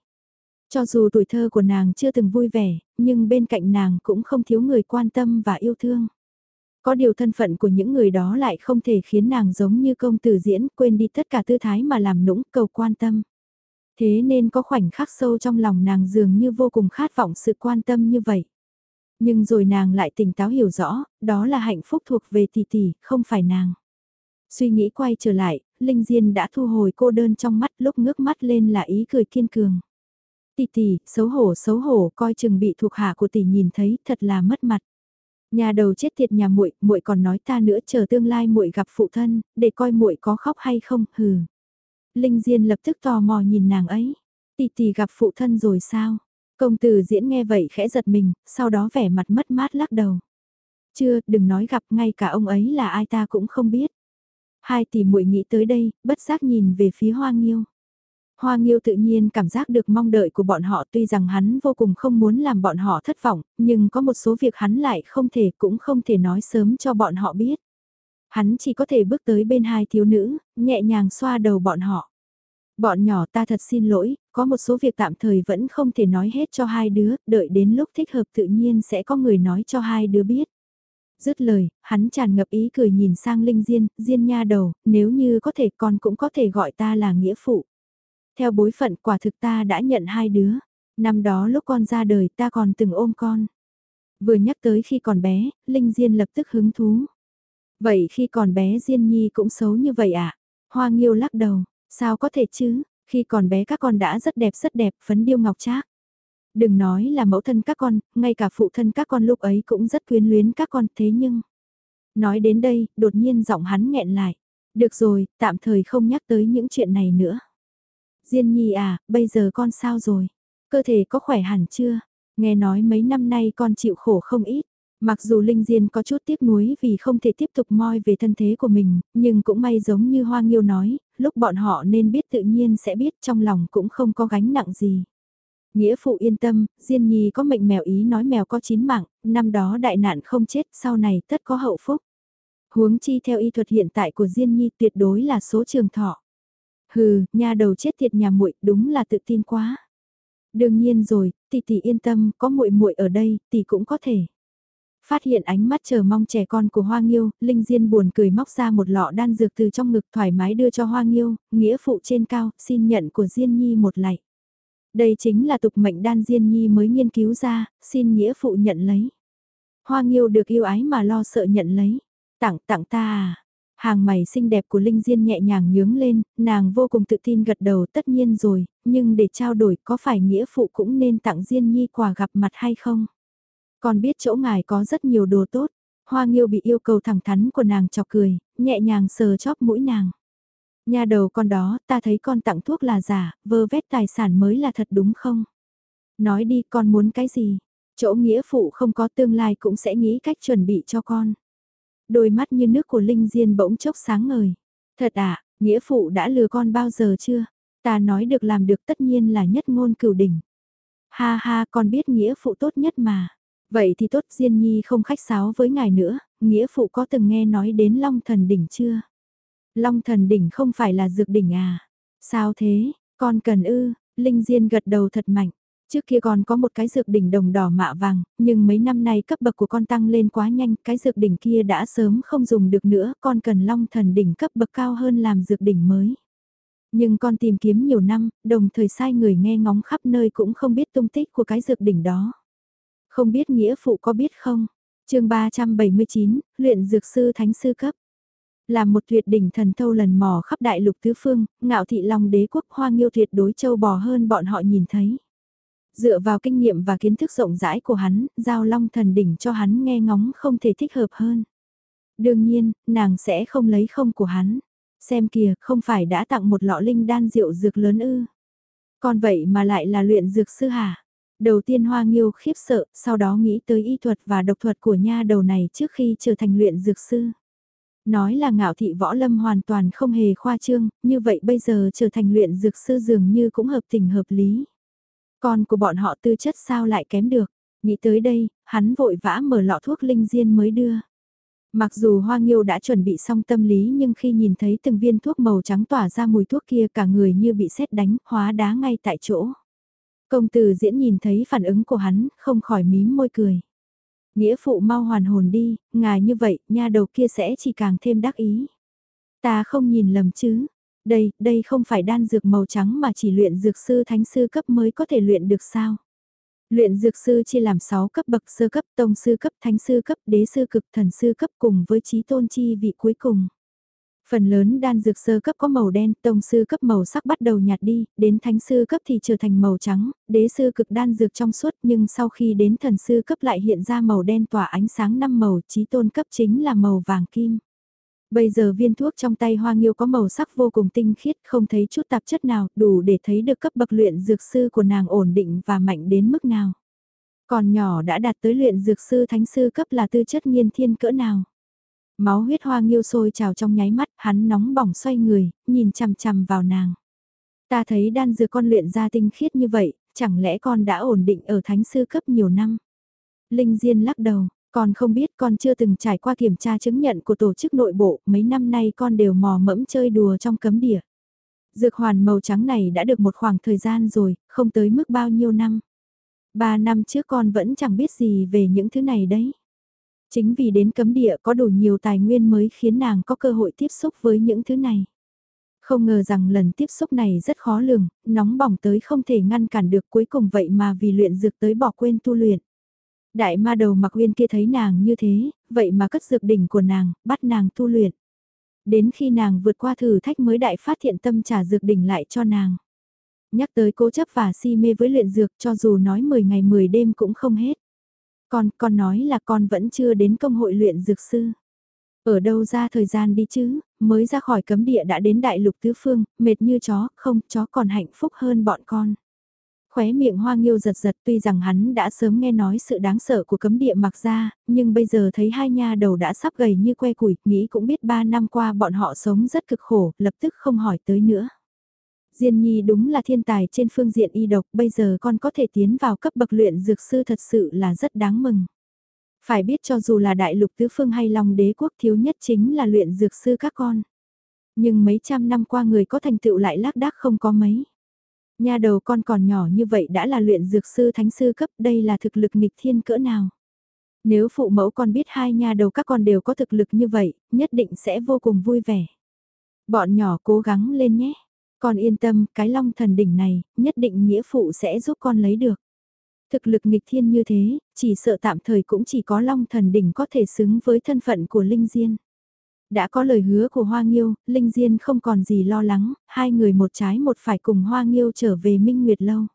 Cho dù tuổi thơ của nàng chưa từng vui vẻ, nhưng bên cạnh nàng cũng không thiếu người quan tâm và yêu thương. Có điều thân phận của những người đó lại không thể khiến nàng giống như công tử diễn quên đi tất cả tư thái mà làm nũng cầu quan tâm. Thế nên có khoảnh khắc sâu trong lòng nàng dường như vô cùng khát vọng sự quan tâm như vậy. Nhưng rồi nàng lại tỉnh táo hiểu rõ, đó là hạnh phúc thuộc về tỷ tỷ, không phải nàng. Suy nghĩ quay trở lại, Linh Diên đã thu hồi cô đơn trong mắt lúc ngước mắt lên là ý cười kiên cường. Tỷ tỷ, xấu hổ xấu hổ, coi chừng bị thuộc hạ của tỷ nhìn thấy, thật là mất mặt. Nhà đầu chết tiệt nhà muội, muội còn nói ta nữa chờ tương lai muội gặp phụ thân, để coi muội có khóc hay không, hừ. Linh Diên lập tức tò mò nhìn nàng ấy. Tỷ tỷ gặp phụ thân rồi sao? Công tử diễn nghe vậy khẽ giật mình, sau đó vẻ mặt mất mát lắc đầu. Chưa, đừng nói gặp ngay cả ông ấy là ai ta cũng không biết. Hai tỷ muội nghĩ tới đây, bất giác nhìn về phía Hoa Nghiêu. Hoa Nghiêu tự nhiên cảm giác được mong đợi của bọn họ tuy rằng hắn vô cùng không muốn làm bọn họ thất vọng, nhưng có một số việc hắn lại không thể cũng không thể nói sớm cho bọn họ biết. Hắn chỉ có thể bước tới bên hai thiếu nữ, nhẹ nhàng xoa đầu bọn họ. Bọn nhỏ ta thật xin lỗi, có một số việc tạm thời vẫn không thể nói hết cho hai đứa, đợi đến lúc thích hợp tự nhiên sẽ có người nói cho hai đứa biết. Dứt lời, hắn tràn ngập ý cười nhìn sang Linh Diên, Diên nha đầu, nếu như có thể con cũng có thể gọi ta là nghĩa phụ. Theo bối phận quả thực ta đã nhận hai đứa. Năm đó lúc con ra đời ta còn từng ôm con. Vừa nhắc tới khi còn bé, Linh Diên lập tức hứng thú. Vậy khi còn bé Diên Nhi cũng xấu như vậy à? Hoa Nghiêu lắc đầu, sao có thể chứ? Khi còn bé các con đã rất đẹp rất đẹp, phấn điêu ngọc trác. Đừng nói là mẫu thân các con, ngay cả phụ thân các con lúc ấy cũng rất quyến luyến các con thế nhưng... Nói đến đây, đột nhiên giọng hắn nghẹn lại. Được rồi, tạm thời không nhắc tới những chuyện này nữa. Diên Nhi à, bây giờ con sao rồi? Cơ thể có khỏe hẳn chưa? Nghe nói mấy năm nay con chịu khổ không ít. Mặc dù Linh Diên có chút tiếc nuối vì không thể tiếp tục moi về thân thế của mình, nhưng cũng may giống như Hoa Nghiêu nói, lúc bọn họ nên biết tự nhiên sẽ biết trong lòng cũng không có gánh nặng gì. Nghĩa phụ yên tâm, Diên Nhi có mệnh mèo ý nói mèo có chín mạng, năm đó đại nạn không chết, sau này tất có hậu phúc. Huống chi theo y thuật hiện tại của Diên Nhi tuyệt đối là số trường thọ. Hừ, nha đầu chết tiệt nhà muội, đúng là tự tin quá. Đương nhiên rồi, tỷ tỷ yên tâm, có muội muội ở đây, tỷ cũng có thể. Phát hiện ánh mắt chờ mong trẻ con của Hoa Nghiêu, Linh Diên buồn cười móc ra một lọ đan dược từ trong ngực thoải mái đưa cho Hoa Nghiêu, nghĩa phụ trên cao, xin nhận của Diên Nhi một lạy. Đây chính là tục mệnh đan Diên Nhi mới nghiên cứu ra, xin nghĩa phụ nhận lấy. Hoa Nghiêu được yêu ái mà lo sợ nhận lấy. Tặng tặng ta à, Hàng mày xinh đẹp của Linh Diên nhẹ nhàng nhướng lên, nàng vô cùng tự tin gật đầu tất nhiên rồi, nhưng để trao đổi có phải nghĩa phụ cũng nên tặng Diên Nhi quà gặp mặt hay không? Còn biết chỗ ngài có rất nhiều đồ tốt, Hoa Nghiêu bị yêu cầu thẳng thắn của nàng chọc cười, nhẹ nhàng sờ chóp mũi nàng. Nhà đầu con đó, ta thấy con tặng thuốc là giả, vơ vét tài sản mới là thật đúng không? Nói đi con muốn cái gì? Chỗ nghĩa phụ không có tương lai cũng sẽ nghĩ cách chuẩn bị cho con. Đôi mắt như nước của Linh Diên bỗng chốc sáng ngời. Thật à, nghĩa phụ đã lừa con bao giờ chưa? Ta nói được làm được tất nhiên là nhất ngôn cửu đỉnh. Ha ha, con biết nghĩa phụ tốt nhất mà. Vậy thì tốt Diên Nhi không khách sáo với ngài nữa, nghĩa phụ có từng nghe nói đến Long Thần Đỉnh chưa? Long Thần Đỉnh không phải là dược đỉnh à? Sao thế, con cần ư, Linh Diên gật đầu thật mạnh. Trước kia còn có một cái dược đỉnh đồng đỏ mạ vàng, nhưng mấy năm nay cấp bậc của con tăng lên quá nhanh, cái dược đỉnh kia đã sớm không dùng được nữa, con cần long thần đỉnh cấp bậc cao hơn làm dược đỉnh mới. Nhưng con tìm kiếm nhiều năm, đồng thời sai người nghe ngóng khắp nơi cũng không biết tung tích của cái dược đỉnh đó. Không biết nghĩa phụ có biết không? chương 379, luyện dược sư thánh sư cấp. Là một tuyệt đỉnh thần thâu lần mò khắp đại lục tứ phương, ngạo thị long đế quốc hoa nghiêu tuyệt đối châu bò hơn bọn họ nhìn thấy. Dựa vào kinh nghiệm và kiến thức rộng rãi của hắn, giao long thần đỉnh cho hắn nghe ngóng không thể thích hợp hơn. Đương nhiên, nàng sẽ không lấy không của hắn. Xem kìa, không phải đã tặng một lọ linh đan rượu dược lớn ư. Còn vậy mà lại là luyện dược sư hả? Đầu tiên Hoa Nghiêu khiếp sợ, sau đó nghĩ tới y thuật và độc thuật của nha đầu này trước khi trở thành luyện dược sư. Nói là ngạo thị võ lâm hoàn toàn không hề khoa trương, như vậy bây giờ trở thành luyện dược sư dường như cũng hợp tình hợp lý. Con của bọn họ tư chất sao lại kém được, nghĩ tới đây, hắn vội vã mở lọ thuốc linh diên mới đưa. Mặc dù Hoa Nghiêu đã chuẩn bị xong tâm lý nhưng khi nhìn thấy từng viên thuốc màu trắng tỏa ra mùi thuốc kia cả người như bị sét đánh, hóa đá ngay tại chỗ. Công tử diễn nhìn thấy phản ứng của hắn, không khỏi mím môi cười. Nghĩa phụ mau hoàn hồn đi, ngài như vậy, nha đầu kia sẽ chỉ càng thêm đắc ý. Ta không nhìn lầm chứ. Đây, đây không phải đan dược màu trắng mà chỉ luyện dược sư thánh sư cấp mới có thể luyện được sao. Luyện dược sư chia làm 6 cấp bậc sơ cấp, tông sư cấp, thánh sư cấp, đế sư cực, thần sư cấp cùng với trí tôn chi vị cuối cùng. Phần lớn đan dược sơ cấp có màu đen, tông sư cấp màu sắc bắt đầu nhạt đi, đến thánh sư cấp thì trở thành màu trắng, đế sư cực đan dược trong suốt nhưng sau khi đến thần sư cấp lại hiện ra màu đen tỏa ánh sáng năm màu, trí tôn cấp chính là màu vàng kim. Bây giờ viên thuốc trong tay hoa nghiêu có màu sắc vô cùng tinh khiết, không thấy chút tạp chất nào, đủ để thấy được cấp bậc luyện dược sư của nàng ổn định và mạnh đến mức nào. Còn nhỏ đã đạt tới luyện dược sư thánh sư cấp là tư chất nhiên thiên cỡ nào. Máu huyết hoa nghiêu sôi trào trong nháy mắt, hắn nóng bỏng xoay người, nhìn chằm chằm vào nàng. Ta thấy đan dược con luyện ra tinh khiết như vậy, chẳng lẽ con đã ổn định ở thánh sư cấp nhiều năm? Linh Diên lắc đầu, con không biết con chưa từng trải qua kiểm tra chứng nhận của tổ chức nội bộ, mấy năm nay con đều mò mẫm chơi đùa trong cấm địa. Dược hoàn màu trắng này đã được một khoảng thời gian rồi, không tới mức bao nhiêu năm. Ba năm trước con vẫn chẳng biết gì về những thứ này đấy. Chính vì đến cấm địa có đủ nhiều tài nguyên mới khiến nàng có cơ hội tiếp xúc với những thứ này. Không ngờ rằng lần tiếp xúc này rất khó lường, nóng bỏng tới không thể ngăn cản được cuối cùng vậy mà vì luyện dược tới bỏ quên tu luyện. Đại ma đầu mặc uyên kia thấy nàng như thế, vậy mà cất dược đỉnh của nàng, bắt nàng tu luyện. Đến khi nàng vượt qua thử thách mới đại phát hiện tâm trả dược đỉnh lại cho nàng. Nhắc tới cố chấp và si mê với luyện dược cho dù nói 10 ngày 10 đêm cũng không hết. Con, con nói là con vẫn chưa đến công hội luyện dược sư. Ở đâu ra thời gian đi chứ, mới ra khỏi cấm địa đã đến đại lục tứ phương, mệt như chó, không, chó còn hạnh phúc hơn bọn con. Khóe miệng hoa nghiêu giật giật tuy rằng hắn đã sớm nghe nói sự đáng sợ của cấm địa mặc ra, nhưng bây giờ thấy hai nha đầu đã sắp gầy như que củi, nghĩ cũng biết ba năm qua bọn họ sống rất cực khổ, lập tức không hỏi tới nữa. Diên Nhi đúng là thiên tài trên phương diện y độc, bây giờ con có thể tiến vào cấp bậc luyện dược sư thật sự là rất đáng mừng. Phải biết cho dù là đại lục tứ phương hay long đế quốc thiếu nhất chính là luyện dược sư các con. Nhưng mấy trăm năm qua người có thành tựu lại lác đác không có mấy. Nhà đầu con còn nhỏ như vậy đã là luyện dược sư thánh sư cấp đây là thực lực nghịch thiên cỡ nào. Nếu phụ mẫu con biết hai nhà đầu các con đều có thực lực như vậy, nhất định sẽ vô cùng vui vẻ. Bọn nhỏ cố gắng lên nhé. Con yên tâm, cái long thần đỉnh này, nhất định nghĩa phụ sẽ giúp con lấy được. Thực lực nghịch thiên như thế, chỉ sợ tạm thời cũng chỉ có long thần đỉnh có thể xứng với thân phận của Linh Diên. Đã có lời hứa của Hoa Nghiêu, Linh Diên không còn gì lo lắng, hai người một trái một phải cùng Hoa Nghiêu trở về Minh Nguyệt Lâu.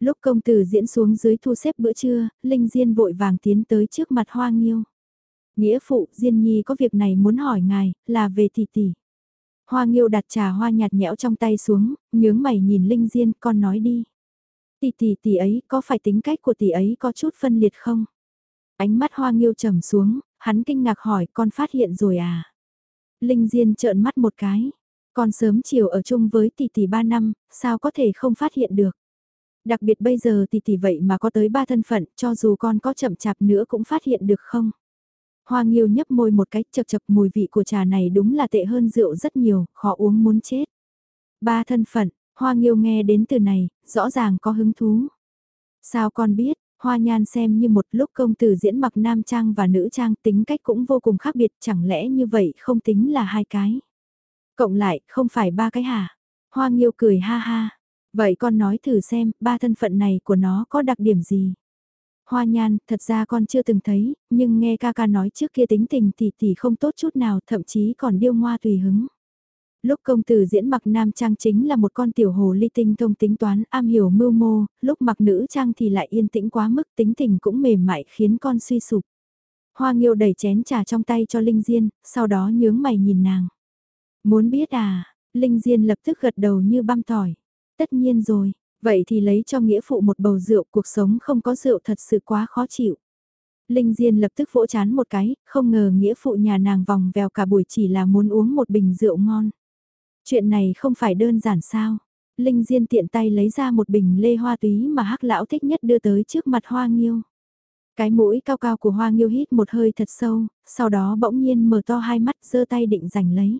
Lúc công tử diễn xuống dưới thu xếp bữa trưa, Linh Diên vội vàng tiến tới trước mặt Hoa Nghiêu. Nghĩa phụ, Diên Nhi có việc này muốn hỏi ngài, là về tỷ tỷ. Hoa Nghiêu đặt trà hoa nhạt nhẽo trong tay xuống, nhướng mày nhìn Linh Diên, con nói đi. Tỷ tỷ tỷ ấy, có phải tính cách của tỷ ấy có chút phân liệt không? Ánh mắt Hoa Nghiêu trầm xuống, hắn kinh ngạc hỏi, con phát hiện rồi à? Linh Diên trợn mắt một cái. còn sớm chiều ở chung với tỷ tỷ ba năm, sao có thể không phát hiện được? Đặc biệt bây giờ tỷ tỷ vậy mà có tới ba thân phận, cho dù con có chậm chạp nữa cũng phát hiện được không? Hoa Nghiêu nhấp môi một cách chật chật mùi vị của trà này đúng là tệ hơn rượu rất nhiều, khó uống muốn chết. Ba thân phận, Hoa Nghiêu nghe đến từ này, rõ ràng có hứng thú. Sao con biết, Hoa Nhan xem như một lúc công tử diễn mặc nam trang và nữ trang tính cách cũng vô cùng khác biệt chẳng lẽ như vậy không tính là hai cái. Cộng lại không phải ba cái hả? Hoa Nghiêu cười ha ha. Vậy con nói thử xem ba thân phận này của nó có đặc điểm gì? Hoa nhan, thật ra con chưa từng thấy, nhưng nghe ca ca nói trước kia tính tình thì thì không tốt chút nào, thậm chí còn điêu ngoa tùy hứng. Lúc công tử diễn mặc nam trang chính là một con tiểu hồ ly tinh thông tính toán am hiểu mưu mô, lúc mặc nữ trang thì lại yên tĩnh quá mức tính tình cũng mềm mại khiến con suy sụp. Hoa nghiêu đẩy chén trà trong tay cho Linh Diên, sau đó nhướng mày nhìn nàng. Muốn biết à, Linh Diên lập tức gật đầu như băm tỏi. Tất nhiên rồi, Vậy thì lấy cho nghĩa phụ một bầu rượu, cuộc sống không có rượu thật sự quá khó chịu. Linh Diên lập tức vỗ chán một cái, không ngờ nghĩa phụ nhà nàng vòng vèo cả buổi chỉ là muốn uống một bình rượu ngon. Chuyện này không phải đơn giản sao. Linh Diên tiện tay lấy ra một bình lê hoa túy mà hắc lão thích nhất đưa tới trước mặt hoa nghiêu. Cái mũi cao cao của hoa nghiêu hít một hơi thật sâu, sau đó bỗng nhiên mở to hai mắt giơ tay định giành lấy.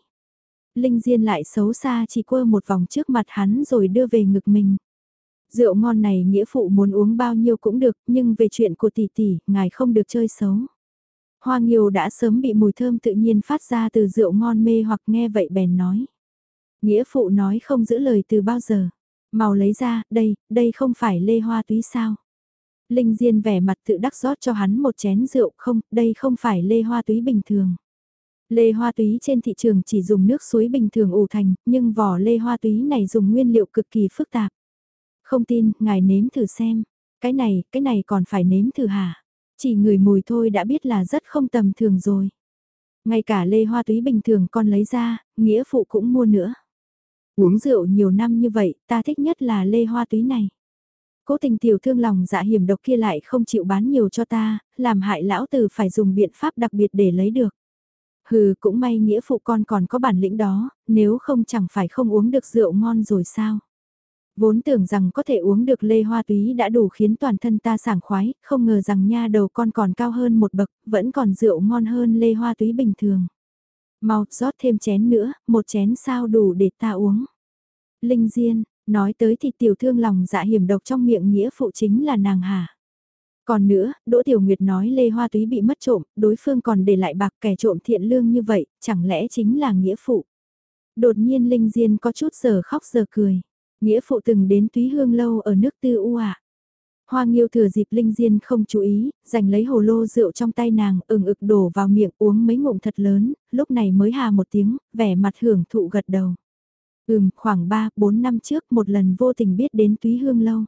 Linh Diên lại xấu xa chỉ quơ một vòng trước mặt hắn rồi đưa về ngực mình. Rượu ngon này nghĩa phụ muốn uống bao nhiêu cũng được, nhưng về chuyện của tỷ tỷ, ngài không được chơi xấu. Hoa Nghiêu đã sớm bị mùi thơm tự nhiên phát ra từ rượu ngon mê hoặc nghe vậy bèn nói. Nghĩa phụ nói không giữ lời từ bao giờ. Màu lấy ra, đây, đây không phải lê hoa túy sao. Linh Diên vẻ mặt tự đắc rót cho hắn một chén rượu không, đây không phải lê hoa túy bình thường. Lê hoa túy trên thị trường chỉ dùng nước suối bình thường ủ thành, nhưng vỏ lê hoa túy này dùng nguyên liệu cực kỳ phức tạp. Không tin, ngài nếm thử xem. Cái này, cái này còn phải nếm thử hả? Chỉ người mùi thôi đã biết là rất không tầm thường rồi. Ngay cả lê hoa túy bình thường con lấy ra, nghĩa phụ cũng mua nữa. Uống rượu nhiều năm như vậy, ta thích nhất là lê hoa túy này. Cố tình tiểu thương lòng dạ hiểm độc kia lại không chịu bán nhiều cho ta, làm hại lão tử phải dùng biện pháp đặc biệt để lấy được. Hừ, cũng may nghĩa phụ con còn có bản lĩnh đó, nếu không chẳng phải không uống được rượu ngon rồi sao. Vốn tưởng rằng có thể uống được lê hoa túy đã đủ khiến toàn thân ta sảng khoái, không ngờ rằng nha đầu con còn cao hơn một bậc, vẫn còn rượu ngon hơn lê hoa túy bình thường. Mau rót thêm chén nữa, một chén sao đủ để ta uống. Linh Diên, nói tới thì tiểu thương lòng dạ hiểm độc trong miệng nghĩa phụ chính là nàng hà. Còn nữa, Đỗ Tiểu Nguyệt nói Lê Hoa Túy bị mất trộm, đối phương còn để lại bạc kẻ trộm thiện lương như vậy, chẳng lẽ chính là nghĩa phụ. Đột nhiên Linh Diên có chút giờ khóc giờ cười. Nghĩa phụ từng đến túy hương lâu ở nước tư u ạ. À. Hoa Nghiêu thừa dịp Linh Diên không chú ý, giành lấy hồ lô rượu trong tay nàng, ửng ực đổ vào miệng uống mấy ngụm thật lớn, lúc này mới hà một tiếng, vẻ mặt hưởng thụ gật đầu. Ừm, khoảng 3, 4 năm trước một lần vô tình biết đến túy hương lâu.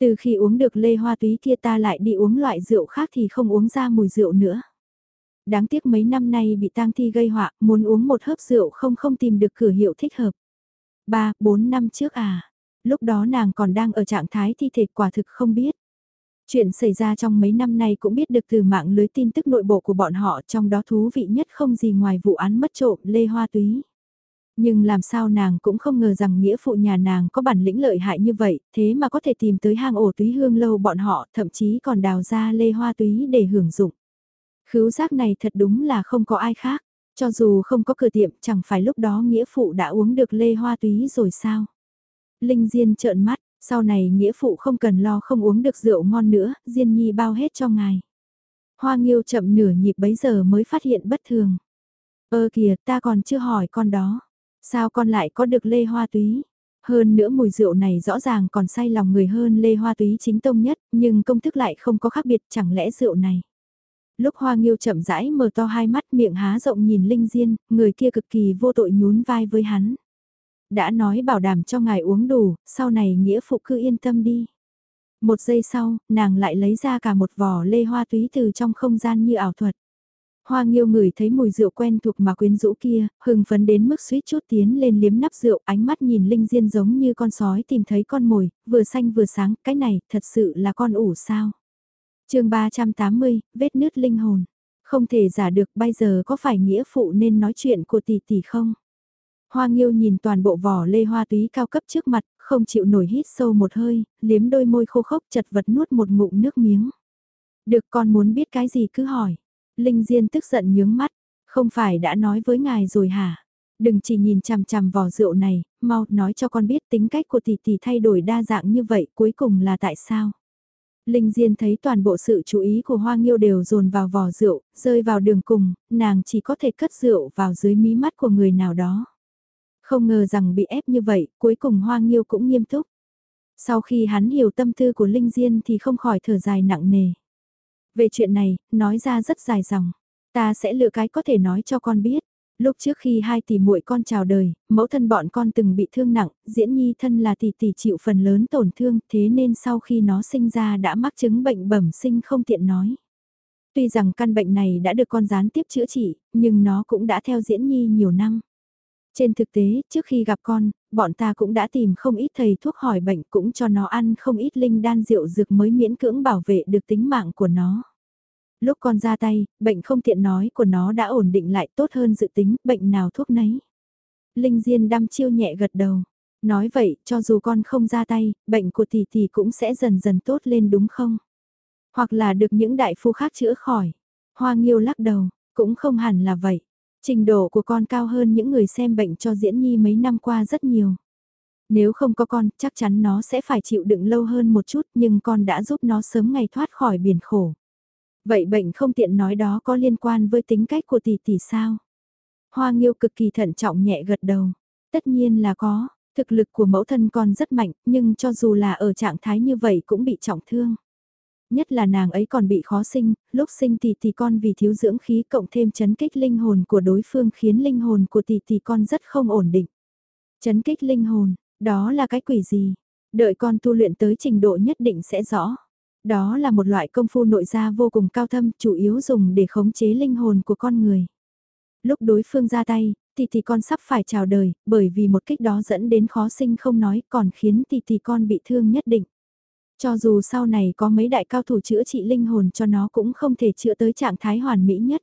Từ khi uống được lê hoa túy kia ta lại đi uống loại rượu khác thì không uống ra mùi rượu nữa. Đáng tiếc mấy năm nay bị tang thi gây họa, muốn uống một hớp rượu không không tìm được cửa hiệu thích hợp. 3, 4 năm trước à, lúc đó nàng còn đang ở trạng thái thi thể quả thực không biết. Chuyện xảy ra trong mấy năm nay cũng biết được từ mạng lưới tin tức nội bộ của bọn họ trong đó thú vị nhất không gì ngoài vụ án mất trộm Lê Hoa Túy. Nhưng làm sao nàng cũng không ngờ rằng nghĩa phụ nhà nàng có bản lĩnh lợi hại như vậy, thế mà có thể tìm tới hang ổ túy hương lâu bọn họ, thậm chí còn đào ra lê hoa túy để hưởng dụng. Khứu giác này thật đúng là không có ai khác. Cho dù không có cửa tiệm chẳng phải lúc đó nghĩa phụ đã uống được lê hoa túy rồi sao? Linh Diên trợn mắt, sau này nghĩa phụ không cần lo không uống được rượu ngon nữa, Diên Nhi bao hết cho ngài. Hoa Nghiêu chậm nửa nhịp bấy giờ mới phát hiện bất thường. Ơ kìa, ta còn chưa hỏi con đó. Sao con lại có được lê hoa túy? Hơn nữa mùi rượu này rõ ràng còn say lòng người hơn lê hoa túy chính tông nhất, nhưng công thức lại không có khác biệt chẳng lẽ rượu này. Lúc Hoa Nghiêu chậm rãi mở to hai mắt miệng há rộng nhìn Linh Diên, người kia cực kỳ vô tội nhún vai với hắn. Đã nói bảo đảm cho ngài uống đủ, sau này nghĩa phụ cứ yên tâm đi. Một giây sau, nàng lại lấy ra cả một vỏ lê hoa túy từ trong không gian như ảo thuật. Hoa Nghiêu ngửi thấy mùi rượu quen thuộc mà quyến rũ kia, hưng phấn đến mức suýt chút tiến lên liếm nắp rượu, ánh mắt nhìn Linh Diên giống như con sói tìm thấy con mồi, vừa xanh vừa sáng, cái này thật sự là con ủ sao chương 380, vết nứt linh hồn. Không thể giả được bây giờ có phải nghĩa phụ nên nói chuyện của tỷ tỷ không? Hoa Nghiêu nhìn toàn bộ vỏ lê hoa túy cao cấp trước mặt, không chịu nổi hít sâu một hơi, liếm đôi môi khô khốc chật vật nuốt một ngụm nước miếng. Được con muốn biết cái gì cứ hỏi. Linh Diên tức giận nhướng mắt, không phải đã nói với ngài rồi hả? Đừng chỉ nhìn chằm chằm vỏ rượu này, mau nói cho con biết tính cách của tỷ tỷ thay đổi đa dạng như vậy cuối cùng là tại sao? Linh Diên thấy toàn bộ sự chú ý của Hoa Nghiêu đều dồn vào vò rượu, rơi vào đường cùng, nàng chỉ có thể cất rượu vào dưới mí mắt của người nào đó. Không ngờ rằng bị ép như vậy, cuối cùng Hoa Nghiêu cũng nghiêm túc. Sau khi hắn hiểu tâm tư của Linh Diên thì không khỏi thở dài nặng nề. Về chuyện này, nói ra rất dài dòng. Ta sẽ lựa cái có thể nói cho con biết. Lúc trước khi hai tỷ muội con chào đời, mẫu thân bọn con từng bị thương nặng, diễn nhi thân là tỷ tỷ chịu phần lớn tổn thương, thế nên sau khi nó sinh ra đã mắc chứng bệnh bẩm sinh không tiện nói. Tuy rằng căn bệnh này đã được con gián tiếp chữa trị, nhưng nó cũng đã theo diễn nhi nhiều năm. Trên thực tế, trước khi gặp con, bọn ta cũng đã tìm không ít thầy thuốc hỏi bệnh cũng cho nó ăn không ít linh đan rượu dược mới miễn cưỡng bảo vệ được tính mạng của nó. Lúc con ra tay, bệnh không tiện nói của nó đã ổn định lại tốt hơn dự tính, bệnh nào thuốc nấy. Linh Diên đăm chiêu nhẹ gật đầu. Nói vậy, cho dù con không ra tay, bệnh của tỷ tỷ cũng sẽ dần dần tốt lên đúng không? Hoặc là được những đại phu khác chữa khỏi. Hoa Nghiêu lắc đầu, cũng không hẳn là vậy. Trình độ của con cao hơn những người xem bệnh cho Diễn Nhi mấy năm qua rất nhiều. Nếu không có con, chắc chắn nó sẽ phải chịu đựng lâu hơn một chút nhưng con đã giúp nó sớm ngày thoát khỏi biển khổ. Vậy bệnh không tiện nói đó có liên quan với tính cách của tỷ tỷ sao? Hoa Nghiêu cực kỳ thận trọng nhẹ gật đầu. Tất nhiên là có, thực lực của mẫu thân con rất mạnh, nhưng cho dù là ở trạng thái như vậy cũng bị trọng thương. Nhất là nàng ấy còn bị khó sinh, lúc sinh tỷ tỷ con vì thiếu dưỡng khí cộng thêm chấn kích linh hồn của đối phương khiến linh hồn của tỷ tỷ con rất không ổn định. Chấn kích linh hồn, đó là cái quỷ gì? Đợi con tu luyện tới trình độ nhất định sẽ rõ. Đó là một loại công phu nội gia vô cùng cao thâm, chủ yếu dùng để khống chế linh hồn của con người. Lúc đối phương ra tay, tỷ tỷ con sắp phải chào đời, bởi vì một kích đó dẫn đến khó sinh không nói còn khiến tỷ tỷ con bị thương nhất định. Cho dù sau này có mấy đại cao thủ chữa trị linh hồn cho nó cũng không thể chữa tới trạng thái hoàn mỹ nhất.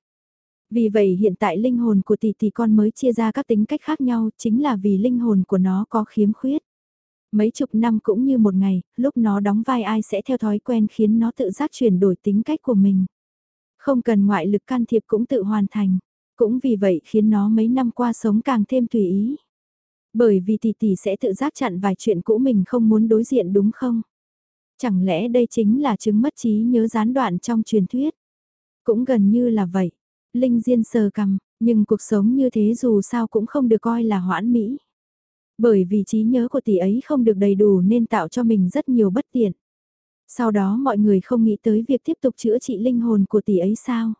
Vì vậy hiện tại linh hồn của tỷ tỷ con mới chia ra các tính cách khác nhau chính là vì linh hồn của nó có khiếm khuyết. Mấy chục năm cũng như một ngày, lúc nó đóng vai ai sẽ theo thói quen khiến nó tự giác chuyển đổi tính cách của mình. Không cần ngoại lực can thiệp cũng tự hoàn thành. Cũng vì vậy khiến nó mấy năm qua sống càng thêm tùy ý. Bởi vì tỷ tỷ sẽ tự giác chặn vài chuyện cũ mình không muốn đối diện đúng không? Chẳng lẽ đây chính là chứng mất trí nhớ gián đoạn trong truyền thuyết? Cũng gần như là vậy. Linh Diên sờ cằm nhưng cuộc sống như thế dù sao cũng không được coi là hoãn mỹ. Bởi vì trí nhớ của tỷ ấy không được đầy đủ nên tạo cho mình rất nhiều bất tiện. Sau đó mọi người không nghĩ tới việc tiếp tục chữa trị linh hồn của tỷ ấy sao?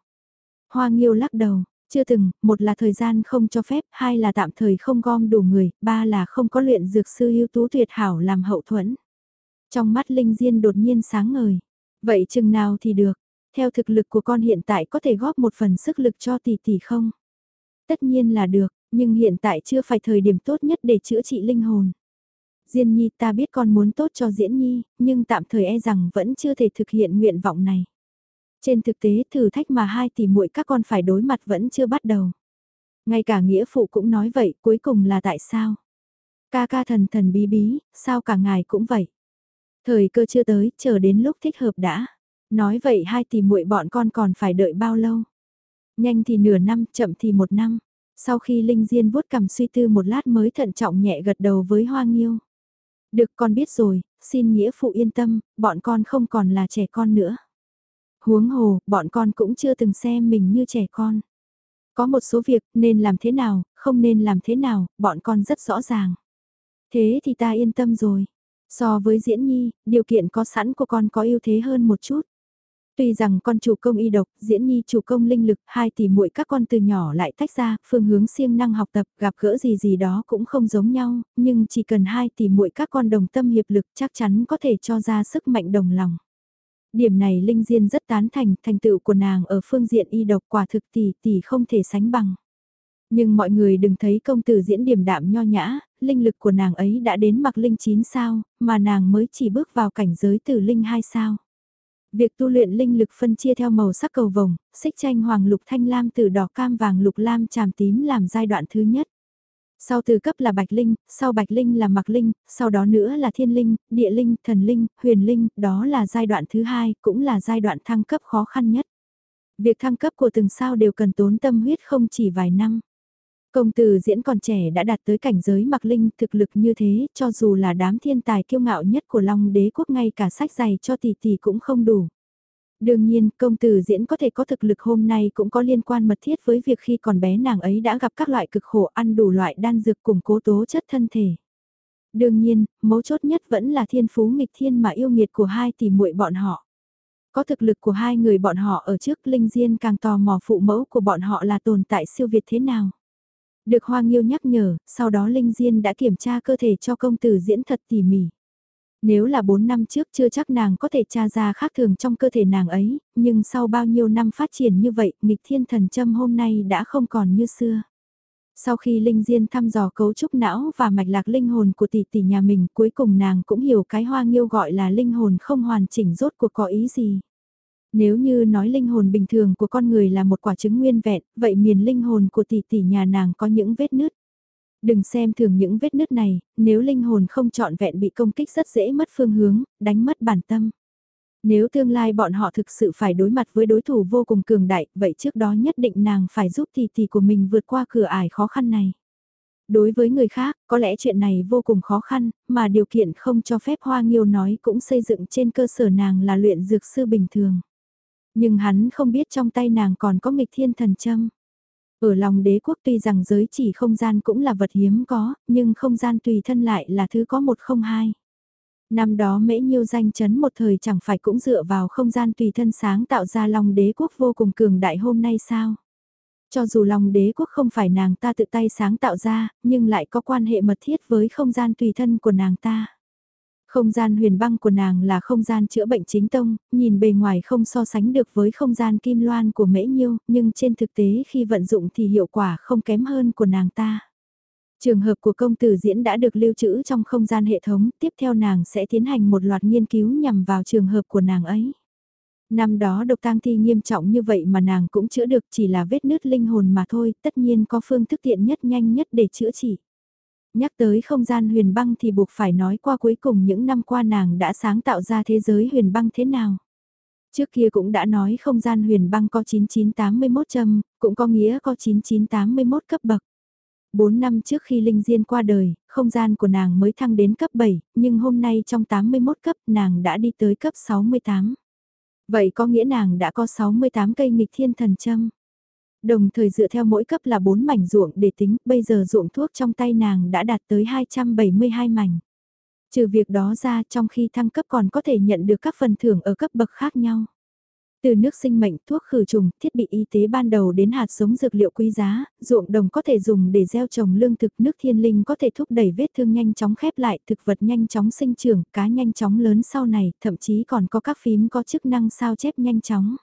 Hoa Nghiêu lắc đầu, chưa từng, một là thời gian không cho phép, hai là tạm thời không gom đủ người, ba là không có luyện dược sư ưu tú tuyệt hảo làm hậu thuẫn. Trong mắt Linh Diên đột nhiên sáng ngời. Vậy chừng nào thì được, theo thực lực của con hiện tại có thể góp một phần sức lực cho tỷ tỷ không? Tất nhiên là được, nhưng hiện tại chưa phải thời điểm tốt nhất để chữa trị linh hồn. Diên Nhi ta biết con muốn tốt cho Diễn Nhi, nhưng tạm thời e rằng vẫn chưa thể thực hiện nguyện vọng này. Trên thực tế thử thách mà hai tỷ muội các con phải đối mặt vẫn chưa bắt đầu. Ngay cả nghĩa phụ cũng nói vậy, cuối cùng là tại sao? Ca ca thần thần bí bí, sao cả ngài cũng vậy? Thời cơ chưa tới, chờ đến lúc thích hợp đã. Nói vậy hai tỷ muội bọn con còn phải đợi bao lâu? Nhanh thì nửa năm, chậm thì một năm. Sau khi Linh Diên vuốt cầm suy tư một lát mới thận trọng nhẹ gật đầu với Hoa Nghiêu. Được con biết rồi, xin nghĩa phụ yên tâm, bọn con không còn là trẻ con nữa. Huống hồ, bọn con cũng chưa từng xem mình như trẻ con. Có một số việc nên làm thế nào, không nên làm thế nào, bọn con rất rõ ràng. Thế thì ta yên tâm rồi. So với diễn nhi, điều kiện có sẵn của con có ưu thế hơn một chút. Tuy rằng con chủ công y độc, diễn nhi chủ công linh lực, hai tỷ muội các con từ nhỏ lại tách ra, phương hướng siêng năng học tập, gặp gỡ gì gì đó cũng không giống nhau, nhưng chỉ cần hai tỷ muội các con đồng tâm hiệp lực chắc chắn có thể cho ra sức mạnh đồng lòng. Điểm này Linh Diên rất tán thành, thành tựu của nàng ở phương diện y độc quả thực tỷ tỷ không thể sánh bằng. Nhưng mọi người đừng thấy công tử diễn điểm đạm nho nhã, linh lực của nàng ấy đã đến mặc linh 9 sao, mà nàng mới chỉ bước vào cảnh giới từ linh 2 sao. Việc tu luyện linh lực phân chia theo màu sắc cầu vồng, xích tranh hoàng lục thanh lam từ đỏ cam vàng lục lam tràm tím làm giai đoạn thứ nhất. Sau từ cấp là bạch linh, sau bạch linh là mặc linh, sau đó nữa là thiên linh, địa linh, thần linh, huyền linh, đó là giai đoạn thứ hai, cũng là giai đoạn thăng cấp khó khăn nhất. Việc thăng cấp của từng sao đều cần tốn tâm huyết không chỉ vài năm. Công tử diễn còn trẻ đã đạt tới cảnh giới mặc linh thực lực như thế, cho dù là đám thiên tài kiêu ngạo nhất của Long đế quốc ngay cả sách giày cho tỷ tỷ cũng không đủ. Đương nhiên, công tử diễn có thể có thực lực hôm nay cũng có liên quan mật thiết với việc khi còn bé nàng ấy đã gặp các loại cực khổ ăn đủ loại đan dược củng cố tố chất thân thể. Đương nhiên, mấu chốt nhất vẫn là thiên phú nghịch thiên mà yêu nghiệt của hai tỷ muội bọn họ. Có thực lực của hai người bọn họ ở trước Linh Diên càng tò mò phụ mẫu của bọn họ là tồn tại siêu việt thế nào. Được Hoa Nghiêu nhắc nhở, sau đó Linh Diên đã kiểm tra cơ thể cho công tử diễn thật tỉ mỉ. Nếu là 4 năm trước chưa chắc nàng có thể tra ra khác thường trong cơ thể nàng ấy, nhưng sau bao nhiêu năm phát triển như vậy, nghịch thiên thần châm hôm nay đã không còn như xưa. Sau khi Linh Diên thăm dò cấu trúc não và mạch lạc linh hồn của tỷ tỷ nhà mình cuối cùng nàng cũng hiểu cái hoa nghiêu gọi là linh hồn không hoàn chỉnh rốt cuộc có ý gì. Nếu như nói linh hồn bình thường của con người là một quả trứng nguyên vẹn, vậy miền linh hồn của tỷ tỷ nhà nàng có những vết nứt. Đừng xem thường những vết nứt này, nếu linh hồn không trọn vẹn bị công kích rất dễ mất phương hướng, đánh mất bản tâm. Nếu tương lai bọn họ thực sự phải đối mặt với đối thủ vô cùng cường đại, vậy trước đó nhất định nàng phải giúp tỷ tỷ của mình vượt qua cửa ải khó khăn này. Đối với người khác, có lẽ chuyện này vô cùng khó khăn, mà điều kiện không cho phép Hoa Nghiêu nói cũng xây dựng trên cơ sở nàng là luyện dược sư bình thường. Nhưng hắn không biết trong tay nàng còn có nghịch thiên thần châm. Ở lòng đế quốc tuy rằng giới chỉ không gian cũng là vật hiếm có, nhưng không gian tùy thân lại là thứ có một không hai. Năm đó mễ nhiêu danh chấn một thời chẳng phải cũng dựa vào không gian tùy thân sáng tạo ra lòng đế quốc vô cùng cường đại hôm nay sao? Cho dù lòng đế quốc không phải nàng ta tự tay sáng tạo ra, nhưng lại có quan hệ mật thiết với không gian tùy thân của nàng ta. Không gian huyền băng của nàng là không gian chữa bệnh chính tông, nhìn bề ngoài không so sánh được với không gian kim loan của mễ nhiêu, nhưng trên thực tế khi vận dụng thì hiệu quả không kém hơn của nàng ta. Trường hợp của công tử diễn đã được lưu trữ trong không gian hệ thống, tiếp theo nàng sẽ tiến hành một loạt nghiên cứu nhằm vào trường hợp của nàng ấy. Năm đó độc tang thi nghiêm trọng như vậy mà nàng cũng chữa được chỉ là vết nứt linh hồn mà thôi, tất nhiên có phương thức tiện nhất nhanh nhất để chữa trị. Nhắc tới không gian huyền băng thì buộc phải nói qua cuối cùng những năm qua nàng đã sáng tạo ra thế giới huyền băng thế nào. Trước kia cũng đã nói không gian huyền băng có 9981 châm, cũng có nghĩa có 9981 cấp bậc. 4 năm trước khi Linh Diên qua đời, không gian của nàng mới thăng đến cấp 7, nhưng hôm nay trong 81 cấp nàng đã đi tới cấp 68. Vậy có nghĩa nàng đã có 68 cây nghịch thiên thần châm. Đồng thời dựa theo mỗi cấp là 4 mảnh ruộng để tính, bây giờ ruộng thuốc trong tay nàng đã đạt tới 272 mảnh. Trừ việc đó ra trong khi thăng cấp còn có thể nhận được các phần thưởng ở cấp bậc khác nhau. Từ nước sinh mệnh, thuốc khử trùng, thiết bị y tế ban đầu đến hạt giống dược liệu quý giá, ruộng đồng có thể dùng để gieo trồng lương thực, nước thiên linh có thể thúc đẩy vết thương nhanh chóng khép lại, thực vật nhanh chóng sinh trưởng, cá nhanh chóng lớn sau này, thậm chí còn có các phím có chức năng sao chép nhanh chóng.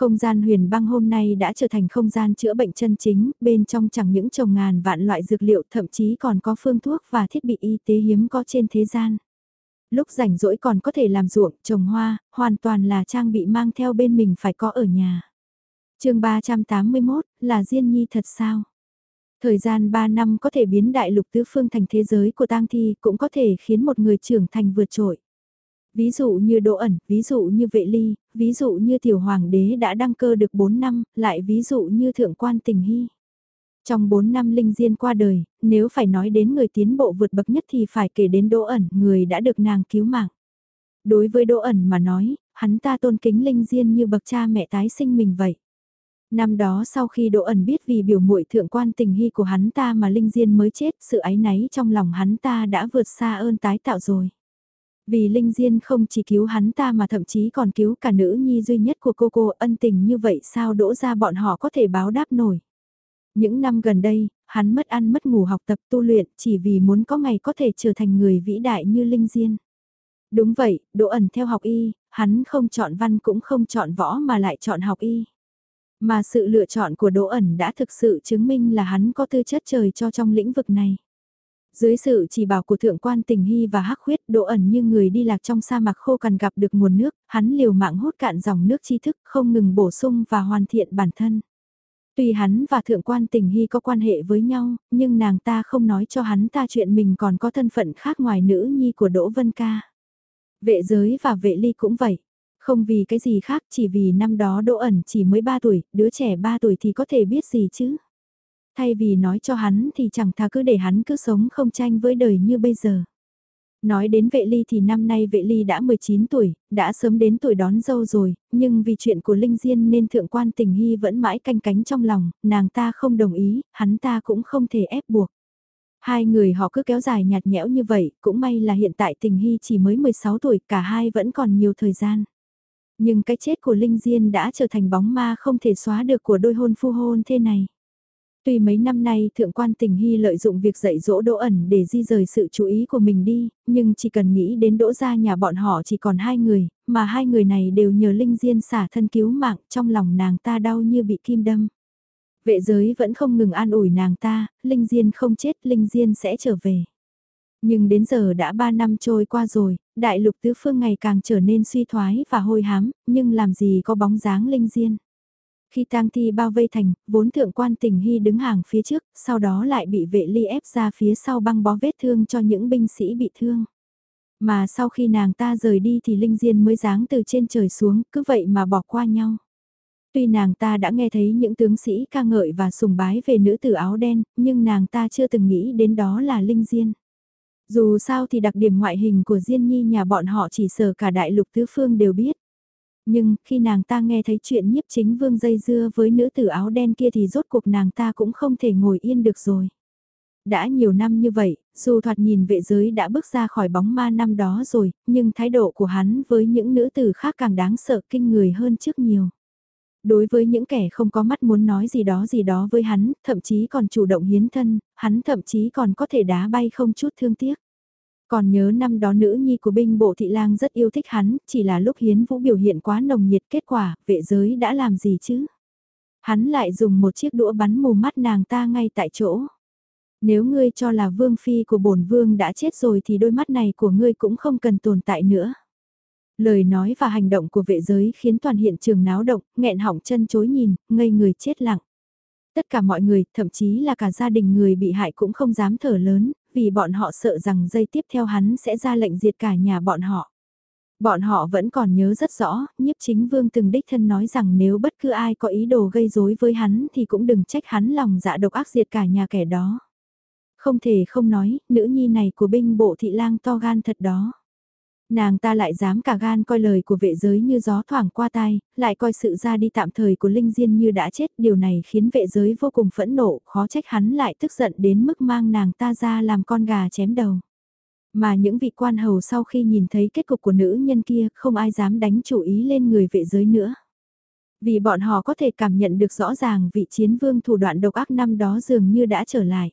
Không gian huyền băng hôm nay đã trở thành không gian chữa bệnh chân chính, bên trong chẳng những trồng ngàn vạn loại dược liệu thậm chí còn có phương thuốc và thiết bị y tế hiếm có trên thế gian. Lúc rảnh rỗi còn có thể làm ruộng, trồng hoa, hoàn toàn là trang bị mang theo bên mình phải có ở nhà. chương 381, là Diên Nhi thật sao? Thời gian 3 năm có thể biến đại lục tứ phương thành thế giới của tang thi cũng có thể khiến một người trưởng thành vượt trội. Ví dụ như Đỗ ẩn, ví dụ như Vệ Ly, ví dụ như Tiểu Hoàng đế đã đăng cơ được 4 năm, lại ví dụ như Thượng quan Tình Hy. Trong 4 năm Linh Diên qua đời, nếu phải nói đến người tiến bộ vượt bậc nhất thì phải kể đến Đỗ ẩn, người đã được nàng cứu mạng. Đối với Đỗ ẩn mà nói, hắn ta tôn kính Linh Diên như bậc cha mẹ tái sinh mình vậy. Năm đó sau khi Đỗ ẩn biết vì biểu muội thượng quan tình hy của hắn ta mà Linh Diên mới chết, sự ái náy trong lòng hắn ta đã vượt xa ơn tái tạo rồi. Vì Linh Diên không chỉ cứu hắn ta mà thậm chí còn cứu cả nữ nhi duy nhất của cô cô ân tình như vậy sao đỗ ra bọn họ có thể báo đáp nổi. Những năm gần đây, hắn mất ăn mất ngủ học tập tu luyện chỉ vì muốn có ngày có thể trở thành người vĩ đại như Linh Diên. Đúng vậy, Đỗ ẩn theo học y, hắn không chọn văn cũng không chọn võ mà lại chọn học y. Mà sự lựa chọn của Đỗ ẩn đã thực sự chứng minh là hắn có tư chất trời cho trong lĩnh vực này. Dưới sự chỉ bảo của thượng quan tình hy và hắc khuyết độ ẩn như người đi lạc trong sa mạc khô cằn gặp được nguồn nước, hắn liều mạng hút cạn dòng nước tri thức không ngừng bổ sung và hoàn thiện bản thân. Tuy hắn và thượng quan tình hy có quan hệ với nhau, nhưng nàng ta không nói cho hắn ta chuyện mình còn có thân phận khác ngoài nữ nhi của Đỗ Vân Ca. Vệ giới và vệ ly cũng vậy. Không vì cái gì khác chỉ vì năm đó Đỗ ẩn chỉ mới 3 tuổi, đứa trẻ 3 tuổi thì có thể biết gì chứ. Thay vì nói cho hắn thì chẳng thà cứ để hắn cứ sống không tranh với đời như bây giờ. Nói đến vệ ly thì năm nay vệ ly đã 19 tuổi, đã sớm đến tuổi đón dâu rồi, nhưng vì chuyện của Linh Diên nên thượng quan tình hy vẫn mãi canh cánh trong lòng, nàng ta không đồng ý, hắn ta cũng không thể ép buộc. Hai người họ cứ kéo dài nhạt nhẽo như vậy, cũng may là hiện tại tình hy chỉ mới 16 tuổi, cả hai vẫn còn nhiều thời gian. Nhưng cái chết của Linh Diên đã trở thành bóng ma không thể xóa được của đôi hôn phu hôn thế này. Tuy mấy năm nay thượng quan tình hy lợi dụng việc dạy dỗ đỗ ẩn để di rời sự chú ý của mình đi, nhưng chỉ cần nghĩ đến đỗ gia nhà bọn họ chỉ còn hai người, mà hai người này đều nhờ linh diên xả thân cứu mạng trong lòng nàng ta đau như bị kim đâm. Vệ giới vẫn không ngừng an ủi nàng ta, Linh Diên không chết, Linh Diên sẽ trở về. Nhưng đến giờ đã 3 năm trôi qua rồi, đại lục tứ phương ngày càng trở nên suy thoái và hôi hám, nhưng làm gì có bóng dáng Linh Diên. Khi tang thi bao vây thành, vốn thượng quan tình hy đứng hàng phía trước, sau đó lại bị vệ ly ép ra phía sau băng bó vết thương cho những binh sĩ bị thương. Mà sau khi nàng ta rời đi thì Linh Diên mới giáng từ trên trời xuống, cứ vậy mà bỏ qua nhau. Tuy nàng ta đã nghe thấy những tướng sĩ ca ngợi và sùng bái về nữ tử áo đen, nhưng nàng ta chưa từng nghĩ đến đó là Linh Diên. Dù sao thì đặc điểm ngoại hình của Diên Nhi nhà bọn họ chỉ sở cả đại lục tứ phương đều biết. Nhưng khi nàng ta nghe thấy chuyện nhiếp chính vương dây dưa với nữ tử áo đen kia thì rốt cuộc nàng ta cũng không thể ngồi yên được rồi. Đã nhiều năm như vậy, dù thoạt nhìn vệ giới đã bước ra khỏi bóng ma năm đó rồi, nhưng thái độ của hắn với những nữ tử khác càng đáng sợ kinh người hơn trước nhiều. Đối với những kẻ không có mắt muốn nói gì đó gì đó với hắn, thậm chí còn chủ động hiến thân, hắn thậm chí còn có thể đá bay không chút thương tiếc. Còn nhớ năm đó nữ nhi của binh bộ thị lang rất yêu thích hắn, chỉ là lúc hiến vũ biểu hiện quá nồng nhiệt kết quả, vệ giới đã làm gì chứ? Hắn lại dùng một chiếc đũa bắn mù mắt nàng ta ngay tại chỗ. Nếu ngươi cho là vương phi của bổn vương đã chết rồi thì đôi mắt này của ngươi cũng không cần tồn tại nữa. Lời nói và hành động của vệ giới khiến toàn hiện trường náo động, nghẹn họng chân chối nhìn, ngây người chết lặng. Tất cả mọi người, thậm chí là cả gia đình người bị hại cũng không dám thở lớn, vì bọn họ sợ rằng dây tiếp theo hắn sẽ ra lệnh diệt cả nhà bọn họ. Bọn họ vẫn còn nhớ rất rõ, nhiếp chính vương từng đích thân nói rằng nếu bất cứ ai có ý đồ gây rối với hắn thì cũng đừng trách hắn lòng dạ độc ác diệt cả nhà kẻ đó. Không thể không nói, nữ nhi này của binh bộ thị lang to gan thật đó. Nàng ta lại dám cả gan coi lời của vệ giới như gió thoảng qua tai, lại coi sự ra đi tạm thời của Linh Diên như đã chết. Điều này khiến vệ giới vô cùng phẫn nộ, khó trách hắn lại tức giận đến mức mang nàng ta ra làm con gà chém đầu. Mà những vị quan hầu sau khi nhìn thấy kết cục của nữ nhân kia không ai dám đánh chủ ý lên người vệ giới nữa. Vì bọn họ có thể cảm nhận được rõ ràng vị chiến vương thủ đoạn độc ác năm đó dường như đã trở lại.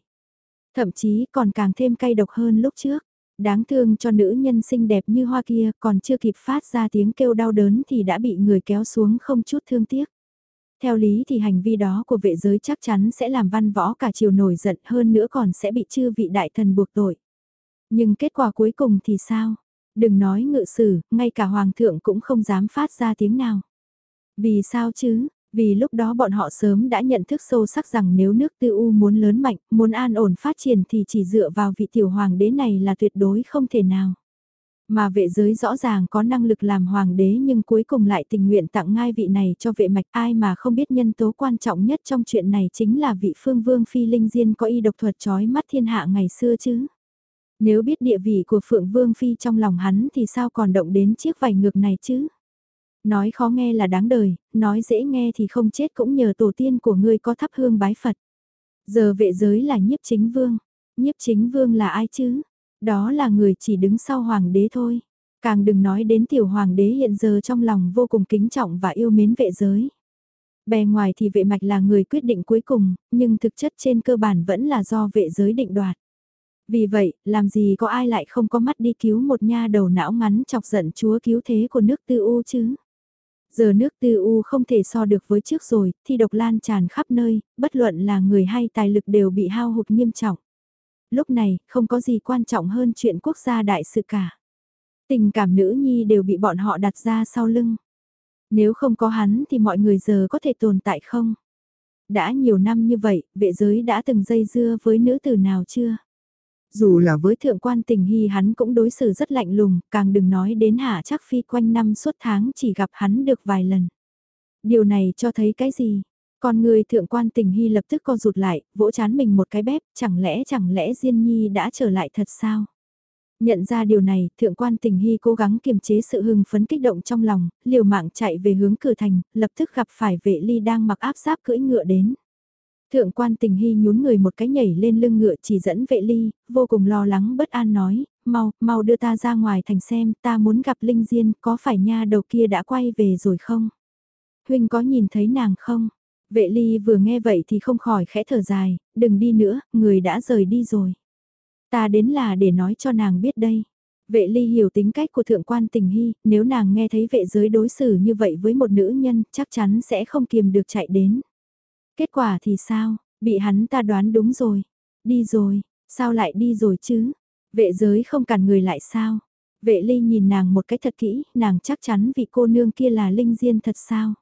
Thậm chí còn càng thêm cay độc hơn lúc trước. Đáng thương cho nữ nhân xinh đẹp như hoa kia còn chưa kịp phát ra tiếng kêu đau đớn thì đã bị người kéo xuống không chút thương tiếc. Theo lý thì hành vi đó của vệ giới chắc chắn sẽ làm văn võ cả chiều nổi giận hơn nữa còn sẽ bị chư vị đại thần buộc tội. Nhưng kết quả cuối cùng thì sao? Đừng nói ngự sử, ngay cả hoàng thượng cũng không dám phát ra tiếng nào. Vì sao chứ? Vì lúc đó bọn họ sớm đã nhận thức sâu sắc rằng nếu nước tư u muốn lớn mạnh, muốn an ổn phát triển thì chỉ dựa vào vị tiểu hoàng đế này là tuyệt đối không thể nào. Mà vệ giới rõ ràng có năng lực làm hoàng đế nhưng cuối cùng lại tình nguyện tặng ngai vị này cho vệ mạch ai mà không biết nhân tố quan trọng nhất trong chuyện này chính là vị phương vương phi linh diên có y độc thuật trói mắt thiên hạ ngày xưa chứ. Nếu biết địa vị của phượng vương phi trong lòng hắn thì sao còn động đến chiếc vải ngược này chứ? Nói khó nghe là đáng đời, nói dễ nghe thì không chết cũng nhờ tổ tiên của ngươi có thắp hương bái Phật. Giờ vệ giới là nhiếp chính vương. Nhiếp chính vương là ai chứ? Đó là người chỉ đứng sau hoàng đế thôi. Càng đừng nói đến tiểu hoàng đế hiện giờ trong lòng vô cùng kính trọng và yêu mến vệ giới. Bề ngoài thì vệ mạch là người quyết định cuối cùng, nhưng thực chất trên cơ bản vẫn là do vệ giới định đoạt. Vì vậy, làm gì có ai lại không có mắt đi cứu một nha đầu não ngắn chọc giận chúa cứu thế của nước tư u chứ? Giờ nước tư u không thể so được với trước rồi, thi độc lan tràn khắp nơi, bất luận là người hay tài lực đều bị hao hụt nghiêm trọng. Lúc này, không có gì quan trọng hơn chuyện quốc gia đại sự cả. Tình cảm nữ nhi đều bị bọn họ đặt ra sau lưng. Nếu không có hắn thì mọi người giờ có thể tồn tại không? Đã nhiều năm như vậy, vệ giới đã từng dây dưa với nữ tử nào chưa? Dù là với thượng quan tình hy hắn cũng đối xử rất lạnh lùng, càng đừng nói đến hạ chắc phi quanh năm suốt tháng chỉ gặp hắn được vài lần. Điều này cho thấy cái gì? Con người thượng quan tình hy lập tức co rụt lại, vỗ chán mình một cái bếp, chẳng lẽ chẳng lẽ Diên Nhi đã trở lại thật sao? Nhận ra điều này, thượng quan tình hy cố gắng kiềm chế sự hưng phấn kích động trong lòng, liều mạng chạy về hướng cửa thành, lập tức gặp phải vệ ly đang mặc áp giáp cưỡi ngựa đến. Thượng quan tình hy nhún người một cái nhảy lên lưng ngựa chỉ dẫn vệ ly, vô cùng lo lắng bất an nói, mau, mau đưa ta ra ngoài thành xem, ta muốn gặp Linh Diên, có phải nha đầu kia đã quay về rồi không? Huynh có nhìn thấy nàng không? Vệ ly vừa nghe vậy thì không khỏi khẽ thở dài, đừng đi nữa, người đã rời đi rồi. Ta đến là để nói cho nàng biết đây. Vệ ly hiểu tính cách của thượng quan tình hy, nếu nàng nghe thấy vệ giới đối xử như vậy với một nữ nhân chắc chắn sẽ không kiềm được chạy đến. Kết quả thì sao, bị hắn ta đoán đúng rồi. Đi rồi, sao lại đi rồi chứ? Vệ giới không cản người lại sao? Vệ ly nhìn nàng một cách thật kỹ, nàng chắc chắn vị cô nương kia là linh diên thật sao?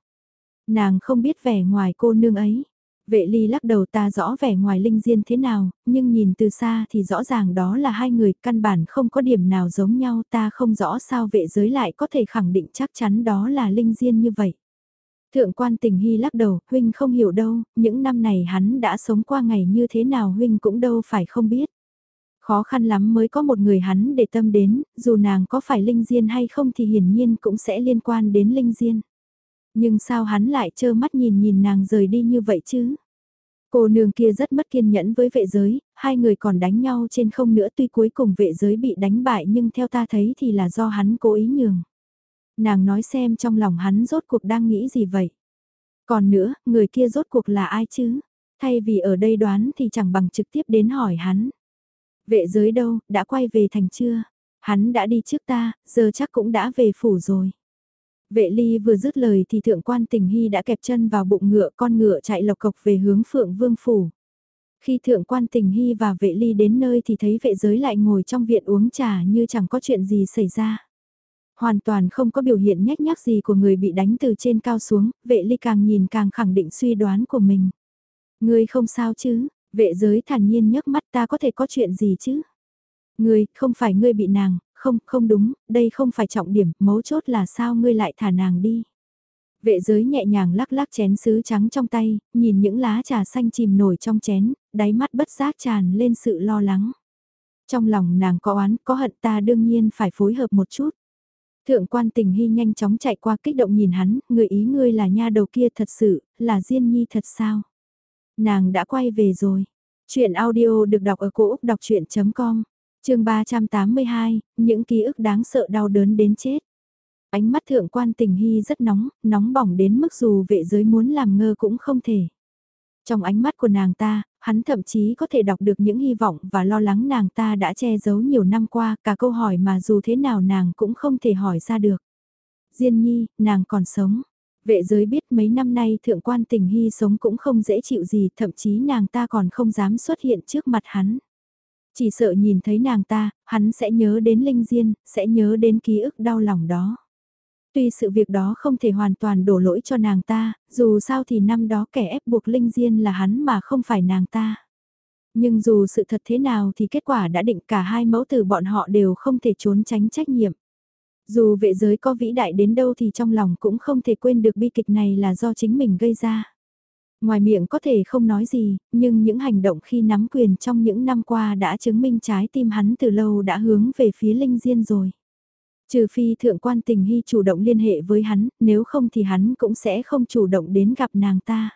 Nàng không biết vẻ ngoài cô nương ấy. Vệ ly lắc đầu ta rõ vẻ ngoài linh diên thế nào, nhưng nhìn từ xa thì rõ ràng đó là hai người căn bản không có điểm nào giống nhau ta không rõ sao vệ giới lại có thể khẳng định chắc chắn đó là linh diên như vậy. Thượng quan tình hy lắc đầu, huynh không hiểu đâu, những năm này hắn đã sống qua ngày như thế nào huynh cũng đâu phải không biết. Khó khăn lắm mới có một người hắn để tâm đến, dù nàng có phải linh diên hay không thì hiển nhiên cũng sẽ liên quan đến linh diên. Nhưng sao hắn lại trơ mắt nhìn nhìn nàng rời đi như vậy chứ? Cô nương kia rất mất kiên nhẫn với vệ giới, hai người còn đánh nhau trên không nữa tuy cuối cùng vệ giới bị đánh bại nhưng theo ta thấy thì là do hắn cố ý nhường. Nàng nói xem trong lòng hắn rốt cuộc đang nghĩ gì vậy? Còn nữa, người kia rốt cuộc là ai chứ? Thay vì ở đây đoán thì chẳng bằng trực tiếp đến hỏi hắn. Vệ giới đâu, đã quay về thành chưa? Hắn đã đi trước ta, giờ chắc cũng đã về phủ rồi. Vệ ly vừa dứt lời thì thượng quan tình hy đã kẹp chân vào bụng ngựa con ngựa chạy lộc cộc về hướng phượng vương phủ. Khi thượng quan tình hy và vệ ly đến nơi thì thấy vệ giới lại ngồi trong viện uống trà như chẳng có chuyện gì xảy ra. Hoàn toàn không có biểu hiện nhách nhác gì của người bị đánh từ trên cao xuống, vệ ly càng nhìn càng khẳng định suy đoán của mình. Ngươi không sao chứ, vệ giới thản nhiên nhấc mắt ta có thể có chuyện gì chứ? Ngươi, không phải ngươi bị nàng, không, không đúng, đây không phải trọng điểm, mấu chốt là sao ngươi lại thả nàng đi. Vệ giới nhẹ nhàng lắc lắc chén sứ trắng trong tay, nhìn những lá trà xanh chìm nổi trong chén, đáy mắt bất giác tràn lên sự lo lắng. Trong lòng nàng có oán, có hận ta đương nhiên phải phối hợp một chút. Thượng quan tình hy nhanh chóng chạy qua kích động nhìn hắn, người ý ngươi là nha đầu kia thật sự, là Diên Nhi thật sao? Nàng đã quay về rồi. Chuyện audio được đọc ở cổ Úc đọc chuyện.com chương 382, những ký ức đáng sợ đau đớn đến chết. Ánh mắt thượng quan tình hy rất nóng, nóng bỏng đến mức dù vệ giới muốn làm ngơ cũng không thể. Trong ánh mắt của nàng ta, hắn thậm chí có thể đọc được những hy vọng và lo lắng nàng ta đã che giấu nhiều năm qua, cả câu hỏi mà dù thế nào nàng cũng không thể hỏi ra được. Diên nhi, nàng còn sống. Vệ giới biết mấy năm nay thượng quan tình hy sống cũng không dễ chịu gì, thậm chí nàng ta còn không dám xuất hiện trước mặt hắn. Chỉ sợ nhìn thấy nàng ta, hắn sẽ nhớ đến Linh Diên, sẽ nhớ đến ký ức đau lòng đó. Tuy sự việc đó không thể hoàn toàn đổ lỗi cho nàng ta, dù sao thì năm đó kẻ ép buộc Linh Diên là hắn mà không phải nàng ta. Nhưng dù sự thật thế nào thì kết quả đã định cả hai mẫu tử bọn họ đều không thể trốn tránh trách nhiệm. Dù vệ giới có vĩ đại đến đâu thì trong lòng cũng không thể quên được bi kịch này là do chính mình gây ra. Ngoài miệng có thể không nói gì, nhưng những hành động khi nắm quyền trong những năm qua đã chứng minh trái tim hắn từ lâu đã hướng về phía Linh Diên rồi. Trừ phi thượng quan tình hy chủ động liên hệ với hắn, nếu không thì hắn cũng sẽ không chủ động đến gặp nàng ta.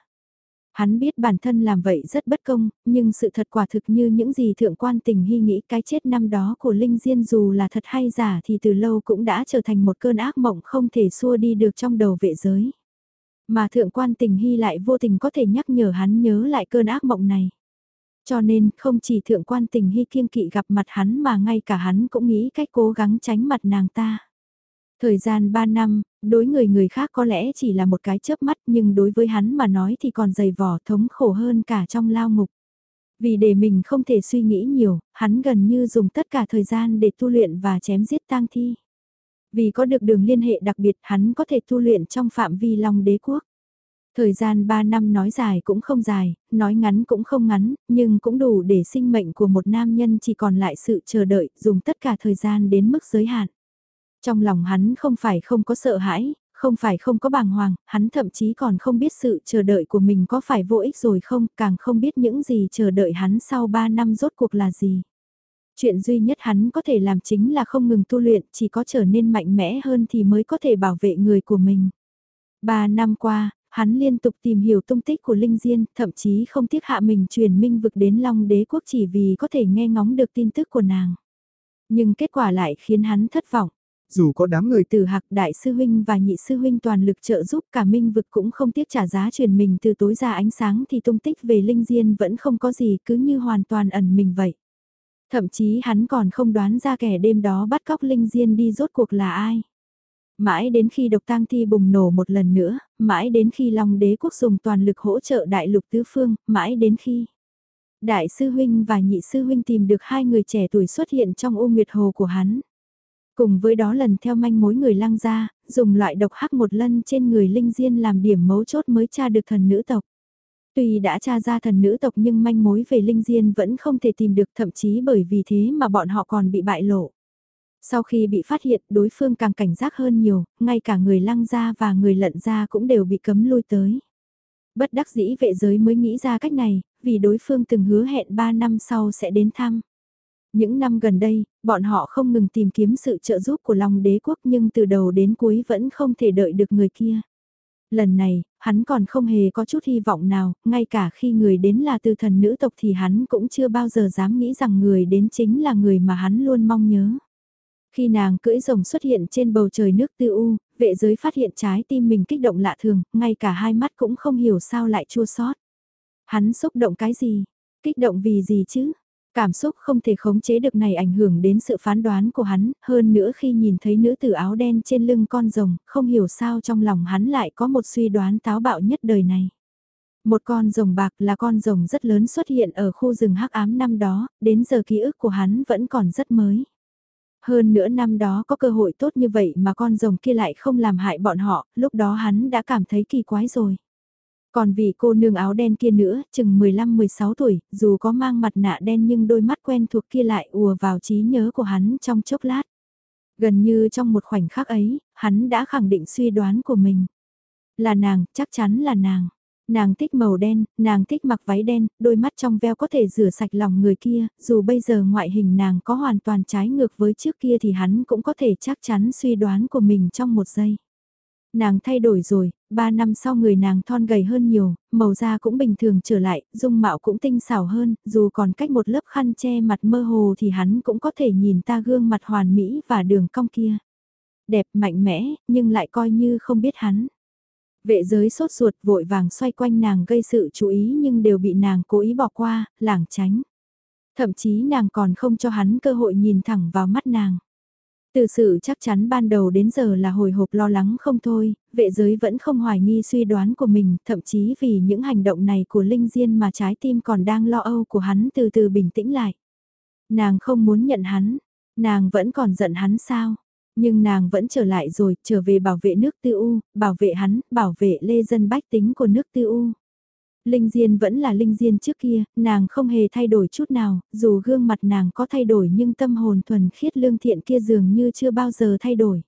Hắn biết bản thân làm vậy rất bất công, nhưng sự thật quả thực như những gì thượng quan tình hy nghĩ cái chết năm đó của Linh Diên dù là thật hay giả thì từ lâu cũng đã trở thành một cơn ác mộng không thể xua đi được trong đầu vệ giới. Mà thượng quan tình hy lại vô tình có thể nhắc nhở hắn nhớ lại cơn ác mộng này. Cho nên không chỉ thượng quan tình hy kiêng kỵ gặp mặt hắn mà ngay cả hắn cũng nghĩ cách cố gắng tránh mặt nàng ta. Thời gian 3 năm, đối người người khác có lẽ chỉ là một cái chớp mắt nhưng đối với hắn mà nói thì còn dày vỏ thống khổ hơn cả trong lao ngục. Vì để mình không thể suy nghĩ nhiều, hắn gần như dùng tất cả thời gian để tu luyện và chém giết tang thi. Vì có được đường liên hệ đặc biệt hắn có thể tu luyện trong phạm vi Long đế quốc. Thời gian 3 năm nói dài cũng không dài, nói ngắn cũng không ngắn, nhưng cũng đủ để sinh mệnh của một nam nhân chỉ còn lại sự chờ đợi, dùng tất cả thời gian đến mức giới hạn. Trong lòng hắn không phải không có sợ hãi, không phải không có bàng hoàng, hắn thậm chí còn không biết sự chờ đợi của mình có phải vô ích rồi không, càng không biết những gì chờ đợi hắn sau 3 năm rốt cuộc là gì. Chuyện duy nhất hắn có thể làm chính là không ngừng tu luyện, chỉ có trở nên mạnh mẽ hơn thì mới có thể bảo vệ người của mình. Ba năm qua, hắn liên tục tìm hiểu tung tích của Linh Diên, thậm chí không tiếc hạ mình truyền minh vực đến Long đế quốc chỉ vì có thể nghe ngóng được tin tức của nàng. Nhưng kết quả lại khiến hắn thất vọng. Dù có đám người từ hạc đại sư huynh và nhị sư huynh toàn lực trợ giúp cả minh vực cũng không tiếc trả giá truyền mình từ tối ra ánh sáng thì tung tích về Linh Diên vẫn không có gì cứ như hoàn toàn ẩn mình vậy. Thậm chí hắn còn không đoán ra kẻ đêm đó bắt cóc Linh Diên đi rốt cuộc là ai. Mãi đến khi độc tang thi bùng nổ một lần nữa, mãi đến khi Long đế quốc dùng toàn lực hỗ trợ đại lục tứ phương, mãi đến khi Đại sư huynh và nhị sư huynh tìm được hai người trẻ tuổi xuất hiện trong ô nguyệt hồ của hắn. Cùng với đó lần theo manh mối người lăng ra, dùng loại độc hắc một lần trên người linh diên làm điểm mấu chốt mới tra được thần nữ tộc. Tuy đã tra ra thần nữ tộc nhưng manh mối về linh diên vẫn không thể tìm được thậm chí bởi vì thế mà bọn họ còn bị bại lộ. Sau khi bị phát hiện đối phương càng cảnh giác hơn nhiều, ngay cả người lăng ra và người lận ra cũng đều bị cấm lui tới. Bất đắc dĩ vệ giới mới nghĩ ra cách này, vì đối phương từng hứa hẹn 3 năm sau sẽ đến thăm. Những năm gần đây, bọn họ không ngừng tìm kiếm sự trợ giúp của Long đế quốc nhưng từ đầu đến cuối vẫn không thể đợi được người kia. Lần này, hắn còn không hề có chút hy vọng nào, ngay cả khi người đến là từ thần nữ tộc thì hắn cũng chưa bao giờ dám nghĩ rằng người đến chính là người mà hắn luôn mong nhớ. Khi nàng cưỡi rồng xuất hiện trên bầu trời nước tư u, vệ giới phát hiện trái tim mình kích động lạ thường, ngay cả hai mắt cũng không hiểu sao lại chua xót. Hắn xúc động cái gì? Kích động vì gì chứ? Cảm xúc không thể khống chế được này ảnh hưởng đến sự phán đoán của hắn, hơn nữa khi nhìn thấy nữ tử áo đen trên lưng con rồng, không hiểu sao trong lòng hắn lại có một suy đoán táo bạo nhất đời này. Một con rồng bạc là con rồng rất lớn xuất hiện ở khu rừng hắc ám năm đó, đến giờ ký ức của hắn vẫn còn rất mới. Hơn nữa năm đó có cơ hội tốt như vậy mà con rồng kia lại không làm hại bọn họ, lúc đó hắn đã cảm thấy kỳ quái rồi. Còn vì cô nương áo đen kia nữa, chừng 15-16 tuổi, dù có mang mặt nạ đen nhưng đôi mắt quen thuộc kia lại ùa vào trí nhớ của hắn trong chốc lát. Gần như trong một khoảnh khắc ấy, hắn đã khẳng định suy đoán của mình. Là nàng, chắc chắn là nàng. Nàng thích màu đen, nàng thích mặc váy đen, đôi mắt trong veo có thể rửa sạch lòng người kia, dù bây giờ ngoại hình nàng có hoàn toàn trái ngược với trước kia thì hắn cũng có thể chắc chắn suy đoán của mình trong một giây. Nàng thay đổi rồi, ba năm sau người nàng thon gầy hơn nhiều, màu da cũng bình thường trở lại, dung mạo cũng tinh xảo hơn, dù còn cách một lớp khăn che mặt mơ hồ thì hắn cũng có thể nhìn ta gương mặt hoàn mỹ và đường cong kia. Đẹp mạnh mẽ, nhưng lại coi như không biết hắn. Vệ giới sốt ruột vội vàng xoay quanh nàng gây sự chú ý nhưng đều bị nàng cố ý bỏ qua, lảng tránh. Thậm chí nàng còn không cho hắn cơ hội nhìn thẳng vào mắt nàng. Từ sự chắc chắn ban đầu đến giờ là hồi hộp lo lắng không thôi, vệ giới vẫn không hoài nghi suy đoán của mình, thậm chí vì những hành động này của Linh Diên mà trái tim còn đang lo âu của hắn từ từ bình tĩnh lại. Nàng không muốn nhận hắn, nàng vẫn còn giận hắn sao, nhưng nàng vẫn trở lại rồi, trở về bảo vệ nước tư u, bảo vệ hắn, bảo vệ lê dân bách tính của nước tư u. Linh Diên vẫn là Linh Diên trước kia, nàng không hề thay đổi chút nào, dù gương mặt nàng có thay đổi nhưng tâm hồn thuần khiết lương thiện kia dường như chưa bao giờ thay đổi.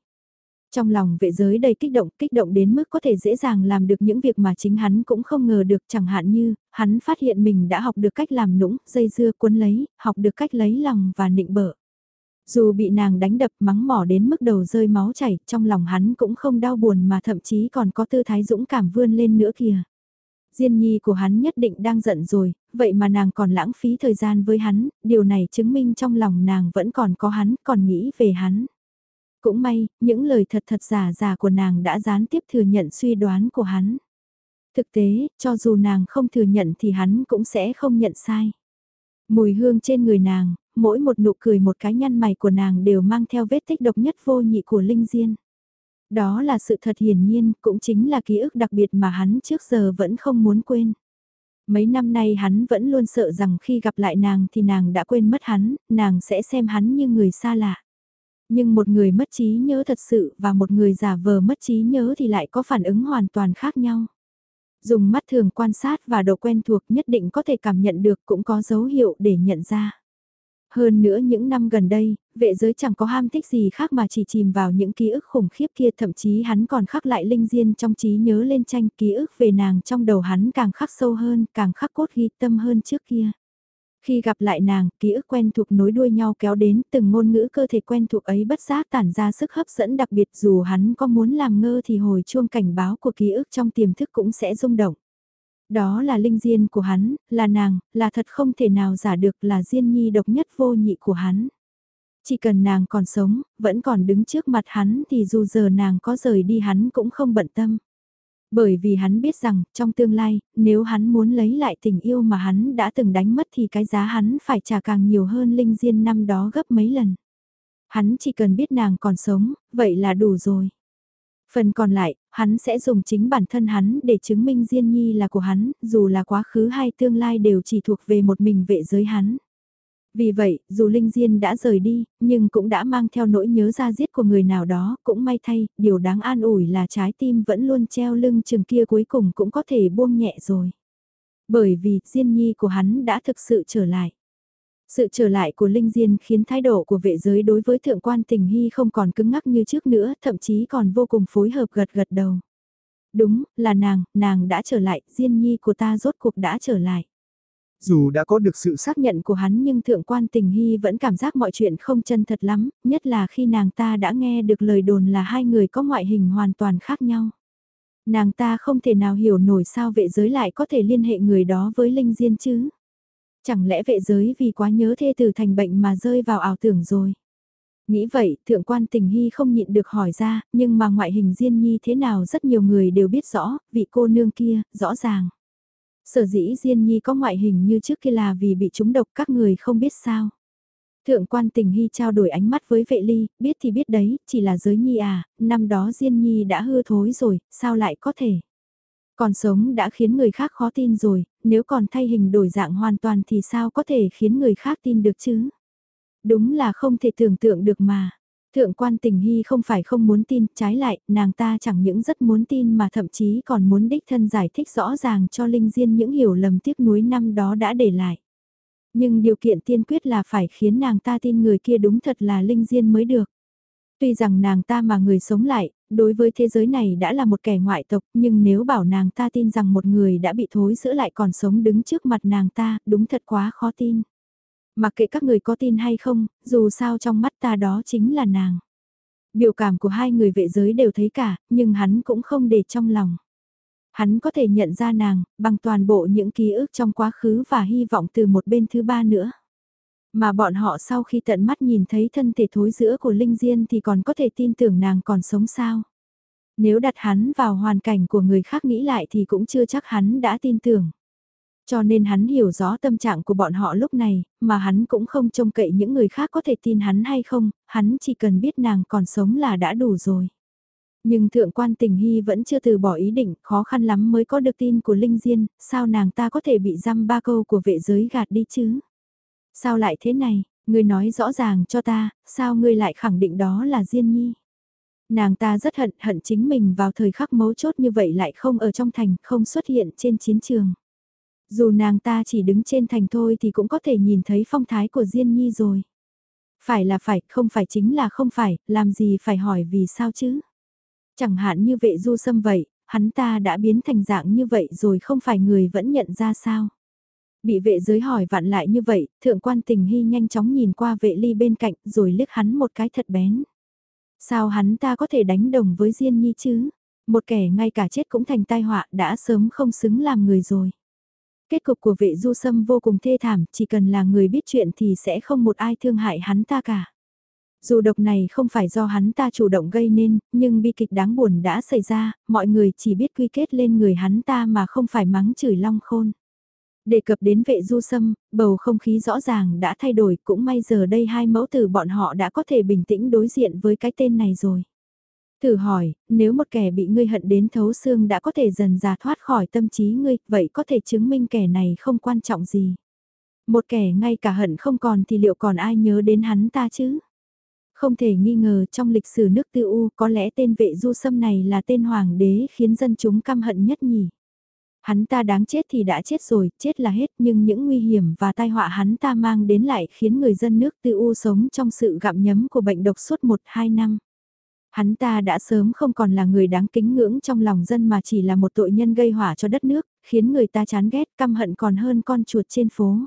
Trong lòng vệ giới đầy kích động, kích động đến mức có thể dễ dàng làm được những việc mà chính hắn cũng không ngờ được chẳng hạn như, hắn phát hiện mình đã học được cách làm nũng, dây dưa cuốn lấy, học được cách lấy lòng và nịnh bợ. Dù bị nàng đánh đập mắng mỏ đến mức đầu rơi máu chảy, trong lòng hắn cũng không đau buồn mà thậm chí còn có tư thái dũng cảm vươn lên nữa kìa. Diên nhi của hắn nhất định đang giận rồi, vậy mà nàng còn lãng phí thời gian với hắn, điều này chứng minh trong lòng nàng vẫn còn có hắn, còn nghĩ về hắn. Cũng may, những lời thật thật giả giả của nàng đã gián tiếp thừa nhận suy đoán của hắn. Thực tế, cho dù nàng không thừa nhận thì hắn cũng sẽ không nhận sai. Mùi hương trên người nàng, mỗi một nụ cười một cái nhăn mày của nàng đều mang theo vết tích độc nhất vô nhị của Linh Diên. Đó là sự thật hiển nhiên, cũng chính là ký ức đặc biệt mà hắn trước giờ vẫn không muốn quên. Mấy năm nay hắn vẫn luôn sợ rằng khi gặp lại nàng thì nàng đã quên mất hắn, nàng sẽ xem hắn như người xa lạ. Nhưng một người mất trí nhớ thật sự và một người giả vờ mất trí nhớ thì lại có phản ứng hoàn toàn khác nhau. Dùng mắt thường quan sát và độ quen thuộc nhất định có thể cảm nhận được cũng có dấu hiệu để nhận ra. Hơn nữa những năm gần đây, vệ giới chẳng có ham thích gì khác mà chỉ chìm vào những ký ức khủng khiếp kia thậm chí hắn còn khắc lại linh diên trong trí nhớ lên tranh ký ức về nàng trong đầu hắn càng khắc sâu hơn, càng khắc cốt ghi tâm hơn trước kia. Khi gặp lại nàng, ký ức quen thuộc nối đuôi nhau kéo đến từng ngôn ngữ cơ thể quen thuộc ấy bất giác tản ra sức hấp dẫn đặc biệt dù hắn có muốn làm ngơ thì hồi chuông cảnh báo của ký ức trong tiềm thức cũng sẽ rung động. Đó là linh diên của hắn, là nàng, là thật không thể nào giả được là diên nhi độc nhất vô nhị của hắn. Chỉ cần nàng còn sống, vẫn còn đứng trước mặt hắn thì dù giờ nàng có rời đi hắn cũng không bận tâm. Bởi vì hắn biết rằng, trong tương lai, nếu hắn muốn lấy lại tình yêu mà hắn đã từng đánh mất thì cái giá hắn phải trả càng nhiều hơn linh diên năm đó gấp mấy lần. Hắn chỉ cần biết nàng còn sống, vậy là đủ rồi. Phần còn lại, hắn sẽ dùng chính bản thân hắn để chứng minh Diên Nhi là của hắn, dù là quá khứ hay tương lai đều chỉ thuộc về một mình vệ giới hắn. Vì vậy, dù Linh Diên đã rời đi, nhưng cũng đã mang theo nỗi nhớ ra giết của người nào đó, cũng may thay, điều đáng an ủi là trái tim vẫn luôn treo lưng chừng kia cuối cùng cũng có thể buông nhẹ rồi. Bởi vì, Diên Nhi của hắn đã thực sự trở lại. Sự trở lại của Linh Diên khiến thái độ của vệ giới đối với thượng quan tình hy không còn cứng ngắc như trước nữa, thậm chí còn vô cùng phối hợp gật gật đầu. Đúng, là nàng, nàng đã trở lại, Diên Nhi của ta rốt cuộc đã trở lại. Dù đã có được sự xác nhận của hắn nhưng thượng quan tình hy vẫn cảm giác mọi chuyện không chân thật lắm, nhất là khi nàng ta đã nghe được lời đồn là hai người có ngoại hình hoàn toàn khác nhau. Nàng ta không thể nào hiểu nổi sao vệ giới lại có thể liên hệ người đó với Linh Diên chứ. Chẳng lẽ vệ giới vì quá nhớ thê từ thành bệnh mà rơi vào ảo tưởng rồi. Nghĩ vậy, thượng quan tình hy không nhịn được hỏi ra, nhưng mà ngoại hình Diên Nhi thế nào rất nhiều người đều biết rõ, vị cô nương kia, rõ ràng. Sở dĩ Diên Nhi có ngoại hình như trước kia là vì bị trúng độc các người không biết sao. Thượng quan tình hy trao đổi ánh mắt với vệ ly, biết thì biết đấy, chỉ là giới nhi à, năm đó Diên Nhi đã hư thối rồi, sao lại có thể. Còn sống đã khiến người khác khó tin rồi, nếu còn thay hình đổi dạng hoàn toàn thì sao có thể khiến người khác tin được chứ? Đúng là không thể tưởng tượng được mà. Thượng quan tình hy không phải không muốn tin, trái lại, nàng ta chẳng những rất muốn tin mà thậm chí còn muốn đích thân giải thích rõ ràng cho Linh Diên những hiểu lầm tiếc nuối năm đó đã để lại. Nhưng điều kiện tiên quyết là phải khiến nàng ta tin người kia đúng thật là Linh Diên mới được. Tuy rằng nàng ta mà người sống lại, đối với thế giới này đã là một kẻ ngoại tộc, nhưng nếu bảo nàng ta tin rằng một người đã bị thối giữa lại còn sống đứng trước mặt nàng ta, đúng thật quá khó tin. Mặc kệ các người có tin hay không, dù sao trong mắt ta đó chính là nàng. Biểu cảm của hai người vệ giới đều thấy cả, nhưng hắn cũng không để trong lòng. Hắn có thể nhận ra nàng, bằng toàn bộ những ký ức trong quá khứ và hy vọng từ một bên thứ ba nữa. Mà bọn họ sau khi tận mắt nhìn thấy thân thể thối giữa của Linh Diên thì còn có thể tin tưởng nàng còn sống sao. Nếu đặt hắn vào hoàn cảnh của người khác nghĩ lại thì cũng chưa chắc hắn đã tin tưởng. Cho nên hắn hiểu rõ tâm trạng của bọn họ lúc này, mà hắn cũng không trông cậy những người khác có thể tin hắn hay không, hắn chỉ cần biết nàng còn sống là đã đủ rồi. Nhưng thượng quan tình hy vẫn chưa từ bỏ ý định, khó khăn lắm mới có được tin của Linh Diên, sao nàng ta có thể bị dăm ba câu của vệ giới gạt đi chứ? Sao lại thế này, ngươi nói rõ ràng cho ta, sao ngươi lại khẳng định đó là Diên Nhi? Nàng ta rất hận hận chính mình vào thời khắc mấu chốt như vậy lại không ở trong thành, không xuất hiện trên chiến trường. Dù nàng ta chỉ đứng trên thành thôi thì cũng có thể nhìn thấy phong thái của Diên Nhi rồi. Phải là phải, không phải chính là không phải, làm gì phải hỏi vì sao chứ? Chẳng hạn như vệ du sâm vậy, hắn ta đã biến thành dạng như vậy rồi không phải người vẫn nhận ra sao? Bị vệ giới hỏi vặn lại như vậy, thượng quan tình hy nhanh chóng nhìn qua vệ ly bên cạnh rồi liếc hắn một cái thật bén. Sao hắn ta có thể đánh đồng với Diên Nhi chứ? Một kẻ ngay cả chết cũng thành tai họa đã sớm không xứng làm người rồi. Kết cục của vệ du sâm vô cùng thê thảm, chỉ cần là người biết chuyện thì sẽ không một ai thương hại hắn ta cả. Dù độc này không phải do hắn ta chủ động gây nên, nhưng bi kịch đáng buồn đã xảy ra, mọi người chỉ biết quy kết lên người hắn ta mà không phải mắng chửi long khôn. Đề cập đến vệ du sâm, bầu không khí rõ ràng đã thay đổi cũng may giờ đây hai mẫu tử bọn họ đã có thể bình tĩnh đối diện với cái tên này rồi. Thử hỏi, nếu một kẻ bị ngươi hận đến thấu xương đã có thể dần ra thoát khỏi tâm trí ngươi, vậy có thể chứng minh kẻ này không quan trọng gì. Một kẻ ngay cả hận không còn thì liệu còn ai nhớ đến hắn ta chứ? Không thể nghi ngờ trong lịch sử nước tư U có lẽ tên vệ du sâm này là tên hoàng đế khiến dân chúng căm hận nhất nhỉ. Hắn ta đáng chết thì đã chết rồi, chết là hết nhưng những nguy hiểm và tai họa hắn ta mang đến lại khiến người dân nước tư U sống trong sự gặm nhấm của bệnh độc suốt 1-2 năm. Hắn ta đã sớm không còn là người đáng kính ngưỡng trong lòng dân mà chỉ là một tội nhân gây hỏa cho đất nước, khiến người ta chán ghét căm hận còn hơn con chuột trên phố.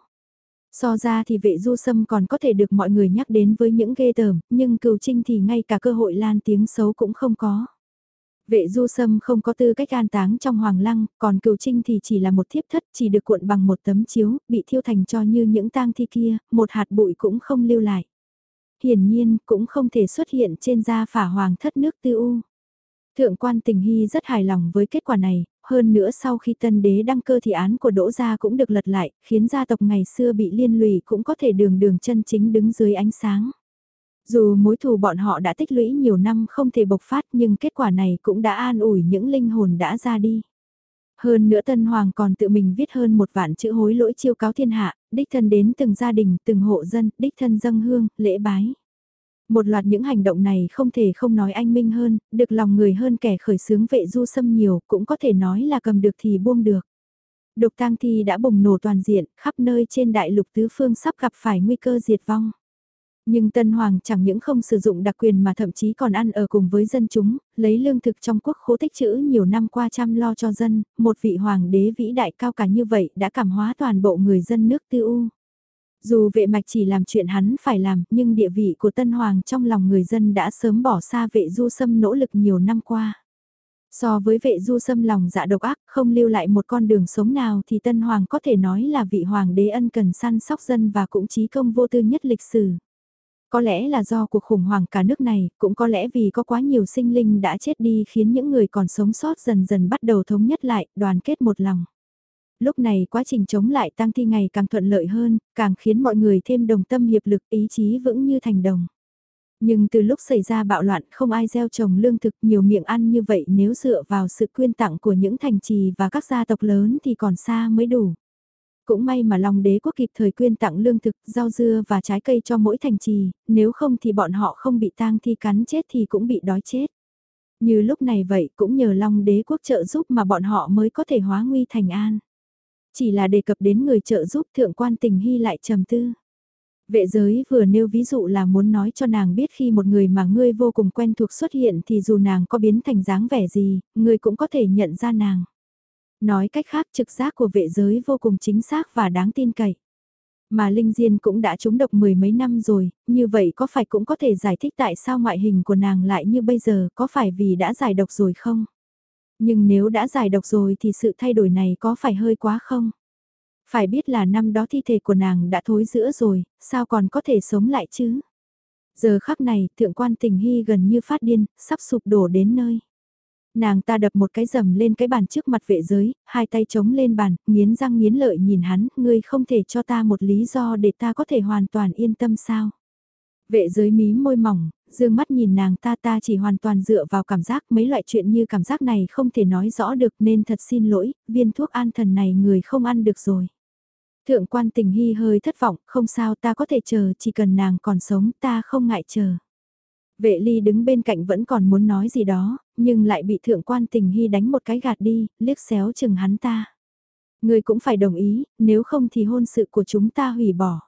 So ra thì vệ du sâm còn có thể được mọi người nhắc đến với những ghê tởm, nhưng cừu trinh thì ngay cả cơ hội lan tiếng xấu cũng không có. Vệ du sâm không có tư cách an táng trong hoàng lăng, còn cừu trinh thì chỉ là một thiếp thất chỉ được cuộn bằng một tấm chiếu, bị thiêu thành cho như những tang thi kia, một hạt bụi cũng không lưu lại. Hiển nhiên cũng không thể xuất hiện trên da phả hoàng thất nước tư u. Thượng quan tình hy rất hài lòng với kết quả này, hơn nữa sau khi tân đế đăng cơ thì án của đỗ gia cũng được lật lại, khiến gia tộc ngày xưa bị liên lụy cũng có thể đường đường chân chính đứng dưới ánh sáng. Dù mối thù bọn họ đã tích lũy nhiều năm không thể bộc phát nhưng kết quả này cũng đã an ủi những linh hồn đã ra đi. Hơn nữa Tân Hoàng còn tự mình viết hơn một vạn chữ hối lỗi chiêu cáo thiên hạ, đích thân đến từng gia đình, từng hộ dân, đích thân dâng hương, lễ bái. Một loạt những hành động này không thể không nói anh minh hơn, được lòng người hơn kẻ khởi xướng vệ du xâm nhiều, cũng có thể nói là cầm được thì buông được. Độc tang thi đã bùng nổ toàn diện, khắp nơi trên đại lục tứ phương sắp gặp phải nguy cơ diệt vong. Nhưng Tân Hoàng chẳng những không sử dụng đặc quyền mà thậm chí còn ăn ở cùng với dân chúng, lấy lương thực trong quốc khố tích trữ nhiều năm qua chăm lo cho dân, một vị hoàng đế vĩ đại cao cả như vậy đã cảm hóa toàn bộ người dân nước tư u. Dù vệ mạch chỉ làm chuyện hắn phải làm, nhưng địa vị của Tân Hoàng trong lòng người dân đã sớm bỏ xa vệ du sâm nỗ lực nhiều năm qua. So với vệ du sâm lòng dạ độc ác, không lưu lại một con đường sống nào thì Tân Hoàng có thể nói là vị hoàng đế ân cần săn sóc dân và cũng trí công vô tư nhất lịch sử. Có lẽ là do cuộc khủng hoảng cả nước này, cũng có lẽ vì có quá nhiều sinh linh đã chết đi khiến những người còn sống sót dần dần bắt đầu thống nhất lại, đoàn kết một lòng. Lúc này quá trình chống lại tăng thi ngày càng thuận lợi hơn, càng khiến mọi người thêm đồng tâm hiệp lực ý chí vững như thành đồng. Nhưng từ lúc xảy ra bạo loạn không ai gieo trồng lương thực nhiều miệng ăn như vậy nếu dựa vào sự quyên tặng của những thành trì và các gia tộc lớn thì còn xa mới đủ. Cũng may mà Long đế quốc kịp thời quyên tặng lương thực, rau dưa và trái cây cho mỗi thành trì, nếu không thì bọn họ không bị tang thi cắn chết thì cũng bị đói chết. Như lúc này vậy cũng nhờ Long đế quốc trợ giúp mà bọn họ mới có thể hóa nguy thành an. Chỉ là đề cập đến người trợ giúp thượng quan tình hy lại trầm tư. Vệ giới vừa nêu ví dụ là muốn nói cho nàng biết khi một người mà ngươi vô cùng quen thuộc xuất hiện thì dù nàng có biến thành dáng vẻ gì, ngươi cũng có thể nhận ra nàng. Nói cách khác trực giác của vệ giới vô cùng chính xác và đáng tin cậy. Mà Linh Diên cũng đã trúng độc mười mấy năm rồi, như vậy có phải cũng có thể giải thích tại sao ngoại hình của nàng lại như bây giờ, có phải vì đã giải độc rồi không? Nhưng nếu đã giải độc rồi thì sự thay đổi này có phải hơi quá không? Phải biết là năm đó thi thể của nàng đã thối giữa rồi, sao còn có thể sống lại chứ? Giờ khắc này, thượng quan tình hy gần như phát điên, sắp sụp đổ đến nơi. Nàng ta đập một cái rầm lên cái bàn trước mặt vệ giới, hai tay chống lên bàn, nghiến răng nghiến lợi nhìn hắn, ngươi không thể cho ta một lý do để ta có thể hoàn toàn yên tâm sao. Vệ giới mí môi mỏng, dương mắt nhìn nàng ta ta chỉ hoàn toàn dựa vào cảm giác mấy loại chuyện như cảm giác này không thể nói rõ được nên thật xin lỗi, viên thuốc an thần này người không ăn được rồi. Thượng quan tình hy hơi thất vọng, không sao ta có thể chờ, chỉ cần nàng còn sống ta không ngại chờ. Vệ ly đứng bên cạnh vẫn còn muốn nói gì đó, nhưng lại bị thượng quan tình hy đánh một cái gạt đi, liếc xéo chừng hắn ta. Người cũng phải đồng ý, nếu không thì hôn sự của chúng ta hủy bỏ.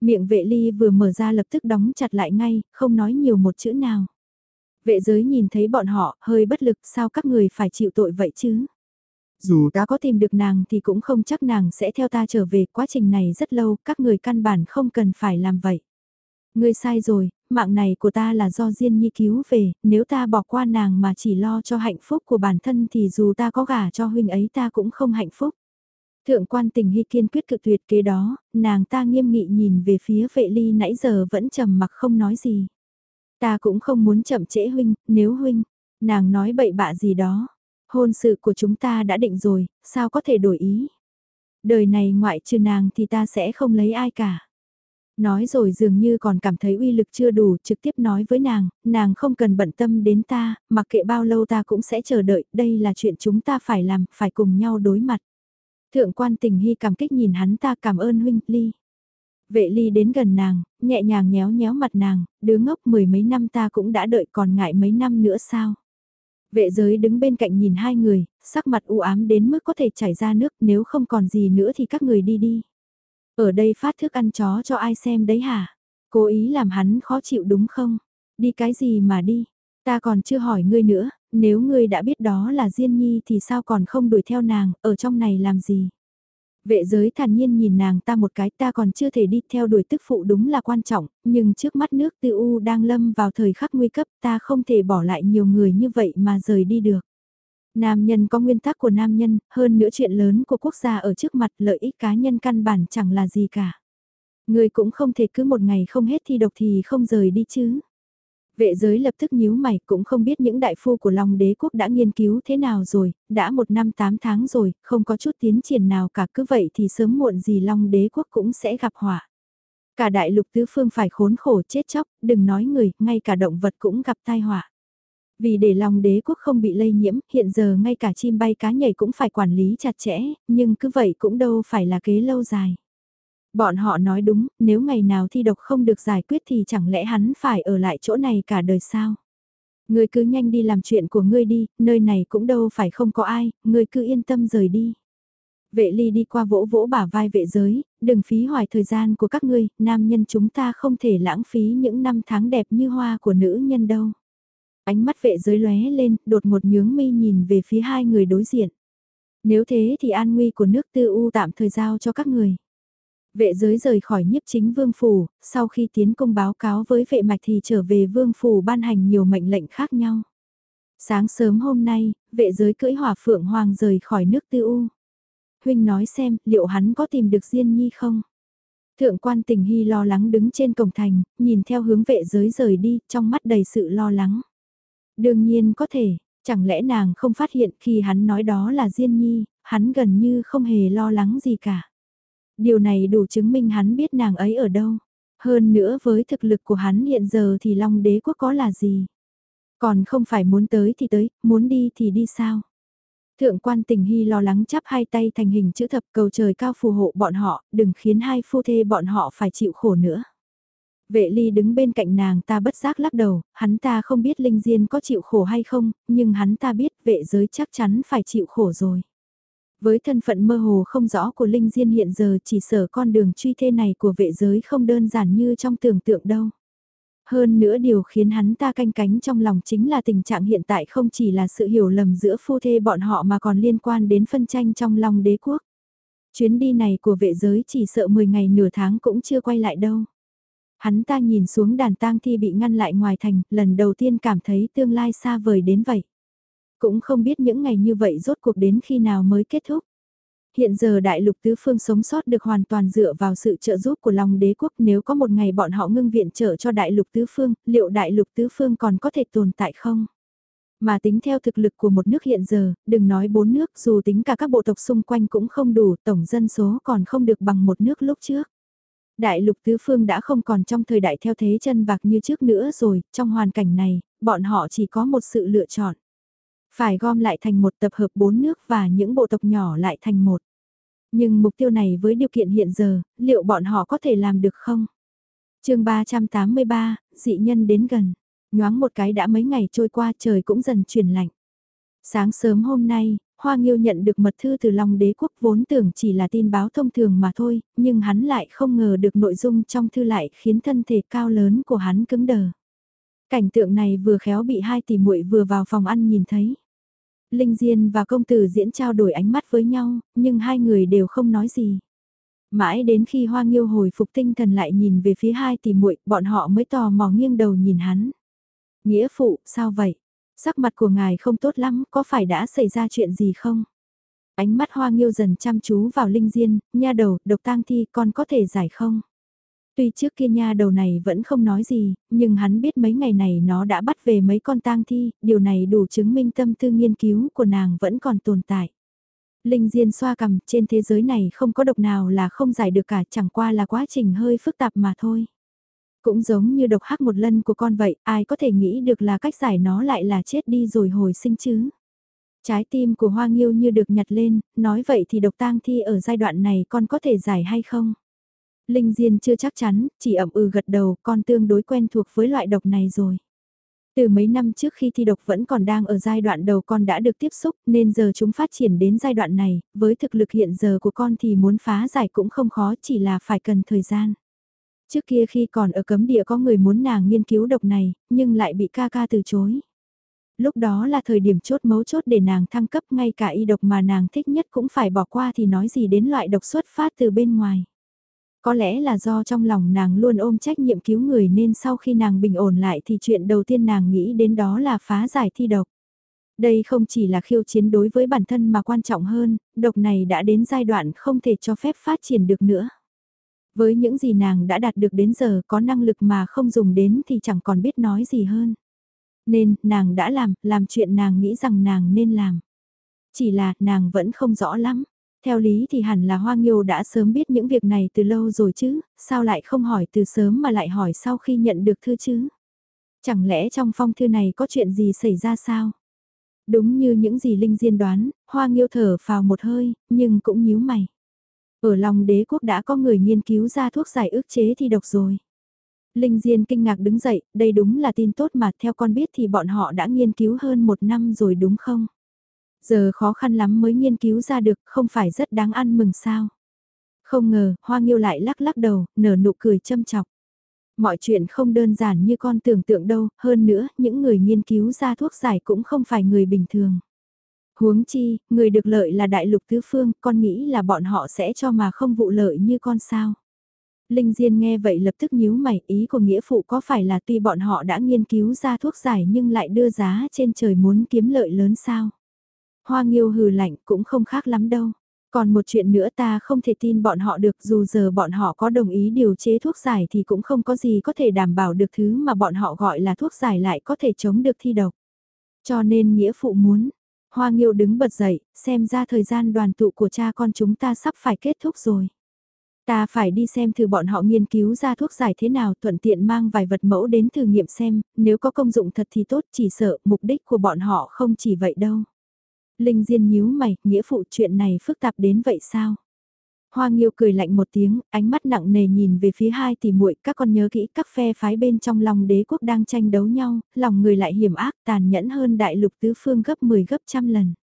Miệng vệ ly vừa mở ra lập tức đóng chặt lại ngay, không nói nhiều một chữ nào. Vệ giới nhìn thấy bọn họ, hơi bất lực, sao các người phải chịu tội vậy chứ? Dù đã có tìm được nàng thì cũng không chắc nàng sẽ theo ta trở về, quá trình này rất lâu, các người căn bản không cần phải làm vậy. Ngươi sai rồi, mạng này của ta là do Diên Nhi cứu về, nếu ta bỏ qua nàng mà chỉ lo cho hạnh phúc của bản thân thì dù ta có gả cho huynh ấy ta cũng không hạnh phúc. Thượng quan tình hy kiên quyết cự tuyệt kế đó, nàng ta nghiêm nghị nhìn về phía vệ ly nãy giờ vẫn trầm mặc không nói gì. Ta cũng không muốn chậm trễ huynh, nếu huynh, nàng nói bậy bạ gì đó. Hôn sự của chúng ta đã định rồi, sao có thể đổi ý. Đời này ngoại trừ nàng thì ta sẽ không lấy ai cả. Nói rồi dường như còn cảm thấy uy lực chưa đủ, trực tiếp nói với nàng, nàng không cần bận tâm đến ta, mặc kệ bao lâu ta cũng sẽ chờ đợi, đây là chuyện chúng ta phải làm, phải cùng nhau đối mặt. Thượng quan tình hy cảm kích nhìn hắn ta cảm ơn huynh, ly. Vệ ly đến gần nàng, nhẹ nhàng nhéo nhéo mặt nàng, đứa ngốc mười mấy năm ta cũng đã đợi còn ngại mấy năm nữa sao. Vệ giới đứng bên cạnh nhìn hai người, sắc mặt u ám đến mức có thể chảy ra nước nếu không còn gì nữa thì các người đi đi. Ở đây phát thức ăn chó cho ai xem đấy hả? Cố ý làm hắn khó chịu đúng không? Đi cái gì mà đi? Ta còn chưa hỏi ngươi nữa, nếu ngươi đã biết đó là Diên Nhi thì sao còn không đuổi theo nàng, ở trong này làm gì? Vệ giới thản nhiên nhìn nàng ta một cái ta còn chưa thể đi theo đuổi tức phụ đúng là quan trọng, nhưng trước mắt nước tư u đang lâm vào thời khắc nguy cấp ta không thể bỏ lại nhiều người như vậy mà rời đi được. Nam nhân có nguyên tắc của nam nhân, hơn nữa chuyện lớn của quốc gia ở trước mặt lợi ích cá nhân căn bản chẳng là gì cả. Người cũng không thể cứ một ngày không hết thi độc thì không rời đi chứ. Vệ giới lập tức nhíu mày cũng không biết những đại phu của Long đế quốc đã nghiên cứu thế nào rồi, đã một năm tám tháng rồi, không có chút tiến triển nào cả cứ vậy thì sớm muộn gì Long đế quốc cũng sẽ gặp họa. Cả đại lục tứ phương phải khốn khổ chết chóc, đừng nói người, ngay cả động vật cũng gặp tai họa. Vì để lòng đế quốc không bị lây nhiễm, hiện giờ ngay cả chim bay cá nhảy cũng phải quản lý chặt chẽ, nhưng cứ vậy cũng đâu phải là kế lâu dài. Bọn họ nói đúng, nếu ngày nào thi độc không được giải quyết thì chẳng lẽ hắn phải ở lại chỗ này cả đời sao? Ngươi cứ nhanh đi làm chuyện của ngươi đi, nơi này cũng đâu phải không có ai, ngươi cứ yên tâm rời đi. Vệ ly đi qua vỗ vỗ bả vai vệ giới, đừng phí hoài thời gian của các ngươi, nam nhân chúng ta không thể lãng phí những năm tháng đẹp như hoa của nữ nhân đâu. Ánh mắt vệ giới lóe lên, đột một nhướng mi nhìn về phía hai người đối diện. Nếu thế thì an nguy của nước tư u tạm thời giao cho các người. Vệ giới rời khỏi nhiếp chính vương phủ, sau khi tiến công báo cáo với vệ mạch thì trở về vương phủ ban hành nhiều mệnh lệnh khác nhau. Sáng sớm hôm nay, vệ giới cưỡi hỏa phượng hoàng rời khỏi nước tư u. Huynh nói xem, liệu hắn có tìm được Diên Nhi không? Thượng quan tình hy lo lắng đứng trên cổng thành, nhìn theo hướng vệ giới rời đi, trong mắt đầy sự lo lắng. Đương nhiên có thể, chẳng lẽ nàng không phát hiện khi hắn nói đó là Diên Nhi, hắn gần như không hề lo lắng gì cả. Điều này đủ chứng minh hắn biết nàng ấy ở đâu. Hơn nữa với thực lực của hắn hiện giờ thì Long đế quốc có là gì? Còn không phải muốn tới thì tới, muốn đi thì đi sao? Thượng quan tình hy lo lắng chắp hai tay thành hình chữ thập cầu trời cao phù hộ bọn họ, đừng khiến hai phu thê bọn họ phải chịu khổ nữa. Vệ ly đứng bên cạnh nàng ta bất giác lắc đầu, hắn ta không biết Linh Diên có chịu khổ hay không, nhưng hắn ta biết vệ giới chắc chắn phải chịu khổ rồi. Với thân phận mơ hồ không rõ của Linh Diên hiện giờ chỉ sở con đường truy thê này của vệ giới không đơn giản như trong tưởng tượng đâu. Hơn nữa điều khiến hắn ta canh cánh trong lòng chính là tình trạng hiện tại không chỉ là sự hiểu lầm giữa phu thê bọn họ mà còn liên quan đến phân tranh trong lòng đế quốc. Chuyến đi này của vệ giới chỉ sợ 10 ngày nửa tháng cũng chưa quay lại đâu. Hắn ta nhìn xuống đàn tang thi bị ngăn lại ngoài thành, lần đầu tiên cảm thấy tương lai xa vời đến vậy. Cũng không biết những ngày như vậy rốt cuộc đến khi nào mới kết thúc. Hiện giờ đại lục tứ phương sống sót được hoàn toàn dựa vào sự trợ giúp của Long đế quốc nếu có một ngày bọn họ ngưng viện trợ cho đại lục tứ phương, liệu đại lục tứ phương còn có thể tồn tại không? Mà tính theo thực lực của một nước hiện giờ, đừng nói bốn nước dù tính cả các bộ tộc xung quanh cũng không đủ, tổng dân số còn không được bằng một nước lúc trước. Đại lục tứ phương đã không còn trong thời đại theo thế chân vạc như trước nữa rồi, trong hoàn cảnh này, bọn họ chỉ có một sự lựa chọn. Phải gom lại thành một tập hợp bốn nước và những bộ tộc nhỏ lại thành một. Nhưng mục tiêu này với điều kiện hiện giờ, liệu bọn họ có thể làm được không? chương 383, dị nhân đến gần. Nhoáng một cái đã mấy ngày trôi qua trời cũng dần chuyển lạnh. Sáng sớm hôm nay, Hoa Nghiêu nhận được mật thư từ Long đế quốc vốn tưởng chỉ là tin báo thông thường mà thôi, nhưng hắn lại không ngờ được nội dung trong thư lại khiến thân thể cao lớn của hắn cứng đờ. Cảnh tượng này vừa khéo bị hai tỷ muội vừa vào phòng ăn nhìn thấy. Linh Diên và công tử diễn trao đổi ánh mắt với nhau, nhưng hai người đều không nói gì. Mãi đến khi Hoa Nghiêu hồi phục tinh thần lại nhìn về phía hai tỷ muội, bọn họ mới tò mò nghiêng đầu nhìn hắn. Nghĩa phụ, sao vậy? Sắc mặt của ngài không tốt lắm, có phải đã xảy ra chuyện gì không? Ánh mắt Hoa Nghiêu dần chăm chú vào Linh Diên, nha đầu, độc tang thi con có thể giải không? Tuy trước kia nha đầu này vẫn không nói gì, nhưng hắn biết mấy ngày này nó đã bắt về mấy con tang thi, điều này đủ chứng minh tâm tư nghiên cứu của nàng vẫn còn tồn tại. Linh Diên xoa cầm, trên thế giới này không có độc nào là không giải được cả, chẳng qua là quá trình hơi phức tạp mà thôi. Cũng giống như độc hắc một lần của con vậy, ai có thể nghĩ được là cách giải nó lại là chết đi rồi hồi sinh chứ. Trái tim của Hoa Nghiêu như được nhặt lên, nói vậy thì độc tang thi ở giai đoạn này con có thể giải hay không? Linh Diên chưa chắc chắn, chỉ ẩm ừ gật đầu, con tương đối quen thuộc với loại độc này rồi. Từ mấy năm trước khi thi độc vẫn còn đang ở giai đoạn đầu con đã được tiếp xúc nên giờ chúng phát triển đến giai đoạn này, với thực lực hiện giờ của con thì muốn phá giải cũng không khó chỉ là phải cần thời gian. Trước kia khi còn ở cấm địa có người muốn nàng nghiên cứu độc này, nhưng lại bị ca ca từ chối. Lúc đó là thời điểm chốt mấu chốt để nàng thăng cấp ngay cả y độc mà nàng thích nhất cũng phải bỏ qua thì nói gì đến loại độc xuất phát từ bên ngoài. Có lẽ là do trong lòng nàng luôn ôm trách nhiệm cứu người nên sau khi nàng bình ổn lại thì chuyện đầu tiên nàng nghĩ đến đó là phá giải thi độc. Đây không chỉ là khiêu chiến đối với bản thân mà quan trọng hơn, độc này đã đến giai đoạn không thể cho phép phát triển được nữa. Với những gì nàng đã đạt được đến giờ có năng lực mà không dùng đến thì chẳng còn biết nói gì hơn. Nên, nàng đã làm, làm chuyện nàng nghĩ rằng nàng nên làm. Chỉ là, nàng vẫn không rõ lắm. Theo lý thì hẳn là Hoa Nghiêu đã sớm biết những việc này từ lâu rồi chứ, sao lại không hỏi từ sớm mà lại hỏi sau khi nhận được thư chứ? Chẳng lẽ trong phong thư này có chuyện gì xảy ra sao? Đúng như những gì Linh Diên đoán, Hoa Nghiêu thở vào một hơi, nhưng cũng nhíu mày. Ở lòng đế quốc đã có người nghiên cứu ra thuốc giải ức chế thi độc rồi. Linh Diên kinh ngạc đứng dậy, đây đúng là tin tốt mà theo con biết thì bọn họ đã nghiên cứu hơn một năm rồi đúng không? Giờ khó khăn lắm mới nghiên cứu ra được, không phải rất đáng ăn mừng sao? Không ngờ, Hoa Nghiêu lại lắc lắc đầu, nở nụ cười châm chọc. Mọi chuyện không đơn giản như con tưởng tượng đâu, hơn nữa, những người nghiên cứu ra thuốc giải cũng không phải người bình thường. Huống chi, người được lợi là đại lục tứ phương, con nghĩ là bọn họ sẽ cho mà không vụ lợi như con sao. Linh Diên nghe vậy lập tức nhíu mày, ý của nghĩa phụ có phải là tuy bọn họ đã nghiên cứu ra thuốc giải nhưng lại đưa giá trên trời muốn kiếm lợi lớn sao? Hoa Nghiêu hừ lạnh cũng không khác lắm đâu. Còn một chuyện nữa ta không thể tin bọn họ được dù giờ bọn họ có đồng ý điều chế thuốc giải thì cũng không có gì có thể đảm bảo được thứ mà bọn họ gọi là thuốc giải lại có thể chống được thi độc. Cho nên nghĩa phụ muốn, Hoa Nghiêu đứng bật dậy, xem ra thời gian đoàn tụ của cha con chúng ta sắp phải kết thúc rồi. Ta phải đi xem thử bọn họ nghiên cứu ra thuốc giải thế nào thuận tiện mang vài vật mẫu đến thử nghiệm xem, nếu có công dụng thật thì tốt chỉ sợ mục đích của bọn họ không chỉ vậy đâu. Linh Diên nhíu mày, nghĩa phụ chuyện này phức tạp đến vậy sao? Hoa Nghiêu cười lạnh một tiếng, ánh mắt nặng nề nhìn về phía hai tỷ muội, các con nhớ kỹ các phe phái bên trong lòng đế quốc đang tranh đấu nhau, lòng người lại hiểm ác tàn nhẫn hơn đại lục tứ phương gấp 10 gấp trăm lần.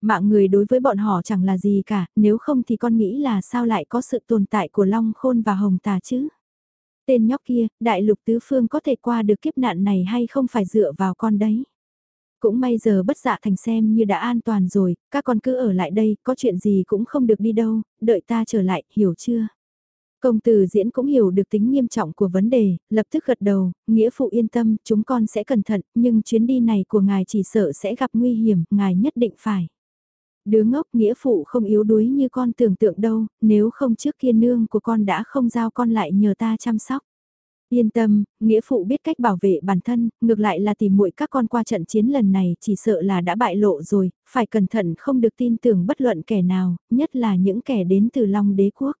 Mạng người đối với bọn họ chẳng là gì cả, nếu không thì con nghĩ là sao lại có sự tồn tại của Long Khôn và Hồng Tà chứ? Tên nhóc kia, đại lục tứ phương có thể qua được kiếp nạn này hay không phải dựa vào con đấy? Cũng may giờ bất dạ thành xem như đã an toàn rồi, các con cứ ở lại đây, có chuyện gì cũng không được đi đâu, đợi ta trở lại, hiểu chưa? Công tử diễn cũng hiểu được tính nghiêm trọng của vấn đề, lập tức gật đầu, nghĩa phụ yên tâm, chúng con sẽ cẩn thận, nhưng chuyến đi này của ngài chỉ sợ sẽ gặp nguy hiểm, ngài nhất định phải. Đứa ngốc nghĩa phụ không yếu đuối như con tưởng tượng đâu, nếu không trước kia nương của con đã không giao con lại nhờ ta chăm sóc. Yên tâm, nghĩa phụ biết cách bảo vệ bản thân, ngược lại là tìm muội các con qua trận chiến lần này chỉ sợ là đã bại lộ rồi, phải cẩn thận không được tin tưởng bất luận kẻ nào, nhất là những kẻ đến từ Long đế quốc.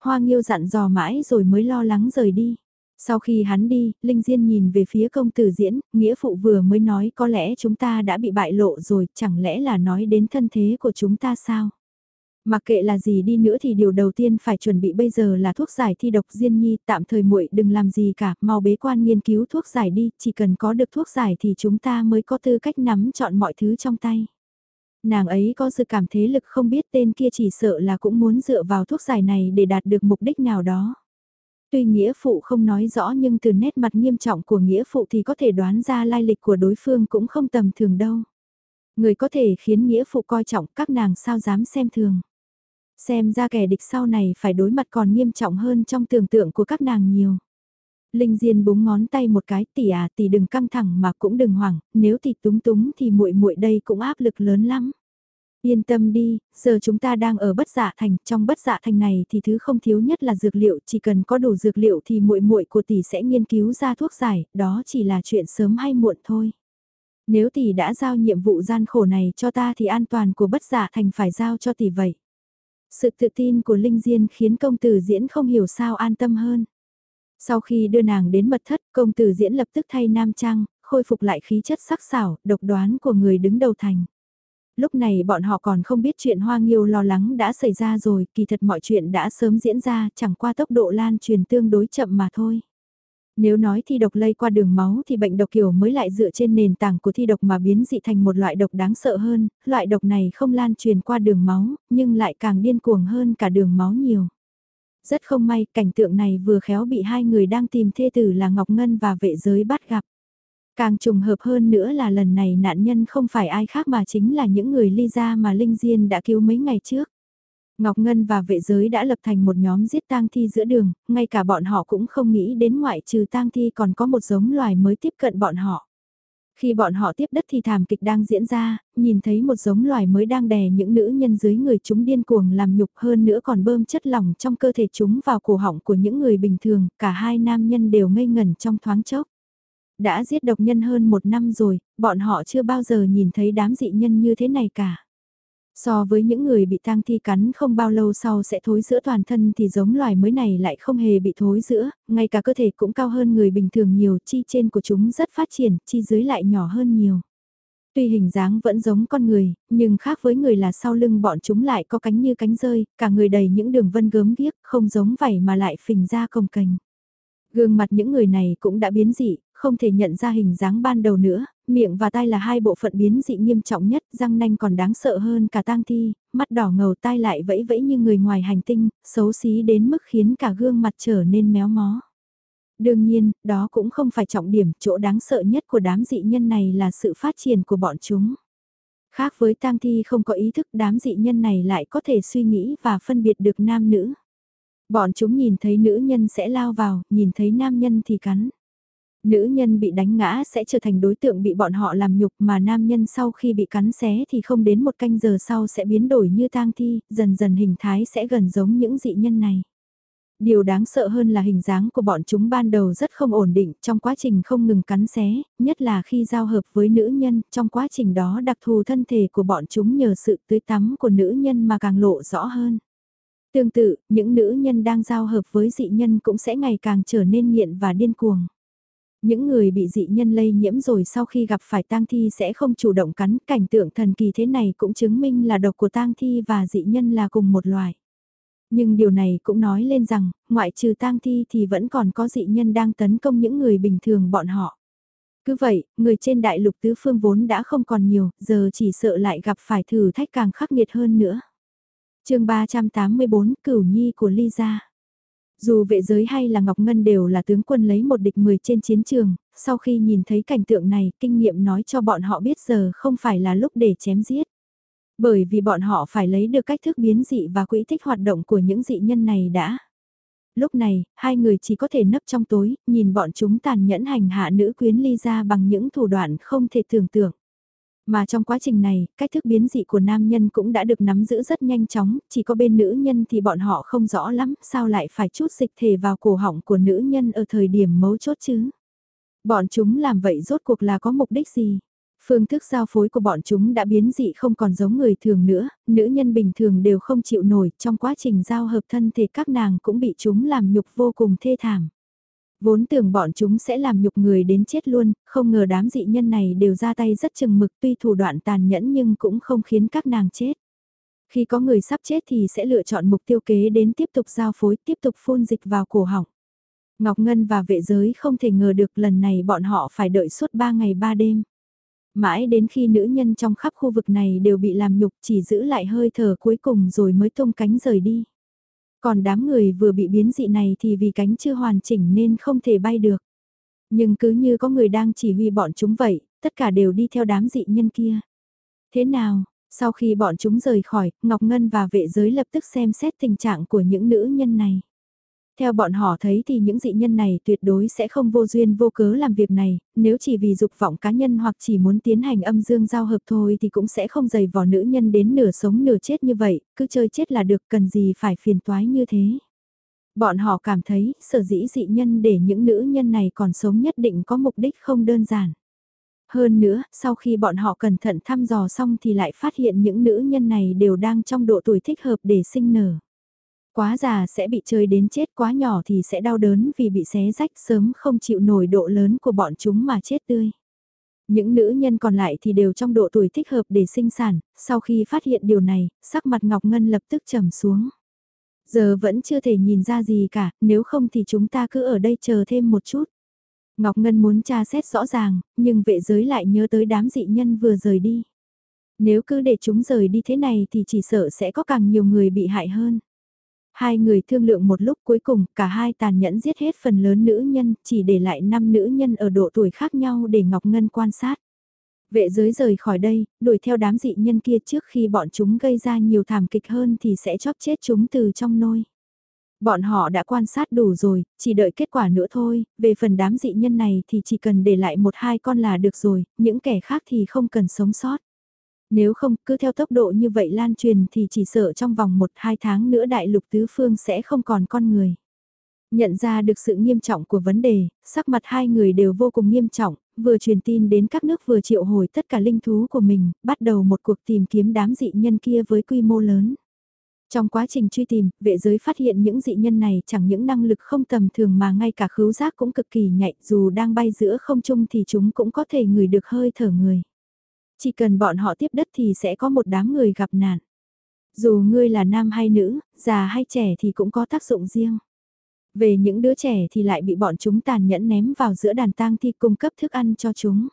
Hoa Nghiêu dặn dò mãi rồi mới lo lắng rời đi. Sau khi hắn đi, Linh Diên nhìn về phía công tử diễn, nghĩa phụ vừa mới nói có lẽ chúng ta đã bị bại lộ rồi, chẳng lẽ là nói đến thân thế của chúng ta sao? Mặc kệ là gì đi nữa thì điều đầu tiên phải chuẩn bị bây giờ là thuốc giải thi độc Diên Nhi, tạm thời muội đừng làm gì cả, mau bế quan nghiên cứu thuốc giải đi, chỉ cần có được thuốc giải thì chúng ta mới có tư cách nắm chọn mọi thứ trong tay. Nàng ấy có sự cảm thế lực không biết tên kia chỉ sợ là cũng muốn dựa vào thuốc giải này để đạt được mục đích nào đó. Tuy nghĩa phụ không nói rõ nhưng từ nét mặt nghiêm trọng của nghĩa phụ thì có thể đoán ra lai lịch của đối phương cũng không tầm thường đâu. Người có thể khiến nghĩa phụ coi trọng các nàng sao dám xem thường. Xem ra kẻ địch sau này phải đối mặt còn nghiêm trọng hơn trong tưởng tượng của các nàng nhiều. Linh Diên búng ngón tay một cái, tỷ à tỷ đừng căng thẳng mà cũng đừng hoảng, nếu tỷ túng túng thì muội muội đây cũng áp lực lớn lắm. Yên tâm đi, giờ chúng ta đang ở bất dạ thành, trong bất dạ thành này thì thứ không thiếu nhất là dược liệu, chỉ cần có đủ dược liệu thì muội muội của tỷ sẽ nghiên cứu ra thuốc giải, đó chỉ là chuyện sớm hay muộn thôi. Nếu tỷ đã giao nhiệm vụ gian khổ này cho ta thì an toàn của bất dạ thành phải giao cho tỷ vậy. Sự tự tin của Linh Diên khiến công tử diễn không hiểu sao an tâm hơn. Sau khi đưa nàng đến mật thất, công tử diễn lập tức thay nam trang, khôi phục lại khí chất sắc sảo, độc đoán của người đứng đầu thành. Lúc này bọn họ còn không biết chuyện hoa nghiêu lo lắng đã xảy ra rồi, kỳ thật mọi chuyện đã sớm diễn ra, chẳng qua tốc độ lan truyền tương đối chậm mà thôi. Nếu nói thi độc lây qua đường máu thì bệnh độc kiểu mới lại dựa trên nền tảng của thi độc mà biến dị thành một loại độc đáng sợ hơn, loại độc này không lan truyền qua đường máu, nhưng lại càng điên cuồng hơn cả đường máu nhiều. Rất không may, cảnh tượng này vừa khéo bị hai người đang tìm thê tử là Ngọc Ngân và vệ giới bắt gặp. Càng trùng hợp hơn nữa là lần này nạn nhân không phải ai khác mà chính là những người ly gia mà Linh Diên đã cứu mấy ngày trước. Ngọc Ngân và vệ giới đã lập thành một nhóm giết tang thi giữa đường, ngay cả bọn họ cũng không nghĩ đến ngoại trừ tang thi còn có một giống loài mới tiếp cận bọn họ. Khi bọn họ tiếp đất thì thảm kịch đang diễn ra, nhìn thấy một giống loài mới đang đè những nữ nhân dưới người chúng điên cuồng làm nhục hơn nữa còn bơm chất lỏng trong cơ thể chúng vào cổ họng của những người bình thường, cả hai nam nhân đều ngây ngẩn trong thoáng chốc. Đã giết độc nhân hơn một năm rồi, bọn họ chưa bao giờ nhìn thấy đám dị nhân như thế này cả. So với những người bị tang thi cắn không bao lâu sau sẽ thối giữa toàn thân thì giống loài mới này lại không hề bị thối giữa, ngay cả cơ thể cũng cao hơn người bình thường nhiều, chi trên của chúng rất phát triển, chi dưới lại nhỏ hơn nhiều. Tuy hình dáng vẫn giống con người, nhưng khác với người là sau lưng bọn chúng lại có cánh như cánh rơi, cả người đầy những đường vân gớm ghiếc, không giống vảy mà lại phình ra công cành. Gương mặt những người này cũng đã biến dị, không thể nhận ra hình dáng ban đầu nữa, miệng và tai là hai bộ phận biến dị nghiêm trọng nhất, răng nanh còn đáng sợ hơn cả tang thi, mắt đỏ ngầu tai lại vẫy vẫy như người ngoài hành tinh, xấu xí đến mức khiến cả gương mặt trở nên méo mó. Đương nhiên, đó cũng không phải trọng điểm, chỗ đáng sợ nhất của đám dị nhân này là sự phát triển của bọn chúng. Khác với tang thi không có ý thức đám dị nhân này lại có thể suy nghĩ và phân biệt được nam nữ. Bọn chúng nhìn thấy nữ nhân sẽ lao vào, nhìn thấy nam nhân thì cắn. Nữ nhân bị đánh ngã sẽ trở thành đối tượng bị bọn họ làm nhục mà nam nhân sau khi bị cắn xé thì không đến một canh giờ sau sẽ biến đổi như tang thi, dần dần hình thái sẽ gần giống những dị nhân này. Điều đáng sợ hơn là hình dáng của bọn chúng ban đầu rất không ổn định trong quá trình không ngừng cắn xé, nhất là khi giao hợp với nữ nhân, trong quá trình đó đặc thù thân thể của bọn chúng nhờ sự tưới tắm của nữ nhân mà càng lộ rõ hơn. Tương tự, những nữ nhân đang giao hợp với dị nhân cũng sẽ ngày càng trở nên nghiện và điên cuồng. Những người bị dị nhân lây nhiễm rồi sau khi gặp phải tang thi sẽ không chủ động cắn, cảnh tượng thần kỳ thế này cũng chứng minh là độc của tang thi và dị nhân là cùng một loài. Nhưng điều này cũng nói lên rằng, ngoại trừ tang thi thì vẫn còn có dị nhân đang tấn công những người bình thường bọn họ. Cứ vậy, người trên đại lục tứ phương vốn đã không còn nhiều, giờ chỉ sợ lại gặp phải thử thách càng khắc nghiệt hơn nữa. chương 384 Cửu Nhi của Ly dù vệ giới hay là Ngọc Ngân đều là tướng quân lấy một địch 10 trên chiến trường, sau khi nhìn thấy cảnh tượng này, kinh nghiệm nói cho bọn họ biết giờ không phải là lúc để chém giết. Bởi vì bọn họ phải lấy được cách thức biến dị và quỹ tích hoạt động của những dị nhân này đã. Lúc này, hai người chỉ có thể nấp trong tối, nhìn bọn chúng tàn nhẫn hành hạ nữ quyến ly ra bằng những thủ đoạn không thể tưởng tượng. Mà trong quá trình này, cách thức biến dị của nam nhân cũng đã được nắm giữ rất nhanh chóng, chỉ có bên nữ nhân thì bọn họ không rõ lắm, sao lại phải chút dịch thể vào cổ họng của nữ nhân ở thời điểm mấu chốt chứ. Bọn chúng làm vậy rốt cuộc là có mục đích gì? Phương thức giao phối của bọn chúng đã biến dị không còn giống người thường nữa, nữ nhân bình thường đều không chịu nổi, trong quá trình giao hợp thân thể các nàng cũng bị chúng làm nhục vô cùng thê thảm. Vốn tưởng bọn chúng sẽ làm nhục người đến chết luôn, không ngờ đám dị nhân này đều ra tay rất chừng mực tuy thủ đoạn tàn nhẫn nhưng cũng không khiến các nàng chết. Khi có người sắp chết thì sẽ lựa chọn mục tiêu kế đến tiếp tục giao phối, tiếp tục phun dịch vào cổ họng. Ngọc Ngân và vệ giới không thể ngờ được lần này bọn họ phải đợi suốt 3 ngày 3 đêm. Mãi đến khi nữ nhân trong khắp khu vực này đều bị làm nhục chỉ giữ lại hơi thở cuối cùng rồi mới tung cánh rời đi. Còn đám người vừa bị biến dị này thì vì cánh chưa hoàn chỉnh nên không thể bay được. Nhưng cứ như có người đang chỉ huy bọn chúng vậy, tất cả đều đi theo đám dị nhân kia. Thế nào, sau khi bọn chúng rời khỏi, Ngọc Ngân và vệ giới lập tức xem xét tình trạng của những nữ nhân này. Theo bọn họ thấy thì những dị nhân này tuyệt đối sẽ không vô duyên vô cớ làm việc này, nếu chỉ vì dục vọng cá nhân hoặc chỉ muốn tiến hành âm dương giao hợp thôi thì cũng sẽ không dày vò nữ nhân đến nửa sống nửa chết như vậy, cứ chơi chết là được cần gì phải phiền toái như thế. Bọn họ cảm thấy sở dĩ dị nhân để những nữ nhân này còn sống nhất định có mục đích không đơn giản. Hơn nữa, sau khi bọn họ cẩn thận thăm dò xong thì lại phát hiện những nữ nhân này đều đang trong độ tuổi thích hợp để sinh nở. Quá già sẽ bị chơi đến chết quá nhỏ thì sẽ đau đớn vì bị xé rách sớm không chịu nổi độ lớn của bọn chúng mà chết tươi. Những nữ nhân còn lại thì đều trong độ tuổi thích hợp để sinh sản, sau khi phát hiện điều này, sắc mặt Ngọc Ngân lập tức trầm xuống. Giờ vẫn chưa thể nhìn ra gì cả, nếu không thì chúng ta cứ ở đây chờ thêm một chút. Ngọc Ngân muốn tra xét rõ ràng, nhưng vệ giới lại nhớ tới đám dị nhân vừa rời đi. Nếu cứ để chúng rời đi thế này thì chỉ sợ sẽ có càng nhiều người bị hại hơn. Hai người thương lượng một lúc cuối cùng, cả hai tàn nhẫn giết hết phần lớn nữ nhân, chỉ để lại năm nữ nhân ở độ tuổi khác nhau để Ngọc Ngân quan sát. Vệ giới rời khỏi đây, đuổi theo đám dị nhân kia trước khi bọn chúng gây ra nhiều thảm kịch hơn thì sẽ chóp chết chúng từ trong nôi. Bọn họ đã quan sát đủ rồi, chỉ đợi kết quả nữa thôi, về phần đám dị nhân này thì chỉ cần để lại một hai con là được rồi, những kẻ khác thì không cần sống sót. Nếu không, cứ theo tốc độ như vậy lan truyền thì chỉ sợ trong vòng 1-2 tháng nữa đại lục tứ phương sẽ không còn con người. Nhận ra được sự nghiêm trọng của vấn đề, sắc mặt hai người đều vô cùng nghiêm trọng, vừa truyền tin đến các nước vừa triệu hồi tất cả linh thú của mình, bắt đầu một cuộc tìm kiếm đám dị nhân kia với quy mô lớn. Trong quá trình truy tìm, vệ giới phát hiện những dị nhân này chẳng những năng lực không tầm thường mà ngay cả khứu giác cũng cực kỳ nhạy, dù đang bay giữa không trung thì chúng cũng có thể ngửi được hơi thở người. Chỉ cần bọn họ tiếp đất thì sẽ có một đám người gặp nạn. Dù ngươi là nam hay nữ, già hay trẻ thì cũng có tác dụng riêng. Về những đứa trẻ thì lại bị bọn chúng tàn nhẫn ném vào giữa đàn tang thi cung cấp thức ăn cho chúng.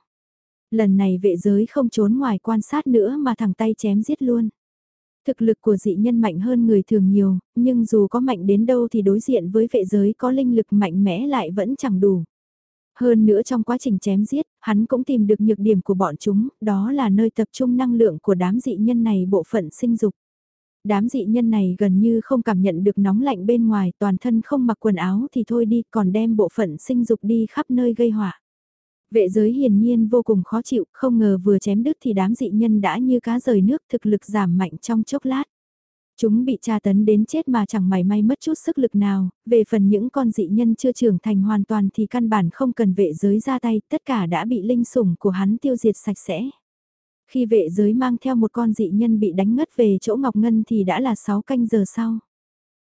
Lần này vệ giới không trốn ngoài quan sát nữa mà thẳng tay chém giết luôn. Thực lực của dị nhân mạnh hơn người thường nhiều, nhưng dù có mạnh đến đâu thì đối diện với vệ giới có linh lực mạnh mẽ lại vẫn chẳng đủ. Hơn nữa trong quá trình chém giết, hắn cũng tìm được nhược điểm của bọn chúng, đó là nơi tập trung năng lượng của đám dị nhân này bộ phận sinh dục. Đám dị nhân này gần như không cảm nhận được nóng lạnh bên ngoài, toàn thân không mặc quần áo thì thôi đi, còn đem bộ phận sinh dục đi khắp nơi gây họa. Vệ giới hiển nhiên vô cùng khó chịu, không ngờ vừa chém đứt thì đám dị nhân đã như cá rời nước thực lực giảm mạnh trong chốc lát. Chúng bị tra tấn đến chết mà chẳng mảy may mất chút sức lực nào, về phần những con dị nhân chưa trưởng thành hoàn toàn thì căn bản không cần vệ giới ra tay, tất cả đã bị linh sủng của hắn tiêu diệt sạch sẽ. Khi vệ giới mang theo một con dị nhân bị đánh ngất về chỗ Ngọc Ngân thì đã là 6 canh giờ sau.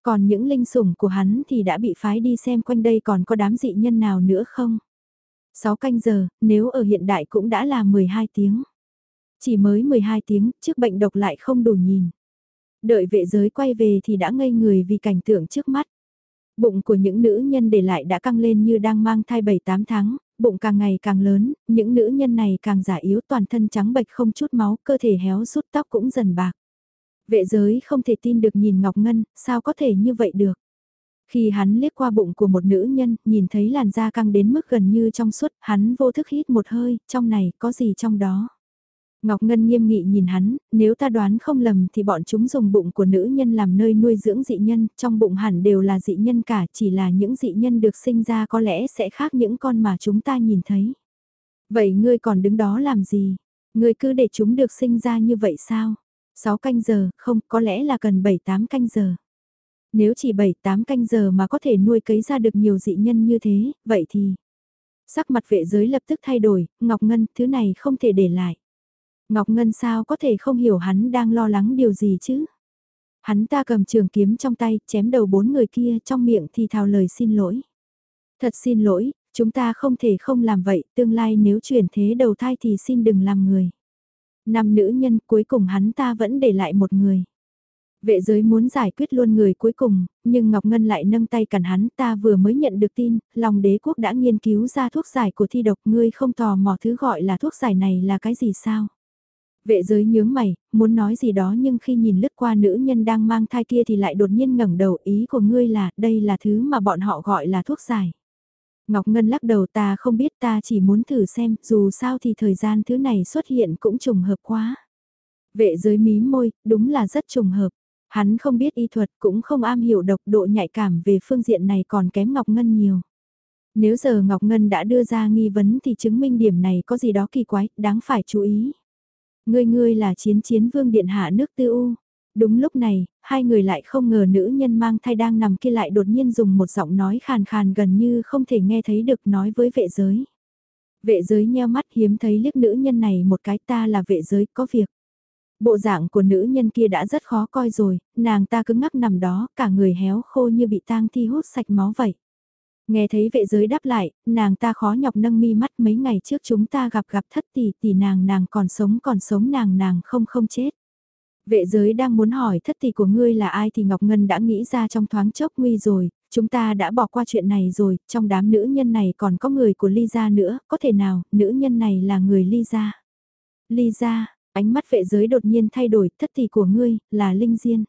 Còn những linh sủng của hắn thì đã bị phái đi xem quanh đây còn có đám dị nhân nào nữa không. 6 canh giờ, nếu ở hiện đại cũng đã là 12 tiếng. Chỉ mới 12 tiếng, trước bệnh độc lại không đủ nhìn. Đợi vệ giới quay về thì đã ngây người vì cảnh tượng trước mắt. Bụng của những nữ nhân để lại đã căng lên như đang mang thai 7-8 tháng, bụng càng ngày càng lớn, những nữ nhân này càng giả yếu toàn thân trắng bệch không chút máu, cơ thể héo rút tóc cũng dần bạc. Vệ giới không thể tin được nhìn Ngọc Ngân, sao có thể như vậy được. Khi hắn liếc qua bụng của một nữ nhân, nhìn thấy làn da căng đến mức gần như trong suốt, hắn vô thức hít một hơi, trong này có gì trong đó. Ngọc Ngân nghiêm nghị nhìn hắn, nếu ta đoán không lầm thì bọn chúng dùng bụng của nữ nhân làm nơi nuôi dưỡng dị nhân, trong bụng hẳn đều là dị nhân cả, chỉ là những dị nhân được sinh ra có lẽ sẽ khác những con mà chúng ta nhìn thấy. Vậy ngươi còn đứng đó làm gì? Ngươi cứ để chúng được sinh ra như vậy sao? 6 canh giờ, không, có lẽ là cần 7-8 canh giờ. Nếu chỉ 7-8 canh giờ mà có thể nuôi cấy ra được nhiều dị nhân như thế, vậy thì... Sắc mặt vệ giới lập tức thay đổi, Ngọc Ngân, thứ này không thể để lại. Ngọc Ngân sao có thể không hiểu hắn đang lo lắng điều gì chứ? Hắn ta cầm trường kiếm trong tay, chém đầu bốn người kia trong miệng thì thào lời xin lỗi. Thật xin lỗi, chúng ta không thể không làm vậy, tương lai nếu chuyển thế đầu thai thì xin đừng làm người. Năm nữ nhân cuối cùng hắn ta vẫn để lại một người. Vệ giới muốn giải quyết luôn người cuối cùng, nhưng Ngọc Ngân lại nâng tay cản hắn ta vừa mới nhận được tin, lòng đế quốc đã nghiên cứu ra thuốc giải của thi độc ngươi không tò mò thứ gọi là thuốc giải này là cái gì sao? Vệ giới nhướng mày, muốn nói gì đó nhưng khi nhìn lướt qua nữ nhân đang mang thai kia thì lại đột nhiên ngẩng đầu ý của ngươi là đây là thứ mà bọn họ gọi là thuốc giải. Ngọc Ngân lắc đầu ta không biết ta chỉ muốn thử xem dù sao thì thời gian thứ này xuất hiện cũng trùng hợp quá. Vệ giới mí môi, đúng là rất trùng hợp. Hắn không biết y thuật cũng không am hiểu độc độ nhạy cảm về phương diện này còn kém Ngọc Ngân nhiều. Nếu giờ Ngọc Ngân đã đưa ra nghi vấn thì chứng minh điểm này có gì đó kỳ quái, đáng phải chú ý. Ngươi ngươi là chiến chiến vương điện hạ nước tư u. Đúng lúc này, hai người lại không ngờ nữ nhân mang thai đang nằm kia lại đột nhiên dùng một giọng nói khàn khàn gần như không thể nghe thấy được nói với vệ giới. Vệ giới nheo mắt hiếm thấy liếc nữ nhân này một cái ta là vệ giới có việc. Bộ dạng của nữ nhân kia đã rất khó coi rồi, nàng ta cứng ngắc nằm đó, cả người héo khô như bị tang thi hút sạch máu vậy. Nghe thấy vệ giới đáp lại, nàng ta khó nhọc nâng mi mắt mấy ngày trước chúng ta gặp gặp thất tỷ tỷ nàng nàng còn sống còn sống nàng nàng không không chết. Vệ giới đang muốn hỏi thất tỷ của ngươi là ai thì Ngọc Ngân đã nghĩ ra trong thoáng chốc nguy rồi, chúng ta đã bỏ qua chuyện này rồi, trong đám nữ nhân này còn có người của Ly Gia nữa, có thể nào, nữ nhân này là người Ly Gia. Ly Gia, ánh mắt vệ giới đột nhiên thay đổi, thất tỷ của ngươi, là Linh Diên.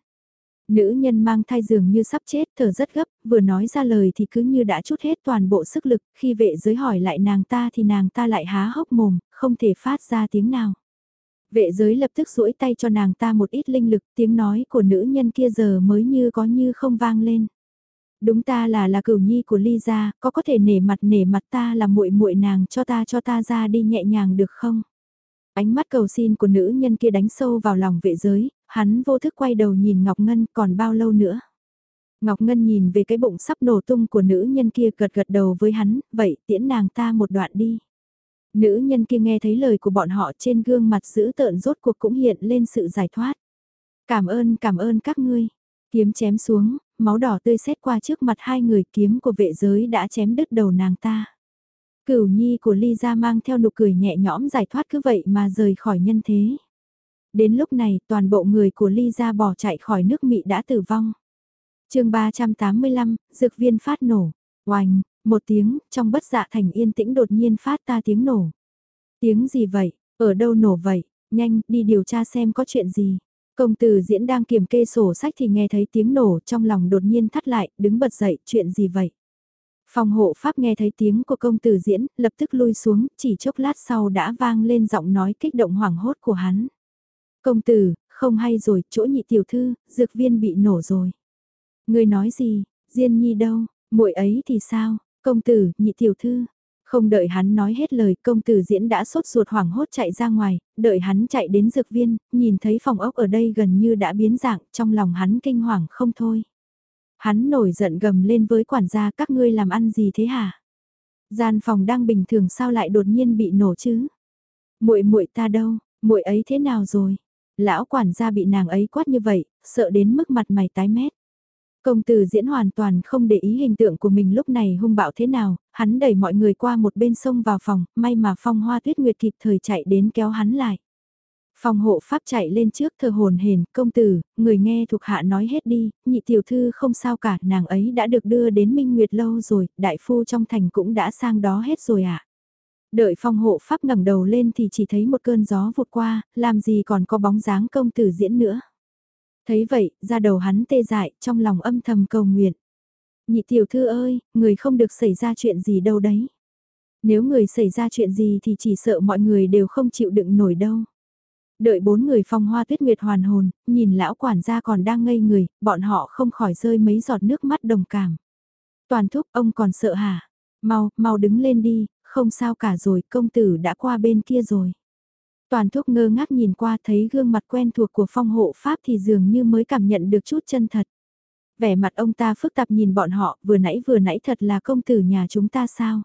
Nữ nhân mang thai dường như sắp chết, thở rất gấp, vừa nói ra lời thì cứ như đã chút hết toàn bộ sức lực, khi vệ giới hỏi lại nàng ta thì nàng ta lại há hốc mồm, không thể phát ra tiếng nào. Vệ giới lập tức duỗi tay cho nàng ta một ít linh lực, tiếng nói của nữ nhân kia giờ mới như có như không vang lên. Đúng ta là là cửu nhi của Ly gia, có có thể nể mặt nể mặt ta là muội muội nàng cho ta cho ta ra đi nhẹ nhàng được không? Ánh mắt cầu xin của nữ nhân kia đánh sâu vào lòng vệ giới, hắn vô thức quay đầu nhìn Ngọc Ngân còn bao lâu nữa. Ngọc Ngân nhìn về cái bụng sắp nổ tung của nữ nhân kia gật gật đầu với hắn, vậy tiễn nàng ta một đoạn đi. Nữ nhân kia nghe thấy lời của bọn họ trên gương mặt giữ tợn rốt cuộc cũng hiện lên sự giải thoát. Cảm ơn cảm ơn các ngươi. Kiếm chém xuống, máu đỏ tươi xét qua trước mặt hai người kiếm của vệ giới đã chém đứt đầu nàng ta. Cửu nhi của Ly ra mang theo nụ cười nhẹ nhõm giải thoát cứ vậy mà rời khỏi nhân thế. Đến lúc này toàn bộ người của Ly ra bỏ chạy khỏi nước Mị đã tử vong. chương 385, dược viên phát nổ. Oanh, một tiếng, trong bất dạ thành yên tĩnh đột nhiên phát ta tiếng nổ. Tiếng gì vậy? Ở đâu nổ vậy? Nhanh, đi điều tra xem có chuyện gì. Công tử diễn đang kiểm kê sổ sách thì nghe thấy tiếng nổ trong lòng đột nhiên thắt lại, đứng bật dậy, chuyện gì vậy? Phòng hộ pháp nghe thấy tiếng của công tử diễn, lập tức lui xuống, chỉ chốc lát sau đã vang lên giọng nói kích động hoảng hốt của hắn. Công tử, không hay rồi, chỗ nhị tiểu thư, dược viên bị nổ rồi. Người nói gì, Diên Nhi đâu, muội ấy thì sao, công tử, nhị tiểu thư. Không đợi hắn nói hết lời, công tử diễn đã sốt ruột hoảng hốt chạy ra ngoài, đợi hắn chạy đến dược viên, nhìn thấy phòng ốc ở đây gần như đã biến dạng, trong lòng hắn kinh hoàng không thôi. Hắn nổi giận gầm lên với quản gia các ngươi làm ăn gì thế hả? Gian phòng đang bình thường sao lại đột nhiên bị nổ chứ? Muội muội ta đâu, muội ấy thế nào rồi? Lão quản gia bị nàng ấy quát như vậy, sợ đến mức mặt mày tái mét. Công tử diễn hoàn toàn không để ý hình tượng của mình lúc này hung bạo thế nào, hắn đẩy mọi người qua một bên sông vào phòng, may mà phong hoa tuyết nguyệt kịp thời chạy đến kéo hắn lại. Phòng hộ pháp chạy lên trước thờ hồn hền, công tử, người nghe thuộc hạ nói hết đi, nhị tiểu thư không sao cả, nàng ấy đã được đưa đến Minh Nguyệt lâu rồi, đại phu trong thành cũng đã sang đó hết rồi ạ. À. Đợi phong hộ pháp ngẩng đầu lên thì chỉ thấy một cơn gió vụt qua, làm gì còn có bóng dáng công tử diễn nữa. Thấy vậy, ra đầu hắn tê dại, trong lòng âm thầm cầu nguyện. Nhị tiểu thư ơi, người không được xảy ra chuyện gì đâu đấy. Nếu người xảy ra chuyện gì thì chỉ sợ mọi người đều không chịu đựng nổi đâu. Đợi bốn người phong hoa tuyết nguyệt hoàn hồn, nhìn lão quản gia còn đang ngây người, bọn họ không khỏi rơi mấy giọt nước mắt đồng cảm. Toàn thúc ông còn sợ hả? Mau, mau đứng lên đi, không sao cả rồi, công tử đã qua bên kia rồi. Toàn thúc ngơ ngác nhìn qua thấy gương mặt quen thuộc của phong hộ pháp thì dường như mới cảm nhận được chút chân thật. Vẻ mặt ông ta phức tạp nhìn bọn họ, vừa nãy vừa nãy thật là công tử nhà chúng ta sao?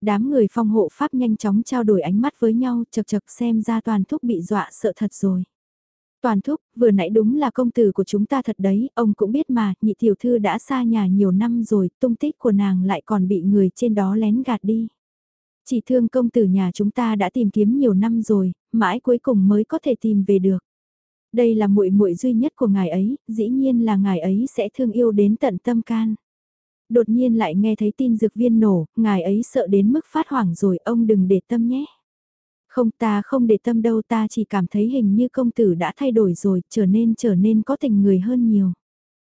Đám người phong hộ pháp nhanh chóng trao đổi ánh mắt với nhau chật chật xem ra toàn thúc bị dọa sợ thật rồi. Toàn thúc, vừa nãy đúng là công tử của chúng ta thật đấy, ông cũng biết mà, nhị tiểu thư đã xa nhà nhiều năm rồi, tung tích của nàng lại còn bị người trên đó lén gạt đi. Chỉ thương công tử nhà chúng ta đã tìm kiếm nhiều năm rồi, mãi cuối cùng mới có thể tìm về được. Đây là muội muội duy nhất của ngài ấy, dĩ nhiên là ngài ấy sẽ thương yêu đến tận tâm can. Đột nhiên lại nghe thấy tin dược viên nổ, ngài ấy sợ đến mức phát hoảng rồi, ông đừng để tâm nhé. Không ta không để tâm đâu ta chỉ cảm thấy hình như công tử đã thay đổi rồi, trở nên trở nên có tình người hơn nhiều.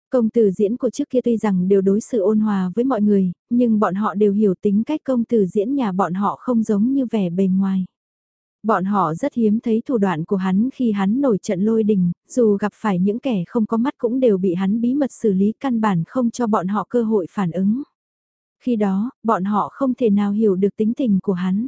Công tử diễn của trước kia tuy rằng đều đối xử ôn hòa với mọi người, nhưng bọn họ đều hiểu tính cách công tử diễn nhà bọn họ không giống như vẻ bề ngoài. Bọn họ rất hiếm thấy thủ đoạn của hắn khi hắn nổi trận lôi đình, dù gặp phải những kẻ không có mắt cũng đều bị hắn bí mật xử lý căn bản không cho bọn họ cơ hội phản ứng. Khi đó, bọn họ không thể nào hiểu được tính tình của hắn.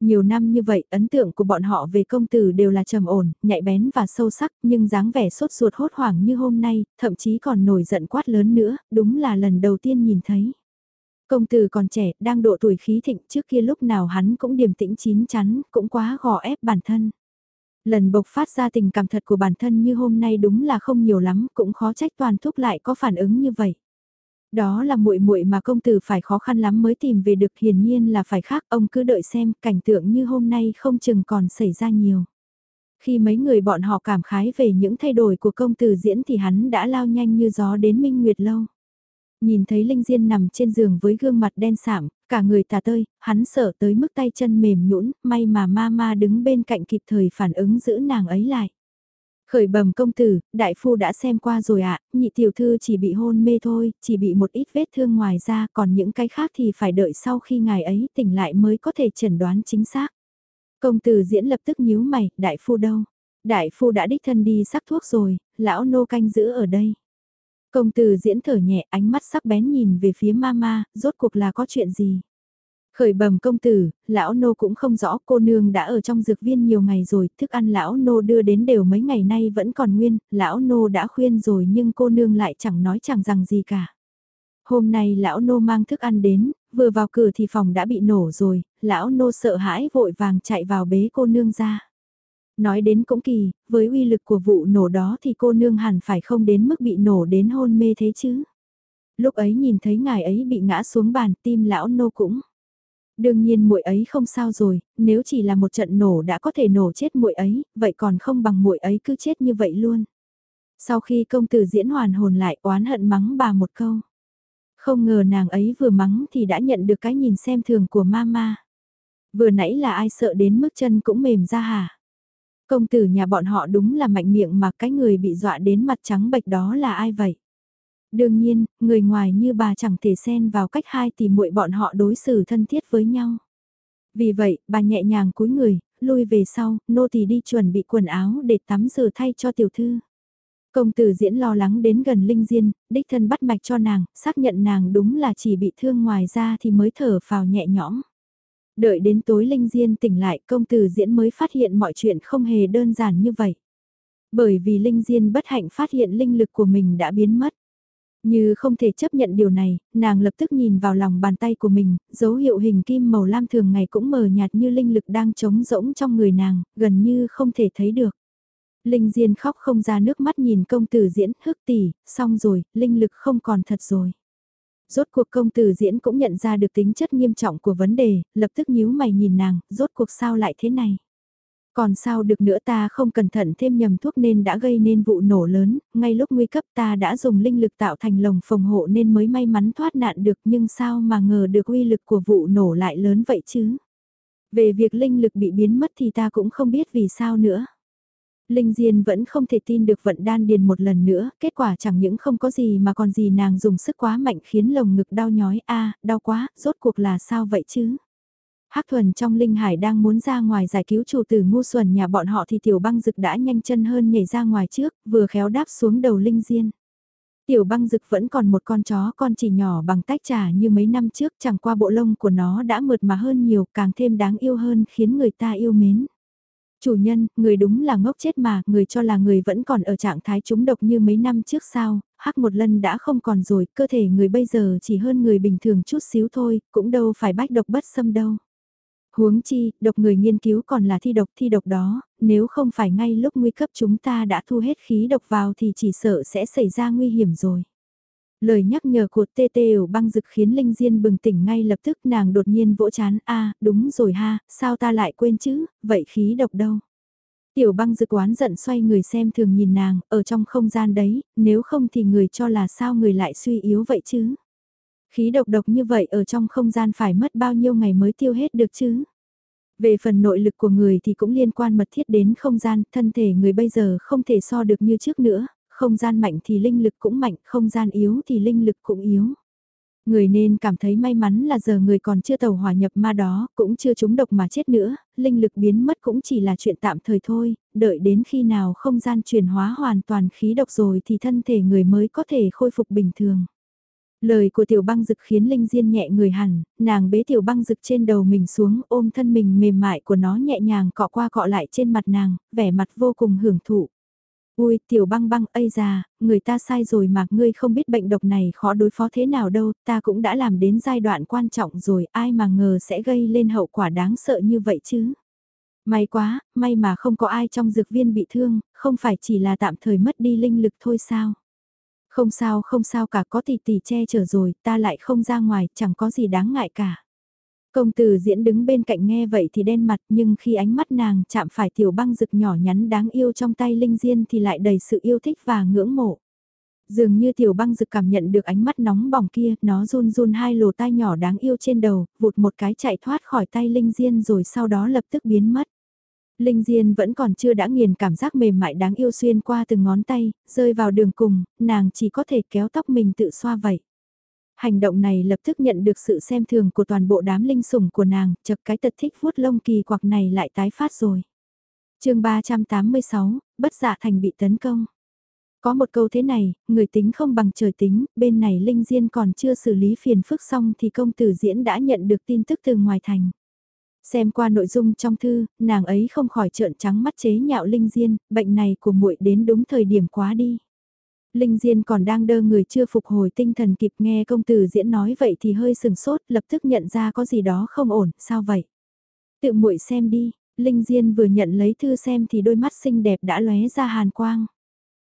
Nhiều năm như vậy, ấn tượng của bọn họ về công tử đều là trầm ổn, nhạy bén và sâu sắc, nhưng dáng vẻ sốt ruột hốt hoảng như hôm nay, thậm chí còn nổi giận quát lớn nữa, đúng là lần đầu tiên nhìn thấy. Công tử còn trẻ, đang độ tuổi khí thịnh trước kia lúc nào hắn cũng điềm tĩnh chín chắn, cũng quá gò ép bản thân. Lần bộc phát ra tình cảm thật của bản thân như hôm nay đúng là không nhiều lắm, cũng khó trách toàn thúc lại có phản ứng như vậy. Đó là muội muội mà công tử phải khó khăn lắm mới tìm về được hiển nhiên là phải khác, ông cứ đợi xem cảnh tượng như hôm nay không chừng còn xảy ra nhiều. Khi mấy người bọn họ cảm khái về những thay đổi của công tử diễn thì hắn đã lao nhanh như gió đến Minh Nguyệt Lâu. Nhìn thấy Linh Diên nằm trên giường với gương mặt đen sạm, cả người tà tơi, hắn sợ tới mức tay chân mềm nhũn, may mà ma ma đứng bên cạnh kịp thời phản ứng giữ nàng ấy lại. Khởi bầm công tử, đại phu đã xem qua rồi ạ, nhị tiểu thư chỉ bị hôn mê thôi, chỉ bị một ít vết thương ngoài ra, còn những cái khác thì phải đợi sau khi ngài ấy tỉnh lại mới có thể chẩn đoán chính xác. Công tử diễn lập tức nhíu mày, đại phu đâu? Đại phu đã đích thân đi sắc thuốc rồi, lão nô canh giữ ở đây. Công tử diễn thở nhẹ ánh mắt sắc bén nhìn về phía mama, rốt cuộc là có chuyện gì? Khởi bẩm công tử, lão nô cũng không rõ cô nương đã ở trong dược viên nhiều ngày rồi, thức ăn lão nô đưa đến đều mấy ngày nay vẫn còn nguyên, lão nô đã khuyên rồi nhưng cô nương lại chẳng nói chẳng rằng gì cả. Hôm nay lão nô mang thức ăn đến, vừa vào cửa thì phòng đã bị nổ rồi, lão nô sợ hãi vội vàng chạy vào bế cô nương ra. Nói đến cũng kỳ, với uy lực của vụ nổ đó thì cô nương hẳn phải không đến mức bị nổ đến hôn mê thế chứ. Lúc ấy nhìn thấy ngài ấy bị ngã xuống bàn tim lão nô cũng. Đương nhiên muội ấy không sao rồi, nếu chỉ là một trận nổ đã có thể nổ chết muội ấy, vậy còn không bằng muội ấy cứ chết như vậy luôn. Sau khi công tử diễn hoàn hồn lại oán hận mắng bà một câu. Không ngờ nàng ấy vừa mắng thì đã nhận được cái nhìn xem thường của mama. Vừa nãy là ai sợ đến mức chân cũng mềm ra hả? Công tử nhà bọn họ đúng là mạnh miệng mà cái người bị dọa đến mặt trắng bệch đó là ai vậy? Đương nhiên, người ngoài như bà chẳng thể xen vào cách hai tỷ muội bọn họ đối xử thân thiết với nhau. Vì vậy, bà nhẹ nhàng cúi người, lui về sau, nô tỳ đi chuẩn bị quần áo để tắm rửa thay cho tiểu thư. Công tử diễn lo lắng đến gần Linh Diên, đích thân bắt mạch cho nàng, xác nhận nàng đúng là chỉ bị thương ngoài ra thì mới thở phào nhẹ nhõm. Đợi đến tối Linh Diên tỉnh lại công tử diễn mới phát hiện mọi chuyện không hề đơn giản như vậy. Bởi vì Linh Diên bất hạnh phát hiện linh lực của mình đã biến mất. Như không thể chấp nhận điều này, nàng lập tức nhìn vào lòng bàn tay của mình, dấu hiệu hình kim màu lam thường ngày cũng mờ nhạt như linh lực đang trống rỗng trong người nàng, gần như không thể thấy được. Linh Diên khóc không ra nước mắt nhìn công tử diễn hức tỷ, xong rồi, linh lực không còn thật rồi. Rốt cuộc công tử diễn cũng nhận ra được tính chất nghiêm trọng của vấn đề, lập tức nhíu mày nhìn nàng, rốt cuộc sao lại thế này. Còn sao được nữa ta không cẩn thận thêm nhầm thuốc nên đã gây nên vụ nổ lớn, ngay lúc nguy cấp ta đã dùng linh lực tạo thành lồng phòng hộ nên mới may mắn thoát nạn được nhưng sao mà ngờ được uy lực của vụ nổ lại lớn vậy chứ. Về việc linh lực bị biến mất thì ta cũng không biết vì sao nữa. Linh Diên vẫn không thể tin được vận đan điền một lần nữa, kết quả chẳng những không có gì mà còn gì nàng dùng sức quá mạnh khiến lồng ngực đau nhói a đau quá, rốt cuộc là sao vậy chứ? Hắc thuần trong linh hải đang muốn ra ngoài giải cứu chủ tử ngu xuẩn nhà bọn họ thì tiểu băng dực đã nhanh chân hơn nhảy ra ngoài trước, vừa khéo đáp xuống đầu linh diên. Tiểu băng dực vẫn còn một con chó con chỉ nhỏ bằng tách trà như mấy năm trước chẳng qua bộ lông của nó đã mượt mà hơn nhiều càng thêm đáng yêu hơn khiến người ta yêu mến. Chủ nhân, người đúng là ngốc chết mà, người cho là người vẫn còn ở trạng thái trúng độc như mấy năm trước sao, hắc một lần đã không còn rồi, cơ thể người bây giờ chỉ hơn người bình thường chút xíu thôi, cũng đâu phải bách độc bất xâm đâu. Huống chi, độc người nghiên cứu còn là thi độc thi độc đó, nếu không phải ngay lúc nguy cấp chúng ta đã thu hết khí độc vào thì chỉ sợ sẽ xảy ra nguy hiểm rồi. Lời nhắc nhở của tê tê ở băng dực khiến Linh Diên bừng tỉnh ngay lập tức nàng đột nhiên vỗ chán a đúng rồi ha, sao ta lại quên chứ, vậy khí độc đâu. Tiểu băng dực oán giận xoay người xem thường nhìn nàng, ở trong không gian đấy, nếu không thì người cho là sao người lại suy yếu vậy chứ. Khí độc độc như vậy ở trong không gian phải mất bao nhiêu ngày mới tiêu hết được chứ. Về phần nội lực của người thì cũng liên quan mật thiết đến không gian, thân thể người bây giờ không thể so được như trước nữa, không gian mạnh thì linh lực cũng mạnh, không gian yếu thì linh lực cũng yếu. Người nên cảm thấy may mắn là giờ người còn chưa tàu hòa nhập ma đó, cũng chưa trúng độc mà chết nữa, linh lực biến mất cũng chỉ là chuyện tạm thời thôi, đợi đến khi nào không gian chuyển hóa hoàn toàn khí độc rồi thì thân thể người mới có thể khôi phục bình thường. Lời của tiểu băng dực khiến Linh Diên nhẹ người hẳn, nàng bế tiểu băng dực trên đầu mình xuống ôm thân mình mềm mại của nó nhẹ nhàng cọ qua cọ lại trên mặt nàng, vẻ mặt vô cùng hưởng thụ. Ui, tiểu băng băng, ây già, người ta sai rồi mà ngươi không biết bệnh độc này khó đối phó thế nào đâu, ta cũng đã làm đến giai đoạn quan trọng rồi, ai mà ngờ sẽ gây lên hậu quả đáng sợ như vậy chứ. May quá, may mà không có ai trong dược viên bị thương, không phải chỉ là tạm thời mất đi linh lực thôi sao. Không sao không sao cả có tỷ tỷ che chở rồi, ta lại không ra ngoài, chẳng có gì đáng ngại cả. Công tử diễn đứng bên cạnh nghe vậy thì đen mặt nhưng khi ánh mắt nàng chạm phải tiểu băng rực nhỏ nhắn đáng yêu trong tay Linh Diên thì lại đầy sự yêu thích và ngưỡng mộ. Dường như tiểu băng rực cảm nhận được ánh mắt nóng bỏng kia, nó run run hai lồ tai nhỏ đáng yêu trên đầu, vụt một cái chạy thoát khỏi tay Linh Diên rồi sau đó lập tức biến mất. Linh Diên vẫn còn chưa đã nghiền cảm giác mềm mại đáng yêu xuyên qua từng ngón tay, rơi vào đường cùng, nàng chỉ có thể kéo tóc mình tự xoa vậy. Hành động này lập tức nhận được sự xem thường của toàn bộ đám linh sủng của nàng, chật cái tật thích vuốt lông kỳ quặc này lại tái phát rồi. chương 386, bất dạ thành bị tấn công. Có một câu thế này, người tính không bằng trời tính, bên này Linh Diên còn chưa xử lý phiền phức xong thì công tử diễn đã nhận được tin tức từ ngoài thành. Xem qua nội dung trong thư, nàng ấy không khỏi trợn trắng mắt chế nhạo Linh Diên, bệnh này của muội đến đúng thời điểm quá đi. Linh Diên còn đang đơ người chưa phục hồi tinh thần kịp nghe công tử diễn nói vậy thì hơi sừng sốt, lập tức nhận ra có gì đó không ổn, sao vậy? Tự muội xem đi, Linh Diên vừa nhận lấy thư xem thì đôi mắt xinh đẹp đã lóe ra hàn quang.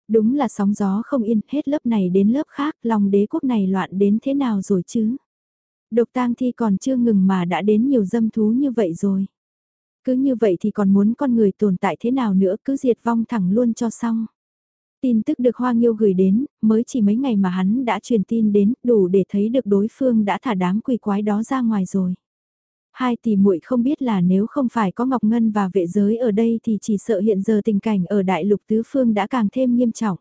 Đúng là sóng gió không yên, hết lớp này đến lớp khác, lòng đế quốc này loạn đến thế nào rồi chứ? Độc tang thi còn chưa ngừng mà đã đến nhiều dâm thú như vậy rồi. Cứ như vậy thì còn muốn con người tồn tại thế nào nữa cứ diệt vong thẳng luôn cho xong. Tin tức được Hoa Nghiêu gửi đến, mới chỉ mấy ngày mà hắn đã truyền tin đến, đủ để thấy được đối phương đã thả đám quỷ quái đó ra ngoài rồi. Hai tỷ muội không biết là nếu không phải có Ngọc Ngân và vệ giới ở đây thì chỉ sợ hiện giờ tình cảnh ở đại lục tứ phương đã càng thêm nghiêm trọng.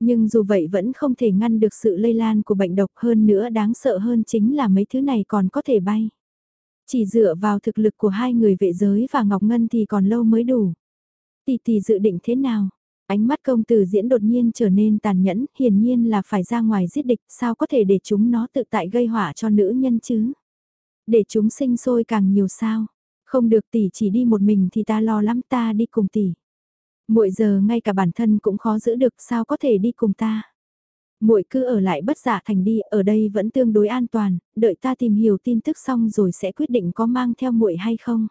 Nhưng dù vậy vẫn không thể ngăn được sự lây lan của bệnh độc hơn nữa đáng sợ hơn chính là mấy thứ này còn có thể bay. Chỉ dựa vào thực lực của hai người vệ giới và Ngọc Ngân thì còn lâu mới đủ. Tỷ tỷ dự định thế nào? Ánh mắt công tử diễn đột nhiên trở nên tàn nhẫn, hiển nhiên là phải ra ngoài giết địch, sao có thể để chúng nó tự tại gây hỏa cho nữ nhân chứ? Để chúng sinh sôi càng nhiều sao? Không được tỷ chỉ đi một mình thì ta lo lắm ta đi cùng tỷ. Muội giờ ngay cả bản thân cũng khó giữ được sao có thể đi cùng ta? Muội cứ ở lại bất giả thành đi, ở đây vẫn tương đối an toàn, đợi ta tìm hiểu tin tức xong rồi sẽ quyết định có mang theo muội hay không.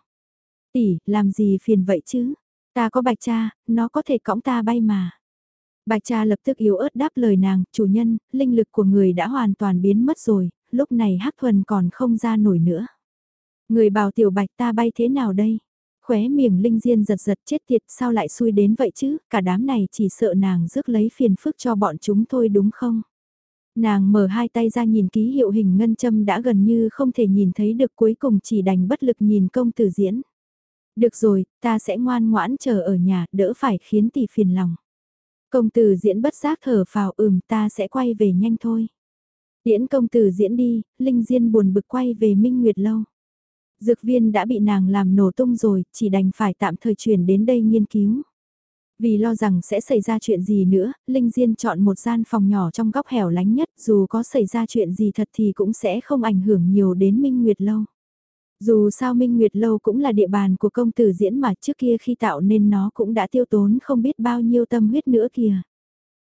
Tỷ, làm gì phiền vậy chứ? Ta có bạch cha, nó có thể cõng ta bay mà. Bạch cha lập tức yếu ớt đáp lời nàng, chủ nhân, linh lực của người đã hoàn toàn biến mất rồi, lúc này hắc thuần còn không ra nổi nữa. Người bảo tiểu bạch ta bay thế nào đây? Khóe miệng linh diên giật giật chết tiệt sao lại xui đến vậy chứ, cả đám này chỉ sợ nàng rước lấy phiền phức cho bọn chúng thôi đúng không? Nàng mở hai tay ra nhìn ký hiệu hình ngân châm đã gần như không thể nhìn thấy được cuối cùng chỉ đành bất lực nhìn công tử diễn. Được rồi, ta sẽ ngoan ngoãn chờ ở nhà, đỡ phải khiến tỷ phiền lòng. Công tử diễn bất giác thở phào ừm ta sẽ quay về nhanh thôi. Điễn công tử diễn đi, Linh Diên buồn bực quay về Minh Nguyệt Lâu. Dược viên đã bị nàng làm nổ tung rồi, chỉ đành phải tạm thời chuyển đến đây nghiên cứu. Vì lo rằng sẽ xảy ra chuyện gì nữa, Linh Diên chọn một gian phòng nhỏ trong góc hẻo lánh nhất, dù có xảy ra chuyện gì thật thì cũng sẽ không ảnh hưởng nhiều đến Minh Nguyệt Lâu. Dù sao Minh Nguyệt Lâu cũng là địa bàn của công tử diễn mà trước kia khi tạo nên nó cũng đã tiêu tốn không biết bao nhiêu tâm huyết nữa kìa.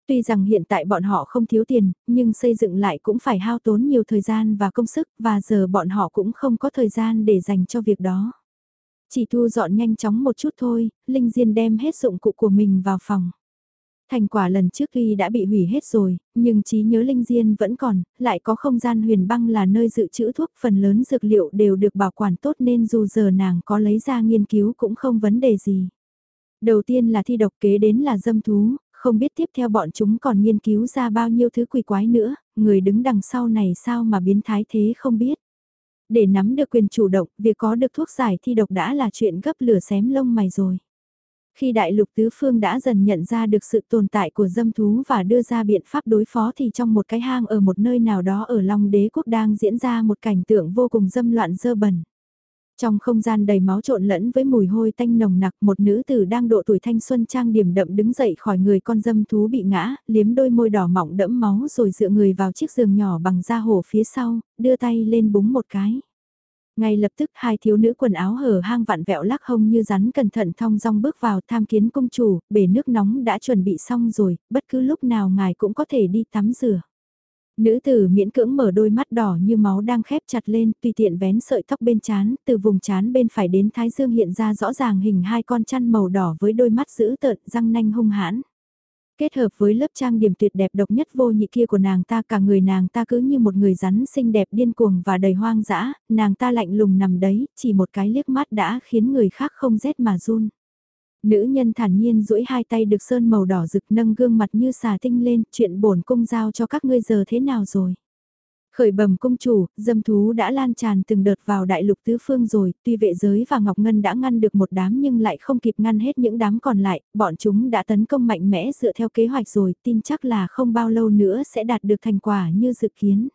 Tuy rằng hiện tại bọn họ không thiếu tiền, nhưng xây dựng lại cũng phải hao tốn nhiều thời gian và công sức và giờ bọn họ cũng không có thời gian để dành cho việc đó. Chỉ thu dọn nhanh chóng một chút thôi, Linh Diên đem hết dụng cụ của mình vào phòng. Thành quả lần trước khi đã bị hủy hết rồi, nhưng trí nhớ Linh Diên vẫn còn, lại có không gian huyền băng là nơi dự trữ thuốc phần lớn dược liệu đều được bảo quản tốt nên dù giờ nàng có lấy ra nghiên cứu cũng không vấn đề gì. Đầu tiên là thi độc kế đến là dâm thú, không biết tiếp theo bọn chúng còn nghiên cứu ra bao nhiêu thứ quỷ quái nữa, người đứng đằng sau này sao mà biến thái thế không biết. Để nắm được quyền chủ động, việc có được thuốc giải thi độc đã là chuyện gấp lửa xém lông mày rồi. Khi đại lục tứ phương đã dần nhận ra được sự tồn tại của dâm thú và đưa ra biện pháp đối phó thì trong một cái hang ở một nơi nào đó ở Long đế quốc đang diễn ra một cảnh tượng vô cùng dâm loạn dơ bẩn. Trong không gian đầy máu trộn lẫn với mùi hôi tanh nồng nặc một nữ tử đang độ tuổi thanh xuân trang điểm đậm đứng dậy khỏi người con dâm thú bị ngã, liếm đôi môi đỏ mọng đẫm máu rồi dựa người vào chiếc giường nhỏ bằng da hổ phía sau, đưa tay lên búng một cái. Ngay lập tức hai thiếu nữ quần áo hở hang vặn vẹo lắc hông như rắn cẩn thận thong dong bước vào tham kiến công chủ, bể nước nóng đã chuẩn bị xong rồi, bất cứ lúc nào ngài cũng có thể đi tắm rửa. Nữ tử miễn cưỡng mở đôi mắt đỏ như máu đang khép chặt lên, tùy tiện vén sợi tóc bên chán, từ vùng chán bên phải đến thái dương hiện ra rõ ràng hình hai con chăn màu đỏ với đôi mắt dữ tợn, răng nanh hung hãn. Kết hợp với lớp trang điểm tuyệt đẹp độc nhất vô nhị kia của nàng ta cả người nàng ta cứ như một người rắn xinh đẹp điên cuồng và đầy hoang dã, nàng ta lạnh lùng nằm đấy, chỉ một cái liếc mắt đã khiến người khác không rét mà run. Nữ nhân thản nhiên duỗi hai tay được sơn màu đỏ rực nâng gương mặt như xà tinh lên, chuyện bổn cung giao cho các ngươi giờ thế nào rồi? Khởi bẩm công chủ, dâm thú đã lan tràn từng đợt vào đại lục tứ phương rồi, tuy vệ giới và Ngọc Ngân đã ngăn được một đám nhưng lại không kịp ngăn hết những đám còn lại, bọn chúng đã tấn công mạnh mẽ dựa theo kế hoạch rồi, tin chắc là không bao lâu nữa sẽ đạt được thành quả như dự kiến.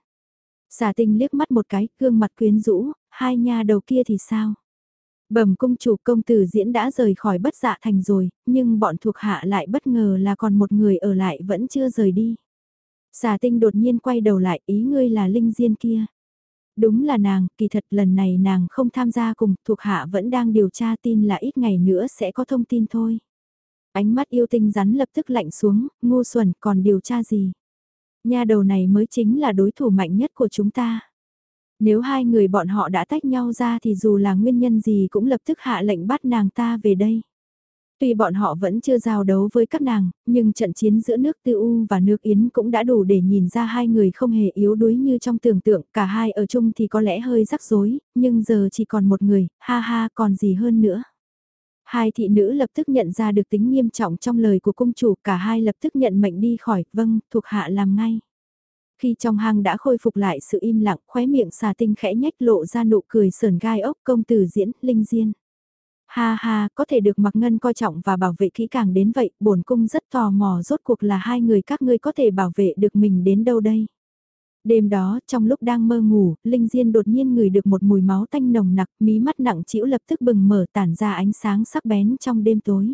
Xà tinh liếc mắt một cái, gương mặt quyến rũ, hai nha đầu kia thì sao? Bẩm công chủ công tử diễn đã rời khỏi bất dạ thành rồi, nhưng bọn thuộc hạ lại bất ngờ là còn một người ở lại vẫn chưa rời đi. Xà tinh đột nhiên quay đầu lại ý ngươi là linh diên kia. Đúng là nàng, kỳ thật lần này nàng không tham gia cùng, thuộc hạ vẫn đang điều tra tin là ít ngày nữa sẽ có thông tin thôi. Ánh mắt yêu tinh rắn lập tức lạnh xuống, ngu xuẩn còn điều tra gì. Nha đầu này mới chính là đối thủ mạnh nhất của chúng ta. Nếu hai người bọn họ đã tách nhau ra thì dù là nguyên nhân gì cũng lập tức hạ lệnh bắt nàng ta về đây. Tuy bọn họ vẫn chưa giao đấu với các nàng, nhưng trận chiến giữa nước Tư U và nước Yến cũng đã đủ để nhìn ra hai người không hề yếu đuối như trong tưởng tượng, cả hai ở chung thì có lẽ hơi rắc rối, nhưng giờ chỉ còn một người, ha ha còn gì hơn nữa. Hai thị nữ lập tức nhận ra được tính nghiêm trọng trong lời của cung chủ, cả hai lập tức nhận mệnh đi khỏi, vâng, thuộc hạ làm ngay. Khi trong hang đã khôi phục lại sự im lặng, khóe miệng xà tinh khẽ nhếch lộ ra nụ cười sờn gai ốc công tử diễn, linh diên. Ha ha, có thể được mặc ngân coi trọng và bảo vệ kỹ càng đến vậy, bổn cung rất tò mò rốt cuộc là hai người các ngươi có thể bảo vệ được mình đến đâu đây. Đêm đó, trong lúc đang mơ ngủ, Linh Diên đột nhiên ngửi được một mùi máu tanh nồng nặc, mí mắt nặng chĩu lập tức bừng mở tản ra ánh sáng sắc bén trong đêm tối.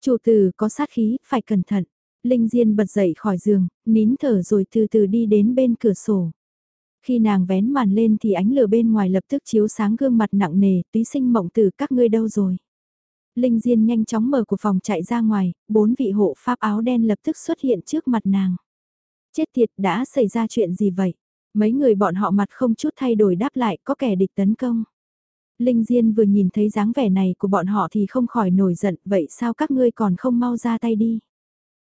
Chủ tử có sát khí, phải cẩn thận. Linh Diên bật dậy khỏi giường, nín thở rồi từ từ đi đến bên cửa sổ. Khi nàng vén màn lên thì ánh lửa bên ngoài lập tức chiếu sáng gương mặt nặng nề, túy sinh mộng tử các ngươi đâu rồi. Linh Diên nhanh chóng mở của phòng chạy ra ngoài, bốn vị hộ pháp áo đen lập tức xuất hiện trước mặt nàng. Chết tiệt đã xảy ra chuyện gì vậy? Mấy người bọn họ mặt không chút thay đổi đáp lại có kẻ địch tấn công. Linh Diên vừa nhìn thấy dáng vẻ này của bọn họ thì không khỏi nổi giận, vậy sao các ngươi còn không mau ra tay đi?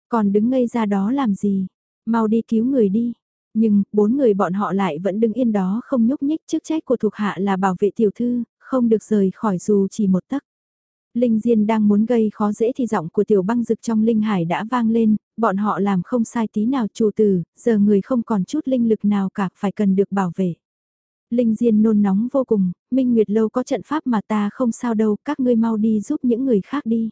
Còn đứng ngây ra đó làm gì? Mau đi cứu người đi. Nhưng, bốn người bọn họ lại vẫn đứng yên đó không nhúc nhích chức trách của thuộc hạ là bảo vệ tiểu thư, không được rời khỏi dù chỉ một tấc. Linh Diên đang muốn gây khó dễ thì giọng của tiểu băng rực trong linh hải đã vang lên, bọn họ làm không sai tí nào chủ tử, giờ người không còn chút linh lực nào cả phải cần được bảo vệ. Linh Diên nôn nóng vô cùng, Minh Nguyệt Lâu có trận pháp mà ta không sao đâu, các ngươi mau đi giúp những người khác đi.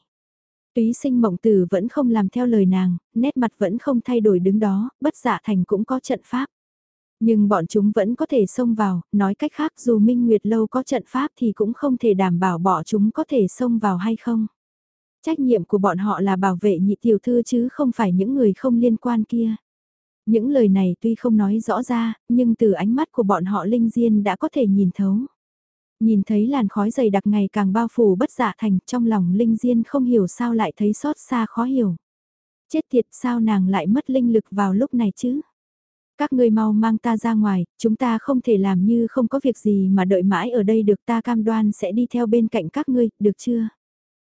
Túy sinh mộng tử vẫn không làm theo lời nàng, nét mặt vẫn không thay đổi đứng đó, bất dạ thành cũng có trận pháp. Nhưng bọn chúng vẫn có thể xông vào, nói cách khác dù Minh Nguyệt Lâu có trận pháp thì cũng không thể đảm bảo bọn chúng có thể xông vào hay không. Trách nhiệm của bọn họ là bảo vệ nhị tiểu thư chứ không phải những người không liên quan kia. Những lời này tuy không nói rõ ra, nhưng từ ánh mắt của bọn họ Linh Diên đã có thể nhìn thấu. Nhìn thấy làn khói dày đặc ngày càng bao phủ bất dạ thành trong lòng Linh Diên không hiểu sao lại thấy xót xa khó hiểu. Chết tiệt sao nàng lại mất linh lực vào lúc này chứ? Các ngươi mau mang ta ra ngoài, chúng ta không thể làm như không có việc gì mà đợi mãi ở đây được ta cam đoan sẽ đi theo bên cạnh các ngươi, được chưa?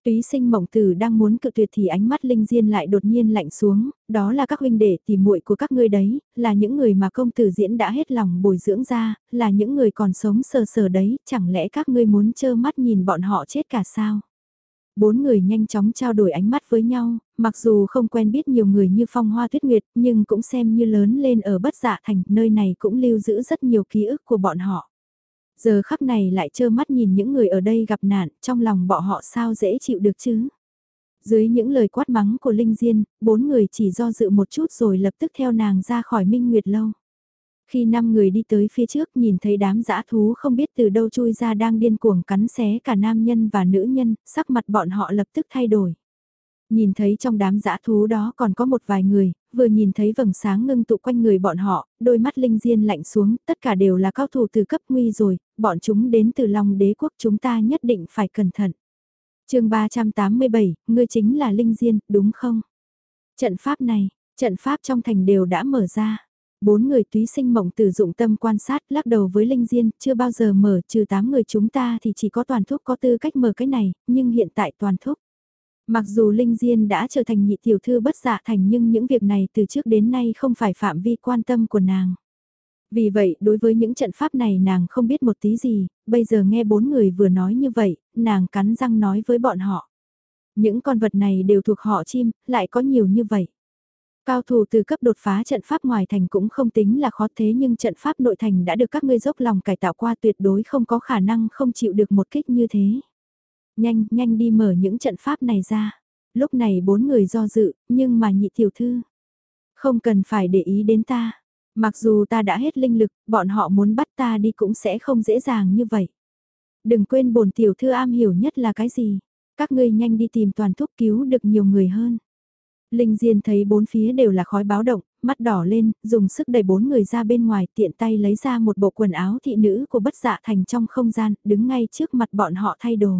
Túy sinh mộng tử đang muốn cự tuyệt thì ánh mắt Linh Diên lại đột nhiên lạnh xuống, đó là các huynh đệ tìm muội của các ngươi đấy, là những người mà công tử diễn đã hết lòng bồi dưỡng ra, là những người còn sống sờ sờ đấy, chẳng lẽ các ngươi muốn trơ mắt nhìn bọn họ chết cả sao? Bốn người nhanh chóng trao đổi ánh mắt với nhau, mặc dù không quen biết nhiều người như phong hoa tuyết nguyệt nhưng cũng xem như lớn lên ở bất dạ thành, nơi này cũng lưu giữ rất nhiều ký ức của bọn họ. Giờ khắp này lại trơ mắt nhìn những người ở đây gặp nạn, trong lòng bọn họ sao dễ chịu được chứ. Dưới những lời quát mắng của Linh Diên, bốn người chỉ do dự một chút rồi lập tức theo nàng ra khỏi Minh Nguyệt Lâu. Khi năm người đi tới phía trước nhìn thấy đám dã thú không biết từ đâu chui ra đang điên cuồng cắn xé cả nam nhân và nữ nhân, sắc mặt bọn họ lập tức thay đổi. Nhìn thấy trong đám dã thú đó còn có một vài người, vừa nhìn thấy vầng sáng ngưng tụ quanh người bọn họ, đôi mắt linh diên lạnh xuống, tất cả đều là cao thủ từ cấp nguy rồi, bọn chúng đến từ lòng đế quốc chúng ta nhất định phải cẩn thận. chương 387, ngươi chính là linh diên, đúng không? Trận pháp này, trận pháp trong thành đều đã mở ra. Bốn người túy sinh mộng tử dụng tâm quan sát lắc đầu với Linh Diên, chưa bao giờ mở, trừ tám người chúng ta thì chỉ có toàn thúc có tư cách mở cái này, nhưng hiện tại toàn thúc. Mặc dù Linh Diên đã trở thành nhị tiểu thư bất dạ thành nhưng những việc này từ trước đến nay không phải phạm vi quan tâm của nàng. Vì vậy, đối với những trận pháp này nàng không biết một tí gì, bây giờ nghe bốn người vừa nói như vậy, nàng cắn răng nói với bọn họ. Những con vật này đều thuộc họ chim, lại có nhiều như vậy. Cao thủ từ cấp đột phá trận pháp ngoài thành cũng không tính là khó thế nhưng trận pháp nội thành đã được các ngươi dốc lòng cải tạo qua tuyệt đối không có khả năng không chịu được một kích như thế. Nhanh, nhanh đi mở những trận pháp này ra. Lúc này bốn người do dự, nhưng mà nhị tiểu thư. Không cần phải để ý đến ta. Mặc dù ta đã hết linh lực, bọn họ muốn bắt ta đi cũng sẽ không dễ dàng như vậy. Đừng quên bổn tiểu thư am hiểu nhất là cái gì. Các ngươi nhanh đi tìm toàn thuốc cứu được nhiều người hơn. Linh Diên thấy bốn phía đều là khói báo động, mắt đỏ lên, dùng sức đẩy bốn người ra bên ngoài tiện tay lấy ra một bộ quần áo thị nữ của bất dạ thành trong không gian, đứng ngay trước mặt bọn họ thay đồ.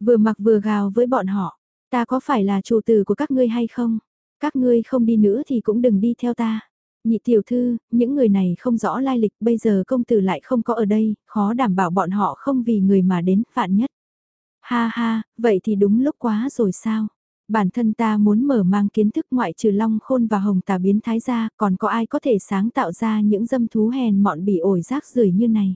Vừa mặc vừa gào với bọn họ, ta có phải là chủ tử của các ngươi hay không? Các ngươi không đi nữa thì cũng đừng đi theo ta. Nhị tiểu thư, những người này không rõ lai lịch, bây giờ công tử lại không có ở đây, khó đảm bảo bọn họ không vì người mà đến, phạn nhất. Ha ha, vậy thì đúng lúc quá rồi sao? Bản thân ta muốn mở mang kiến thức ngoại trừ long khôn và hồng tà biến thái ra, còn có ai có thể sáng tạo ra những dâm thú hèn mọn bị ổi rác rưởi như này.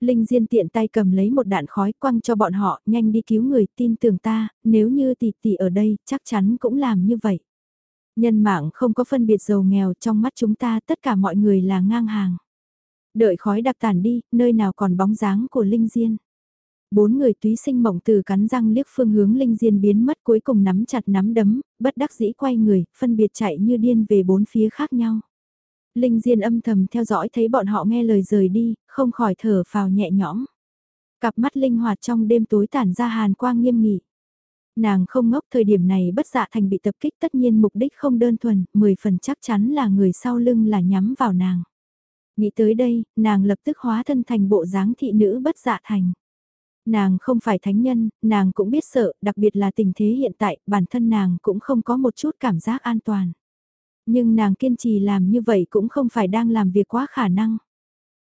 Linh Diên tiện tay cầm lấy một đạn khói quăng cho bọn họ, nhanh đi cứu người, tin tưởng ta, nếu như tỷ tỷ ở đây, chắc chắn cũng làm như vậy. Nhân mạng không có phân biệt giàu nghèo trong mắt chúng ta tất cả mọi người là ngang hàng. Đợi khói đặc tàn đi, nơi nào còn bóng dáng của Linh Diên. Bốn người túy sinh mộng từ cắn răng liếc phương hướng Linh Diên biến mất cuối cùng nắm chặt nắm đấm, bất đắc dĩ quay người, phân biệt chạy như điên về bốn phía khác nhau. Linh Diên âm thầm theo dõi thấy bọn họ nghe lời rời đi, không khỏi thở phào nhẹ nhõm. Cặp mắt linh hoạt trong đêm tối tản ra hàn quang nghiêm nghị. Nàng không ngốc thời điểm này bất dạ thành bị tập kích tất nhiên mục đích không đơn thuần, 10 phần chắc chắn là người sau lưng là nhắm vào nàng. Nghĩ tới đây, nàng lập tức hóa thân thành bộ dáng thị nữ bất dạ thành. Nàng không phải thánh nhân, nàng cũng biết sợ, đặc biệt là tình thế hiện tại, bản thân nàng cũng không có một chút cảm giác an toàn. Nhưng nàng kiên trì làm như vậy cũng không phải đang làm việc quá khả năng.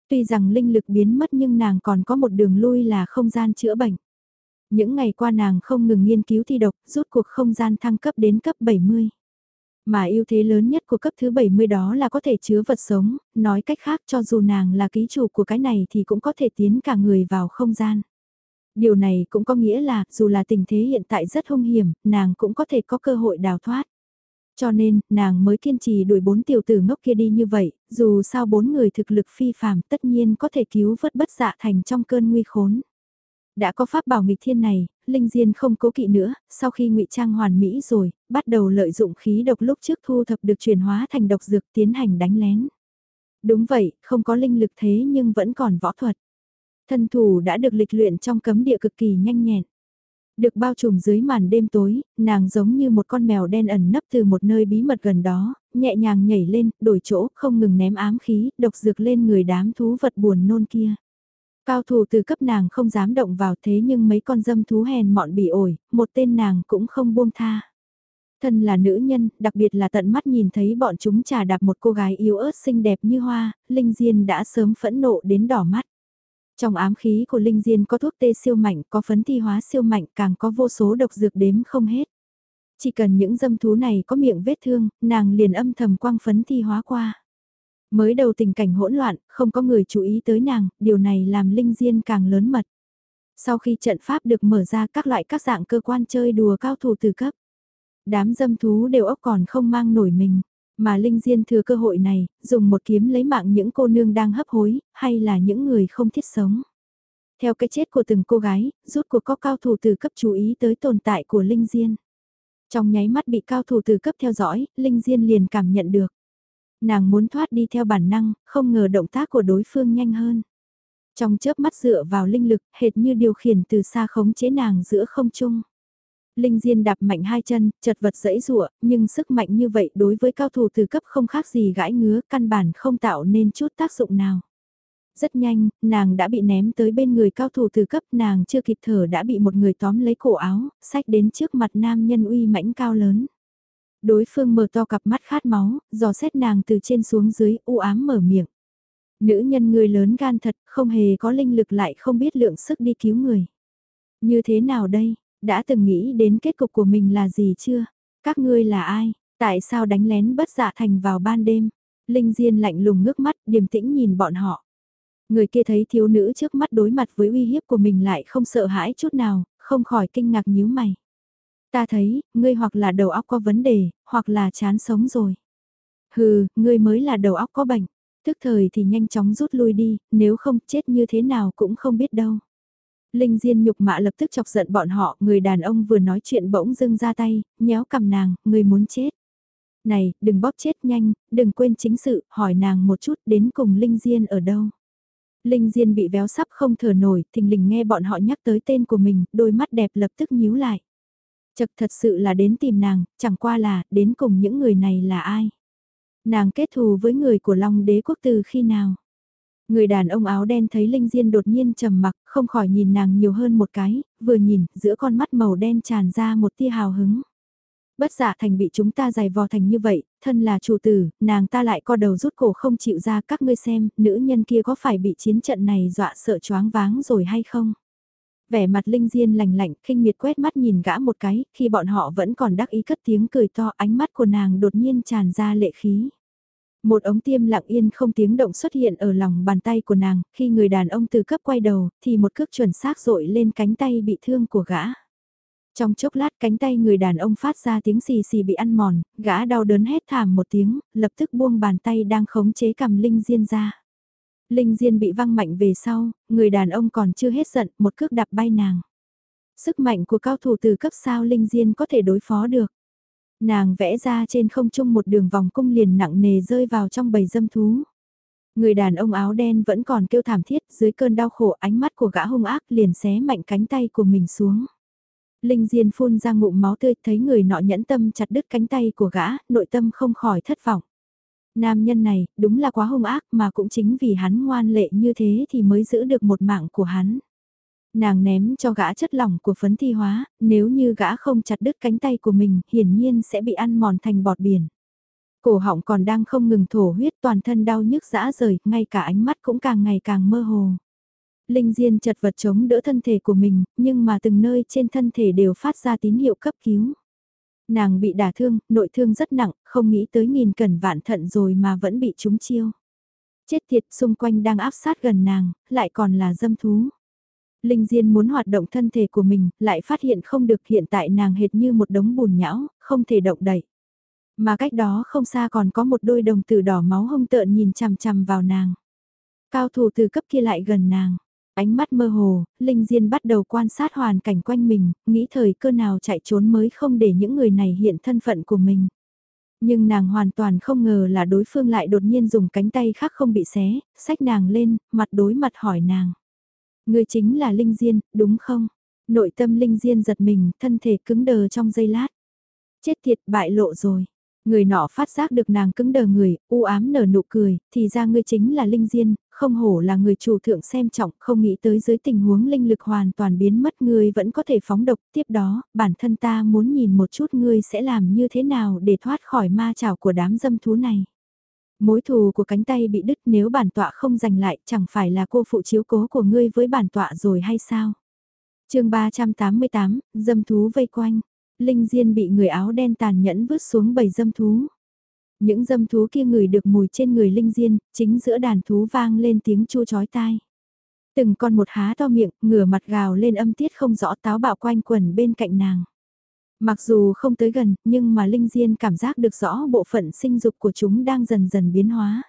Tuy rằng linh lực biến mất nhưng nàng còn có một đường lui là không gian chữa bệnh. Những ngày qua nàng không ngừng nghiên cứu thi độc, rút cuộc không gian thăng cấp đến cấp 70. Mà ưu thế lớn nhất của cấp thứ 70 đó là có thể chứa vật sống, nói cách khác cho dù nàng là ký chủ của cái này thì cũng có thể tiến cả người vào không gian. Điều này cũng có nghĩa là dù là tình thế hiện tại rất hung hiểm, nàng cũng có thể có cơ hội đào thoát. Cho nên, nàng mới kiên trì đuổi bốn tiểu tử ngốc kia đi như vậy, dù sao bốn người thực lực phi phàm tất nhiên có thể cứu vớt bất dạ thành trong cơn nguy khốn. Đã có pháp bảo nghịch thiên này, Linh Diên không cố kỵ nữa, sau khi ngụy trang hoàn mỹ rồi, bắt đầu lợi dụng khí độc lúc trước thu thập được chuyển hóa thành độc dược tiến hành đánh lén. Đúng vậy, không có linh lực thế nhưng vẫn còn võ thuật. Thân thủ đã được lịch luyện trong cấm địa cực kỳ nhanh nhẹn. Được bao trùm dưới màn đêm tối, nàng giống như một con mèo đen ẩn nấp từ một nơi bí mật gần đó, nhẹ nhàng nhảy lên, đổi chỗ, không ngừng ném ám khí, độc dược lên người đám thú vật buồn nôn kia. Cao thủ từ cấp nàng không dám động vào thế nhưng mấy con dâm thú hèn mọn bị ổi, một tên nàng cũng không buông tha. Thân là nữ nhân, đặc biệt là tận mắt nhìn thấy bọn chúng trà đạp một cô gái yếu ớt xinh đẹp như hoa, Linh Diên đã sớm phẫn nộ đến đỏ mắt. Trong ám khí của Linh Diên có thuốc tê siêu mạnh, có phấn thi hóa siêu mạnh, càng có vô số độc dược đếm không hết. Chỉ cần những dâm thú này có miệng vết thương, nàng liền âm thầm quang phấn thi hóa qua. Mới đầu tình cảnh hỗn loạn, không có người chú ý tới nàng, điều này làm Linh Diên càng lớn mật. Sau khi trận pháp được mở ra các loại các dạng cơ quan chơi đùa cao thủ từ cấp. Đám dâm thú đều ốc còn không mang nổi mình. Mà Linh Diên thừa cơ hội này, dùng một kiếm lấy mạng những cô nương đang hấp hối, hay là những người không thiết sống. Theo cái chết của từng cô gái, rút cuộc có cao thủ từ cấp chú ý tới tồn tại của Linh Diên. Trong nháy mắt bị cao thủ từ cấp theo dõi, Linh Diên liền cảm nhận được. Nàng muốn thoát đi theo bản năng, không ngờ động tác của đối phương nhanh hơn. Trong chớp mắt dựa vào linh lực, hệt như điều khiển từ xa khống chế nàng giữa không trung. Linh Diên đạp mạnh hai chân, chật vật dẫy rụa, nhưng sức mạnh như vậy đối với cao thủ từ cấp không khác gì gãi ngứa, căn bản không tạo nên chút tác dụng nào. Rất nhanh, nàng đã bị ném tới bên người cao thủ từ cấp, nàng chưa kịp thở đã bị một người tóm lấy cổ áo, sách đến trước mặt nam nhân uy mãnh cao lớn. Đối phương mở to cặp mắt khát máu, dò xét nàng từ trên xuống dưới, u ám mở miệng. Nữ nhân người lớn gan thật, không hề có linh lực lại không biết lượng sức đi cứu người. Như thế nào đây, đã từng nghĩ đến kết cục của mình là gì chưa? Các ngươi là ai? Tại sao đánh lén bất dạ thành vào ban đêm? Linh Diên lạnh lùng ngước mắt, điềm tĩnh nhìn bọn họ. Người kia thấy thiếu nữ trước mắt đối mặt với uy hiếp của mình lại không sợ hãi chút nào, không khỏi kinh ngạc nhíu mày. Ta thấy, ngươi hoặc là đầu óc có vấn đề, hoặc là chán sống rồi. Hừ, ngươi mới là đầu óc có bệnh. Tức thời thì nhanh chóng rút lui đi, nếu không chết như thế nào cũng không biết đâu. Linh Diên nhục mạ lập tức chọc giận bọn họ, người đàn ông vừa nói chuyện bỗng dưng ra tay, nhéo cầm nàng, người muốn chết. Này, đừng bóp chết nhanh, đừng quên chính sự, hỏi nàng một chút đến cùng Linh Diên ở đâu. Linh Diên bị véo sắp không thở nổi, thình lình nghe bọn họ nhắc tới tên của mình, đôi mắt đẹp lập tức nhíu lại. Chật thật sự là đến tìm nàng, chẳng qua là, đến cùng những người này là ai? Nàng kết thù với người của Long đế quốc từ khi nào? Người đàn ông áo đen thấy Linh Diên đột nhiên trầm mặc, không khỏi nhìn nàng nhiều hơn một cái, vừa nhìn, giữa con mắt màu đen tràn ra một tia hào hứng. Bất giả thành bị chúng ta giày vò thành như vậy, thân là chủ tử, nàng ta lại co đầu rút cổ không chịu ra các ngươi xem, nữ nhân kia có phải bị chiến trận này dọa sợ choáng váng rồi hay không? Vẻ mặt Linh Diên lạnh lạnh, khinh miệt quét mắt nhìn gã một cái, khi bọn họ vẫn còn đắc ý cất tiếng cười to, ánh mắt của nàng đột nhiên tràn ra lệ khí. Một ống tiêm lặng yên không tiếng động xuất hiện ở lòng bàn tay của nàng, khi người đàn ông từ cấp quay đầu, thì một cước chuẩn xác rội lên cánh tay bị thương của gã. Trong chốc lát cánh tay người đàn ông phát ra tiếng xì xì bị ăn mòn, gã đau đớn hét thảm một tiếng, lập tức buông bàn tay đang khống chế cầm Linh Diên ra. Linh Diên bị văng mạnh về sau, người đàn ông còn chưa hết giận, một cước đạp bay nàng. Sức mạnh của cao thủ từ cấp sao Linh Diên có thể đối phó được. Nàng vẽ ra trên không trung một đường vòng cung liền nặng nề rơi vào trong bầy dâm thú. Người đàn ông áo đen vẫn còn kêu thảm thiết dưới cơn đau khổ ánh mắt của gã hung ác liền xé mạnh cánh tay của mình xuống. Linh Diên phun ra ngụm máu tươi thấy người nọ nhẫn tâm chặt đứt cánh tay của gã, nội tâm không khỏi thất vọng. Nam nhân này, đúng là quá hung ác mà cũng chính vì hắn ngoan lệ như thế thì mới giữ được một mạng của hắn. Nàng ném cho gã chất lỏng của phấn thi hóa, nếu như gã không chặt đứt cánh tay của mình, hiển nhiên sẽ bị ăn mòn thành bọt biển. Cổ họng còn đang không ngừng thổ huyết toàn thân đau nhức dã rời, ngay cả ánh mắt cũng càng ngày càng mơ hồ. Linh Diên chật vật chống đỡ thân thể của mình, nhưng mà từng nơi trên thân thể đều phát ra tín hiệu cấp cứu. Nàng bị đả thương, nội thương rất nặng, không nghĩ tới nghìn cẩn vạn thận rồi mà vẫn bị trúng chiêu. Chết tiệt xung quanh đang áp sát gần nàng, lại còn là dâm thú. Linh Diên muốn hoạt động thân thể của mình, lại phát hiện không được hiện tại nàng hệt như một đống bùn nhão, không thể động đậy. Mà cách đó không xa còn có một đôi đồng tử đỏ máu hông tợn nhìn chằm chằm vào nàng. Cao thủ từ cấp kia lại gần nàng. Ánh mắt mơ hồ, Linh Diên bắt đầu quan sát hoàn cảnh quanh mình, nghĩ thời cơ nào chạy trốn mới không để những người này hiện thân phận của mình. Nhưng nàng hoàn toàn không ngờ là đối phương lại đột nhiên dùng cánh tay khác không bị xé, xách nàng lên, mặt đối mặt hỏi nàng. Người chính là Linh Diên, đúng không? Nội tâm Linh Diên giật mình, thân thể cứng đờ trong giây lát. Chết thiệt bại lộ rồi. Người nọ phát giác được nàng cứng đờ người, u ám nở nụ cười, thì ra ngươi chính là Linh Diên, không hổ là người chủ thượng xem trọng, không nghĩ tới dưới tình huống linh lực hoàn toàn biến mất ngươi vẫn có thể phóng độc. Tiếp đó, bản thân ta muốn nhìn một chút ngươi sẽ làm như thế nào để thoát khỏi ma chảo của đám dâm thú này. Mối thù của cánh tay bị đứt nếu bản tọa không giành lại chẳng phải là cô phụ chiếu cố của ngươi với bản tọa rồi hay sao? chương 388, dâm thú vây quanh. Linh Diên bị người áo đen tàn nhẫn vứt xuống bầy dâm thú. Những dâm thú kia ngửi được mùi trên người Linh Diên, chính giữa đàn thú vang lên tiếng chua chói tai. Từng con một há to miệng, ngửa mặt gào lên âm tiết không rõ táo bạo quanh quần bên cạnh nàng. Mặc dù không tới gần, nhưng mà Linh Diên cảm giác được rõ bộ phận sinh dục của chúng đang dần dần biến hóa.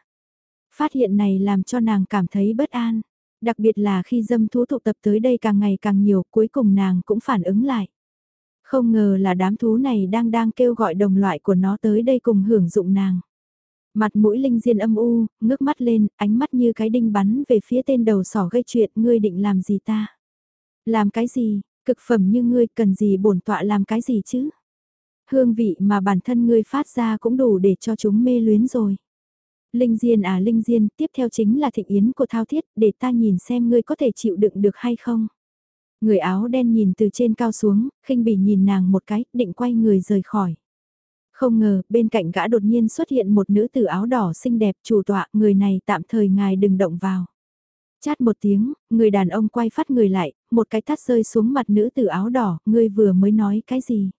Phát hiện này làm cho nàng cảm thấy bất an. Đặc biệt là khi dâm thú tụ tập tới đây càng ngày càng nhiều, cuối cùng nàng cũng phản ứng lại. Không ngờ là đám thú này đang đang kêu gọi đồng loại của nó tới đây cùng hưởng dụng nàng. Mặt mũi linh diên âm u, ngước mắt lên, ánh mắt như cái đinh bắn về phía tên đầu sỏ gây chuyện, ngươi định làm gì ta? Làm cái gì, cực phẩm như ngươi cần gì bổn tọa làm cái gì chứ? Hương vị mà bản thân ngươi phát ra cũng đủ để cho chúng mê luyến rồi. Linh Diên à Linh Diên, tiếp theo chính là thịnh yến của Thao Thiết, để ta nhìn xem ngươi có thể chịu đựng được hay không. Người áo đen nhìn từ trên cao xuống, khinh bỉ nhìn nàng một cái, định quay người rời khỏi. Không ngờ, bên cạnh gã đột nhiên xuất hiện một nữ tử áo đỏ xinh đẹp chủ tọa, người này tạm thời ngài đừng động vào. Chát một tiếng, người đàn ông quay phát người lại, một cái tát rơi xuống mặt nữ tử áo đỏ, ngươi vừa mới nói cái gì?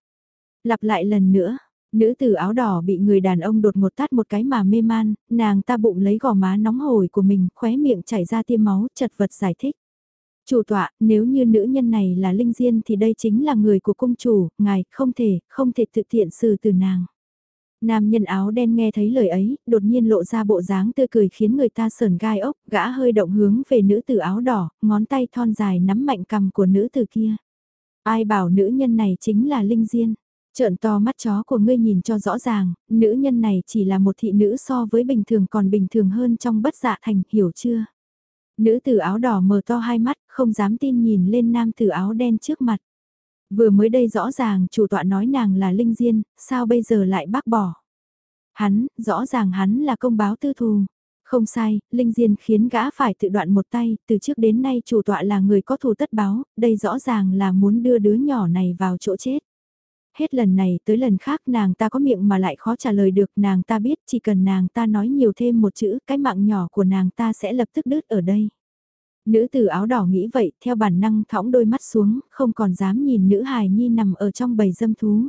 Lặp lại lần nữa, nữ tử áo đỏ bị người đàn ông đột một tát một cái mà mê man, nàng ta bụng lấy gò má nóng hổi của mình, khóe miệng chảy ra tiêm máu, chật vật giải thích. Chủ tọa, nếu như nữ nhân này là Linh Diên thì đây chính là người của cung chủ, ngài không thể, không thể thực tiện xử từ nàng. Nam nhân áo đen nghe thấy lời ấy, đột nhiên lộ ra bộ dáng tươi cười khiến người ta sờn gai ốc, gã hơi động hướng về nữ tử áo đỏ, ngón tay thon dài nắm mạnh cầm của nữ tử kia. Ai bảo nữ nhân này chính là Linh Diên. Trợn to mắt chó của ngươi nhìn cho rõ ràng, nữ nhân này chỉ là một thị nữ so với bình thường còn bình thường hơn trong bất dạ thành, hiểu chưa? Nữ tử áo đỏ mở to hai mắt, không dám tin nhìn lên nam tử áo đen trước mặt. Vừa mới đây rõ ràng chủ tọa nói nàng là Linh Diên, sao bây giờ lại bác bỏ? Hắn, rõ ràng hắn là công báo tư thù. Không sai, Linh Diên khiến gã phải tự đoạn một tay, từ trước đến nay chủ tọa là người có thù tất báo, đây rõ ràng là muốn đưa đứa nhỏ này vào chỗ chết. Hết lần này tới lần khác nàng ta có miệng mà lại khó trả lời được nàng ta biết chỉ cần nàng ta nói nhiều thêm một chữ cái mạng nhỏ của nàng ta sẽ lập tức đứt ở đây. Nữ tử áo đỏ nghĩ vậy theo bản năng thõng đôi mắt xuống không còn dám nhìn nữ hài nhi nằm ở trong bầy dâm thú.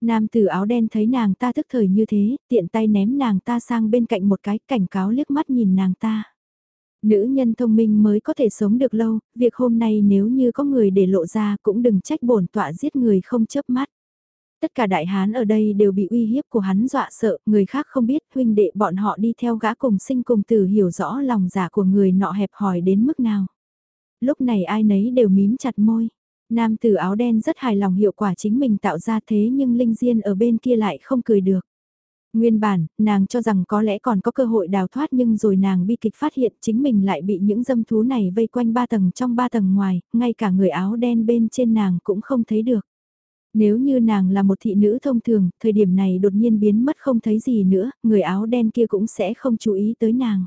Nam tử áo đen thấy nàng ta thức thời như thế, tiện tay ném nàng ta sang bên cạnh một cái cảnh cáo liếc mắt nhìn nàng ta. Nữ nhân thông minh mới có thể sống được lâu, việc hôm nay nếu như có người để lộ ra cũng đừng trách bổn tọa giết người không chớp mắt. Tất cả đại hán ở đây đều bị uy hiếp của hắn dọa sợ, người khác không biết huynh đệ bọn họ đi theo gã cùng sinh cùng tử hiểu rõ lòng giả của người nọ hẹp hòi đến mức nào. Lúc này ai nấy đều mím chặt môi. Nam tử áo đen rất hài lòng hiệu quả chính mình tạo ra thế nhưng Linh Diên ở bên kia lại không cười được. Nguyên bản, nàng cho rằng có lẽ còn có cơ hội đào thoát nhưng rồi nàng bi kịch phát hiện chính mình lại bị những dâm thú này vây quanh ba tầng trong ba tầng ngoài, ngay cả người áo đen bên trên nàng cũng không thấy được. Nếu như nàng là một thị nữ thông thường, thời điểm này đột nhiên biến mất không thấy gì nữa, người áo đen kia cũng sẽ không chú ý tới nàng.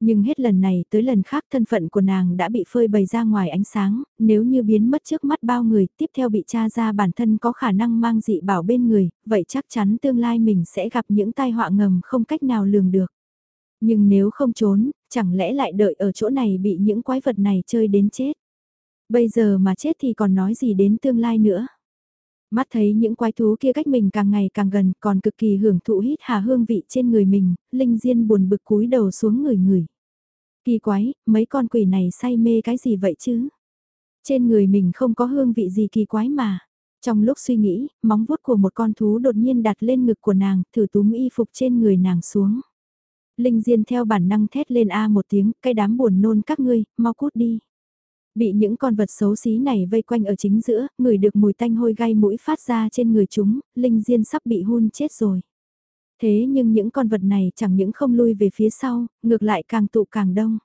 Nhưng hết lần này tới lần khác thân phận của nàng đã bị phơi bày ra ngoài ánh sáng, nếu như biến mất trước mắt bao người, tiếp theo bị tra ra bản thân có khả năng mang dị bảo bên người, vậy chắc chắn tương lai mình sẽ gặp những tai họa ngầm không cách nào lường được. Nhưng nếu không trốn, chẳng lẽ lại đợi ở chỗ này bị những quái vật này chơi đến chết. Bây giờ mà chết thì còn nói gì đến tương lai nữa. Mắt thấy những quái thú kia cách mình càng ngày càng gần còn cực kỳ hưởng thụ hít hà hương vị trên người mình, Linh Diên buồn bực cúi đầu xuống người người. Kỳ quái, mấy con quỷ này say mê cái gì vậy chứ? Trên người mình không có hương vị gì kỳ quái mà. Trong lúc suy nghĩ, móng vuốt của một con thú đột nhiên đặt lên ngực của nàng, thử túm y phục trên người nàng xuống. Linh Diên theo bản năng thét lên A một tiếng, cái đám buồn nôn các ngươi, mau cút đi. Bị những con vật xấu xí này vây quanh ở chính giữa, người được mùi tanh hôi gai mũi phát ra trên người chúng, Linh Diên sắp bị hun chết rồi. Thế nhưng những con vật này chẳng những không lui về phía sau, ngược lại càng tụ càng đông.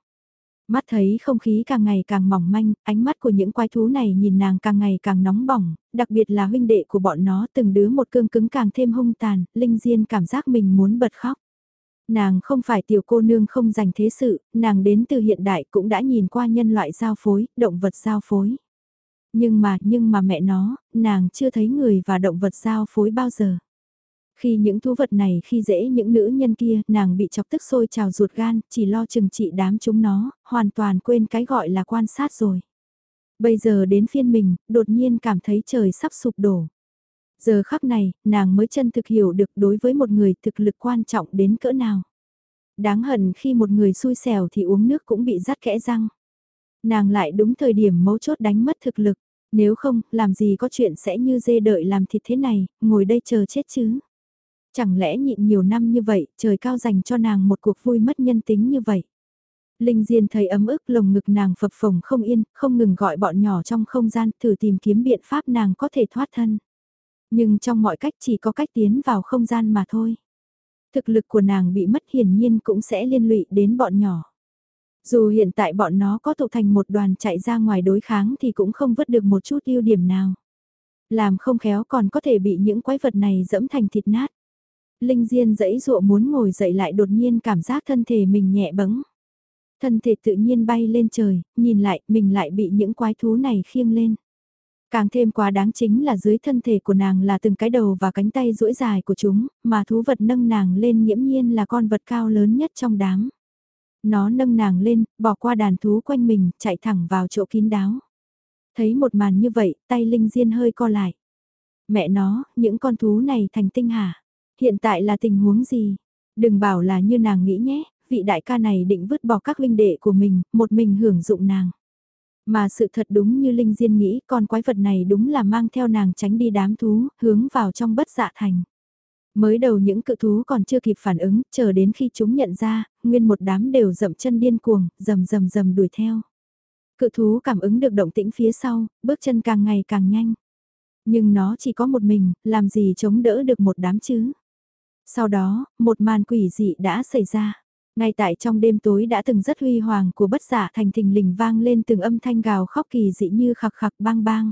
Mắt thấy không khí càng ngày càng mỏng manh, ánh mắt của những quái thú này nhìn nàng càng ngày càng nóng bỏng, đặc biệt là huynh đệ của bọn nó từng đứa một cương cứng càng thêm hung tàn, Linh Diên cảm giác mình muốn bật khóc. Nàng không phải tiểu cô nương không dành thế sự, nàng đến từ hiện đại cũng đã nhìn qua nhân loại giao phối, động vật giao phối. Nhưng mà, nhưng mà mẹ nó, nàng chưa thấy người và động vật giao phối bao giờ. Khi những thú vật này khi dễ những nữ nhân kia, nàng bị chọc tức sôi trào ruột gan, chỉ lo chừng trị đám chúng nó, hoàn toàn quên cái gọi là quan sát rồi. Bây giờ đến phiên mình, đột nhiên cảm thấy trời sắp sụp đổ. Giờ khắc này, nàng mới chân thực hiểu được đối với một người thực lực quan trọng đến cỡ nào. Đáng hận khi một người xui xẻo thì uống nước cũng bị rắt kẽ răng. Nàng lại đúng thời điểm mấu chốt đánh mất thực lực, nếu không, làm gì có chuyện sẽ như dê đợi làm thịt thế này, ngồi đây chờ chết chứ. Chẳng lẽ nhịn nhiều năm như vậy, trời cao dành cho nàng một cuộc vui mất nhân tính như vậy. Linh Diên thấy ấm ức lồng ngực nàng phập phồng không yên, không ngừng gọi bọn nhỏ trong không gian thử tìm kiếm biện pháp nàng có thể thoát thân. Nhưng trong mọi cách chỉ có cách tiến vào không gian mà thôi. Thực lực của nàng bị mất hiển nhiên cũng sẽ liên lụy đến bọn nhỏ. Dù hiện tại bọn nó có tụ thành một đoàn chạy ra ngoài đối kháng thì cũng không vứt được một chút ưu điểm nào. Làm không khéo còn có thể bị những quái vật này dẫm thành thịt nát. Linh Diên dẫy dụa muốn ngồi dậy lại đột nhiên cảm giác thân thể mình nhẹ bẫng. Thân thể tự nhiên bay lên trời, nhìn lại mình lại bị những quái thú này khiêng lên. Càng thêm quá đáng chính là dưới thân thể của nàng là từng cái đầu và cánh tay duỗi dài của chúng, mà thú vật nâng nàng lên nghiễm nhiên là con vật cao lớn nhất trong đám. Nó nâng nàng lên, bỏ qua đàn thú quanh mình, chạy thẳng vào chỗ kín đáo. Thấy một màn như vậy, tay Linh Diên hơi co lại. Mẹ nó, những con thú này thành tinh hả? Hiện tại là tình huống gì? Đừng bảo là như nàng nghĩ nhé, vị đại ca này định vứt bỏ các huynh đệ của mình, một mình hưởng dụng nàng. Mà sự thật đúng như Linh Diên nghĩ con quái vật này đúng là mang theo nàng tránh đi đám thú, hướng vào trong bất dạ thành. Mới đầu những cự thú còn chưa kịp phản ứng, chờ đến khi chúng nhận ra, nguyên một đám đều dậm chân điên cuồng, rầm rầm rầm đuổi theo. Cự thú cảm ứng được động tĩnh phía sau, bước chân càng ngày càng nhanh. Nhưng nó chỉ có một mình, làm gì chống đỡ được một đám chứ? Sau đó, một màn quỷ dị đã xảy ra. Ngay tại trong đêm tối đã từng rất huy hoàng của bất giả thành thình lình vang lên từng âm thanh gào khóc kỳ dị như khặc khặc bang bang.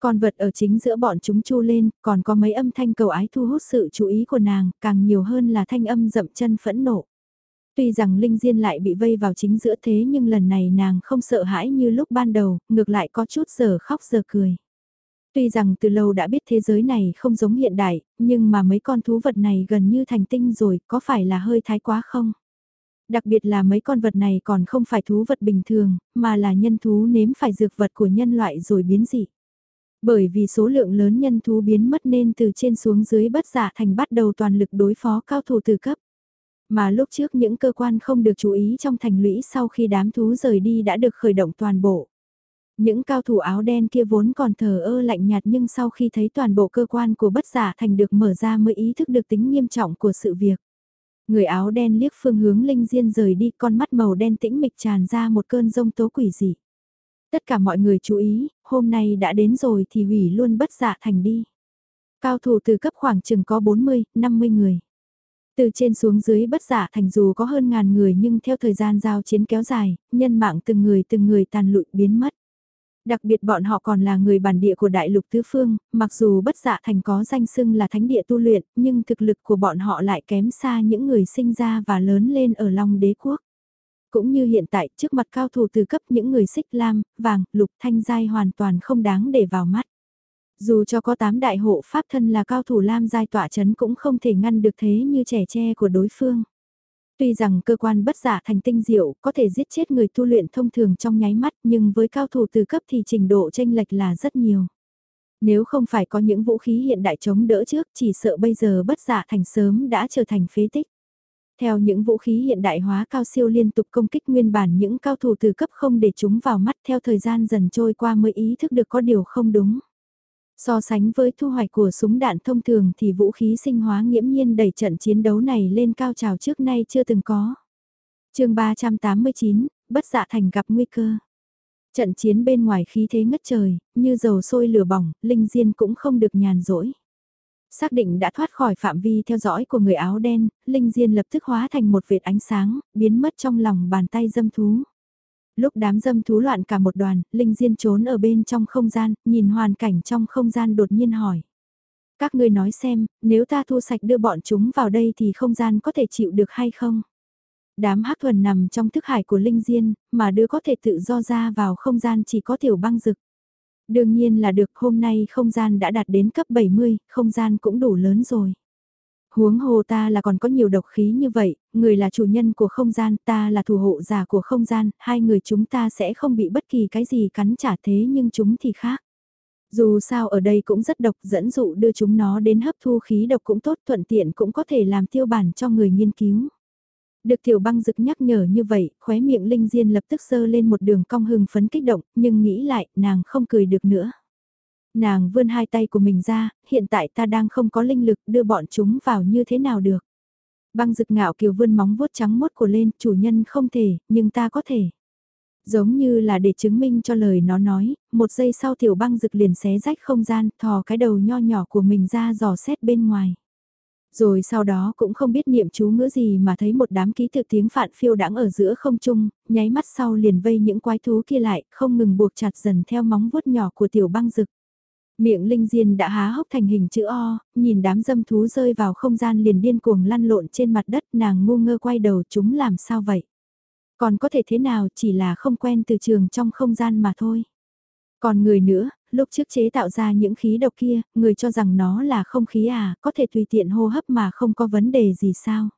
Con vật ở chính giữa bọn chúng chu lên, còn có mấy âm thanh cầu ái thu hút sự chú ý của nàng, càng nhiều hơn là thanh âm dậm chân phẫn nộ. Tuy rằng Linh Diên lại bị vây vào chính giữa thế nhưng lần này nàng không sợ hãi như lúc ban đầu, ngược lại có chút giờ khóc giờ cười. Tuy rằng từ lâu đã biết thế giới này không giống hiện đại, nhưng mà mấy con thú vật này gần như thành tinh rồi, có phải là hơi thái quá không? Đặc biệt là mấy con vật này còn không phải thú vật bình thường, mà là nhân thú nếm phải dược vật của nhân loại rồi biến dị. Bởi vì số lượng lớn nhân thú biến mất nên từ trên xuống dưới bất giả thành bắt đầu toàn lực đối phó cao thủ từ cấp. Mà lúc trước những cơ quan không được chú ý trong thành lũy sau khi đám thú rời đi đã được khởi động toàn bộ. Những cao thủ áo đen kia vốn còn thờ ơ lạnh nhạt nhưng sau khi thấy toàn bộ cơ quan của bất giả thành được mở ra mới ý thức được tính nghiêm trọng của sự việc. Người áo đen liếc phương hướng Linh Diên rời đi con mắt màu đen tĩnh mịch tràn ra một cơn rông tố quỷ dị. Tất cả mọi người chú ý, hôm nay đã đến rồi thì hủy luôn bất giả thành đi. Cao thủ từ cấp khoảng chừng có 40, 50 người. Từ trên xuống dưới bất giả thành dù có hơn ngàn người nhưng theo thời gian giao chiến kéo dài, nhân mạng từng người từng người tàn lụi biến mất. Đặc biệt bọn họ còn là người bản địa của đại lục tứ phương, mặc dù bất dạ thành có danh xưng là thánh địa tu luyện, nhưng thực lực của bọn họ lại kém xa những người sinh ra và lớn lên ở Long đế quốc. Cũng như hiện tại trước mặt cao thủ từ cấp những người xích lam, vàng, lục thanh giai hoàn toàn không đáng để vào mắt. Dù cho có tám đại hộ pháp thân là cao thủ lam giai tỏa chấn cũng không thể ngăn được thế như trẻ tre của đối phương. Tuy rằng cơ quan bất giả thành tinh diệu có thể giết chết người tu luyện thông thường trong nháy mắt, nhưng với cao thủ từ cấp thì trình độ tranh lệch là rất nhiều. Nếu không phải có những vũ khí hiện đại chống đỡ trước, chỉ sợ bây giờ bất giả thành sớm đã trở thành phế tích. Theo những vũ khí hiện đại hóa cao siêu liên tục công kích nguyên bản những cao thủ từ cấp không để chúng vào mắt theo thời gian dần trôi qua mới ý thức được có điều không đúng. So sánh với thu hoạch của súng đạn thông thường thì vũ khí sinh hóa nghiễm nhiên đẩy trận chiến đấu này lên cao trào trước nay chưa từng có. chương 389, bất dạ thành gặp nguy cơ. Trận chiến bên ngoài khí thế ngất trời, như dầu sôi lửa bỏng, Linh Diên cũng không được nhàn rỗi. Xác định đã thoát khỏi phạm vi theo dõi của người áo đen, Linh Diên lập tức hóa thành một vệt ánh sáng, biến mất trong lòng bàn tay dâm thú. Lúc đám dâm thú loạn cả một đoàn, Linh Diên trốn ở bên trong không gian, nhìn hoàn cảnh trong không gian đột nhiên hỏi. Các ngươi nói xem, nếu ta thu sạch đưa bọn chúng vào đây thì không gian có thể chịu được hay không? Đám hắc thuần nằm trong thức hải của Linh Diên, mà đưa có thể tự do ra vào không gian chỉ có tiểu băng rực. Đương nhiên là được hôm nay không gian đã đạt đến cấp 70, không gian cũng đủ lớn rồi huống hồ ta là còn có nhiều độc khí như vậy, người là chủ nhân của không gian, ta là thủ hộ giả của không gian, hai người chúng ta sẽ không bị bất kỳ cái gì cắn trả thế nhưng chúng thì khác. Dù sao ở đây cũng rất độc dẫn dụ đưa chúng nó đến hấp thu khí độc cũng tốt thuận tiện cũng có thể làm tiêu bản cho người nghiên cứu. Được tiểu băng rực nhắc nhở như vậy, khóe miệng Linh Diên lập tức sơ lên một đường cong hưng phấn kích động, nhưng nghĩ lại, nàng không cười được nữa. Nàng vươn hai tay của mình ra, hiện tại ta đang không có linh lực đưa bọn chúng vào như thế nào được. Băng rực ngạo kiều vươn móng vuốt trắng mốt của lên, chủ nhân không thể, nhưng ta có thể. Giống như là để chứng minh cho lời nó nói, một giây sau tiểu băng rực liền xé rách không gian, thò cái đầu nho nhỏ của mình ra dò xét bên ngoài. Rồi sau đó cũng không biết niệm chú ngữ gì mà thấy một đám ký thực tiếng phạn phiêu đãng ở giữa không trung, nháy mắt sau liền vây những quái thú kia lại, không ngừng buộc chặt dần theo móng vuốt nhỏ của tiểu băng rực. Miệng linh diên đã há hốc thành hình chữ O, nhìn đám dâm thú rơi vào không gian liền điên cuồng lăn lộn trên mặt đất nàng ngu ngơ quay đầu chúng làm sao vậy. Còn có thể thế nào chỉ là không quen từ trường trong không gian mà thôi. Còn người nữa, lúc trước chế tạo ra những khí độc kia, người cho rằng nó là không khí à, có thể tùy tiện hô hấp mà không có vấn đề gì sao.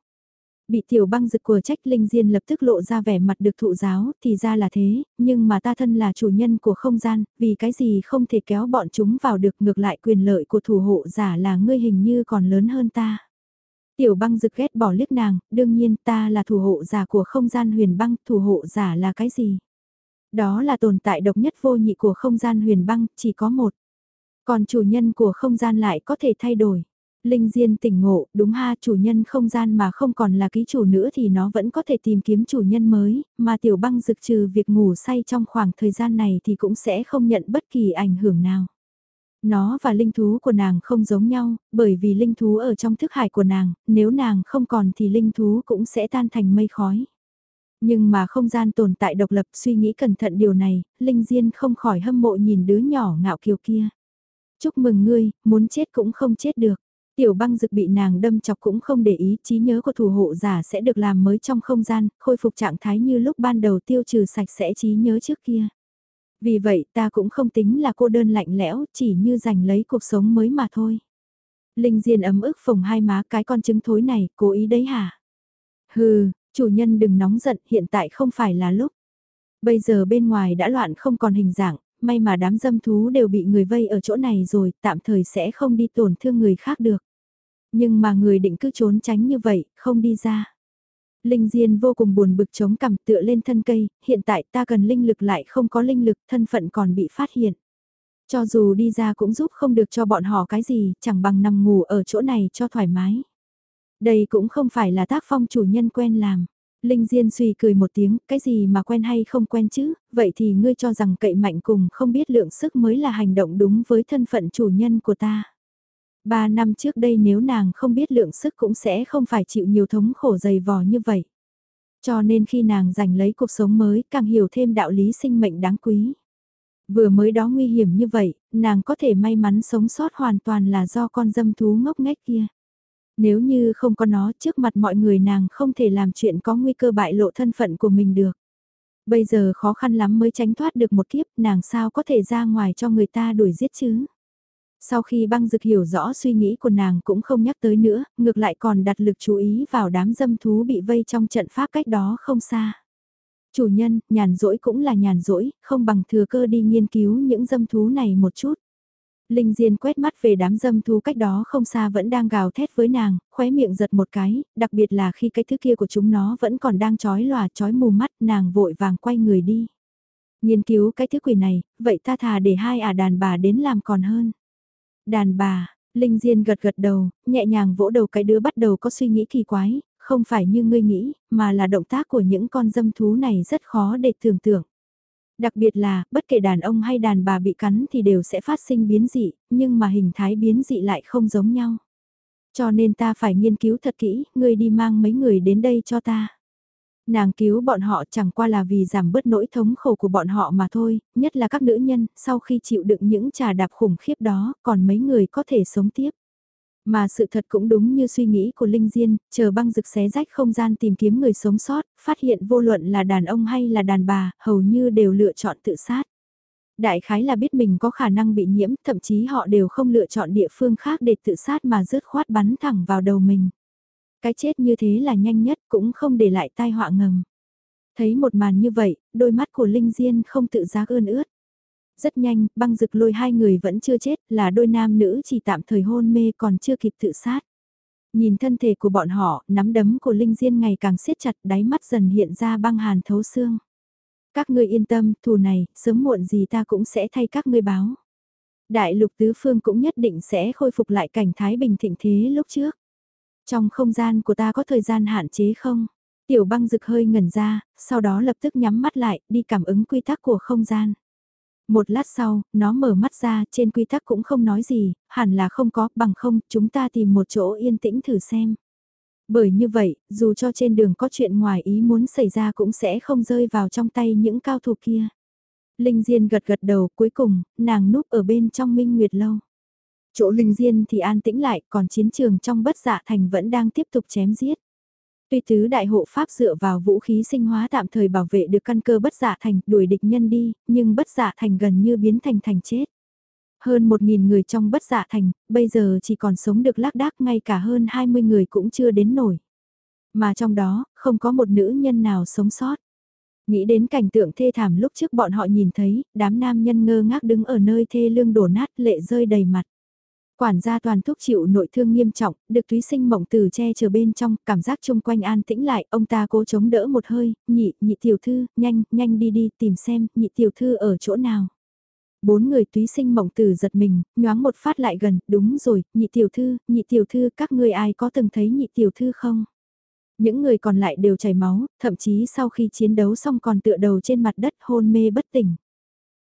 Bị tiểu băng rực của trách Linh Diên lập tức lộ ra vẻ mặt được thụ giáo, thì ra là thế, nhưng mà ta thân là chủ nhân của không gian, vì cái gì không thể kéo bọn chúng vào được ngược lại quyền lợi của thủ hộ giả là ngươi hình như còn lớn hơn ta. Tiểu băng rực ghét bỏ liếc nàng, đương nhiên ta là thủ hộ giả của không gian huyền băng, thủ hộ giả là cái gì? Đó là tồn tại độc nhất vô nhị của không gian huyền băng, chỉ có một. Còn chủ nhân của không gian lại có thể thay đổi. Linh Diên tỉnh ngộ, đúng ha chủ nhân không gian mà không còn là ký chủ nữa thì nó vẫn có thể tìm kiếm chủ nhân mới, mà tiểu băng dực trừ việc ngủ say trong khoảng thời gian này thì cũng sẽ không nhận bất kỳ ảnh hưởng nào. Nó và linh thú của nàng không giống nhau, bởi vì linh thú ở trong thức hải của nàng, nếu nàng không còn thì linh thú cũng sẽ tan thành mây khói. Nhưng mà không gian tồn tại độc lập suy nghĩ cẩn thận điều này, Linh Diên không khỏi hâm mộ nhìn đứa nhỏ ngạo kiều kia. Chúc mừng ngươi, muốn chết cũng không chết được. Tiểu băng dực bị nàng đâm chọc cũng không để ý, trí nhớ của thủ hộ giả sẽ được làm mới trong không gian, khôi phục trạng thái như lúc ban đầu tiêu trừ sạch sẽ trí nhớ trước kia. Vì vậy ta cũng không tính là cô đơn lạnh lẽo, chỉ như giành lấy cuộc sống mới mà thôi. Linh Diên ấm ức phồng hai má cái con trứng thối này, cố ý đấy hả? Hừ, chủ nhân đừng nóng giận, hiện tại không phải là lúc. Bây giờ bên ngoài đã loạn không còn hình dạng, may mà đám dâm thú đều bị người vây ở chỗ này rồi, tạm thời sẽ không đi tổn thương người khác được. Nhưng mà người định cứ trốn tránh như vậy, không đi ra. Linh Diên vô cùng buồn bực chống cằm tựa lên thân cây, hiện tại ta cần linh lực lại không có linh lực, thân phận còn bị phát hiện. Cho dù đi ra cũng giúp không được cho bọn họ cái gì, chẳng bằng nằm ngủ ở chỗ này cho thoải mái. Đây cũng không phải là tác phong chủ nhân quen làm. Linh Diên suy cười một tiếng, cái gì mà quen hay không quen chứ, vậy thì ngươi cho rằng cậy mạnh cùng không biết lượng sức mới là hành động đúng với thân phận chủ nhân của ta. Ba năm trước đây nếu nàng không biết lượng sức cũng sẽ không phải chịu nhiều thống khổ dày vò như vậy. Cho nên khi nàng giành lấy cuộc sống mới càng hiểu thêm đạo lý sinh mệnh đáng quý. Vừa mới đó nguy hiểm như vậy, nàng có thể may mắn sống sót hoàn toàn là do con dâm thú ngốc nghếch kia. Nếu như không có nó trước mặt mọi người nàng không thể làm chuyện có nguy cơ bại lộ thân phận của mình được. Bây giờ khó khăn lắm mới tránh thoát được một kiếp nàng sao có thể ra ngoài cho người ta đuổi giết chứ. Sau khi băng dực hiểu rõ suy nghĩ của nàng cũng không nhắc tới nữa, ngược lại còn đặt lực chú ý vào đám dâm thú bị vây trong trận pháp cách đó không xa. Chủ nhân, nhàn rỗi cũng là nhàn rỗi, không bằng thừa cơ đi nghiên cứu những dâm thú này một chút. Linh Diên quét mắt về đám dâm thú cách đó không xa vẫn đang gào thét với nàng, khóe miệng giật một cái, đặc biệt là khi cái thứ kia của chúng nó vẫn còn đang chói lòa chói mù mắt, nàng vội vàng quay người đi. Nghiên cứu cái thứ quỷ này, vậy ta thà để hai ả đàn bà đến làm còn hơn. Đàn bà, Linh Diên gật gật đầu, nhẹ nhàng vỗ đầu cái đứa bắt đầu có suy nghĩ kỳ quái, không phải như ngươi nghĩ, mà là động tác của những con dâm thú này rất khó để tưởng tượng. Đặc biệt là, bất kể đàn ông hay đàn bà bị cắn thì đều sẽ phát sinh biến dị, nhưng mà hình thái biến dị lại không giống nhau. Cho nên ta phải nghiên cứu thật kỹ, ngươi đi mang mấy người đến đây cho ta. Nàng cứu bọn họ chẳng qua là vì giảm bớt nỗi thống khổ của bọn họ mà thôi, nhất là các nữ nhân, sau khi chịu đựng những trà đạp khủng khiếp đó, còn mấy người có thể sống tiếp. Mà sự thật cũng đúng như suy nghĩ của Linh Diên, chờ băng rực xé rách không gian tìm kiếm người sống sót, phát hiện vô luận là đàn ông hay là đàn bà, hầu như đều lựa chọn tự sát. Đại khái là biết mình có khả năng bị nhiễm, thậm chí họ đều không lựa chọn địa phương khác để tự sát mà rớt khoát bắn thẳng vào đầu mình. Cái chết như thế là nhanh nhất cũng không để lại tai họa ngầm. Thấy một màn như vậy, đôi mắt của Linh Diên không tự giác ươn ướt. Rất nhanh, băng rực lôi hai người vẫn chưa chết, là đôi nam nữ chỉ tạm thời hôn mê còn chưa kịp tự sát. Nhìn thân thể của bọn họ, nắm đấm của Linh Diên ngày càng siết chặt, đáy mắt dần hiện ra băng hàn thấu xương. Các ngươi yên tâm, thù này, sớm muộn gì ta cũng sẽ thay các ngươi báo. Đại lục tứ phương cũng nhất định sẽ khôi phục lại cảnh thái bình thịnh thế lúc trước. Trong không gian của ta có thời gian hạn chế không? Tiểu băng rực hơi ngẩn ra, sau đó lập tức nhắm mắt lại, đi cảm ứng quy tắc của không gian. Một lát sau, nó mở mắt ra, trên quy tắc cũng không nói gì, hẳn là không có, bằng không, chúng ta tìm một chỗ yên tĩnh thử xem. Bởi như vậy, dù cho trên đường có chuyện ngoài ý muốn xảy ra cũng sẽ không rơi vào trong tay những cao thủ kia. Linh Diên gật gật đầu, cuối cùng, nàng núp ở bên trong Minh Nguyệt Lâu. Chỗ Linh Diên thì an tĩnh lại, còn chiến trường trong bất dạ thành vẫn đang tiếp tục chém giết. Tuy tứ đại hộ pháp dựa vào vũ khí sinh hóa tạm thời bảo vệ được căn cơ bất dạ thành, đuổi địch nhân đi, nhưng bất dạ thành gần như biến thành thành chết. Hơn một nghìn người trong bất dạ thành, bây giờ chỉ còn sống được lác đác ngay cả hơn 20 người cũng chưa đến nổi. Mà trong đó, không có một nữ nhân nào sống sót. Nghĩ đến cảnh tượng thê thảm lúc trước bọn họ nhìn thấy, đám nam nhân ngơ ngác đứng ở nơi thê lương đổ nát lệ rơi đầy mặt. Quản gia toàn thúc chịu nội thương nghiêm trọng, được túy sinh mộng từ che chở bên trong, cảm giác chung quanh an tĩnh lại, ông ta cố chống đỡ một hơi, nhị, nhị tiểu thư, nhanh, nhanh đi đi, tìm xem, nhị tiểu thư ở chỗ nào. Bốn người túy sinh mộng từ giật mình, nhoáng một phát lại gần, đúng rồi, nhị tiểu thư, nhị tiểu thư, các ngươi ai có từng thấy nhị tiểu thư không? Những người còn lại đều chảy máu, thậm chí sau khi chiến đấu xong còn tựa đầu trên mặt đất hôn mê bất tỉnh.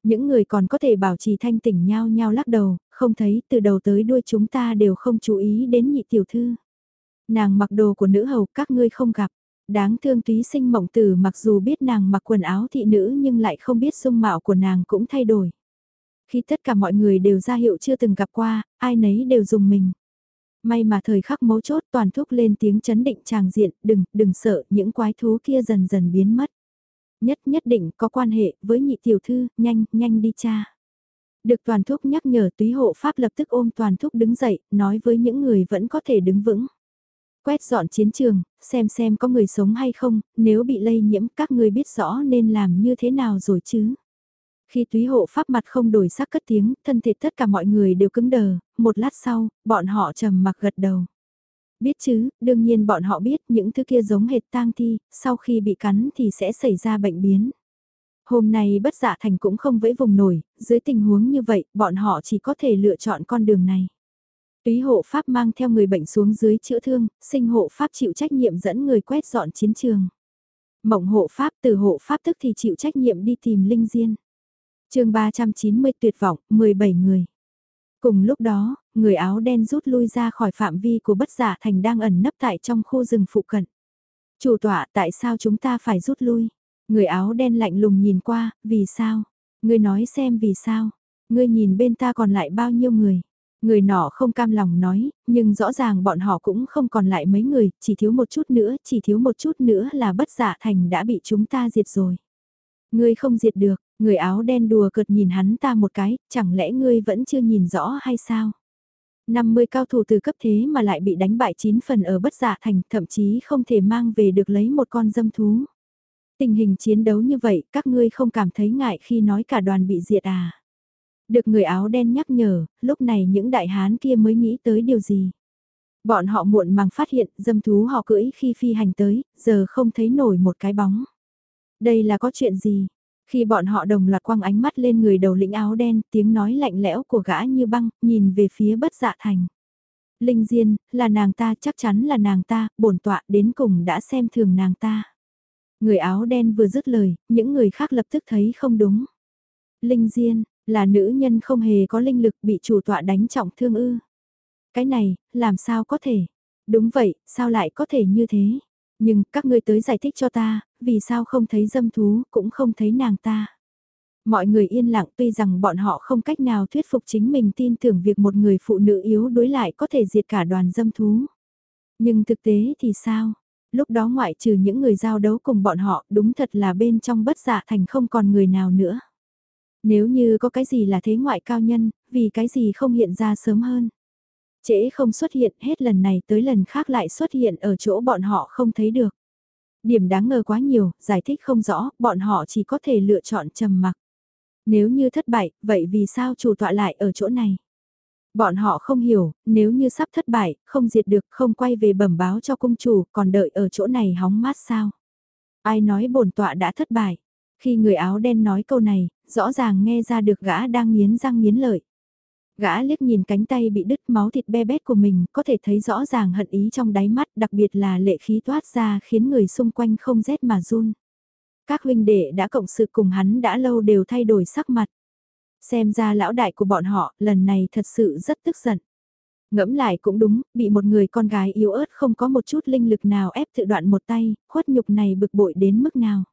Những người còn có thể bảo trì thanh tỉnh nhau nhau lắc đầu, không thấy từ đầu tới đuôi chúng ta đều không chú ý đến nhị tiểu thư. Nàng mặc đồ của nữ hầu các ngươi không gặp. Đáng thương túy sinh mộng tử mặc dù biết nàng mặc quần áo thị nữ nhưng lại không biết dung mạo của nàng cũng thay đổi. Khi tất cả mọi người đều ra hiệu chưa từng gặp qua, ai nấy đều dùng mình. May mà thời khắc mấu chốt toàn thúc lên tiếng chấn định tràng diện, đừng, đừng sợ, những quái thú kia dần dần biến mất. Nhất nhất định có quan hệ với nhị tiểu thư, nhanh, nhanh đi cha. Được toàn thúc nhắc nhở túy hộ pháp lập tức ôm toàn thúc đứng dậy, nói với những người vẫn có thể đứng vững. Quét dọn chiến trường, xem xem có người sống hay không, nếu bị lây nhiễm các người biết rõ nên làm như thế nào rồi chứ. Khi túy hộ pháp mặt không đổi sắc cất tiếng, thân thể tất cả mọi người đều cứng đờ, một lát sau, bọn họ trầm mặc gật đầu. Biết chứ, đương nhiên bọn họ biết những thứ kia giống hệt tang thi, sau khi bị cắn thì sẽ xảy ra bệnh biến. Hôm nay bất dạ thành cũng không vẫy vùng nổi, dưới tình huống như vậy, bọn họ chỉ có thể lựa chọn con đường này. Túy hộ pháp mang theo người bệnh xuống dưới chữa thương, sinh hộ pháp chịu trách nhiệm dẫn người quét dọn chiến trường. Mộng hộ pháp từ hộ pháp tức thì chịu trách nhiệm đi tìm linh diên. chương 390 tuyệt vọng, 17 người. Cùng lúc đó, người áo đen rút lui ra khỏi phạm vi của bất giả thành đang ẩn nấp tại trong khu rừng phụ cận. Chủ tọa tại sao chúng ta phải rút lui? Người áo đen lạnh lùng nhìn qua, vì sao? Ngươi nói xem vì sao? Ngươi nhìn bên ta còn lại bao nhiêu người? Người nọ không cam lòng nói, nhưng rõ ràng bọn họ cũng không còn lại mấy người, chỉ thiếu một chút nữa, chỉ thiếu một chút nữa là bất giả thành đã bị chúng ta diệt rồi. Ngươi không diệt được, người áo đen đùa cợt nhìn hắn ta một cái, chẳng lẽ ngươi vẫn chưa nhìn rõ hay sao? 50 cao thủ từ cấp thế mà lại bị đánh bại 9 phần ở bất giả thành, thậm chí không thể mang về được lấy một con dâm thú. Tình hình chiến đấu như vậy, các ngươi không cảm thấy ngại khi nói cả đoàn bị diệt à? Được người áo đen nhắc nhở, lúc này những đại hán kia mới nghĩ tới điều gì. Bọn họ muộn màng phát hiện dâm thú họ cưỡi khi phi hành tới, giờ không thấy nổi một cái bóng. Đây là có chuyện gì? Khi bọn họ đồng loạt quăng ánh mắt lên người đầu lĩnh áo đen, tiếng nói lạnh lẽo của gã như băng, nhìn về phía bất dạ thành. Linh Diên, là nàng ta chắc chắn là nàng ta, bổn tọa đến cùng đã xem thường nàng ta. Người áo đen vừa dứt lời, những người khác lập tức thấy không đúng. Linh Diên, là nữ nhân không hề có linh lực bị chủ tọa đánh trọng thương ư. Cái này, làm sao có thể? Đúng vậy, sao lại có thể như thế? Nhưng các ngươi tới giải thích cho ta, vì sao không thấy dâm thú, cũng không thấy nàng ta. Mọi người yên lặng tuy rằng bọn họ không cách nào thuyết phục chính mình tin tưởng việc một người phụ nữ yếu đuối lại có thể diệt cả đoàn dâm thú. Nhưng thực tế thì sao? Lúc đó ngoại trừ những người giao đấu cùng bọn họ đúng thật là bên trong bất giả thành không còn người nào nữa. Nếu như có cái gì là thế ngoại cao nhân, vì cái gì không hiện ra sớm hơn. Trễ không xuất hiện hết lần này tới lần khác lại xuất hiện ở chỗ bọn họ không thấy được. Điểm đáng ngờ quá nhiều, giải thích không rõ, bọn họ chỉ có thể lựa chọn trầm mặc. Nếu như thất bại, vậy vì sao chủ tọa lại ở chỗ này? Bọn họ không hiểu, nếu như sắp thất bại, không diệt được, không quay về bẩm báo cho cung chủ, còn đợi ở chỗ này hóng mát sao? Ai nói bổn tọa đã thất bại? Khi người áo đen nói câu này, rõ ràng nghe ra được gã đang nghiến răng nghiến lợi. Gã liếc nhìn cánh tay bị đứt máu thịt be bét của mình, có thể thấy rõ ràng hận ý trong đáy mắt, đặc biệt là lệ khí toát ra khiến người xung quanh không rét mà run. Các huynh đệ đã cộng sự cùng hắn đã lâu đều thay đổi sắc mặt. Xem ra lão đại của bọn họ lần này thật sự rất tức giận. Ngẫm lại cũng đúng, bị một người con gái yếu ớt không có một chút linh lực nào ép tự đoạn một tay, khuất nhục này bực bội đến mức nào.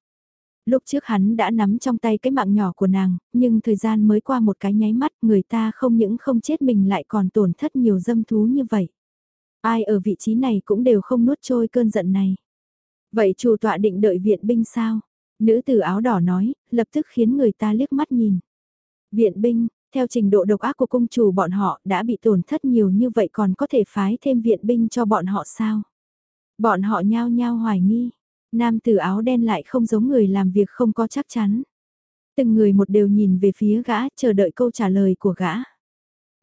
Lúc trước hắn đã nắm trong tay cái mạng nhỏ của nàng, nhưng thời gian mới qua một cái nháy mắt người ta không những không chết mình lại còn tổn thất nhiều dâm thú như vậy. Ai ở vị trí này cũng đều không nuốt trôi cơn giận này. Vậy chủ tọa định đợi viện binh sao? Nữ tử áo đỏ nói, lập tức khiến người ta liếc mắt nhìn. Viện binh, theo trình độ độc ác của cung chủ bọn họ đã bị tổn thất nhiều như vậy còn có thể phái thêm viện binh cho bọn họ sao? Bọn họ nhao nhao hoài nghi. Nam tử áo đen lại không giống người làm việc không có chắc chắn. Từng người một đều nhìn về phía gã chờ đợi câu trả lời của gã.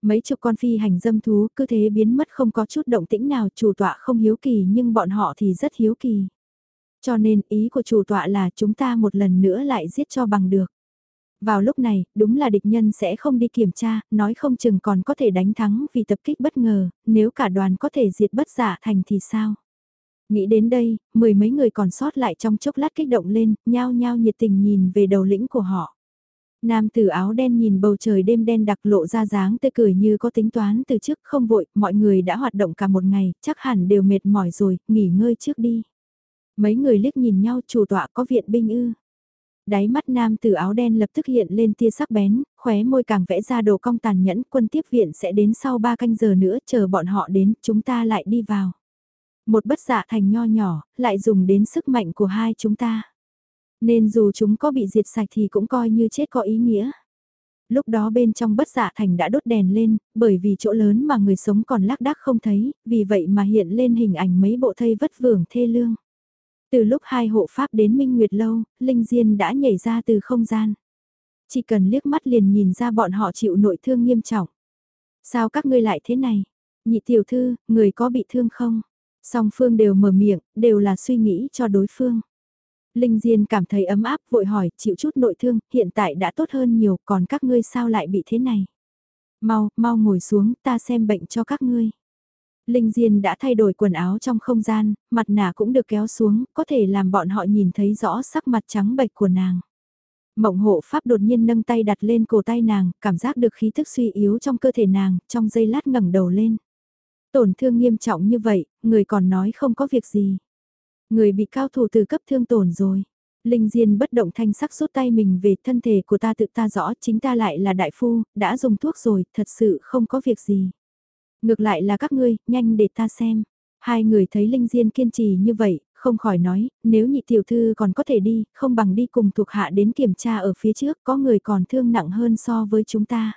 Mấy chục con phi hành dâm thú cứ thế biến mất không có chút động tĩnh nào chủ tọa không hiếu kỳ nhưng bọn họ thì rất hiếu kỳ. Cho nên ý của chủ tọa là chúng ta một lần nữa lại giết cho bằng được. Vào lúc này, đúng là địch nhân sẽ không đi kiểm tra, nói không chừng còn có thể đánh thắng vì tập kích bất ngờ, nếu cả đoàn có thể diệt bất giả thành thì sao? Nghĩ đến đây, mười mấy người còn sót lại trong chốc lát kích động lên, nhao nhao nhiệt tình nhìn về đầu lĩnh của họ. Nam tử áo đen nhìn bầu trời đêm đen đặc lộ ra dáng tươi cười như có tính toán từ trước không vội, mọi người đã hoạt động cả một ngày, chắc hẳn đều mệt mỏi rồi, nghỉ ngơi trước đi. Mấy người liếc nhìn nhau chủ tọa có viện binh ư. Đáy mắt nam từ áo đen lập tức hiện lên tia sắc bén, khóe môi càng vẽ ra đồ cong tàn nhẫn quân tiếp viện sẽ đến sau 3 canh giờ nữa chờ bọn họ đến chúng ta lại đi vào. Một bất dạ thành nho nhỏ, lại dùng đến sức mạnh của hai chúng ta. Nên dù chúng có bị diệt sạch thì cũng coi như chết có ý nghĩa. Lúc đó bên trong bất dạ thành đã đốt đèn lên, bởi vì chỗ lớn mà người sống còn lác đác không thấy, vì vậy mà hiện lên hình ảnh mấy bộ thây vất vưởng thê lương. Từ lúc hai hộ pháp đến Minh Nguyệt Lâu, Linh Diên đã nhảy ra từ không gian. Chỉ cần liếc mắt liền nhìn ra bọn họ chịu nội thương nghiêm trọng. Sao các ngươi lại thế này? Nhị tiểu thư, người có bị thương không? Song phương đều mở miệng, đều là suy nghĩ cho đối phương. Linh Diên cảm thấy ấm áp vội hỏi, chịu chút nội thương, hiện tại đã tốt hơn nhiều, còn các ngươi sao lại bị thế này? Mau, mau ngồi xuống, ta xem bệnh cho các ngươi. Linh Diên đã thay đổi quần áo trong không gian, mặt nạ cũng được kéo xuống, có thể làm bọn họ nhìn thấy rõ sắc mặt trắng bệch của nàng. Mộng hộ pháp đột nhiên nâng tay đặt lên cổ tay nàng, cảm giác được khí thức suy yếu trong cơ thể nàng, trong giây lát ngẩng đầu lên. Tổn thương nghiêm trọng như vậy, người còn nói không có việc gì. Người bị cao thủ từ cấp thương tổn rồi. Linh Diên bất động thanh sắc rút tay mình về thân thể của ta tự ta rõ chính ta lại là đại phu, đã dùng thuốc rồi, thật sự không có việc gì. Ngược lại là các ngươi, nhanh để ta xem. Hai người thấy Linh Diên kiên trì như vậy, không khỏi nói, nếu nhị tiểu thư còn có thể đi, không bằng đi cùng thuộc hạ đến kiểm tra ở phía trước, có người còn thương nặng hơn so với chúng ta.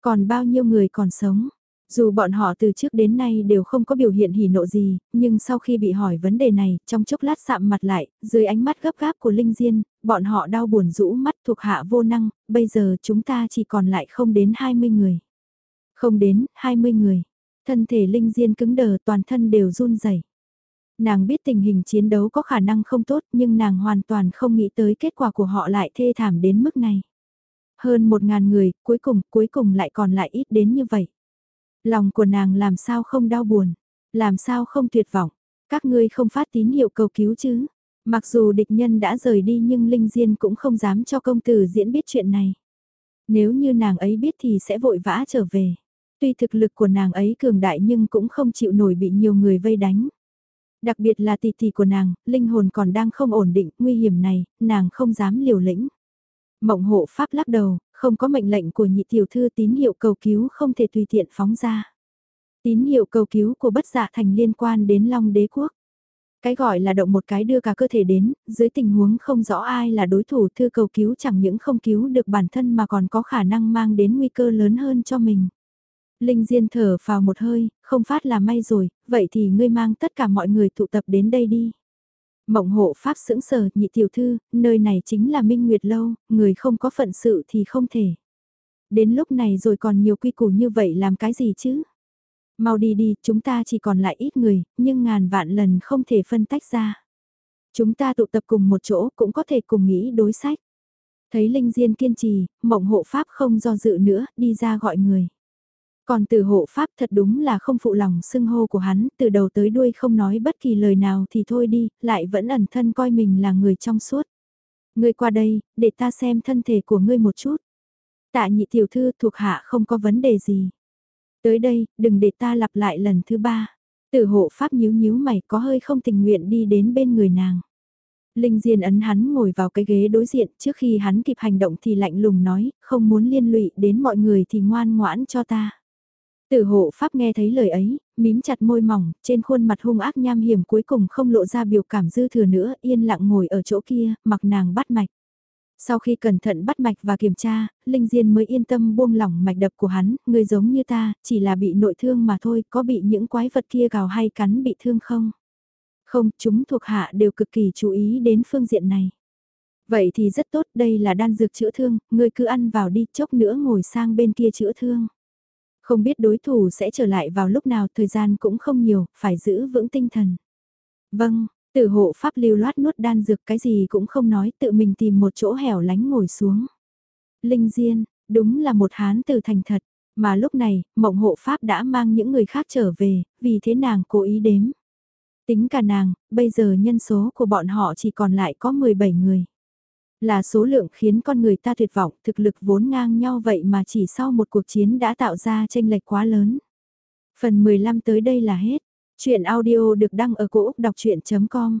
Còn bao nhiêu người còn sống? Dù bọn họ từ trước đến nay đều không có biểu hiện hỉ nộ gì, nhưng sau khi bị hỏi vấn đề này, trong chốc lát sạm mặt lại, dưới ánh mắt gấp gáp của Linh Diên, bọn họ đau buồn rũ mắt thuộc hạ vô năng, bây giờ chúng ta chỉ còn lại không đến 20 người. Không đến, 20 người. Thân thể Linh Diên cứng đờ toàn thân đều run rẩy. Nàng biết tình hình chiến đấu có khả năng không tốt nhưng nàng hoàn toàn không nghĩ tới kết quả của họ lại thê thảm đến mức này. Hơn một ngàn người, cuối cùng, cuối cùng lại còn lại ít đến như vậy. Lòng của nàng làm sao không đau buồn, làm sao không tuyệt vọng, các ngươi không phát tín hiệu cầu cứu chứ. Mặc dù địch nhân đã rời đi nhưng Linh Diên cũng không dám cho công tử diễn biết chuyện này. Nếu như nàng ấy biết thì sẽ vội vã trở về. Tuy thực lực của nàng ấy cường đại nhưng cũng không chịu nổi bị nhiều người vây đánh. Đặc biệt là tỷ tỷ của nàng, linh hồn còn đang không ổn định, nguy hiểm này, nàng không dám liều lĩnh. Mộng hộ pháp lắc đầu, không có mệnh lệnh của nhị tiểu thư tín hiệu cầu cứu không thể tùy tiện phóng ra. Tín hiệu cầu cứu của bất dạ thành liên quan đến Long đế quốc. Cái gọi là động một cái đưa cả cơ thể đến, dưới tình huống không rõ ai là đối thủ thư cầu cứu chẳng những không cứu được bản thân mà còn có khả năng mang đến nguy cơ lớn hơn cho mình. Linh Diên thở vào một hơi, không phát là may rồi, vậy thì ngươi mang tất cả mọi người tụ tập đến đây đi. Mộng hộ pháp sững sờ, nhị tiểu thư, nơi này chính là Minh Nguyệt Lâu, người không có phận sự thì không thể. Đến lúc này rồi còn nhiều quy củ như vậy làm cái gì chứ? Mau đi đi, chúng ta chỉ còn lại ít người, nhưng ngàn vạn lần không thể phân tách ra. Chúng ta tụ tập cùng một chỗ cũng có thể cùng nghĩ đối sách. Thấy Linh Diên kiên trì, mộng hộ pháp không do dự nữa, đi ra gọi người. Còn từ hộ pháp thật đúng là không phụ lòng xưng hô của hắn, từ đầu tới đuôi không nói bất kỳ lời nào thì thôi đi, lại vẫn ẩn thân coi mình là người trong suốt. Ngươi qua đây, để ta xem thân thể của ngươi một chút. Tạ nhị tiểu thư thuộc hạ không có vấn đề gì. Tới đây, đừng để ta lặp lại lần thứ ba. Tử hộ pháp nhíu nhíu mày có hơi không tình nguyện đi đến bên người nàng. Linh Diên ấn hắn ngồi vào cái ghế đối diện trước khi hắn kịp hành động thì lạnh lùng nói, không muốn liên lụy đến mọi người thì ngoan ngoãn cho ta. Tử hộ pháp nghe thấy lời ấy, mím chặt môi mỏng, trên khuôn mặt hung ác nham hiểm cuối cùng không lộ ra biểu cảm dư thừa nữa, yên lặng ngồi ở chỗ kia, mặc nàng bắt mạch. Sau khi cẩn thận bắt mạch và kiểm tra, Linh Diên mới yên tâm buông lỏng mạch đập của hắn, người giống như ta, chỉ là bị nội thương mà thôi, có bị những quái vật kia gào hay cắn bị thương không? Không, chúng thuộc hạ đều cực kỳ chú ý đến phương diện này. Vậy thì rất tốt, đây là đan dược chữa thương, người cứ ăn vào đi, chốc nữa ngồi sang bên kia chữa thương. Không biết đối thủ sẽ trở lại vào lúc nào thời gian cũng không nhiều, phải giữ vững tinh thần. Vâng, tử hộ pháp lưu loát nuốt đan dược cái gì cũng không nói tự mình tìm một chỗ hẻo lánh ngồi xuống. Linh Diên, đúng là một hán từ thành thật, mà lúc này, mộng hộ pháp đã mang những người khác trở về, vì thế nàng cố ý đếm. Tính cả nàng, bây giờ nhân số của bọn họ chỉ còn lại có 17 người. Là số lượng khiến con người ta tuyệt vọng, thực lực vốn ngang nhau vậy mà chỉ sau một cuộc chiến đã tạo ra tranh lệch quá lớn. Phần 15 tới đây là hết. Chuyện audio được đăng ở cổ Úc đọc chuyện.com